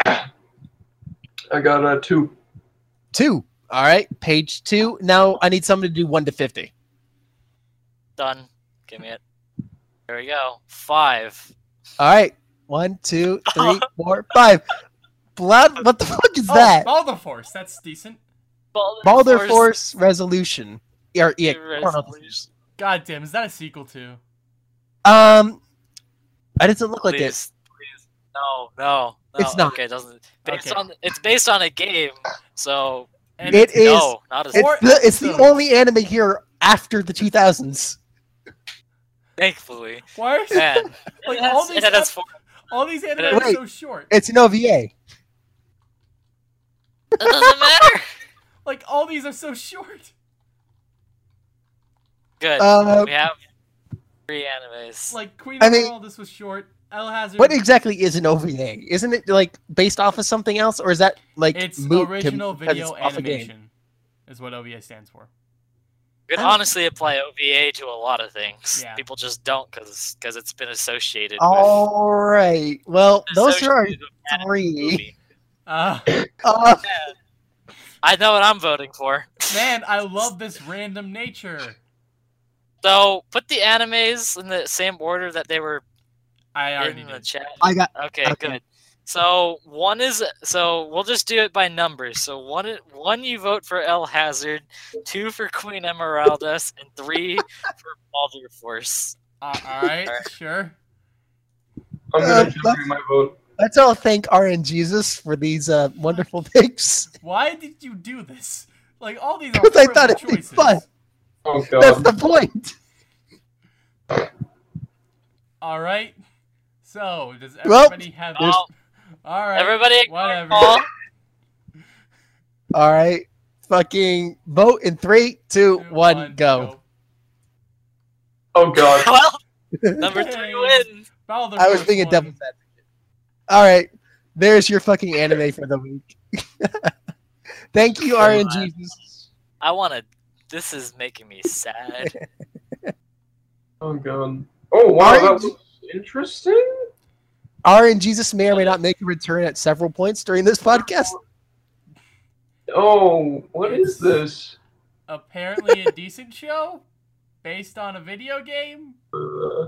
I got a two. Two. All right, page two. Now I need someone to do one to fifty. Done. Give me it. There we go. Five. All right, one, two, three, four, five. Blood. What the fuck is Oh, that? Baldr Force. That's decent. Baldr Force resolution. Or, yeah, Resolution. God damn, is that a sequel to? Um, it doesn't look like it. Please, please. No, no, no. It's not. Okay, it doesn't. Based Okay. on it's based on a game, so And it's- no, not as It's the, it's the only anime here after the 2000s. Thankfully. Why is Man, Like, has, all these it has four. all these anime are so short? It's an OVA. It doesn't matter. Like all these are so short. Good. Uh, we have three animes. Like Queen I of mean- World, this was short. El Hazard. What exactly is an OVA? Isn't it like based off of something else, or is that like It's original video it's off a game? animation. Is what OVA stands for. You could honestly apply OVA to a lot of things. Yeah. People just don't because because it's been associated All right. Well, those are our associated three. Uh, Uh, I know what I'm voting for. man, I love this random nature. So put the animes in the same order that they were I already in the did. chat. I got. Okay, Okay. good. So one is so we'll just do it by numbers. So one one you vote for El Hazard, two for Queen Emeraldas, and three for Baldr Force. Uh, all right, Alright. sure. I'm Uh, gonna generate my vote. Let's all thank RNGesus for these uh, wonderful picks. Why did you do this? Like all these Because I thought it'd be fun. Oh That's the point. All right. So does Well, everybody have? Oh, All right. everybody, whatever. All right. Fucking vote in three, two, Two, one, go. Oh god. Well, number three wins. Baldur I was Force being a won. devil's advocate. All right. There's your fucking anime for the week. Thank you, RNGesus. I want to. This is making me sad. Oh god. Oh wow, that Orange. Looks interesting. RNGesus may or may not make a return at several points during this podcast. Oh, what is this? Apparently a decent show, based on a video game. Uh,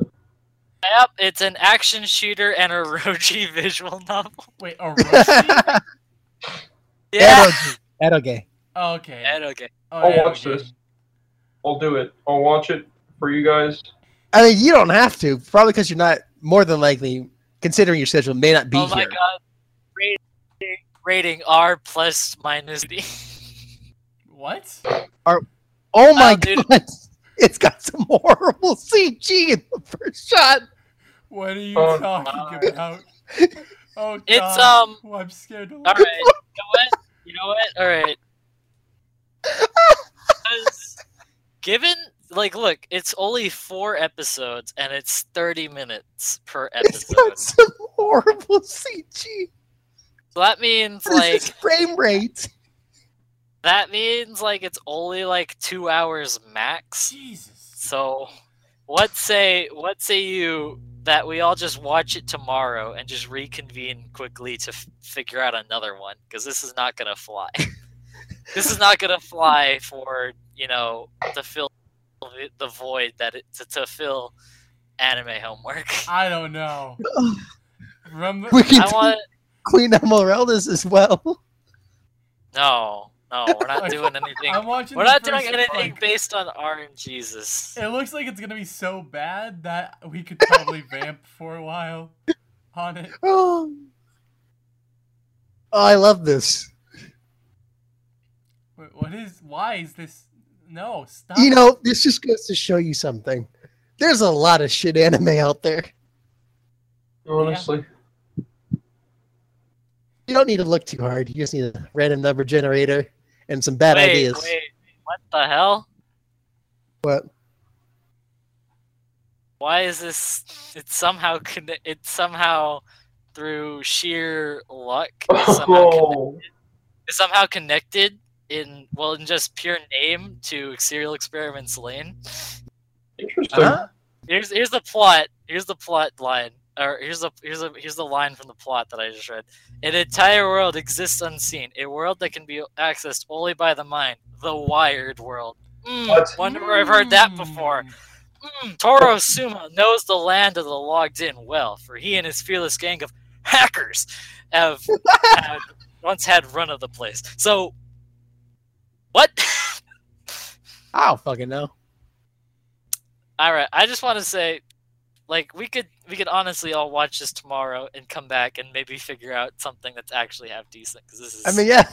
yep, it's an action shooter and a Roji visual novel. Wait, a Roshi? Yeah. Eroge. Eroge. oh, okay. And okay. Oh, I'll yeah, watch okay. this. I'll do it. I'll watch it for you guys. I mean, you don't have to. Probably because you're not, more than likely, considering your schedule, may not be here. oh my here. god. Rating, rating R plus minus D. What? R Oh my Oh, dude. god. It's got some horrible CG in the first shot. What are you Oh, talking my. about? Oh, It's, um, Oh, I'm scared. to All look. right. You know what? You know what? All right. 'Cause Given like look, it's only 4 episodes and it's 30 minutes per It's episode. got some horrible CG. So that means What is like frame rate? that means like it's only like 2 hours max. Jesus. So what say what say you that we all just watch it tomorrow and just reconvene quickly to f- figure out another one because this is not gonna fly. this is not gonna fly for you know the fill the- the void that it to, to fill anime homework. I don't know. From the, We can I do want Queen Emeraldas as well. no no we're not doing anything. I'm watching. We're not doing anything like- based on RNGesus. It looks like it's gonna be so bad that we could probably vamp for a while on it. Oh. oh, I love this. Wait, what is? Why is this? No, stop. You know, this just goes to show you something. There's a lot of shit anime out there. Honestly. You don't need to look too hard. You just need a random number generator and some bad wait, ideas. wait, what the hell? What? Why is this? It's somehow conne- It's somehow through sheer luck. It's somehow, conne- Oh, it's somehow connected in well in just pure name to Serial Experiments Lain. interesting. Huh? Here's here's the plot. Here's the plot line. Or here's the here's the here's the line from the plot that I just read. An entire world exists unseen. A world that can be accessed only by the mind. The wired world. Mm, What? wonder where I've heard that before. Mm, Toru Soma knows the land of the logged in well, for he and his fearless gang of hackers have had, once had run of the place. So, what? I don't fucking know. All right, I just want to say, like, we could we could honestly all watch this tomorrow and come back and maybe figure out something that's actually half decent because this is. I mean, yeah.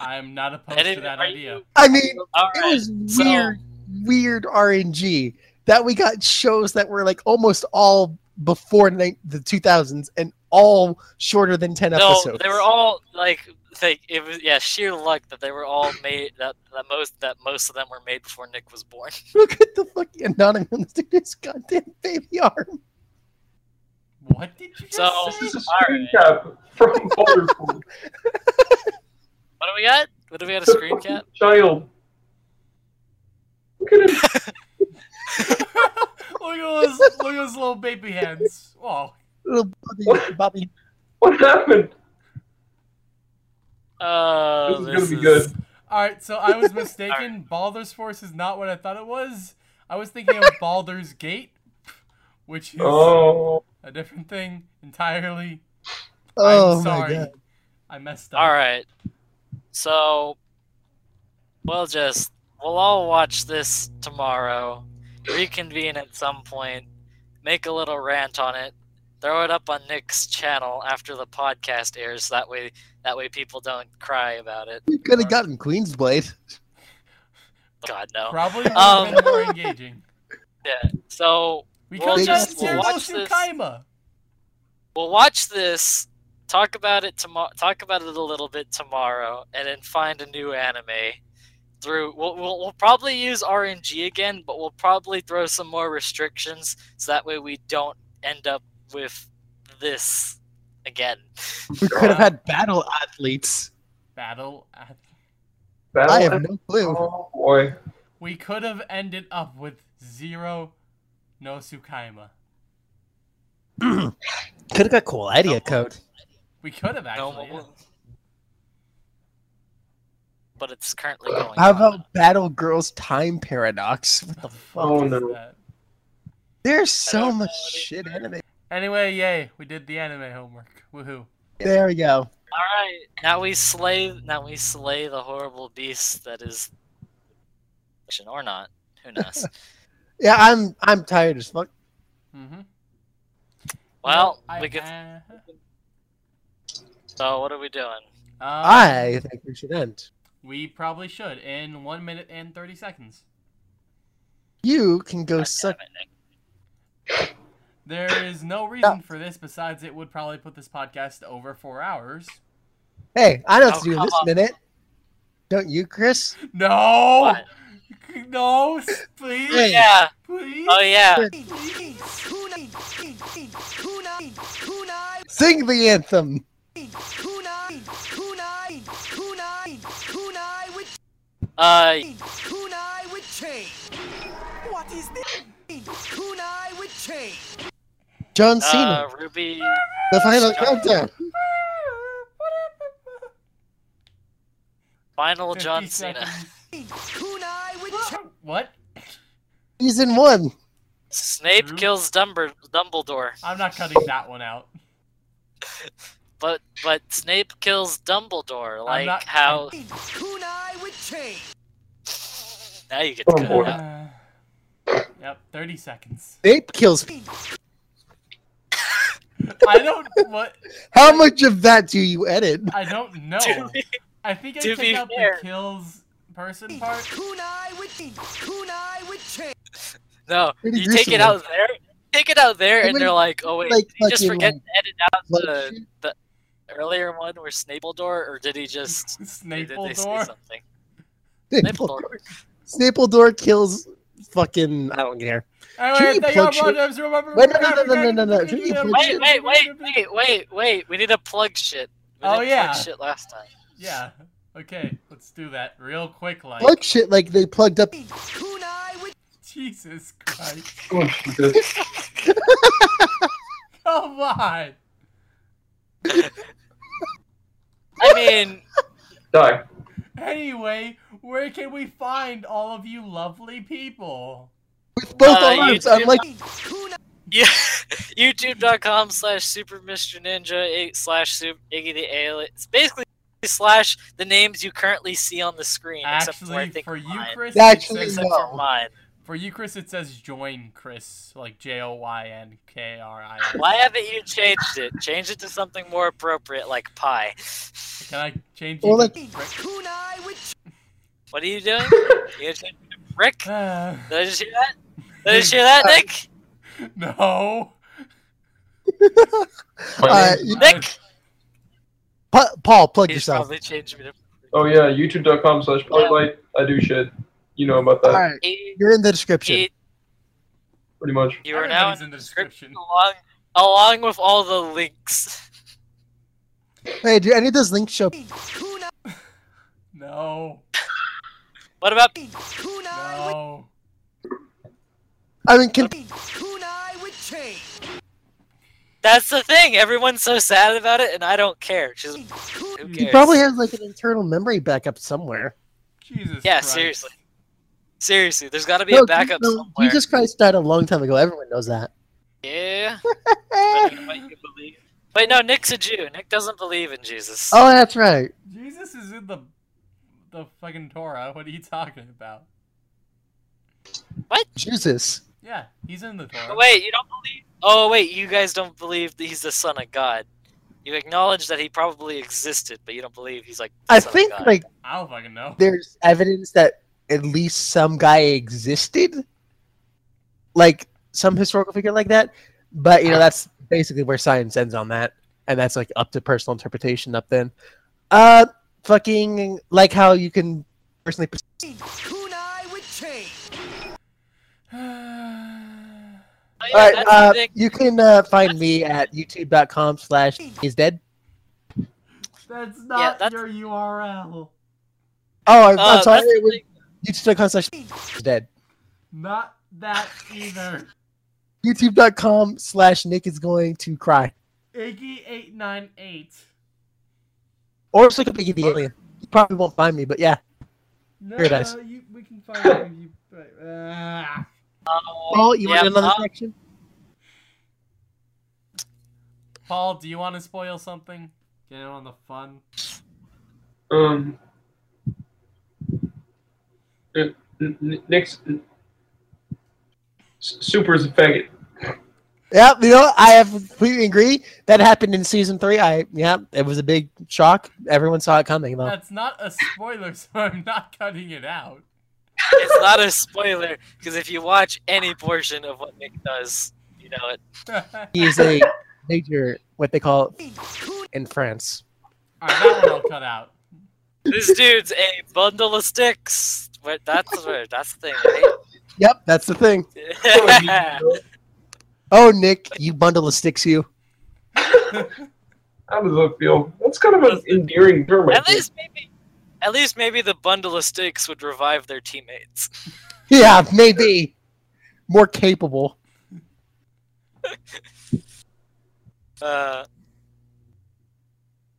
I'm not opposed to that idea. you- I mean, all it right, was so- weird, weird RNG that we got shows that were like almost all before the 2000s and all shorter than 10 No, episodes. they were all like they it was yeah sheer luck that they were all made that that most that most of them were made before Nick was born. Look at the fucking anonymous to this goddamn baby arm. What did you just So- say? This is a All screen cap from Boulder Pool. What do we got? What do we got? A The screen cap? Child. Look at him. look at those, look at those little baby hands. Oh, Little Bobby, What? Bobby. What happened? Uh, This is gonna be good. all right. So I was mistaken. Baldur's Force is not what I thought it was. I was thinking of Baldur's Gate, which is Oh, a different thing entirely. Oh I'm my sorry. god. I messed up. All right. So we'll just we'll all watch this tomorrow. Reconvene at some point. Make a little rant on it. Throw it up on Nick's channel after the podcast airs. That way, that way people don't cry about it. We could have gotten Queen's Blade. God no. Probably would Um, been more engaging. Yeah. So We Well, could just- we'll watch this. Tsukaima. we'll watch this. Talk about it tomorrow. Talk about it a little bit tomorrow, and then find a new anime. Through we'll, we'll we'll probably use RNG again, but we'll probably throw some more restrictions so that way we don't end up with this again. We could have uh, had battle athletes. Battle. At... battle I have no clue. Oh boy. We could have ended up with Zero no Tsukaima. Could have got Qualidea code. We could have No, actually. yeah. but it's currently going. How on. about Battle Girls Time Paradox? What the oh, fuck? Oh What is no. that? There's so much know shit anime. Anyway, yay, we did the anime homework. Woohoo. There we go. All right, now we slay. Now we slay the horrible beast that is, or not. Who knows? Yeah, I'm I'm tired as fuck. Mm-hmm. Well, I, we could. uh, So what are we doing? um, I think we should end. We probably should in one minute and thirty seconds. You can go God suck. Damn it, Nick. There is no reason for this besides it would probably put this podcast over four hours. Hey, I know what Oh, to do this on. minute. Don't you, Chris? No, What? no, please, Hey. Yeah. please. Oh yeah. Sing the anthem. Uh, kunai with chain. What is this? Kunai with chain. John Cena. uh, Ruby. the final John- countdown. Final John Cena. seconds. Kunai with. What? Season one. Snape True. kills Dumber- Dumbledore, I'm not cutting that one out. but but Snape kills Dumbledore. Like not- how? Kunai with chain. Now you get to cut it out. Uh, yep, 30 seconds. Snape kills. I don't what How much of that do you edit? I don't know. To be- I think I to take be out fair- the kills person part. Kunai with kunai with chain. No, Pretty you take it out there. Take it out there, and they're like, "Oh wait, like, did you just forget like, to edit out Like, the shit. the earlier one where Snapledore, or did he just did they say Snapledore. something? Snape Snapledore. Snapledore kills fucking. I don't care. Anyway, Shouldn't you thank plug you, shit? brothers. Remember- Wait, no, no, no, no, no, no, shouldn't you plug Wait, wait, wait, wait, wait, wait. We need to plug shit. We Oh, yeah. Plug shit last time. Yeah. Okay, let's do that real quick, like. Plug shit like they plugged up. Jesus Christ. Oh, Come on. I mean, Die. Anyway, where can we find all of you lovely people? With both Uh, arms, YouTube. I'm like, yeah, youtube.com slash super Mr. Ninja eight slash super Iggy the Alien. It's basically slash the names you currently see on the screen, except for Actually, for you. Chris, Actually, it says, except no. for mine. for you, Chris, it says join Chris, like J O Y N K R I S. Why haven't you changed it? Change it to something more appropriate, like pie. Can I change Well, you like- to Frick? What are you doing? You gonna change it to Rick? Uh, Did I just hear that? Did you hear that, Nick? no. Uh, Nick? Pa- Paul, plug He's yourself. probably changed me to. oh yeah, youtube.com slash Polyglyte. I do shit. You know about that, All right, He, you're in the description. he, pretty much. you are now in in the the description description. along, along with all the links. Hey, do any of those links show? Kunai No. What about No. I mean, can Kunai. That's the thing. Everyone's so sad about it, and I don't care. She's, who Kunai he probably has like an internal memory backup somewhere. Jesus Yeah, Christ. seriously. Seriously, there's got to be No, a backup no, somewhere. Jesus Christ died a long time ago. Everyone knows that. Yeah. depending on what you believe. Wait, no, Nick's a Jew. Nick doesn't believe in Jesus. Oh, that's right. Jesus is in the the fucking Torah. What are you talking about? What? Jesus. Yeah, he's in the Torah. Oh, wait, you don't believe? Oh, wait, you guys don't believe that he's the son of God. You acknowledge that he probably existed, but you don't believe he's like. The I son think of God. like I don't fucking know. there's evidence that at least some guy existed, like some historical figure like that. But you know, that's basically where science ends on that, and that's like up to personal interpretation. Up then, uh, fucking like how you can personally. Kunai with chain. Oh, yeah, All right, uh, you can uh, find me at youtube.com/slash is dead. That's not that's- your URL. Oh, I'm, Uh, I'm sorry. that's the It was youtube.com/slash is dead. Not that either. youtube.com slash Nick is going to cry. Iggy eight nine eight. Or it's like a Biggie the Alien. You probably won't find me, but yeah. No, Here it is. you, we can find you. you uh, Paul, you yeah, want another uh, section? Paul, do you want to spoil something? Get in on the fun. Um. N- N- Nick's S- Super is a faggot. Yeah, you know, I have completely agree. That happened in season three. I yeah, it was a big shock. Everyone saw it coming though. That's not a spoiler, so I'm not cutting it out. It's not a spoiler because if you watch any portion of what Nick does, you know it. He is a major what they call in France. Alright, that one I'll cut out. This dude's a bundle of sticks. Wait, that's where that's the thing, right? Yep, that's the thing. Oh, Nick, you bundle of sticks, you. How does that feel? That's kind of an endearing term. At least maybe, at least maybe the bundle of sticks would revive their teammates. Yeah, maybe more capable. Uh,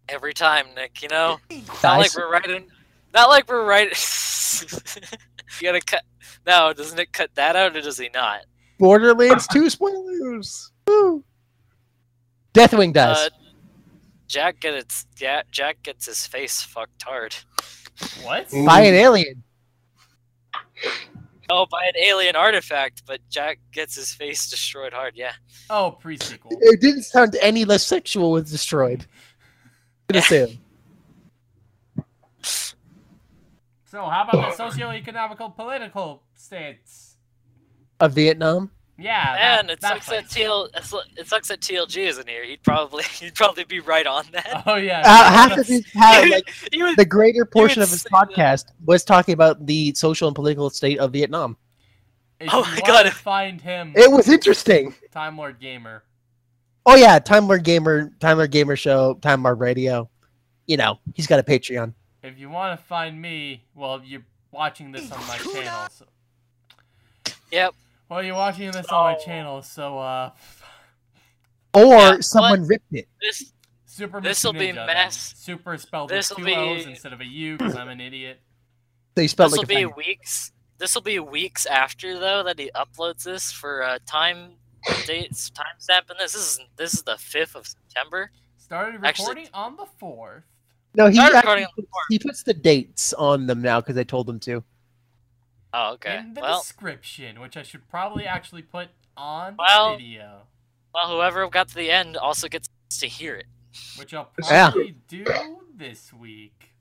every time, Nick. You know, not like we're writing, not like we're writing. you gotta cut. No, does Nick cut that out or does he not? Borderlands 2 spoilers. Woo. Deathwing does. Uh, Jack gets yeah, Jack gets his face fucked hard. What? By an alien. Oh, by an alien artifact, but Jack gets his face destroyed hard. Yeah. Oh, pre-sequel. It didn't sound any less sexual with destroyed. Gonna. So, how about the socio-economical political states? Of Vietnam. Yeah. Man, that- it that sucks that place. TL it sucks that TLG isn't here. He'd probably he'd probably be right on that. Oh yeah. Uh, half of his how, like would- the greater portion of his say that. podcast was talking about the social and political state of Vietnam. If Oh you my wanna God. Find him. It was interesting. Time Lord Gamer. Oh yeah, Time Lord Gamer, Time Lord Gamer Show, Time Lord Radio. You know, he's got a Patreon. If you want to find me, well, you're watching this on my channel. So, Yep. Well, you're watching this on my Oh. channel, so uh, Or Yeah, someone ripped it. This Super. This'll be Ninja, then. Super spelled this'll with two O's instead of a U because I'm an idiot. They spelled this like will a be weeks. This will be weeks after though that he uploads this for uh, time dates timestamp. And this. this is this is the fifth of September. Started Actually- recording on the fourth. No, he Started actually recording on the puts, he puts the dates on them now because I told him to. Oh, okay. In the Well, description, which I should probably actually put on Well- the video, well, whoever got to the end also gets to hear it. which I'll Yeah. probably do this week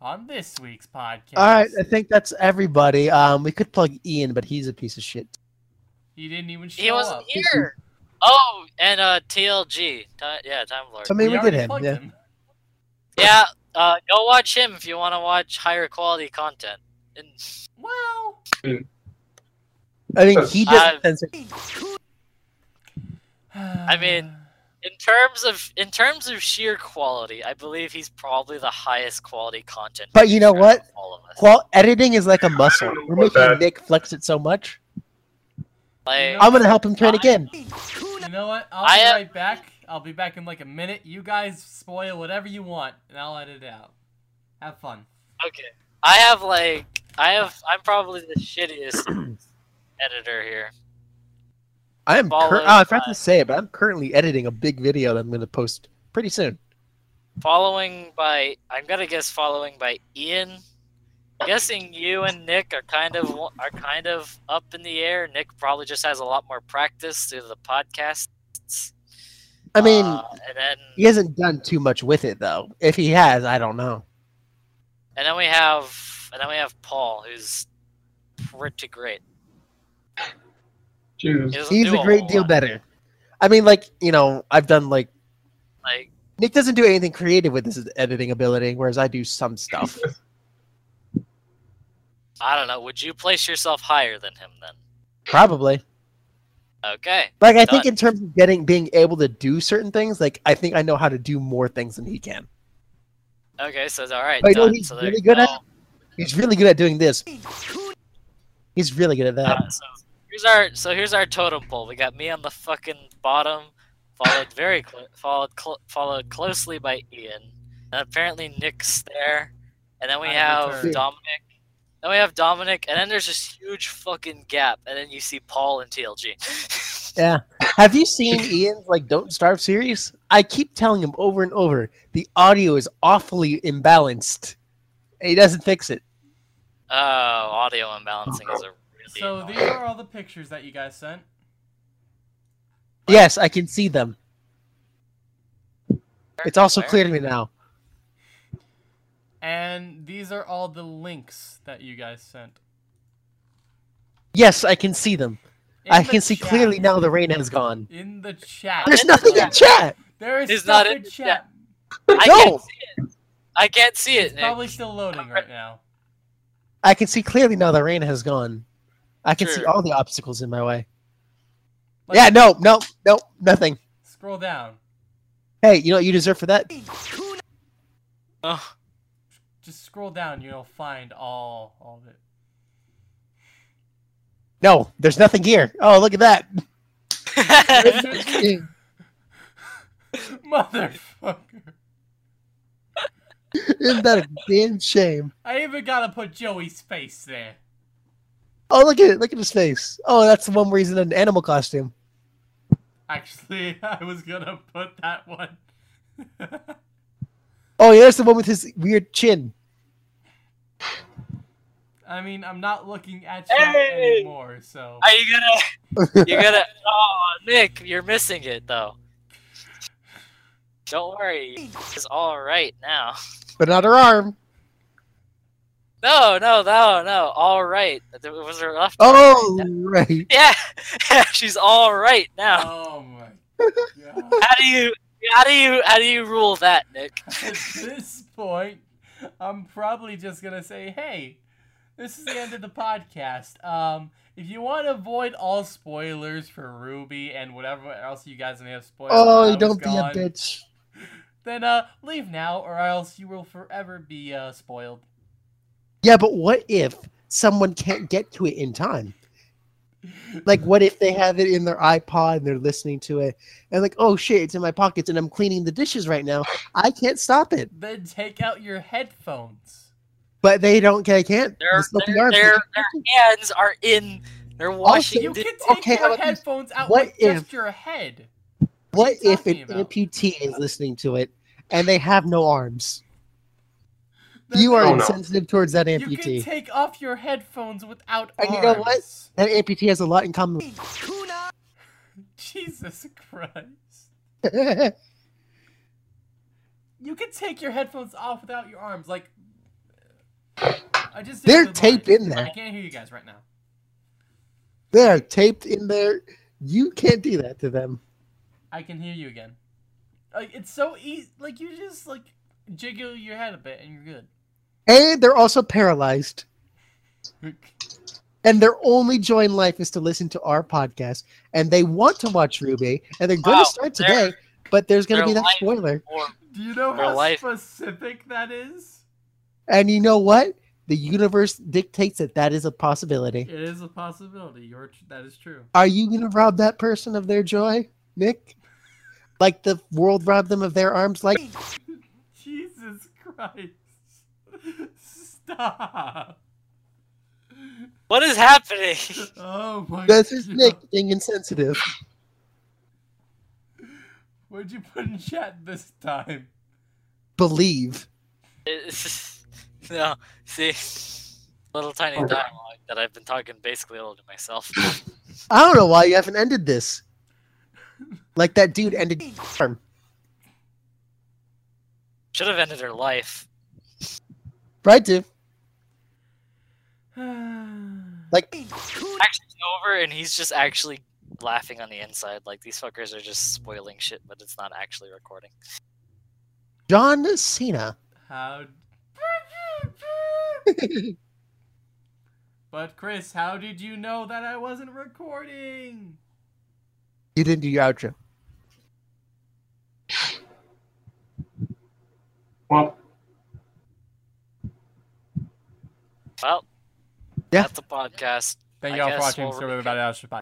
on this week's podcast. All right, I think that's everybody. Um, we could plug Ian, but he's a piece of shit. He didn't even show He wasn't up. here. Oh, and uh, TLG. Ti- yeah, Time Lord. So maybe we, did already him. Yeah. him. Yeah, uh, go watch him if you want to watch higher quality content. And Well, I mean, he doesn't censor. I mean, in terms of in terms of sheer quality, I believe he's probably the highest quality content. But you know what? of All of us. Qual editing is like a muscle. We're making that? Nick flex it so much. Like, I'm gonna help him train again. you know what? I'll I be am- right back. I'll be back in like a minute. You guys spoil whatever you want, and I'll edit it out. Have fun. okay, I have like I have I'm probably the shittiest editor here. I am. Followed oh, I forgot to say it, but I'm currently editing a big video that I'm gonna post pretty soon. Following by I'm gonna guess following by Ian. Guessing you and Nick are kind of are kind of up in the air. Nick probably just has a lot more practice through the podcasts. I mean, Uh, and then he hasn't done too much with it though. If he has, I don't know. And then we have and then we have Paul, who's pretty great. Jesus. He's a great whole deal lot. better. I mean, like you know, I've done like Like Nick doesn't do anything creative with his editing ability, whereas I do some stuff. I don't know. Would you place yourself higher than him then? Probably. Okay. Like I think in terms of getting being able to do certain things, like I think I know how to do more things than he can. Okay, so it's all right. But you know done. he's so really you good at? He's really good at doing this. He's really good at that. Uh, so here's our so here's our totem pole. We got me on the fucking bottom, followed very cl- followed cl- followed closely by Ian, and apparently Nick's there, and then we I have return. Dominic. Then we have Dominic, and then there's this huge fucking gap, and then you see Paul and TLG. Yeah. Have you seen Ian's like Don't Starve series? I keep telling him over and over the audio is awfully imbalanced. He doesn't fix it. oh, audio imbalancing is a really. So annoying- these are all the pictures that you guys sent. Yes, I can see them. It's also Where? clear to me now. And these are all the links that you guys sent. Yes, I can see them. In I can see chat. clearly now the rain has gone. In the chat. There's in the nothing in chat. chat. There is It's not in in the chat. I No. can't see it. I can't see it. It's Nick. probably still loading right now. I can see clearly now the rain has gone. I can see all the obstacles in my way. Like, yeah, no, no, no, nothing. Scroll down. Hey, you know what you deserve for that? Oh, Just scroll down. You'll find all all of it. No, there's nothing here. Oh, look at that. Motherfucker. Isn't that a damn shame? I even gotta put Joey's face there. Oh, look at it. Look at his face. Oh, that's the one where he's in an animal costume. Actually, I was gonna put that one. Oh, yeah, that's the one with his weird chin. I mean, I'm not looking at you Hey! anymore, so. Are you gonna? You're gonna. Oh, Nick, you're missing it though. Don't worry, it's all right now. But not her arm. No, no, no, no. All right. There was her left. Oh, right. Yeah, she's all right now. Oh my god. How do you, how do you, how do you rule that, Nick? At this point, I'm probably just gonna say, hey, this is the end of the podcast. Um, if you want to avoid all spoilers for RWBY and whatever else you guys may have spoiled, Oh, don't be a bitch. Then uh, leave now, or else you will forever be uh spoiled. Yeah, but what if someone can't get to it in time? Like, what if they have it in their iPod and they're listening to it and like, oh shit, it's in my pockets and I'm cleaning the dishes right now. I can't stop it. Then take out your headphones. But they don't, they can't. Their, The sloppy their, they their, their get to it. hands are in. They're washing. You can take okay, your headphones out What with if- just your head. What are if an about? amputee is listening to it and they have no arms? Then You are Oh, no. insensitive towards that amputee. You can amputee. take off your headphones without And arms. you know what? That amputee has a lot in common. with- Jesus Christ. You can take your headphones off without your arms. Like, I just. did it They're with taped in there. I can't hear you guys right now. They're taped in there. You can't do that to them. I can hear you again. Like it's so easy. Like you just like jiggle your head a bit and you're good. And they're also paralyzed. And their only joy in life is to listen to our podcast. And they want to watch RWBY. And they're going Wow, to start today. But there's going to be that spoiler. Or Do you know how life- specific that is? And you know what? The universe dictates that that is a possibility. It is a possibility. You're that is true. Are you going to rob that person of their joy, Nick? Like the world robbed them of their arms? Like, Jesus Christ! Stop! what is happening? Oh my. this is God. Nick being insensitive. What'd you put in chat this time? Believe. It's- no, see, little tiny dialogue that I've been talking basically all to myself. I don't know why you haven't ended this. Like that dude ended arm. Should have ended her life. Right, dude? Like, Kunai Actually, over, and he's just actually laughing on the inside. Like these fuckers are just spoiling shit, but it's not actually recording. John Cena. How? But Chris, how did you know that I wasn't recording? You didn't do your outro. Well, Well, Yeah. that's a podcast. Thank you all for watching. we'll Sorry recap. about it. Bye.